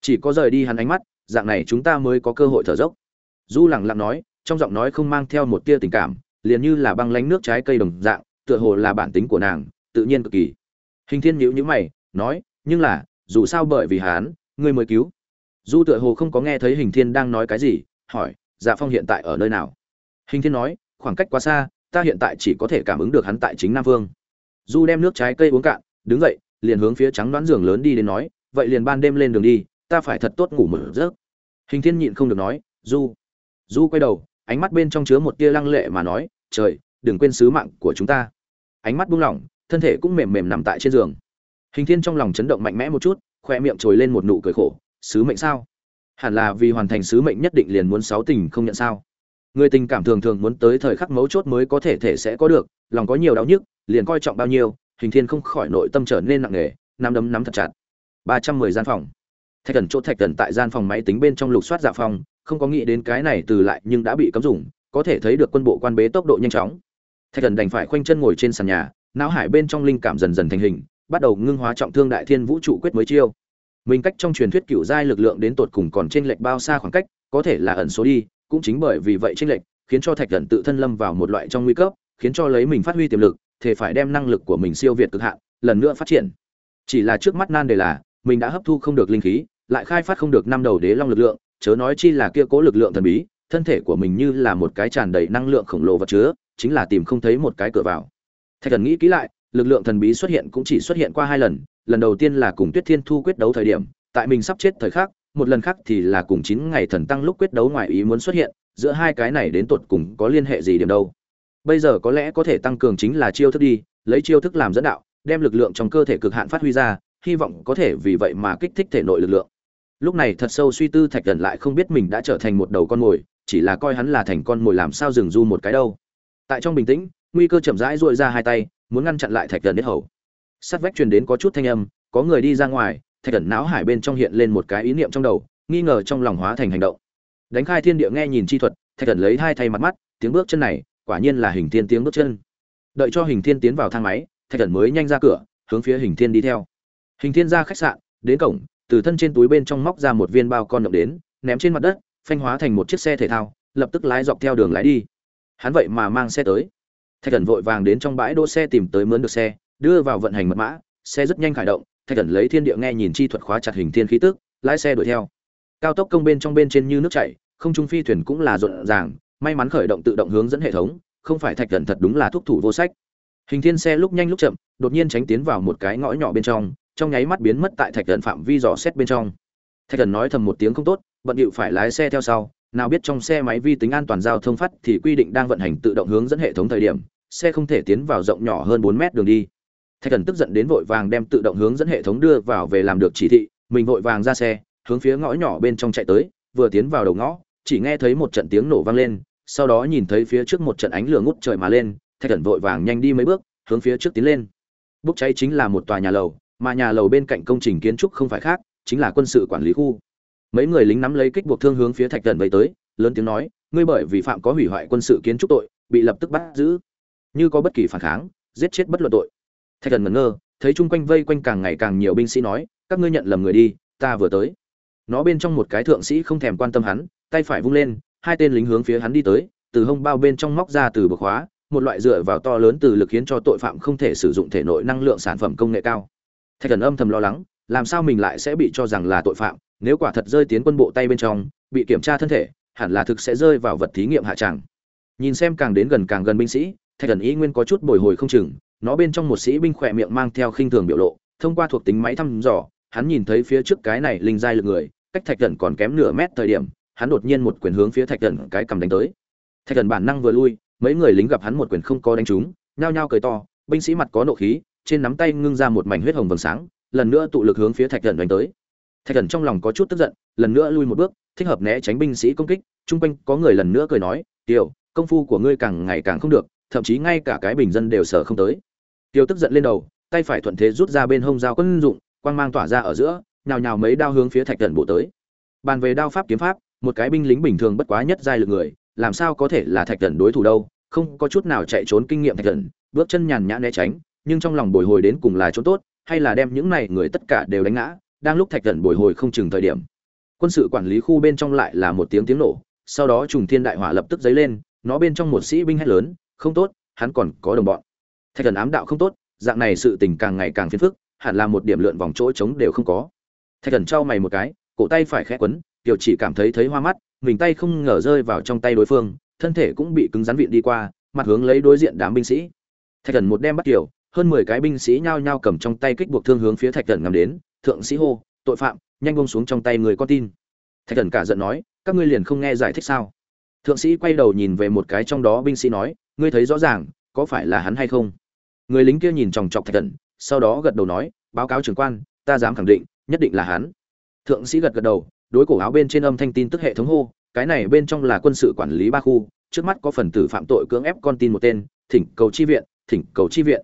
Chỉ có rời đi hắn ánh mắt, dạng này chúng ta mới có cơ hội thở dốc. Du lẳng lặng nói, trong giọng nói không mang theo một tia tình cảm, liền như là băng lánh nước trái cây đồng dạng, tựa hồ là bản tính của nàng, tự nhiên cực kỳ. Hình thiên nhữ nhữ mày nói, nhưng là, dù sao bởi vì hán, ngươi mới cứu. Du tựa hồ không có nghe thấy hình thiên đang nói cái gì, hỏi dạ phong hiện tại ở nơi nào? Hình thiên nói, khoảng cách quá xa, ta hiện tại chỉ có thể cảm ứng được hắn tại chính nam vương. Du đem nước trái cây uống cạn, đứng dậy, liền hướng phía trắng đoán giường lớn đi đến nói, vậy liền ban đêm lên đường đi, ta phải thật tốt ngủ mở giấc. Hình thiên nhịn không được nói, du du quay đầu, ánh mắt bên trong chứa một tia lăng lệ mà nói, trời, đừng quên sứ mạng của chúng ta. Ánh mắt buông lỏng, thân thể cũng mềm mềm nằm tại trên giường hình thiên trong lòng chấn động mạnh mẽ một chút, khoe miệng trồi lên một nụ cười khổ, sứ mệnh sao? Hẳn là vì hoàn thành sứ mệnh nhất định liền muốn sáu tình không nhận sao? Người tình cảm thường thường muốn tới thời khắc mấu chốt mới có thể thể sẽ có được, lòng có nhiều đau nhức, liền coi trọng bao nhiêu, hình thiên không khỏi nội tâm trở nên nặng nề, nắm đấm nắm thật chặt. Ba trăm mười gian phòng. Thạch thần chỗ thạch thần tại gian phòng máy tính bên trong lục soát dạ phòng, không có nghĩ đến cái này từ lại nhưng đã bị cấm dùng, có thể thấy được quân bộ quan bế tốc độ nhanh chóng. Thạch thần đành phải khoanh chân ngồi trên sàn nhà, não hải bên trong linh cảm dần dần thành hình bắt đầu ngưng hóa trọng thương đại thiên vũ trụ quyết mới chiêu. Mình cách trong truyền thuyết cựu giai lực lượng đến tột cùng còn trên lệch bao xa khoảng cách, có thể là ẩn số đi, cũng chính bởi vì vậy trên lệch, khiến cho thạch thần tự thân lâm vào một loại trong nguy cấp, khiến cho lấy mình phát huy tiềm lực thể phải đem năng lực của mình siêu việt cực hạn, lần nữa phát triển. Chỉ là trước mắt nan đề là, mình đã hấp thu không được linh khí, lại khai phát không được năm đầu đế long lực lượng, chớ nói chi là kia cố lực lượng thần bí, thân thể của mình như là một cái tràn đầy năng lượng khổng lồ vật chứa, chính là tìm không thấy một cái cửa vào. Thạch thần nghĩ kỹ lại lực lượng thần bí xuất hiện cũng chỉ xuất hiện qua hai lần lần đầu tiên là cùng tuyết thiên thu quyết đấu thời điểm, tại mình sắp chết thời khắc, một lần khác thì là cùng chín ngày thần tăng lúc quyết đấu ngoài ý muốn xuất hiện, giữa hai cái này đến tột cùng có liên hệ gì điểm đâu. Bây giờ có lẽ có thể tăng cường chính là chiêu thức đi, lấy chiêu thức làm dẫn đạo, đem lực lượng trong cơ thể cực hạn phát huy ra, hy vọng có thể vì vậy mà kích thích thể nội lực lượng. Lúc này thật sâu suy tư thạch thần lại không biết mình đã trở thành một đầu con mồi, chỉ là coi hắn là thành con mồi làm sao dừng du một cái đâu. Tại trong bình tĩnh, nguy cơ chậm rãi duỗi ra hai tay muốn ngăn chặn lại thạch thần biết hầu. Sát vách truyền đến có chút thanh âm, có người đi ra ngoài, thạch thần não hải bên trong hiện lên một cái ý niệm trong đầu, nghi ngờ trong lòng hóa thành hành động. Đánh khai thiên địa nghe nhìn chi thuật, thạch thần lấy hai thay mặt mắt, tiếng bước chân này, quả nhiên là hình thiên tiếng bước chân. Đợi cho hình thiên tiến vào thang máy, thạch thần mới nhanh ra cửa, hướng phía hình thiên đi theo. Hình thiên ra khách sạn, đến cổng, từ thân trên túi bên trong móc ra một viên bao con động đến, ném trên mặt đất, phanh hóa thành một chiếc xe thể thao, lập tức lái dọc theo đường lái đi. Hắn vậy mà mang xe tới thạch thần vội vàng đến trong bãi đỗ xe tìm tới mướn được xe, đưa vào vận hành mật mã, xe rất nhanh khởi động, thạch thần lấy thiên địa nghe nhìn chi thuật khóa chặt hình thiên khí tức, lái xe đuổi theo. Cao tốc công bên trong bên trên như nước chảy, không trung phi thuyền cũng là rộn ràng, may mắn khởi động tự động hướng dẫn hệ thống, không phải thạch thần thật đúng là thúc thủ vô sách. Hình thiên xe lúc nhanh lúc chậm, đột nhiên tránh tiến vào một cái ngõ nhỏ bên trong trong nháy mắt biến mất tại thạch thần phạm vi dò xét bên trong. Thạch thần nói thầm một tiếng không tốt, bận điệu phải lái xe theo sau nào biết trong xe máy vi tính an toàn giao thông phát thì quy định đang vận hành tự động hướng dẫn hệ thống thời điểm, xe không thể tiến vào rộng nhỏ hơn bốn mét đường đi. Thạch thần tức giận đến vội vàng đem tự động hướng dẫn hệ thống đưa vào về làm được chỉ thị, mình vội vàng ra xe, hướng phía ngõ nhỏ bên trong chạy tới, vừa tiến vào đầu ngõ, chỉ nghe thấy một trận tiếng nổ vang lên, sau đó nhìn thấy phía trước một trận ánh lửa ngút trời mà lên, thạch thần vội vàng nhanh đi mấy bước, hướng phía trước tiến lên. Bốc cháy chính là một tòa nhà lầu, mà nhà lầu bên cạnh công trình kiến trúc không phải khác, chính là quân sự quản lý khu mấy người lính nắm lấy kích buộc thương hướng phía thạch thần vây tới, lớn tiếng nói, ngươi bởi vì phạm có hủy hoại quân sự kiến trúc tội, bị lập tức bắt giữ. Như có bất kỳ phản kháng, giết chết bất luận tội. Thạch thần ngẩn ngơ, thấy chung quanh vây quanh càng ngày càng nhiều binh sĩ nói, các ngươi nhận lầm người đi, ta vừa tới. Nó bên trong một cái thượng sĩ không thèm quan tâm hắn, tay phải vung lên, hai tên lính hướng phía hắn đi tới, từ hông bao bên trong móc ra từ bậc hóa một loại dựa vào to lớn từ lực khiến cho tội phạm không thể sử dụng thể nội năng lượng sản phẩm công nghệ cao. Thạch thần âm thầm lo lắng, làm sao mình lại sẽ bị cho rằng là tội phạm nếu quả thật rơi tiến quân bộ tay bên trong, bị kiểm tra thân thể, hẳn là thực sẽ rơi vào vật thí nghiệm hạ tràng. Nhìn xem càng đến gần càng gần binh sĩ, thạch thần ý nguyên có chút bồi hồi không chừng, nó bên trong một sĩ binh khỏe miệng mang theo khinh thường biểu lộ, thông qua thuộc tính máy thăm dò, hắn nhìn thấy phía trước cái này linh giai lực người, cách thạch thần còn kém nửa mét thời điểm, hắn đột nhiên một quyền hướng phía thạch thần cái cầm đánh tới. Thạch thần bản năng vừa lui, mấy người lính gặp hắn một quyền không có đánh trúng, nhao nhao cười to, binh sĩ mặt có nộ khí, trên nắm tay ngưng ra một mảnh huyết hồng vầng sáng, lần nữa tụ lực hướng phía thạch thần đánh tới thạch thần trong lòng có chút tức giận, lần nữa lui một bước, thích hợp né tránh binh sĩ công kích, chung quanh có người lần nữa cười nói, tiểu, công phu của ngươi càng ngày càng không được, thậm chí ngay cả cái bình dân đều sợ không tới. Tiêu tức giận lên đầu, tay phải thuận thế rút ra bên hông dao quân dụng, quang mang tỏa ra ở giữa, nhào nhào mấy đao hướng phía thạch thần bộ tới. Bàn về đao pháp kiếm pháp, một cái binh lính bình thường bất quá nhất giai lực người, làm sao có thể là thạch thần đối thủ đâu, không có chút nào chạy trốn kinh nghiệm thạch thần, bước chân nhàn nhã né tránh, nhưng trong lòng bồi hồi đến cùng là chỗ tốt, hay là đem những này người tất cả đều đánh ngã đang lúc thạch thần bồi hồi không chừng thời điểm. Quân sự quản lý khu bên trong lại là một tiếng tiếng nổ, sau đó trùng thiên đại hỏa lập tức dấy lên, nó bên trong một sĩ binh hét lớn, không tốt, hắn còn có đồng bọn. Thạch thần ám đạo không tốt, dạng này sự tình càng ngày càng phiền phức, hẳn là một điểm lượn vòng chỗ trống đều không có. Thạch thần trao mày một cái, cổ tay phải khẽ quấn, tiểu chỉ cảm thấy thấy hoa mắt, mình tay không ngờ rơi vào trong tay đối phương, thân thể cũng bị cứng rắn vịn đi qua, mặt hướng lấy đối diện đám binh sĩ. Thạch thần một đem bắt kiểu hơn mười cái binh sĩ nhao nhao cầm trong tay kích buộc thương hướng phía thạch thần ngắm đến thượng sĩ hô, tội phạm, nhanh bông xuống trong tay người con tin. Thạch thần cả giận nói, các ngươi liền không nghe giải thích sao? Thượng sĩ quay đầu nhìn về một cái trong đó binh sĩ nói, ngươi thấy rõ ràng, có phải là hắn hay không? Người lính kia nhìn chòng chọc thạch thần, sau đó gật đầu nói, báo cáo trưởng quan, ta dám khẳng định, nhất định là hắn. Thượng sĩ gật gật đầu, đối cổ áo bên trên âm thanh tin tức hệ thống hô, cái này bên trong là quân sự quản lý ba khu, trước mắt có phần tử phạm tội cưỡng ép con tin một tên, thỉnh cầu chi viện, thỉnh cầu chi viện.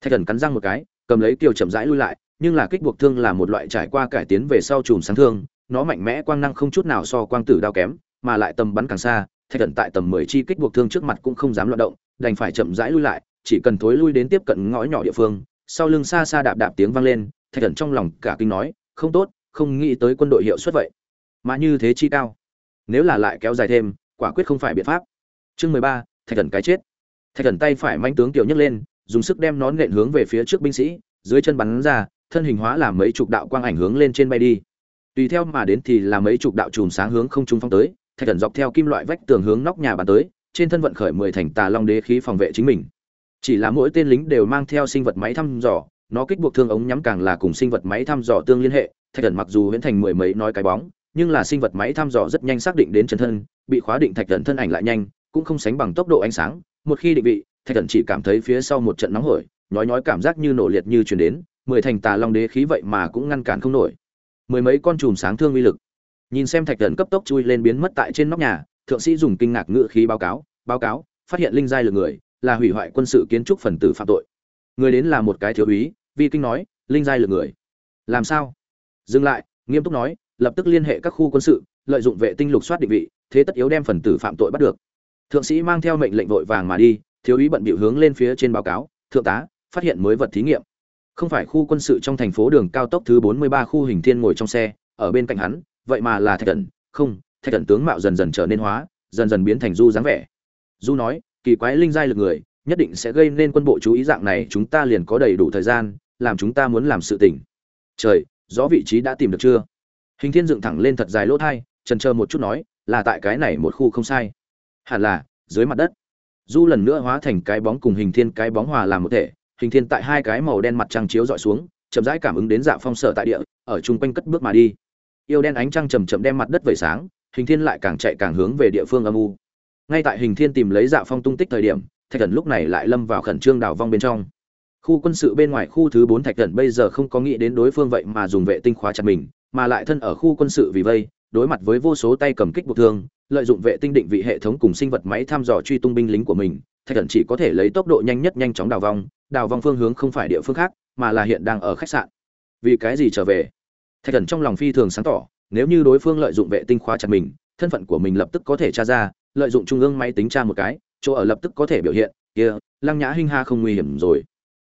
Thạch thần cắn răng một cái, cầm lấy tiêu chậm rãi lui lại nhưng là kích buộc thương là một loại trải qua cải tiến về sau chùm sáng thương, nó mạnh mẽ quang năng không chút nào so quang tử đao kém, mà lại tầm bắn càng xa, thạch thần tại tầm mười chi kích buộc thương trước mặt cũng không dám loạn động, đành phải chậm rãi lui lại, chỉ cần thối lui đến tiếp cận ngõ nhỏ địa phương, sau lưng xa xa đạp đạp tiếng vang lên, thạch thần trong lòng cả kinh nói, không tốt, không nghĩ tới quân đội hiệu suất vậy. Mà như thế chi cao, nếu là lại kéo dài thêm, quả quyết không phải biện pháp. Chương mười ba, thạch thần cái chết. Thạch thần tay phải manh tướng tiểu nhấc lên, dùng sức đem nón nện hướng về phía trước binh sĩ, dưới chân bắn ra thân hình hóa làm mấy chục đạo quang ảnh hướng lên trên bay đi. Tùy theo mà đến thì là mấy chục đạo chùm sáng hướng không trung phong tới, thạch thần dọc theo kim loại vách tường hướng nóc nhà bắn tới, trên thân vận khởi mười thành tà long đế khí phòng vệ chính mình. Chỉ là mỗi tên lính đều mang theo sinh vật máy thăm dò, nó kích buộc thương ống nhắm càng là cùng sinh vật máy thăm dò tương liên hệ, thạch thần mặc dù huyễn thành mười mấy nói cái bóng, nhưng là sinh vật máy thăm dò rất nhanh xác định đến chân thân, bị khóa định thạch thần thân ảnh lại nhanh, cũng không sánh bằng tốc độ ánh sáng. Một khi định vị, thạch thần chỉ cảm thấy phía sau một trận nóng hổi, nhói nhói cảm giác như nổ liệt như chuyển đến mười thành tà long đế khí vậy mà cũng ngăn cản không nổi. Mười mấy con chùm sáng thương uy lực. Nhìn xem thạch thần cấp tốc chui lên biến mất tại trên nóc nhà, thượng sĩ dùng kinh ngạc ngự khí báo cáo báo cáo, phát hiện linh giai lực người, là hủy hoại quân sự kiến trúc phần tử phạm tội. Người đến là một cái thiếu úy, vi kinh nói, linh giai lực người. Làm sao? Dừng lại, nghiêm túc nói, lập tức liên hệ các khu quân sự, lợi dụng vệ tinh lục soát định vị, thế tất yếu đem phần tử phạm tội bắt được. Thượng sĩ mang theo mệnh lệnh vội vàng mà đi, thiếu úy bận bịu hướng lên phía trên báo cáo, thượng tá, phát hiện mới vật thí nghiệm không phải khu quân sự trong thành phố đường cao tốc thứ 43 khu hình thiên ngồi trong xe ở bên cạnh hắn vậy mà là thạch Cẩn, không thạch Cẩn tướng mạo dần dần trở nên hóa dần dần biến thành du dáng vẻ. Du nói kỳ quái linh giai lực người nhất định sẽ gây nên quân bộ chú ý dạng này chúng ta liền có đầy đủ thời gian làm chúng ta muốn làm sự tỉnh trời rõ vị trí đã tìm được chưa? Hình thiên dựng thẳng lên thật dài lỗ thai chần chờ một chút nói là tại cái này một khu không sai. Hẳn là dưới mặt đất. Du lần nữa hóa thành cái bóng cùng hình thiên cái bóng hòa làm một thể hình thiên tại hai cái màu đen mặt trăng chiếu dọi xuống, chậm rãi cảm ứng đến dạ phong sở tại địa, ở chung quanh cất bước mà đi. Yêu đen ánh trăng chầm chậm đem mặt đất vẩy sáng, hình thiên lại càng chạy càng hướng về địa phương âm u. Ngay tại hình thiên tìm lấy dạ phong tung tích thời điểm, thạch thần lúc này lại lâm vào khẩn trương đào vong bên trong. Khu quân sự bên ngoài khu thứ bốn thạch thần bây giờ không có nghĩ đến đối phương vậy mà dùng vệ tinh khóa chặt mình, mà lại thân ở khu quân sự vì vây, đối mặt với vô số tay cầm kích buộc thương, lợi dụng vệ tinh định vị hệ thống cùng sinh vật máy thăm dò truy tung binh lính của mình, thạch thần chỉ có thể lấy tốc độ nhanh nhất nhanh chóng đào vong đào vong phương hướng không phải địa phương khác, mà là hiện đang ở khách sạn. Vì cái gì trở về? Thạch thần trong lòng phi thường sáng tỏ, nếu như đối phương lợi dụng vệ tinh khóa chặt mình, thân phận của mình lập tức có thể tra ra, lợi dụng trung ương máy tính tra một cái, chỗ ở lập tức có thể biểu hiện, kia, lăng nhã hinh ha không nguy hiểm rồi.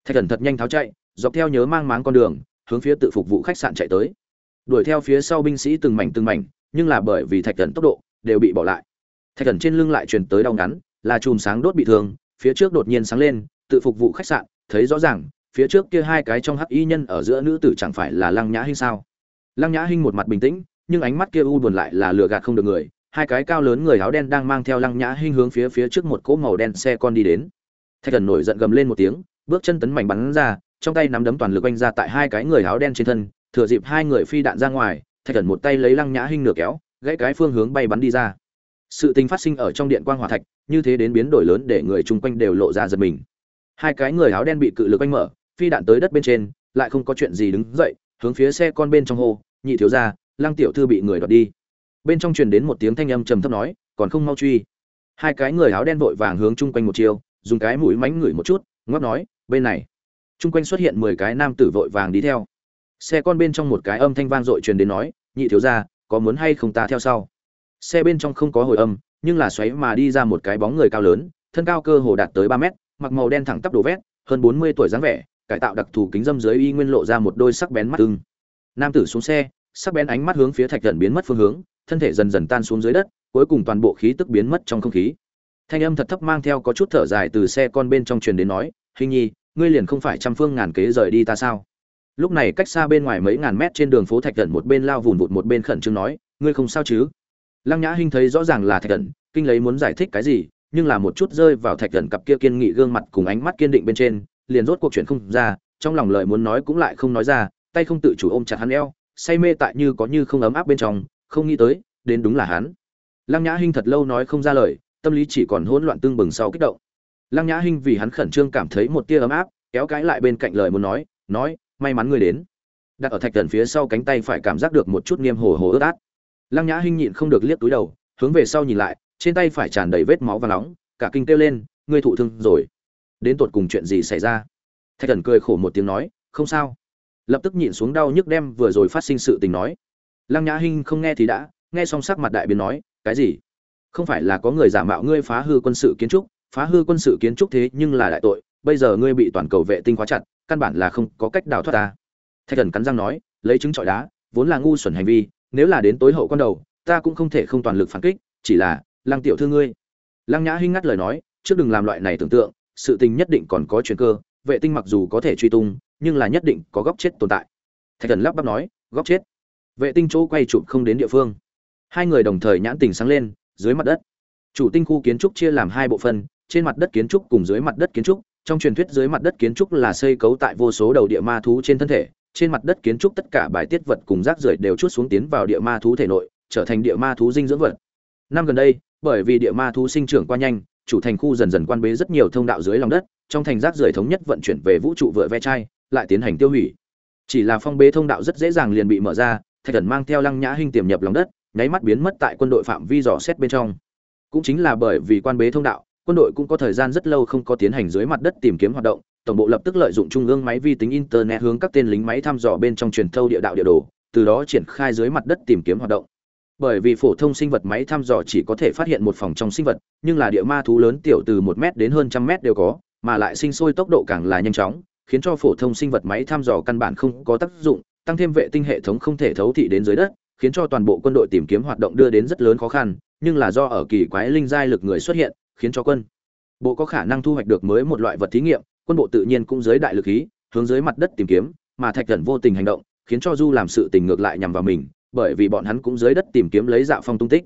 Thạch thần thật nhanh tháo chạy, dọc theo nhớ mang máng con đường, hướng phía tự phục vụ khách sạn chạy tới. Đuổi theo phía sau binh sĩ từng mảnh từng mảnh, nhưng là bởi vì thạch thần tốc độ, đều bị bỏ lại. Thạch thần trên lưng lại truyền tới đau ngắn, là chùm sáng đốt bị thương, phía trước đột nhiên sáng lên tự phục vụ khách sạn, thấy rõ ràng, phía trước kia hai cái trong hắc y nhân ở giữa nữ tử chẳng phải là lăng nhã hinh sao? Lăng nhã hinh một mặt bình tĩnh, nhưng ánh mắt kia u buồn lại là lừa gạt không được người, hai cái cao lớn người áo đen đang mang theo lăng nhã hinh hướng phía phía trước một cỗ màu đen xe con đi đến. Thạch thần nổi giận gầm lên một tiếng, bước chân tấn mạnh bắn ra, trong tay nắm đấm toàn lực oanh ra tại hai cái người áo đen trên thân, thừa dịp hai người phi đạn ra ngoài, thạch thần một tay lấy lăng nhã hinh nửa kéo, gãy cái phương hướng bay bắn đi ra. Sự tình phát sinh ở trong điện quang hỏa thạch, như thế đến biến đổi lớn để người chung quanh đều lộ ra giật mình hai cái người áo đen bị cự lực anh mở, phi đạn tới đất bên trên, lại không có chuyện gì đứng dậy, hướng phía xe con bên trong hô, nhị thiếu ra lăng tiểu thư bị người đoạt đi. Bên trong truyền đến một tiếng thanh âm trầm thấp nói, còn không mau truy. Hai cái người áo đen vội vàng hướng chung quanh một chiều dùng cái mũi mánh ngửi một chút ngóp nói, bên này. Chung quanh xuất hiện mười cái nam tử vội vàng đi theo. Xe con bên trong một cái âm thanh vang dội truyền đến nói, nhị thiếu ra có muốn hay không ta theo sau? Xe bên trong không có hồi âm, nhưng là xoáy mà đi ra một cái bóng người cao lớn, thân cao cơ hồ đạt tới ba mét mặc màu đen thẳng tắp đồ vét, hơn bốn mươi tuổi dáng vẻ, cải tạo đặc thù kính dâm dưới y nguyên lộ ra một đôi sắc bén mắt ưng. Nam tử xuống xe, sắc bén ánh mắt hướng phía thạch thần biến mất phương hướng, thân thể dần dần tan xuống dưới đất, cuối cùng toàn bộ khí tức biến mất trong không khí. Thanh âm thật thấp mang theo có chút thở dài từ xe con bên trong truyền đến nói, hình nhi, ngươi liền không phải trăm phương ngàn kế rời đi ta sao? Lúc này cách xa bên ngoài mấy ngàn mét trên đường phố thạch thần một bên lao vùn vụt một bên khẩn trương nói, ngươi không sao chứ? Lăng nhã hinh thấy rõ ràng là thạch thần, kinh lấy muốn giải thích cái gì nhưng là một chút rơi vào thạch thần cặp kia kiên nghị gương mặt cùng ánh mắt kiên định bên trên, liền rốt cuộc chuyện không ra, trong lòng lời muốn nói cũng lại không nói ra, tay không tự chủ ôm chặt hắn eo, say mê tại như có như không ấm áp bên trong, không nghĩ tới, đến đúng là hắn. Lăng nhã hinh thật lâu nói không ra lời, tâm lý chỉ còn hỗn loạn tương bừng sau kích động. Lăng nhã hinh vì hắn khẩn trương cảm thấy một tia ấm áp, kéo cãi lại bên cạnh lời muốn nói nói, may mắn ngươi đến. Đặt ở thạch thần phía sau cánh tay phải cảm giác được một chút niêm hồ hồ ướt át. Lăng nhã hinh nhịn không được liếc túi đầu, hướng về sau nhìn lại trên tay phải tràn đầy vết máu và nóng, cả kinh kêu lên, ngươi thụ thương rồi. Đến tột cùng chuyện gì xảy ra? Thạch thần cười khổ một tiếng nói, không sao. Lập tức nhịn xuống đau nhức đem vừa rồi phát sinh sự tình nói. Lăng nhã hinh không nghe thì đã, nghe xong sắc mặt đại biến nói, cái gì? Không phải là có người giả mạo ngươi phá hư quân sự kiến trúc, phá hư quân sự kiến trúc thế nhưng là đại tội, bây giờ ngươi bị toàn cầu vệ tinh khóa chặt, căn bản là không có cách đào thoát ta. Thạch thần cắn răng nói, lấy chứng trọi đá, vốn là ngu xuẩn hành vi, nếu là đến tối hậu con đầu, ta cũng không thể không toàn lực phản kích, chỉ là lăng tiểu thư ngươi. Lăng nhã hinh ngắt lời nói, trước đừng làm loại này tưởng tượng, sự tình nhất định còn có chuyện cơ, vệ tinh mặc dù có thể truy tung, nhưng là nhất định có góc chết tồn tại. Thạch thần lắp bắp nói, góc chết. Vệ tinh chỗ quay chụp không đến địa phương. Hai người đồng thời nhãn tình sáng lên, dưới mặt đất. Chủ tinh khu kiến trúc chia làm hai bộ phận, trên mặt đất kiến trúc cùng dưới mặt đất kiến trúc, trong truyền thuyết dưới mặt đất kiến trúc là xây cấu tại vô số đầu địa ma thú trên thân thể, trên mặt đất kiến trúc tất cả bài tiết vật cùng rác rưởi đều chút xuống tiến vào địa ma thú thể nội, trở thành địa ma thú dinh dưỡng vật. Năm gần đây bởi vì địa ma thú sinh trưởng qua nhanh, chủ thành khu dần dần quan bế rất nhiều thông đạo dưới lòng đất, trong thành rác rưởi thống nhất vận chuyển về vũ trụ vựa ve chai, lại tiến hành tiêu hủy. Chỉ là phong bế thông đạo rất dễ dàng liền bị mở ra, thạch thần mang theo lăng nhã hình tiềm nhập lòng đất, nháy mắt biến mất tại quân đội phạm vi dò xét bên trong. Cũng chính là bởi vì quan bế thông đạo, quân đội cũng có thời gian rất lâu không có tiến hành dưới mặt đất tìm kiếm hoạt động, tổng bộ lập tức lợi dụng trung ương máy vi tính internet hướng các tên lính máy thăm dò bên trong truyền thâu địa đạo địa đồ, từ đó triển khai dưới mặt đất tìm kiếm hoạt động bởi vì phổ thông sinh vật máy thăm dò chỉ có thể phát hiện một phòng trong sinh vật, nhưng là địa ma thú lớn tiểu từ một m đến hơn trăm m đều có, mà lại sinh sôi tốc độ càng là nhanh chóng, khiến cho phổ thông sinh vật máy thăm dò căn bản không có tác dụng, tăng thêm vệ tinh hệ thống không thể thấu thị đến dưới đất, khiến cho toàn bộ quân đội tìm kiếm hoạt động đưa đến rất lớn khó khăn, nhưng là do ở kỳ quái linh giai lực người xuất hiện, khiến cho quân bộ có khả năng thu hoạch được mới một loại vật thí nghiệm, quân bộ tự nhiên cũng dưới đại lực khí hướng dưới mặt đất tìm kiếm, mà thạch thần vô tình hành động, khiến cho du làm sự tình ngược lại nhằm vào mình bởi vì bọn hắn cũng dưới đất tìm kiếm lấy dạo phong tung tích.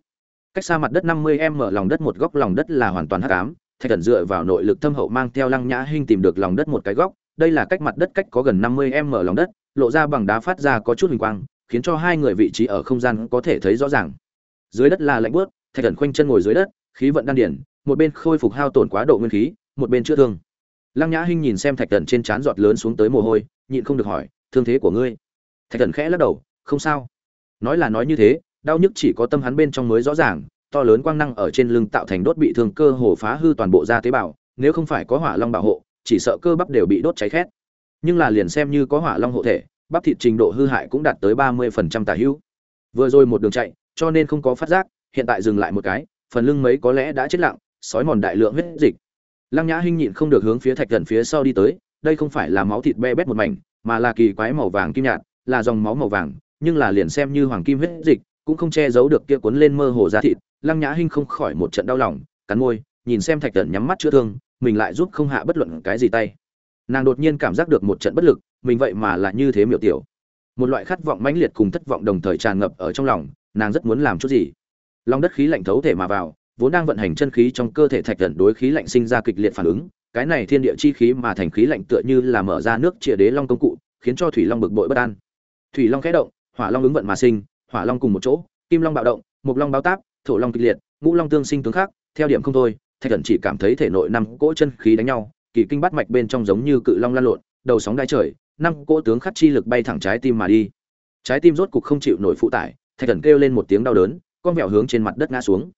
Cách xa mặt đất năm mươi m lòng đất một góc, lòng đất là hoàn toàn hắc ám, thạch thần dựa vào nội lực thâm hậu mang theo lăng nhã hinh tìm được lòng đất một cái góc. Đây là cách mặt đất cách có gần năm mươi m lòng đất, lộ ra bằng đá phát ra có chút hình quang, khiến cho hai người vị trí ở không gian có thể thấy rõ ràng. Dưới đất là lạnh bớt thạch thần khoanh chân ngồi dưới đất, khí vận đan điển, một bên khôi phục hao tổn quá độ nguyên khí, một bên chữa thương. Lăng nhã hinh nhìn xem thạch thần trên trán giọt lớn xuống tới mồ hôi, nhịn không được hỏi, thương thế của ngươi? Thạch thần khẽ lắc đầu, không sao nói là nói như thế, đau nhức chỉ có tâm hắn bên trong mới rõ ràng, to lớn quang năng ở trên lưng tạo thành đốt bị thương cơ hồ phá hư toàn bộ da tế bào, nếu không phải có hỏa long bảo hộ, chỉ sợ cơ bắp đều bị đốt cháy khét. Nhưng là liền xem như có hỏa long hộ thể, bắp thịt trình độ hư hại cũng đạt tới ba mươi phần trăm tả hữu. Vừa rồi một đường chạy, cho nên không có phát giác, hiện tại dừng lại một cái, phần lưng mấy có lẽ đã chết lặng, sói mòn đại lượng huyết dịch. Lăng nhã hinh nhịn không được hướng phía thạch gần phía sau đi tới, đây không phải là máu thịt be bét một mảnh, mà là kỳ quái màu vàng kim nhạt, là dòng máu màu vàng nhưng là liền xem như hoàng kim huyết dịch, cũng không che giấu được kia cuốn lên mơ hồ da thịt, lăng nhã hinh không khỏi một trận đau lòng, cắn môi, nhìn xem thạch thần nhắm mắt chữa thương, mình lại giúp không hạ bất luận cái gì tay. Nàng đột nhiên cảm giác được một trận bất lực, mình vậy mà là như thế miểu tiểu. Một loại khát vọng mãnh liệt cùng thất vọng đồng thời tràn ngập ở trong lòng, nàng rất muốn làm chút gì. Lòng đất khí lạnh thấu thể mà vào, vốn đang vận hành chân khí trong cơ thể thạch thần đối khí lạnh sinh ra kịch liệt phản ứng, cái này thiên địa chi khí mà thành khí lạnh tựa như là mở ra nước chia đế long công cụ, khiến cho thủy long bực bội bất an. Thủy long khẽ động hỏa long ứng vận mà sinh, hỏa long cùng một chỗ, kim long bạo động mục long báo táp, thổ long kịch liệt, ngũ long tương sinh tướng khác, theo điểm không thôi, thạch thần chỉ cảm thấy thể nội năm cỗ chân khí đánh nhau, kỳ kinh bắt mạch bên trong giống như cự long lan lộn, đầu sóng đai trời, năm cỗ tướng khắc chi lực bay thẳng trái tim mà đi. Trái tim rốt cục không chịu nổi phụ tải, thạch thần kêu lên một tiếng đau đớn, con vẹo hướng trên mặt đất ngã xuống.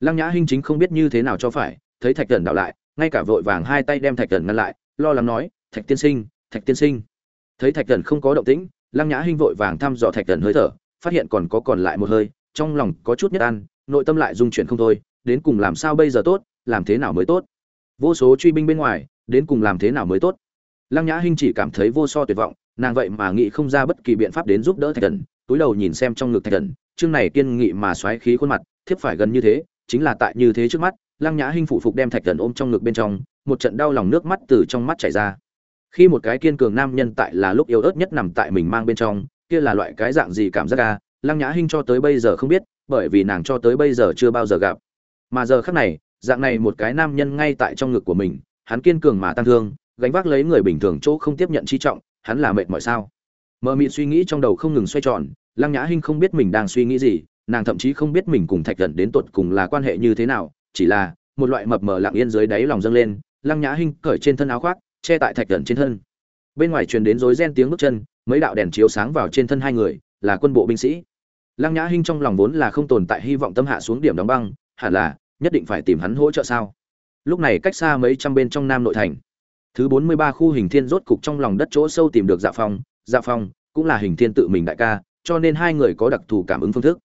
Lăng nhã hinh chính không biết như thế nào cho phải, thấy thạch thần đạo lại, ngay cả vội vàng hai tay đem thạch thần ngăn lại, lo lắng nói, thạch tiên sinh, thạch tiên sinh. Thấy thạch thần không có động tĩnh lăng nhã hinh vội vàng thăm dò thạch thần hơi thở, phát hiện còn có còn lại một hơi, trong lòng có chút nhất an, nội tâm lại dung chuyển không thôi, đến cùng làm sao bây giờ tốt, làm thế nào mới tốt? Vô số truy binh bên ngoài, đến cùng làm thế nào mới tốt? Lăng nhã hinh chỉ cảm thấy vô so tuyệt vọng, nàng vậy mà nghĩ không ra bất kỳ biện pháp đến giúp đỡ thạch thần, túi đầu nhìn xem trong ngực thạch thần, chương này kiên nghị mà xoáy khí khuôn mặt, thiếp phải gần như thế, chính là tại như thế trước mắt, lăng nhã hinh phụ phục đem thạch thần ôm trong ngực bên trong, một trận đau lòng nước mắt từ trong mắt chảy ra khi một cái kiên cường nam nhân tại là lúc yếu ớt nhất nằm tại mình mang bên trong, kia là loại cái dạng gì cảm giác à? Lăng nhã hinh cho tới bây giờ không biết, bởi vì nàng cho tới bây giờ chưa bao giờ gặp. Mà giờ khắc này, dạng này một cái nam nhân ngay tại trong ngực của mình, hắn kiên cường mà tăng thương, gánh vác lấy người bình thường chỗ không tiếp nhận chi trọng, hắn là mệt mỏi sao? Mờ mịt suy nghĩ trong đầu không ngừng xoay tròn, lăng nhã hinh không biết mình đang suy nghĩ gì, nàng thậm chí không biết mình cùng thạch gần đến tột cùng là quan hệ như thế nào, chỉ là một loại mập mờ lặng yên dưới đáy lòng dâng lên, lăng nhã hinh cởi trên thân áo khoác che tại thạch thần trên thân. Bên ngoài truyền đến rối ren tiếng bước chân, mấy đạo đèn chiếu sáng vào trên thân hai người, là quân bộ binh sĩ. Lăng nhã hinh trong lòng vốn là không tồn tại hy vọng tâm hạ xuống điểm đóng băng, hẳn là, nhất định phải tìm hắn hỗ trợ sao? Lúc này cách xa mấy trăm bên trong nam nội thành. Thứ bốn mươi ba khu hình thiên rốt cục trong lòng đất chỗ sâu tìm được dạ phong. Dạ phong cũng là hình thiên tự mình đại ca, cho nên hai người có đặc thù cảm ứng phương thức.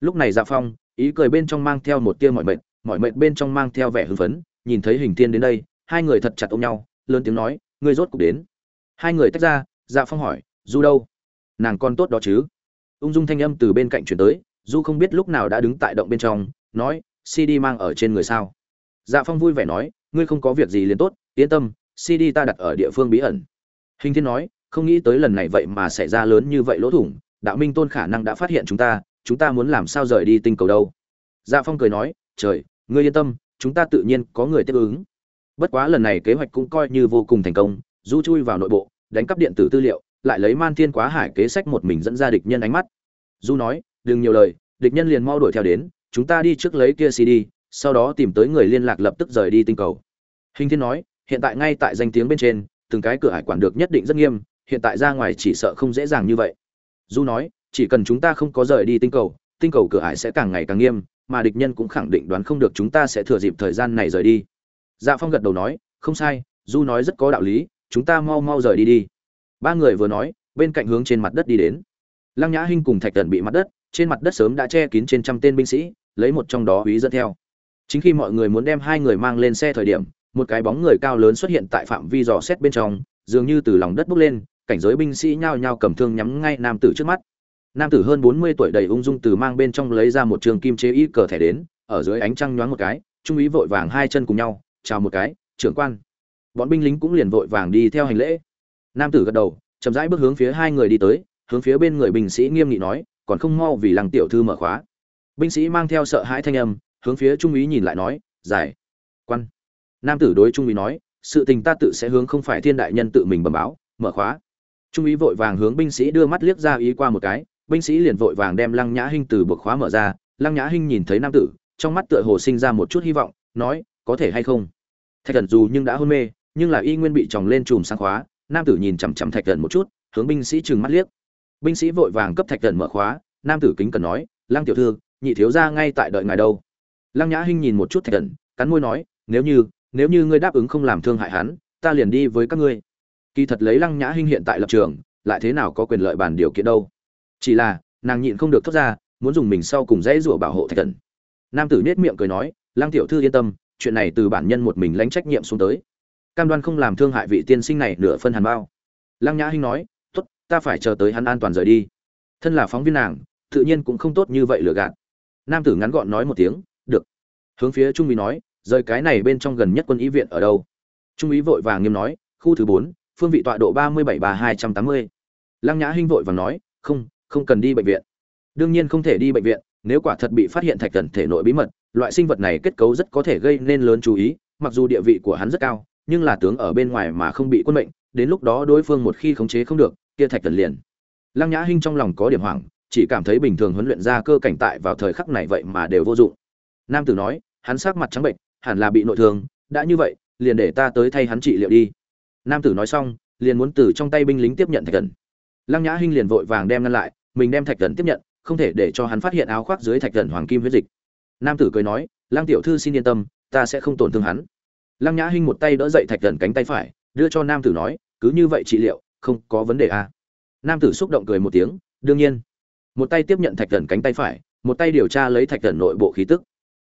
Lúc này dạ phong, ý cười bên trong mang theo một tia mọi mệt mọi mệt bên trong mang theo vẻ hưng phấn, nhìn thấy hình thiên đến đây, hai người thật chặt ôm nhau lớn tiếng nói, ngươi rốt cục đến. Hai người tách ra dạ phong hỏi, du đâu? Nàng con tốt đó chứ. Ung dung thanh âm từ bên cạnh chuyển tới, du không biết lúc nào đã đứng tại động bên trong, nói cd mang ở trên người sao? Dạ phong vui vẻ nói, ngươi không có việc gì liền tốt, yên tâm cd ta đặt ở địa phương bí ẩn. Hình thiên nói, không nghĩ tới lần này vậy mà xảy ra lớn như vậy lỗ thủng, đạo minh tôn khả năng đã phát hiện chúng ta chúng ta muốn làm sao rời đi tinh cầu đâu? Dạ phong cười nói, trời, ngươi yên tâm, chúng ta tự nhiên có người tiếp ứng bất quá lần này kế hoạch cũng coi như vô cùng thành công, du chui vào nội bộ, đánh cắp điện tử tư liệu, lại lấy man thiên quá hải kế sách một mình dẫn ra địch nhân ánh mắt. Du nói, đừng nhiều lời, địch nhân liền mau đuổi theo đến, chúng ta đi trước lấy kia cd, sau đó tìm tới người liên lạc lập tức rời đi tinh cầu. Hình thiên nói, hiện tại ngay tại danh tiếng bên trên, từng cái cửa hải quản được nhất định rất nghiêm, hiện tại ra ngoài chỉ sợ không dễ dàng như vậy. Du nói, chỉ cần chúng ta không có rời đi tinh cầu tinh cầu cửa hải sẽ càng ngày càng nghiêm, mà địch nhân cũng khẳng định đoán không được chúng ta sẽ thừa dịp thời gian này rời đi dạ phong gật đầu nói, không sai, du nói rất có đạo lý, chúng ta mau mau rời đi đi. Ba người vừa nói, bên cạnh hướng trên mặt đất đi đến. Lăng nhã hinh cùng thạch thần bị mặt đất, trên mặt đất sớm đã che kín trên trăm tên binh sĩ, lấy một trong đó húy dẫn theo. Chính khi mọi người muốn đem hai người mang lên xe thời điểm, một cái bóng người cao lớn xuất hiện tại phạm vi dò xét bên trong, dường như từ lòng đất bốc lên, cảnh giới binh sĩ nhao nhao cầm thương nhắm ngay nam tử trước mắt. Nam tử hơn bốn mươi tuổi đầy ung dung từ mang bên trong lấy ra một trường kim chế y cờ thẻ đến, ở dưới ánh trăng nhoáng một cái, trung úy vội vàng hai chân cùng nhau chào một cái, trưởng quan. Bọn binh lính cũng liền vội vàng đi theo hành lễ. Nam tử gật đầu, chậm rãi bước hướng phía hai người đi tới, hướng phía bên người binh sĩ nghiêm nghị nói, còn không mau vì lăng tiểu thư mở khóa. Binh sĩ mang theo sợ hãi thanh âm, hướng phía trung úy nhìn lại nói, giải, quan. Nam tử đối trung úy nói, sự tình ta tự sẽ hướng không phải thiên đại nhân tự mình bẩm báo, mở khóa. Trung úy vội vàng hướng binh sĩ đưa mắt liếc ra ý qua một cái, binh sĩ liền vội vàng đem lăng nhã hinh từ buộc khóa mở ra. Lăng nhã hinh nhìn thấy nam tử, trong mắt tựa hồ sinh ra một chút hy vọng, nói có thể hay không? Thạch thần dù nhưng đã hôn mê, nhưng là y nguyên bị tròng lên chùm sáng khóa, nam tử nhìn chằm chằm thạch thần một chút, hướng binh sĩ trừng mắt liếc. Binh sĩ vội vàng cấp thạch thần mở khóa, nam tử kính cần nói, lăng tiểu thư, nhị thiếu gia ngay tại đợi ngài đâu. Lăng nhã hinh nhìn một chút thạch thần, cắn môi nói, nếu như nếu như ngươi đáp ứng không làm thương hại hắn, ta liền đi với các ngươi. Kỳ thật lấy lăng nhã hinh hiện tại lập trường, lại thế nào có quyền lợi bàn điều kiện đâu. Chỉ là, nàng nhịn không được thoát ra, muốn dùng mình sau cùng dễ rủa bảo hộ thạch thần. Nam tử nết miệng cười nói, lăng tiểu thư yên tâm chuyện này từ bản nhân một mình lãnh trách nhiệm xuống tới. Cam đoan không làm thương hại vị tiên sinh này nửa phân hàn bao. Lăng nhã hinh nói, tốt, ta phải chờ tới hắn an toàn rời đi. Thân là phóng viên nàng, tự nhiên cũng không tốt như vậy lừa gạt. Nam tử ngắn gọn nói một tiếng, được. Hướng phía trung úy nói, rời cái này bên trong gần nhất quân y viện ở đâu? Trung úy vội vàng nghiêm nói, khu thứ bốn, phương vị tọa độ ba mươi bảy ba hai trăm tám mươi. Lăng nhã hinh vội vàng nói, không không cần đi bệnh viện. Đương nhiên không thể đi bệnh viện, nếu quả thật bị phát hiện thạch thần thể nội bí mật loại sinh vật này kết cấu rất có thể gây nên lớn chú ý, mặc dù địa vị của hắn rất cao, nhưng là tướng ở bên ngoài mà không bị quân mệnh, đến lúc đó đối phương một khi khống chế không được, kia thạch thần liền. Lăng nhã hinh trong lòng có điểm hoảng, chỉ cảm thấy bình thường huấn luyện ra cơ cảnh tại vào thời khắc này vậy mà đều vô dụng. Nam tử nói, hắn sắc mặt trắng bệnh, hẳn là bị nội thương, đã như vậy, liền để ta tới thay hắn trị liệu đi. Nam tử nói xong, liền muốn từ trong tay binh lính tiếp nhận thạch thần. Lăng nhã hinh liền vội vàng đem ngăn lại, mình đem thạch thần tiếp nhận, không thể để cho hắn phát hiện áo khoác dưới thạch thần hoàng kim huyết dịch nam tử cười nói, lăng tiểu thư xin yên tâm, ta sẽ không tổn thương hắn. Lăng nhã hinh một tay đỡ dậy thạch thần cánh tay phải, đưa cho nam tử nói, cứ như vậy trị liệu, không có vấn đề à. nam tử xúc động cười một tiếng, đương nhiên. Một tay tiếp nhận thạch thần cánh tay phải, một tay điều tra lấy thạch thần nội bộ khí tức.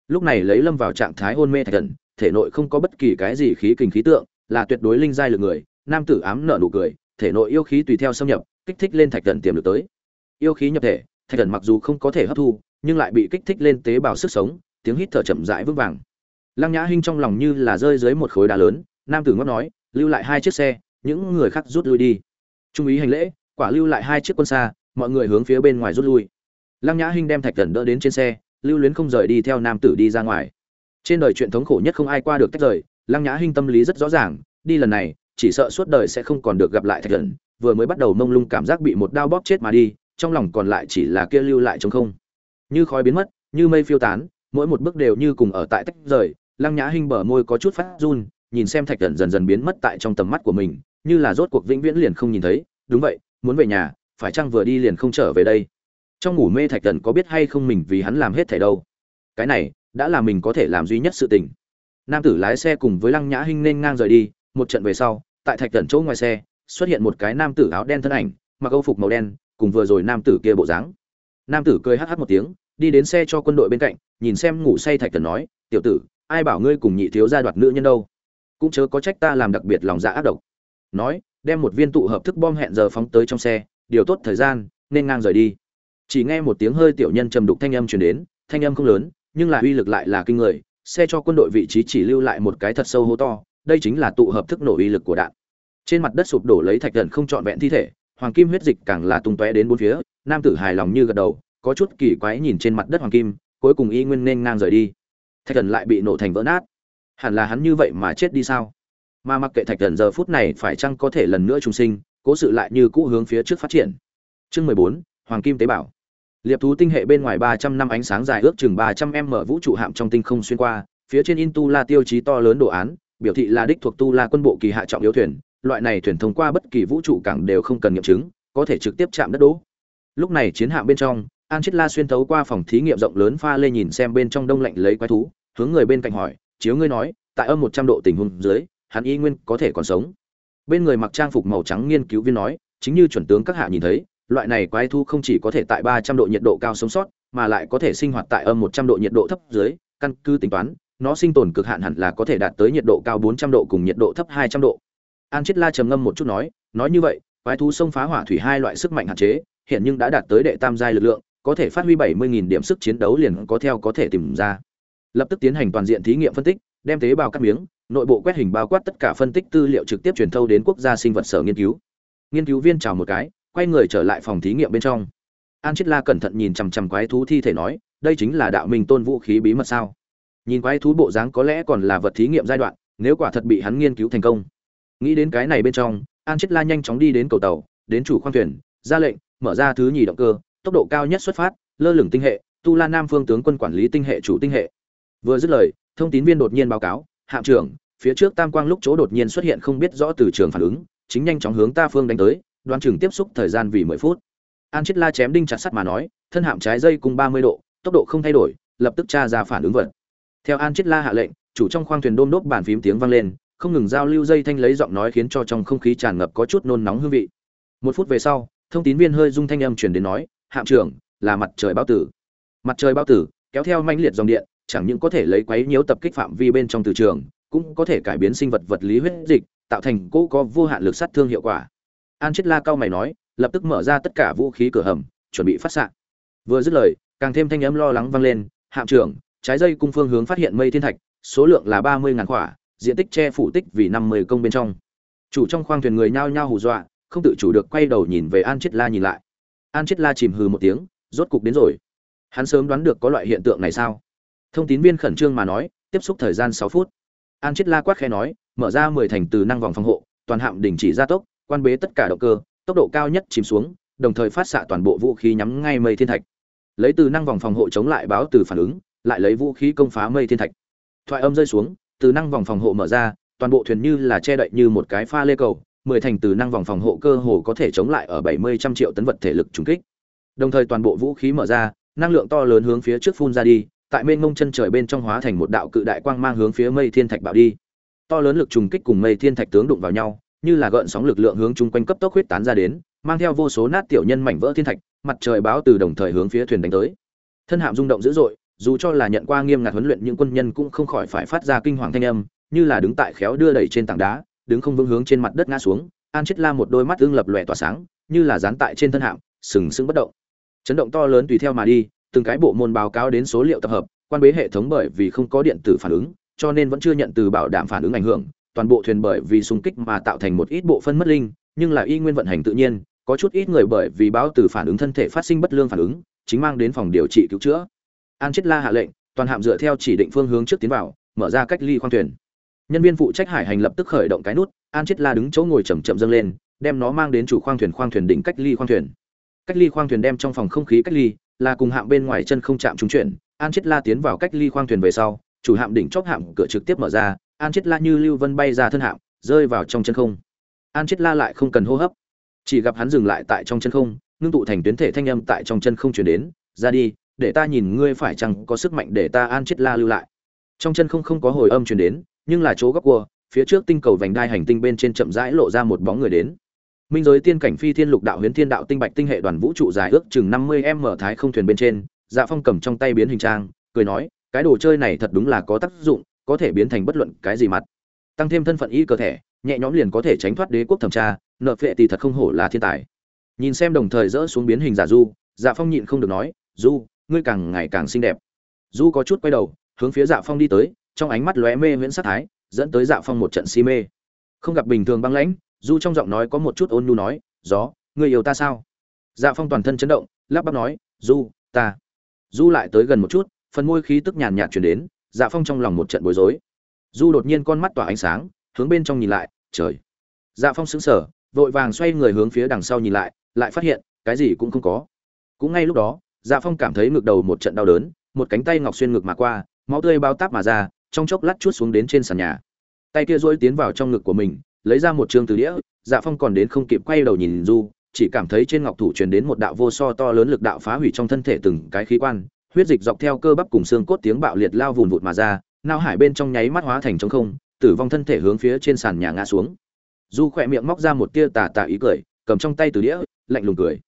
Lúc này lấy lâm vào trạng thái hôn mê thạch thần, thể nội không có bất kỳ cái gì khí kình khí tượng, là tuyệt đối linh giai lực người. Nam tử ám nở nụ cười, thể nội yêu khí tùy theo xâm nhập, kích thích lên thạch thần tiềm lực tới. Yêu khí nhập thể, thạch thần mặc dù không có thể hấp thu nhưng lại bị kích thích lên tế bào sức sống, tiếng hít thở chậm rãi vững vàng. Lăng nhã hinh trong lòng như là rơi dưới một khối đá lớn, nam tử ngót nói, lưu lại hai chiếc xe, những người khác rút lui đi. Trung úy hành lễ, quả lưu lại hai chiếc quân xa, mọi người hướng phía bên ngoài rút lui. Lăng nhã hinh đem thạch thần đỡ đến trên xe, lưu luyến không rời đi theo nam tử đi ra ngoài. Trên đời chuyện thống khổ nhất không ai qua được tách rời, lăng nhã hinh tâm lý rất rõ ràng, đi lần này, chỉ sợ suốt đời sẽ không còn được gặp lại thạch thần, vừa mới bắt đầu mông lung cảm giác bị một đao bóp chết mà đi, trong lòng còn lại chỉ là kia lưu lại trong không như khói biến mất, như mây phiêu tán, mỗi một bước đều như cùng ở tại tách rời. Lăng nhã hinh bờ môi có chút phát run, nhìn xem thạch thần dần dần biến mất tại trong tầm mắt của mình, như là rốt cuộc vĩnh viễn liền không nhìn thấy. Đúng vậy, muốn về nhà, phải chăng vừa đi liền không trở về đây? Trong ngủ mê thạch thần có biết hay không mình vì hắn làm hết thảy đâu? Cái này, đã là mình có thể làm duy nhất sự tình. Nam tử lái xe cùng với lăng nhã hinh nên ngang rời đi, một trận về sau, tại thạch thần chỗ ngoài xe, xuất hiện một cái nam tử áo đen thân ảnh, mặc âu phục màu đen, cùng vừa rồi nam tử kia bộ dáng. Nam tử cười hh một tiếng đi đến xe cho quân đội bên cạnh, nhìn xem ngủ say thạch thần nói, tiểu tử, ai bảo ngươi cùng nhị thiếu gia đoạt nữ nhân đâu? Cũng chớ có trách ta làm đặc biệt lòng dạ ác độc. Nói, đem một viên tụ hợp thức bom hẹn giờ phóng tới trong xe, điều tốt thời gian, nên ngang rời đi. Chỉ nghe một tiếng hơi tiểu nhân trầm đục thanh âm truyền đến, thanh âm không lớn, nhưng là uy lực lại là kinh người, xe cho quân đội vị trí chỉ lưu lại một cái thật sâu hố to, đây chính là tụ hợp thức nổ uy lực của đạn. Trên mặt đất sụp đổ lấy thạch thần không trọn vẹn thi thể, hoàng kim huyết dịch càng là tung tóe đến bốn phía, nam tử hài lòng như gật đầu có chút kỳ quái nhìn trên mặt đất hoàng kim, cuối cùng y nguyên nên ngang rời đi. Thạch thần lại bị nổ thành vỡ nát. Hẳn là hắn như vậy mà chết đi sao? Mà mặc kệ thạch thần giờ phút này phải chăng có thể lần nữa trùng sinh, cố sự lại như cũ hướng phía trước phát triển. Chương mười bốn, hoàng kim tế bào liệp thú tinh hệ bên ngoài ba trăm năm ánh sáng dài ước chừng ba trăm m vũ trụ hạm trong tinh không xuyên qua, phía trên in tu la tiêu chí to lớn đồ án, biểu thị là đích thuộc tu la quân bộ kỳ hạ trọng yếu thuyền, loại này thuyền thông qua bất kỳ vũ trụ cảng đều không cần nghiệm chứng, có thể trực tiếp chạm đất đỗ. Lúc này chiến hạm bên trong an chết la xuyên thấu qua phòng thí nghiệm rộng lớn pha lê nhìn xem bên trong đông lạnh lấy quái thú, hướng người bên cạnh hỏi, chiếu ngươi nói, tại âm một trăm độ tình huống dưới, hắn y nguyên có thể còn sống? Bên người mặc trang phục màu trắng nghiên cứu viên nói, chính như chuẩn tướng các hạ nhìn thấy, loại này quái thú không chỉ có thể tại ba trăm độ nhiệt độ cao sống sót, mà lại có thể sinh hoạt tại âm một trăm độ nhiệt độ thấp dưới, căn cứ tính toán, nó sinh tồn cực hạn hẳn là có thể đạt tới nhiệt độ cao bốn trăm độ cùng nhiệt độ thấp hai trăm độ. An chết la trầm ngâm một chút nói nói như vậy, quái thú sông phá hỏa thủy hai loại sức mạnh hạn chế, hiện nhưng đã đạt tới đệ tam giai lực lượng có thể phát huy bảy mươi nghìn điểm sức chiến đấu liền có theo có thể tìm ra. Lập tức tiến hành toàn diện thí nghiệm phân tích, đem tế bào cắt miếng, nội bộ quét hình bao quát tất cả phân tích tư liệu trực tiếp truyền thâu đến quốc gia sinh vật sở nghiên cứu. Nghiên cứu viên chào một cái, quay người trở lại phòng thí nghiệm bên trong. An chết la cẩn thận nhìn chằm chằm quái thú thi thể nói, đây chính là đạo minh tôn vũ khí bí mật sao? Nhìn quái thú bộ dáng có lẽ còn là vật thí nghiệm giai đoạn, nếu quả thật bị hắn nghiên cứu thành công. Nghĩ đến cái này bên trong an chết la nhanh chóng đi đến cầu tàu, đến chủ khoang thuyền, ra lệnh, mở ra thứ nhì động cơ tốc độ cao nhất xuất phát, lơ lửng tinh hệ, tu la nam phương tướng quân quản lý tinh hệ chủ tinh hệ. Vừa dứt lời, thông tín viên đột nhiên báo cáo, hạm trưởng, phía trước tam quang lúc chỗ đột nhiên xuất hiện không biết rõ từ trường phản ứng, chính nhanh chóng hướng ta phương đánh tới, đoan chừng tiếp xúc thời gian vì mười phút. An chết la chém đinh chặt sắt mà nói, thân hạm trái dây cùng ba mươi độ, tốc độ không thay đổi, lập tức tra ra phản ứng vật. Theo an chết la hạ lệnh, chủ trong khoang thuyền đôm đốt bàn phím tiếng vang lên, không ngừng giao lưu dây thanh lấy giọng nói khiến cho trong không khí tràn ngập có chút nôn nóng hương vị. Một phút về sau, thông tín viên hơi rung thanh âm truyền đến nói hạm trưởng, là mặt trời bao tử. Mặt trời bao tử, kéo theo manh liệt dòng điện, chẳng những có thể lấy quấy nhiễu tập kích phạm vi bên trong từ trường, cũng có thể cải biến sinh vật vật lý huyết dịch, tạo thành cỗ có vô hạn lực sát thương hiệu quả. An chết la cao mày nói, lập tức mở ra tất cả vũ khí cửa hầm, chuẩn bị phát xạ. Vừa dứt lời, càng thêm thanh âm lo lắng vang lên, hạm trưởng, trái dây cung phương hướng phát hiện mây thiên thạch, số lượng là ba mươi ngàn quả diện tích che phủ tích vì năm mươi công bên trong. Chủ trong khoang thuyền người nhao nhao hù dọa, không tự chủ được quay đầu nhìn về an chết la nhìn lại an chết la chìm hừ một tiếng, rốt cục đến rồi. Hắn sớm đoán được có loại hiện tượng này sao? Thông tín viên khẩn trương mà nói, tiếp xúc thời gian sáu phút. An chết la quát khe nói, mở ra mười thành từ năng vòng phòng hộ, toàn hạm đình chỉ gia tốc, quan bế tất cả động cơ, tốc độ cao nhất chìm xuống, đồng thời phát xạ toàn bộ vũ khí nhắm ngay mây thiên thạch. Lấy từ năng vòng phòng hộ chống lại báo từ phản ứng, lại lấy vũ khí công phá mây thiên thạch. Thoại âm rơi xuống, từ năng vòng phòng hộ mở ra, toàn bộ thuyền như là che đậy như một cái pha lê cầu mười thành từ năng vòng phòng hộ cơ hồ có thể chống lại ở bảy mươi trăm triệu tấn vật thể lực trùng kích. Đồng thời toàn bộ vũ khí mở ra, năng lượng to lớn hướng phía trước phun ra đi, tại mênh mông chân trời bên trong hóa thành một đạo cự đại quang mang hướng phía mây thiên thạch bạo đi. To lớn lực trùng kích cùng mây thiên thạch tướng đụng vào nhau, như là gợn sóng lực lượng hướng chung quanh cấp tốc huyết tán ra đến, mang theo vô số nát tiểu nhân mảnh vỡ thiên thạch, mặt trời báo từ đồng thời hướng phía thuyền đánh tới. Thân hạm rung động dữ dội, dù cho là nhận qua nghiêm ngặt huấn luyện, những quân nhân cũng không khỏi phải phát ra kinh hoàng thanh âm, như là đứng tại khéo đưa đẩy trên tảng đá đứng không vững hướng trên mặt đất ngã xuống, an chết la một đôi mắt tương lập lòe tỏa sáng, như là dán tại trên thân hạm, sừng sững bất động. Chấn động to lớn tùy theo mà đi, từng cái bộ môn báo cáo đến số liệu tập hợp, quan bế hệ thống bởi vì không có điện tử phản ứng, cho nên vẫn chưa nhận từ bảo đảm phản ứng ảnh hưởng, toàn bộ thuyền bởi vì xung kích mà tạo thành một ít bộ phân mất linh, nhưng là y nguyên vận hành tự nhiên, có chút ít người bởi vì báo từ phản ứng thân thể phát sinh bất lương phản ứng, chính mang đến phòng điều trị cứu chữa. An chết la hạ lệnh, toàn hạm dựa theo chỉ định phương hướng trước tiến vào, mở ra cách ly khoang thuyền nhân viên phụ trách hải hành lập tức khởi động cái nút, an chết la đứng chỗ ngồi chầm chậm dâng lên, đem nó mang đến chủ khoang thuyền khoang thuyền đỉnh cách ly khoang thuyền. Cách ly khoang thuyền đem trong phòng không khí cách ly, là cùng hạm bên ngoài chân không chạm trúng chuyển, an chết la tiến vào cách ly khoang thuyền về sau, chủ hạm đỉnh chóp hạm cửa trực tiếp mở ra, an chết la như lưu vân bay ra thân hạm, rơi vào trong chân không. An chết la lại không cần hô hấp, chỉ gặp hắn dừng lại tại trong chân không, ngưng tụ thành tuyến thể thanh âm tại trong chân không chuyển đến, ra đi, để ta nhìn ngươi phải chăng có sức mạnh để ta an chết la lưu lại. Trong chân không không có hồi âm chuyển đến nhưng là chỗ góc cua, phía trước tinh cầu vành đai hành tinh bên trên chậm rãi lộ ra một bóng người đến. Minh giới tiên cảnh phi thiên lục đạo huyến thiên đạo, tinh bạch tinh hệ đoàn vũ trụ dài ước chừng năm mươi m thái không thuyền bên trên dạ phong cầm trong tay biến hình trang, cười nói, cái đồ chơi này thật đúng là có tác dụng, có thể biến thành bất luận cái gì mặt. Tăng thêm thân phận y cơ thể, nhẹ nhõm liền có thể tránh thoát đế quốc thẩm tra, nợ phệ thì thật không hổ là thiên tài. Nhìn xem đồng thời dỡ xuống biến hình giả du dạ phong nhịn không được nói, du, ngươi càng ngày càng xinh đẹp. Du có chút quay đầu, hướng phía dạ phong đi tới trong ánh mắt lóe mê nguyễn sát thái, dẫn tới dạ phong một trận si mê. Không gặp bình thường băng lãnh, du trong giọng nói có một chút ôn nhu nói, gió ngươi yêu ta sao? Dạ phong toàn thân chấn động, lắp bắp nói, du, ta. Du lại tới gần một chút, phần môi khí tức nhàn nhạt chuyển đến dạ phong trong lòng một trận bối rối. Du đột nhiên con mắt tỏa ánh sáng, hướng bên trong nhìn lại, trời. Dạ phong sững sờ, vội vàng xoay người hướng phía đằng sau nhìn lại lại phát hiện, cái gì cũng không có. Cũng ngay lúc đó dạ phong cảm thấy ngực đầu một trận đau đớn, một cánh tay ngọc xuyên ngực mà qua, máu tươi bao táp mà ra trong chốc lát chút xuống đến trên sàn nhà. Tay kia duỗi tiến vào trong ngực của mình, lấy ra một chương từ đĩa dạ phong còn đến không kịp quay đầu nhìn du, chỉ cảm thấy trên ngọc thủ truyền đến một đạo vô so to lớn lực đạo phá hủy trong thân thể từng cái khí quan, huyết dịch dọc theo cơ bắp cùng xương cốt tiếng bạo liệt lao vùn vụt mà ra nao hải bên trong nháy mắt hóa thành trống không, tử vong thân thể hướng phía trên sàn nhà ngã xuống. Du khỏe miệng móc ra một tia tà tà ý cười, cầm trong tay từ đĩa, lạnh lùng cười.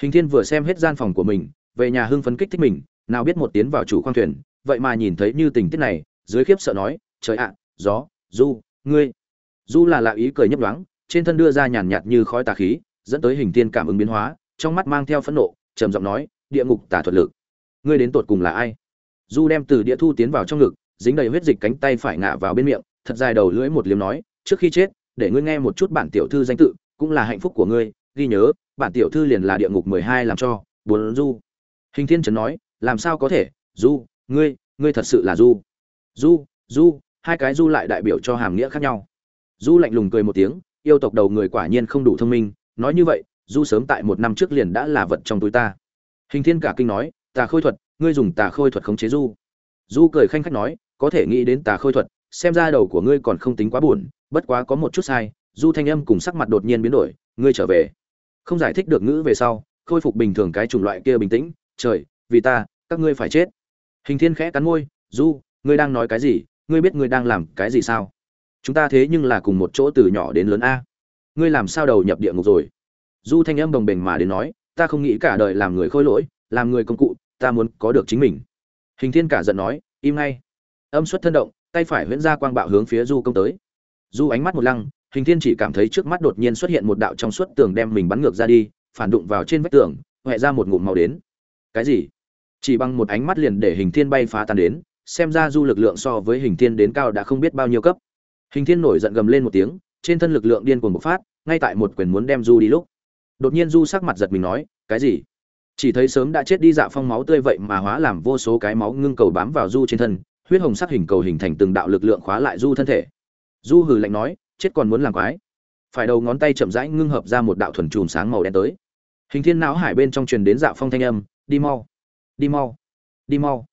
Hình thiên vừa xem hết gian phòng của mình, về nhà hưng phấn kích thích mình, nào biết một tiến vào chủ khoang thuyền, vậy mà nhìn thấy như tình tiết này dưới khiếp sợ nói, trời ạ, gió, du, ngươi. Du là lạ ý cười nhấp đoáng trên thân đưa ra nhàn nhạt như khói tà khí, dẫn tới hình thiên cảm ứng biến hóa, trong mắt mang theo phẫn nộ, trầm giọng nói, địa ngục tà thuật lực, ngươi đến tột cùng là ai? Du đem từ địa thu tiến vào trong ngực, dính đầy huyết dịch cánh tay phải ngã vào bên miệng, thật dài đầu lưỡi một liếm nói, trước khi chết, để ngươi nghe một chút bản tiểu thư danh tự, cũng là hạnh phúc của ngươi, ghi nhớ, bản tiểu thư liền là địa ngục mười hai làm cho, bốn du. Hình thiên trấn nói, làm sao có thể, du, ngươi ngươi thật sự là du? Du du, hai cái du lại đại biểu cho hàm nghĩa khác nhau. Du lạnh lùng cười một tiếng, yêu tộc đầu người quả nhiên không đủ thông minh, nói như vậy, du sớm tại một năm trước liền đã là vật trong túi ta. Hình thiên cả kinh nói, tà khôi thuật, ngươi dùng tà khôi thuật khống chế du. Du cười khanh khách nói, có thể nghĩ đến tà khôi thuật, xem ra đầu của ngươi còn không tính quá buồn, bất quá có một chút sai, du thanh âm cùng sắc mặt đột nhiên biến đổi, ngươi trở về. Không giải thích được ngữ về sau, khôi phục bình thường cái chủng loại kia bình tĩnh, trời, vì ta, các ngươi phải chết. Hình thiên khẽ cắn môi, du ngươi đang nói cái gì? Ngươi biết ngươi đang làm cái gì sao? Chúng ta thế nhưng là cùng một chỗ từ nhỏ đến lớn a. Ngươi làm sao đầu nhập địa ngục rồi? Du thanh âm bồng bềnh mà đến nói, ta không nghĩ cả đời làm người khôi lỗi, làm người công cụ, ta muốn có được chính mình. Hình thiên cả giận nói, im ngay. Âm xuất thân động, tay phải huyễn ra quang bạo hướng phía du công tới. Du ánh mắt một lăng, hình thiên chỉ cảm thấy trước mắt đột nhiên xuất hiện một đạo trong suốt tường đem mình bắn ngược ra đi, phản đụng vào trên vách tường huệ ra một ngụm màu đến. Cái gì? Chỉ bằng một ánh mắt liền để hình thiên bay phá tan đến xem ra du lực lượng so với hình thiên đến cao đã không biết bao nhiêu cấp. Hình thiên nổi giận gầm lên một tiếng, trên thân lực lượng điên cuồng bộc phát, ngay tại một quyền muốn đem du đi lúc. Đột nhiên du sắc mặt giật mình nói, cái gì? Chỉ thấy sớm đã chết đi dạ phong máu tươi vậy mà hóa làm vô số cái máu ngưng cầu bám vào du trên thân, huyết hồng sắc hình cầu hình thành từng đạo lực lượng khóa lại du thân thể. Du hừ lạnh nói, chết còn muốn làm quái. Phải đầu ngón tay chậm rãi ngưng hợp ra một đạo thuần chùm sáng màu đen tới. Hình thiên não hải bên trong truyền đến dạ phong thanh âm, đi mau đi mau đi mau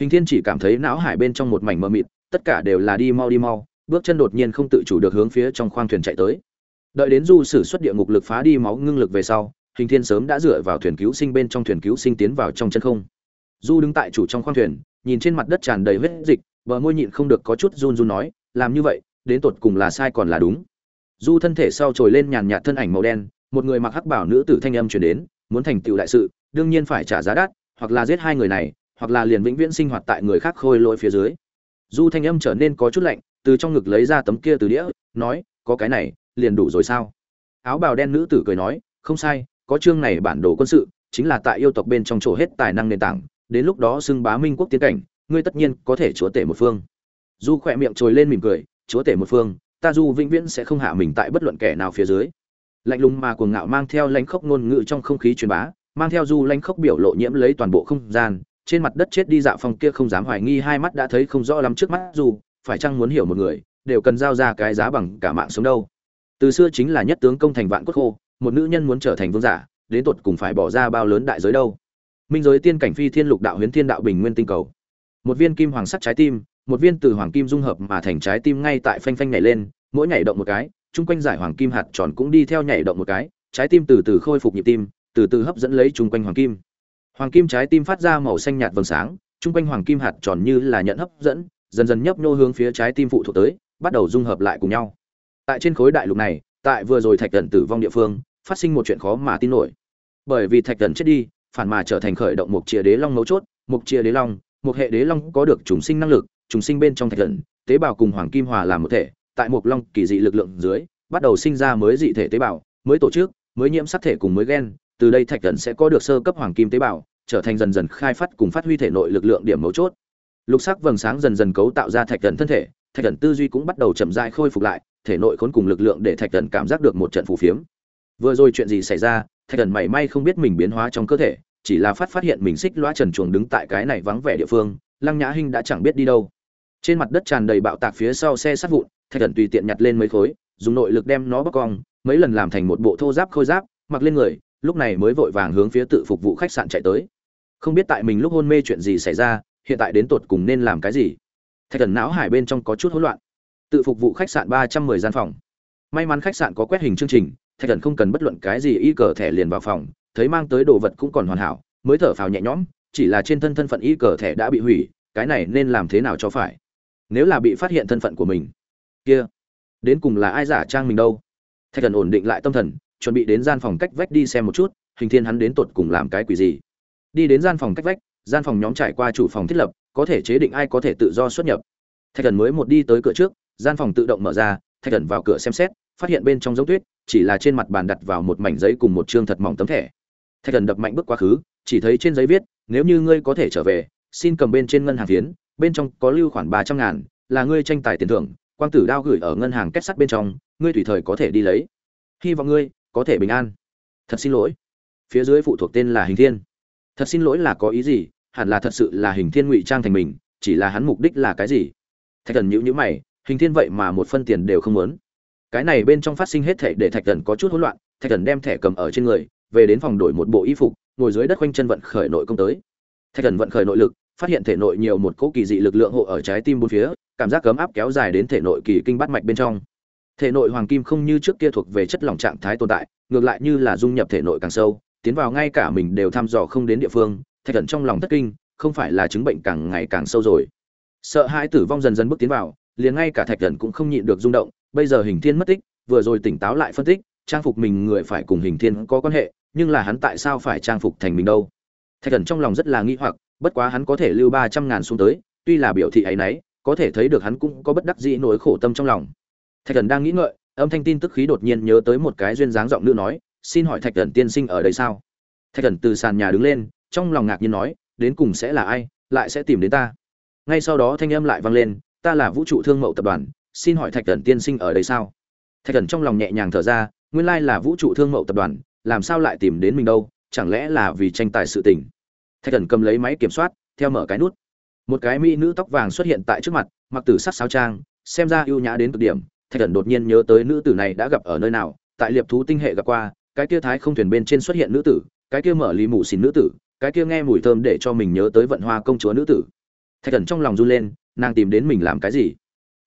hình thiên chỉ cảm thấy não hải bên trong một mảnh mờ mịt, tất cả đều là đi mau đi mau, bước chân đột nhiên không tự chủ được hướng phía trong khoang thuyền chạy tới. Đợi đến du sử xuất địa ngục lực phá đi máu ngưng lực về sau, hình thiên sớm đã dựa vào thuyền cứu sinh bên trong thuyền cứu sinh tiến vào trong chân không. Du đứng tại chủ trong khoang thuyền, nhìn trên mặt đất tràn đầy vết dịch, bờ môi nhịn không được có chút run run nói, làm như vậy, đến tột cùng là sai còn là đúng? Du thân thể sau trồi lên nhàn nhạt thân ảnh màu đen, một người mặc hắc bảo nữ tử thanh âm truyền đến, muốn thành tựu đại sự, đương nhiên phải trả giá đắt, hoặc là giết hai người này hoặc là liền vĩnh viễn sinh hoạt tại người khác khôi lỗi phía dưới. Du thanh âm trở nên có chút lạnh, từ trong ngực lấy ra tấm kia từ đĩa, nói, có cái này, liền đủ rồi sao? Áo bào đen nữ tử cười nói, không sai, có chương này bản đồ quân sự, chính là tại yêu tộc bên trong chỗ hết tài năng nền tảng, đến lúc đó xưng bá minh quốc tiến cảnh, ngươi tất nhiên có thể chúa tể một phương. Du khỏe miệng trồi lên mỉm cười, chúa tể một phương, ta du vĩnh viễn sẽ không hạ mình tại bất luận kẻ nào phía dưới. Lạnh lùng mà cuồng ngạo mang theo lãnh khốc ngôn ngữ trong không khí truyền bá, mang theo du lãnh khốc biểu lộ nhiễm lấy toàn bộ không gian trên mặt đất chết đi dạo phong kia không dám hoài nghi, hai mắt đã thấy không rõ lắm trước mắt, dù phải chăng muốn hiểu một người, đều cần giao ra cái giá bằng cả mạng sống đâu. Từ xưa chính là nhất tướng công thành vạn quốc khô, một nữ nhân muốn trở thành vương giả, đến tột cùng phải bỏ ra bao lớn đại giới đâu. Minh giới tiên cảnh phi thiên lục đạo huyến thiên đạo bình nguyên tinh cầu. Một viên kim hoàng sắt trái tim, một viên từ hoàng kim dung hợp mà thành trái tim ngay tại phanh phanh nhảy lên, mỗi nhảy động một cái, chung quanh giải hoàng kim hạt tròn cũng đi theo nhảy động một cái, trái tim từ từ khôi phục nhịp tim, từ từ hấp dẫn lấy chung quanh hoàng kim hoàng kim trái tim phát ra màu xanh nhạt vầng sáng trung quanh hoàng kim hạt tròn như là nhận hấp dẫn dần dần nhấp nhô hướng phía trái tim phụ thuộc tới bắt đầu dung hợp lại cùng nhau. Tại trên khối đại lục này tại vừa rồi thạch Cẩn tử vong địa phương phát sinh một chuyện khó mà tin nổi. Bởi vì thạch Cẩn chết đi phản mà trở thành khởi động một chia đế long mấu chốt một chia đế long một hệ đế long có được trùng sinh năng lực trùng sinh bên trong thạch Cẩn, tế bào cùng hoàng kim hòa làm một thể tại một long kỳ dị lực lượng dưới bắt đầu sinh ra mới dị thể tế bào mới tổ chức mới nhiễm sắc thể cùng mới gen từ đây thạch thần sẽ có được sơ cấp hoàng kim tế bào, trở thành dần dần khai phát cùng phát huy thể nội lực lượng điểm mấu chốt. Lục sắc vầng sáng dần dần cấu tạo ra thạch thần thân thể, thạch thần tư duy cũng bắt đầu chậm rãi khôi phục lại, thể nội khốn cùng lực lượng để thạch thần cảm giác được một trận phù phiếm. Vừa rồi chuyện gì xảy ra, thạch thần mảy may không biết mình biến hóa trong cơ thể, chỉ là phát phát hiện mình xích loa trần chuồng đứng tại cái này vắng vẻ địa phương, lăng nhã hinh đã chẳng biết đi đâu. Trên mặt đất tràn đầy bạo tạc phía sau xe sắt vụn, thạch thần tùy tiện nhặt lên mấy khối, dùng nội lực đem nó bóc cong, mấy lần làm thành một bộ thô giáp khôi giáp, mặc lên người lúc này mới vội vàng hướng phía tự phục vụ khách sạn chạy tới. Không biết tại mình lúc hôn mê chuyện gì xảy ra, hiện tại đến tột cùng nên làm cái gì? Thạch thần não hải bên trong có chút hỗn loạn. Tự phục vụ khách sạn ba trăm mười gian phòng. May mắn khách sạn có quét hình chương trình, thạch thần không cần bất luận cái gì y cờ thẻ liền vào phòng, thấy mang tới đồ vật cũng còn hoàn hảo, mới thở phào nhẹ nhõm, chỉ là trên thân thân phận y cờ thẻ đã bị hủy, cái này nên làm thế nào cho phải? Nếu là bị phát hiện thân phận của mình, kia, đến cùng là ai giả trang mình đâu? Thạch thần ổn định lại tâm thần chuẩn bị đến gian phòng cách vách đi xem một chút, hình thiên hắn đến tột cùng làm cái quỷ gì. Đi đến gian phòng cách vách, gian phòng nhóm trải qua chủ phòng thiết lập, có thể chế định ai có thể tự do xuất nhập. Thạch thần mới một đi tới cửa trước, gian phòng tự động mở ra, thạch thần vào cửa xem xét, phát hiện bên trong dấu tuyết, chỉ là trên mặt bàn đặt vào một mảnh giấy cùng một chương thật mỏng tấm thẻ. Thạch thần đập mạnh bước quá khứ, chỉ thấy trên giấy viết, nếu như ngươi có thể trở về, xin cầm bên trên ngân hàng phiến, bên trong có lưu khoản ba trăm ngàn, là ngươi tranh tài tiền thưởng, quang tử đao gửi ở ngân hàng kết sắt bên trong, ngươi tùy thời có thể đi lấy. Hy vọng ngươi có thể bình an. Thật xin lỗi. Phía dưới phụ thuộc tên là hình thiên. Thật xin lỗi là có ý gì? Hẳn là thật sự là hình thiên ngụy trang thành mình, chỉ là hắn mục đích là cái gì? Thạch thần nhữ nhữ mày, hình thiên vậy mà một phân tiền đều không muốn. Cái này bên trong phát sinh hết thảy để thạch thần có chút hỗn loạn, thạch thần đem thẻ cầm ở trên người, về đến phòng đổi một bộ y phục, ngồi dưới đất quanh chân vận khởi nội công tới. Thạch thần vận khởi nội lực, phát hiện thể nội nhiều một cỗ kỳ dị lực lượng hộ ở trái tim bốn phía, cảm giác cấm áp kéo dài đến thể nội kỳ kinh bát mạch bên trong thể nội hoàng kim không như trước kia thuộc về chất lỏng trạng thái tồn tại, ngược lại như là dung nhập thể nội càng sâu, tiến vào ngay cả mình đều thăm dò không đến địa phương, thạch thần trong lòng thất kinh, không phải là chứng bệnh càng ngày càng sâu rồi. Sợ hãi tử vong dần dần bước tiến vào, liền ngay cả thạch thần cũng không nhịn được rung động, bây giờ hình thiên mất tích, vừa rồi tỉnh táo lại phân tích, trang phục mình người phải cùng hình thiên có quan hệ, nhưng là hắn tại sao phải trang phục thành mình đâu? Thạch thần trong lòng rất là nghi hoặc, bất quá hắn có thể lưu ba trăm ngàn xuống tới, tuy là biểu thị ấy nấy, có thể thấy được hắn cũng có bất đắc dĩ nỗi khổ tâm trong lòng thạch thần đang nghĩ ngợi, âm thanh tin tức khí đột nhiên nhớ tới một cái duyên dáng giọng nữ nói, xin hỏi thạch thần tiên sinh ở đây sao? Thạch thần từ sàn nhà đứng lên, trong lòng ngạc nhiên nói, đến cùng sẽ là ai, lại sẽ tìm đến ta? Ngay sau đó thanh âm lại vang lên, ta là vũ trụ thương mậu tập đoàn, xin hỏi thạch thần tiên sinh ở đây sao? Thạch thần trong lòng nhẹ nhàng thở ra, nguyên lai là vũ trụ thương mậu tập đoàn, làm sao lại tìm đến mình đâu, chẳng lẽ là vì tranh tài sự tình? Thạch thần cầm lấy máy kiểm soát, theo mở cái nút. Một cái mỹ nữ tóc vàng xuất hiện tại trước mặt, mặc tử sắc sao trang, xem ra ưu nhã đến cực điểm thạch thần đột nhiên nhớ tới nữ tử này đã gặp ở nơi nào, tại liệp thú tinh hệ gặp qua, cái kia thái không thuyền bên trên xuất hiện nữ tử, cái kia mở lì mù xìn nữ tử, cái kia nghe mùi thơm để cho mình nhớ tới vận hoa công chúa nữ tử. Thạch thần trong lòng run lên, nàng tìm đến mình làm cái gì?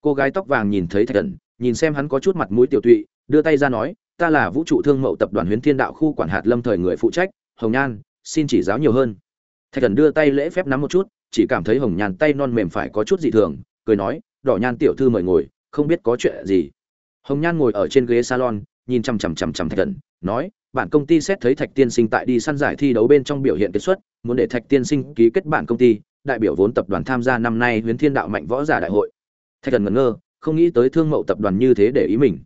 Cô gái tóc vàng nhìn thấy thạch thần, nhìn xem hắn có chút mặt mũi tiểu tụy, đưa tay ra nói, ta là vũ trụ thương mậu tập đoàn huyến thiên đạo khu quản hạt lâm thời người phụ trách, hồng nhan, xin chỉ giáo nhiều hơn. Thạch thần đưa tay lễ phép nắm một chút, chỉ cảm thấy hồng nhan tay non mềm phải có chút dị thường, cười nói, đỏ nhan tiểu thư mời ngồi không biết có chuyện gì. Hồng nhan ngồi ở trên ghế salon, nhìn chằm chằm chằm chằm thạch thần, nói, bản công ty xét thấy thạch tiên sinh tại đi săn giải thi đấu bên trong biểu hiện kết xuất, muốn để thạch tiên sinh ký kết bản công ty, đại biểu vốn tập đoàn tham gia năm nay huyến thiên đạo mạnh võ giả đại hội. Thạch thần ngẩn ngơ, không nghĩ tới thương mậu tập đoàn như thế để ý mình.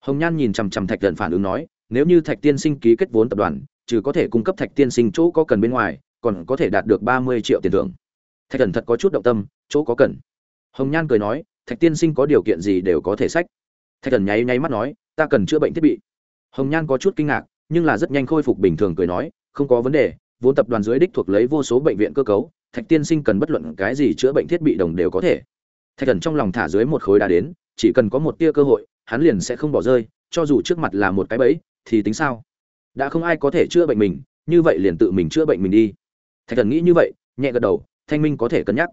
Hồng nhan nhìn chằm chằm thạch thần phản ứng nói, nếu như thạch tiên sinh ký kết vốn tập đoàn, trừ có thể cung cấp thạch tiên sinh chỗ có cần bên ngoài, còn có thể đạt được ba mươi triệu tiền thưởng. Thạch thần thật có chút động tâm, chỗ có cần? Hồng nhan cười nói thạch tiên sinh có điều kiện gì đều có thể sách. Thạch thần nháy nháy mắt nói, ta cần chữa bệnh thiết bị. Hồng nhan có chút kinh ngạc, nhưng là rất nhanh khôi phục bình thường cười nói, không có vấn đề, vốn tập đoàn dưới đích thuộc lấy vô số bệnh viện cơ cấu, thạch tiên sinh cần bất luận cái gì chữa bệnh thiết bị đồng đều có thể. Thạch thần trong lòng thả dưới một khối đá đến, chỉ cần có một tia cơ hội, hắn liền sẽ không bỏ rơi, cho dù trước mặt là một cái bẫy, thì tính sao? Đã không ai có thể chữa bệnh mình, như vậy liền tự mình chữa bệnh mình đi. Thạch thần nghĩ như vậy, nhẹ gật đầu, thanh minh có thể cân nhắc.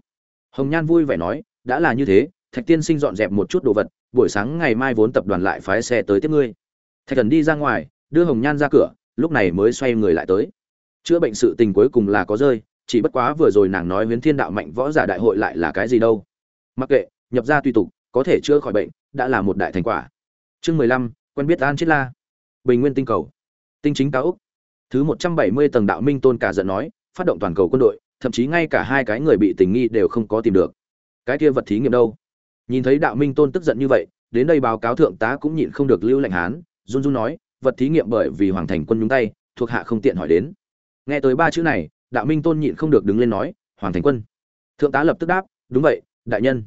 Hồng nhan vui vẻ nói, đã là như thế thạch tiên sinh dọn dẹp một chút đồ vật, buổi sáng ngày mai vốn tập đoàn lại phái xe tới tiếp ngươi. Thạch thần đi ra ngoài, đưa hồng nhan ra cửa, lúc này mới xoay người lại tới. Chữa bệnh sự tình cuối cùng là có rơi, chỉ bất quá vừa rồi nàng nói huyến thiên đạo mạnh võ giả đại hội lại là cái gì đâu. Mặc kệ, nhập ra tùy tục, có thể chữa khỏi bệnh, đã là một đại thành quả. Chương mười lăm, quen biết an chết la. Bình nguyên tinh cầu. Tinh chính cao úc thứ một trăm bảy mươi tầng đạo minh tôn cả giận nói, phát động toàn cầu quân đội, thậm chí ngay cả hai cái người bị tình nghi đều không có tìm được. Cái kia vật thí nghiệm đâu? Nhìn thấy đạo minh tôn tức giận như vậy, đến đây báo cáo thượng tá cũng nhịn không được lưu lạnh hán, run run nói, vật thí nghiệm bởi vì hoàng thành quân nhúng tay, thuộc hạ không tiện hỏi đến. Nghe tới ba chữ này, đạo minh tôn nhịn không được đứng lên nói, hoàng thành quân. Thượng tá lập tức đáp, đúng vậy, đại nhân.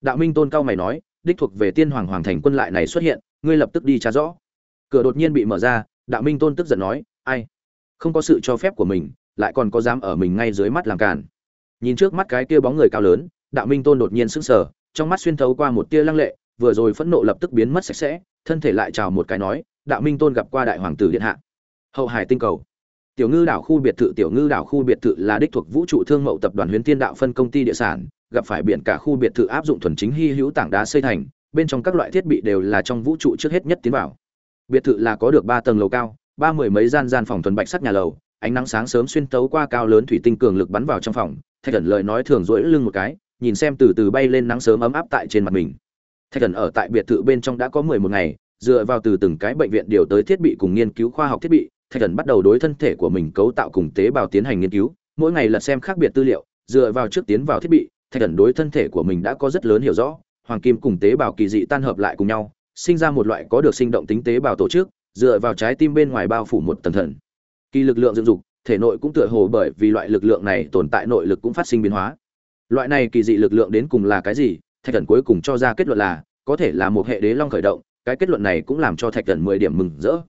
Đạo minh tôn cao mày nói, đích thuộc về tiên hoàng hoàng thành quân lại này xuất hiện, ngươi lập tức đi trả rõ. Cửa đột nhiên bị mở ra, đạo minh tôn tức giận nói, ai? Không có sự cho phép của mình, lại còn có dám ở mình ngay dưới mắt làm cản nhìn trước mắt cái kia bóng người cao lớn, đạo minh tôn đột nhiên sững sờ trong mắt xuyên thấu qua một tia lăng lệ, vừa rồi phẫn nộ lập tức biến mất sạch sẽ, thân thể lại chào một cái nói, đạo minh tôn gặp qua đại hoàng tử điện hạ. Hậu hải tinh cầu. Tiểu ngư đảo khu biệt thự, tiểu ngư đảo khu biệt thự là đích thuộc vũ trụ thương mậu tập đoàn huyền thiên đạo phân công ty địa sản, gặp phải biển cả khu biệt thự áp dụng thuần chính hy hữu tảng đá xây thành, bên trong các loại thiết bị đều là trong vũ trụ trước hết nhất tiến vào. Biệt thự là có được ba tầng lầu cao, ba mười mấy gian gian phòng thuần bạch sắc nhà lầu, ánh nắng sáng sớm xuyên tấu qua cao lớn thủy tinh cường lực bắn vào trong phòng, thạch thần lời nói thường rỗi lưng một cái nhìn xem từ từ bay lên nắng sớm ấm áp tại trên mặt mình. Thạch thần ở tại biệt thự bên trong đã có mười một ngày, dựa vào từ từng cái bệnh viện điều tới thiết bị cùng nghiên cứu khoa học thiết bị, thạch thần bắt đầu đối thân thể của mình cấu tạo cùng tế bào tiến hành nghiên cứu, mỗi ngày lật xem khác biệt tư liệu, dựa vào trước tiến vào thiết bị, thạch thần đối thân thể của mình đã có rất lớn hiểu rõ, hoàng kim cùng tế bào kỳ dị tan hợp lại cùng nhau, sinh ra một loại có được sinh động tính tế bào tổ chức, dựa vào trái tim bên ngoài bao phủ một tầng thần. Kỳ lực lượng dựng dục, thể nội cũng tựa hồ bởi vì loại lực lượng này tồn tại nội lực cũng phát sinh biến hóa loại này kỳ dị lực lượng đến cùng là cái gì? Thạch thần cuối cùng cho ra kết luận là, có thể là một hệ đế long khởi động, cái kết luận này cũng làm cho thạch thần mười điểm mừng rỡ.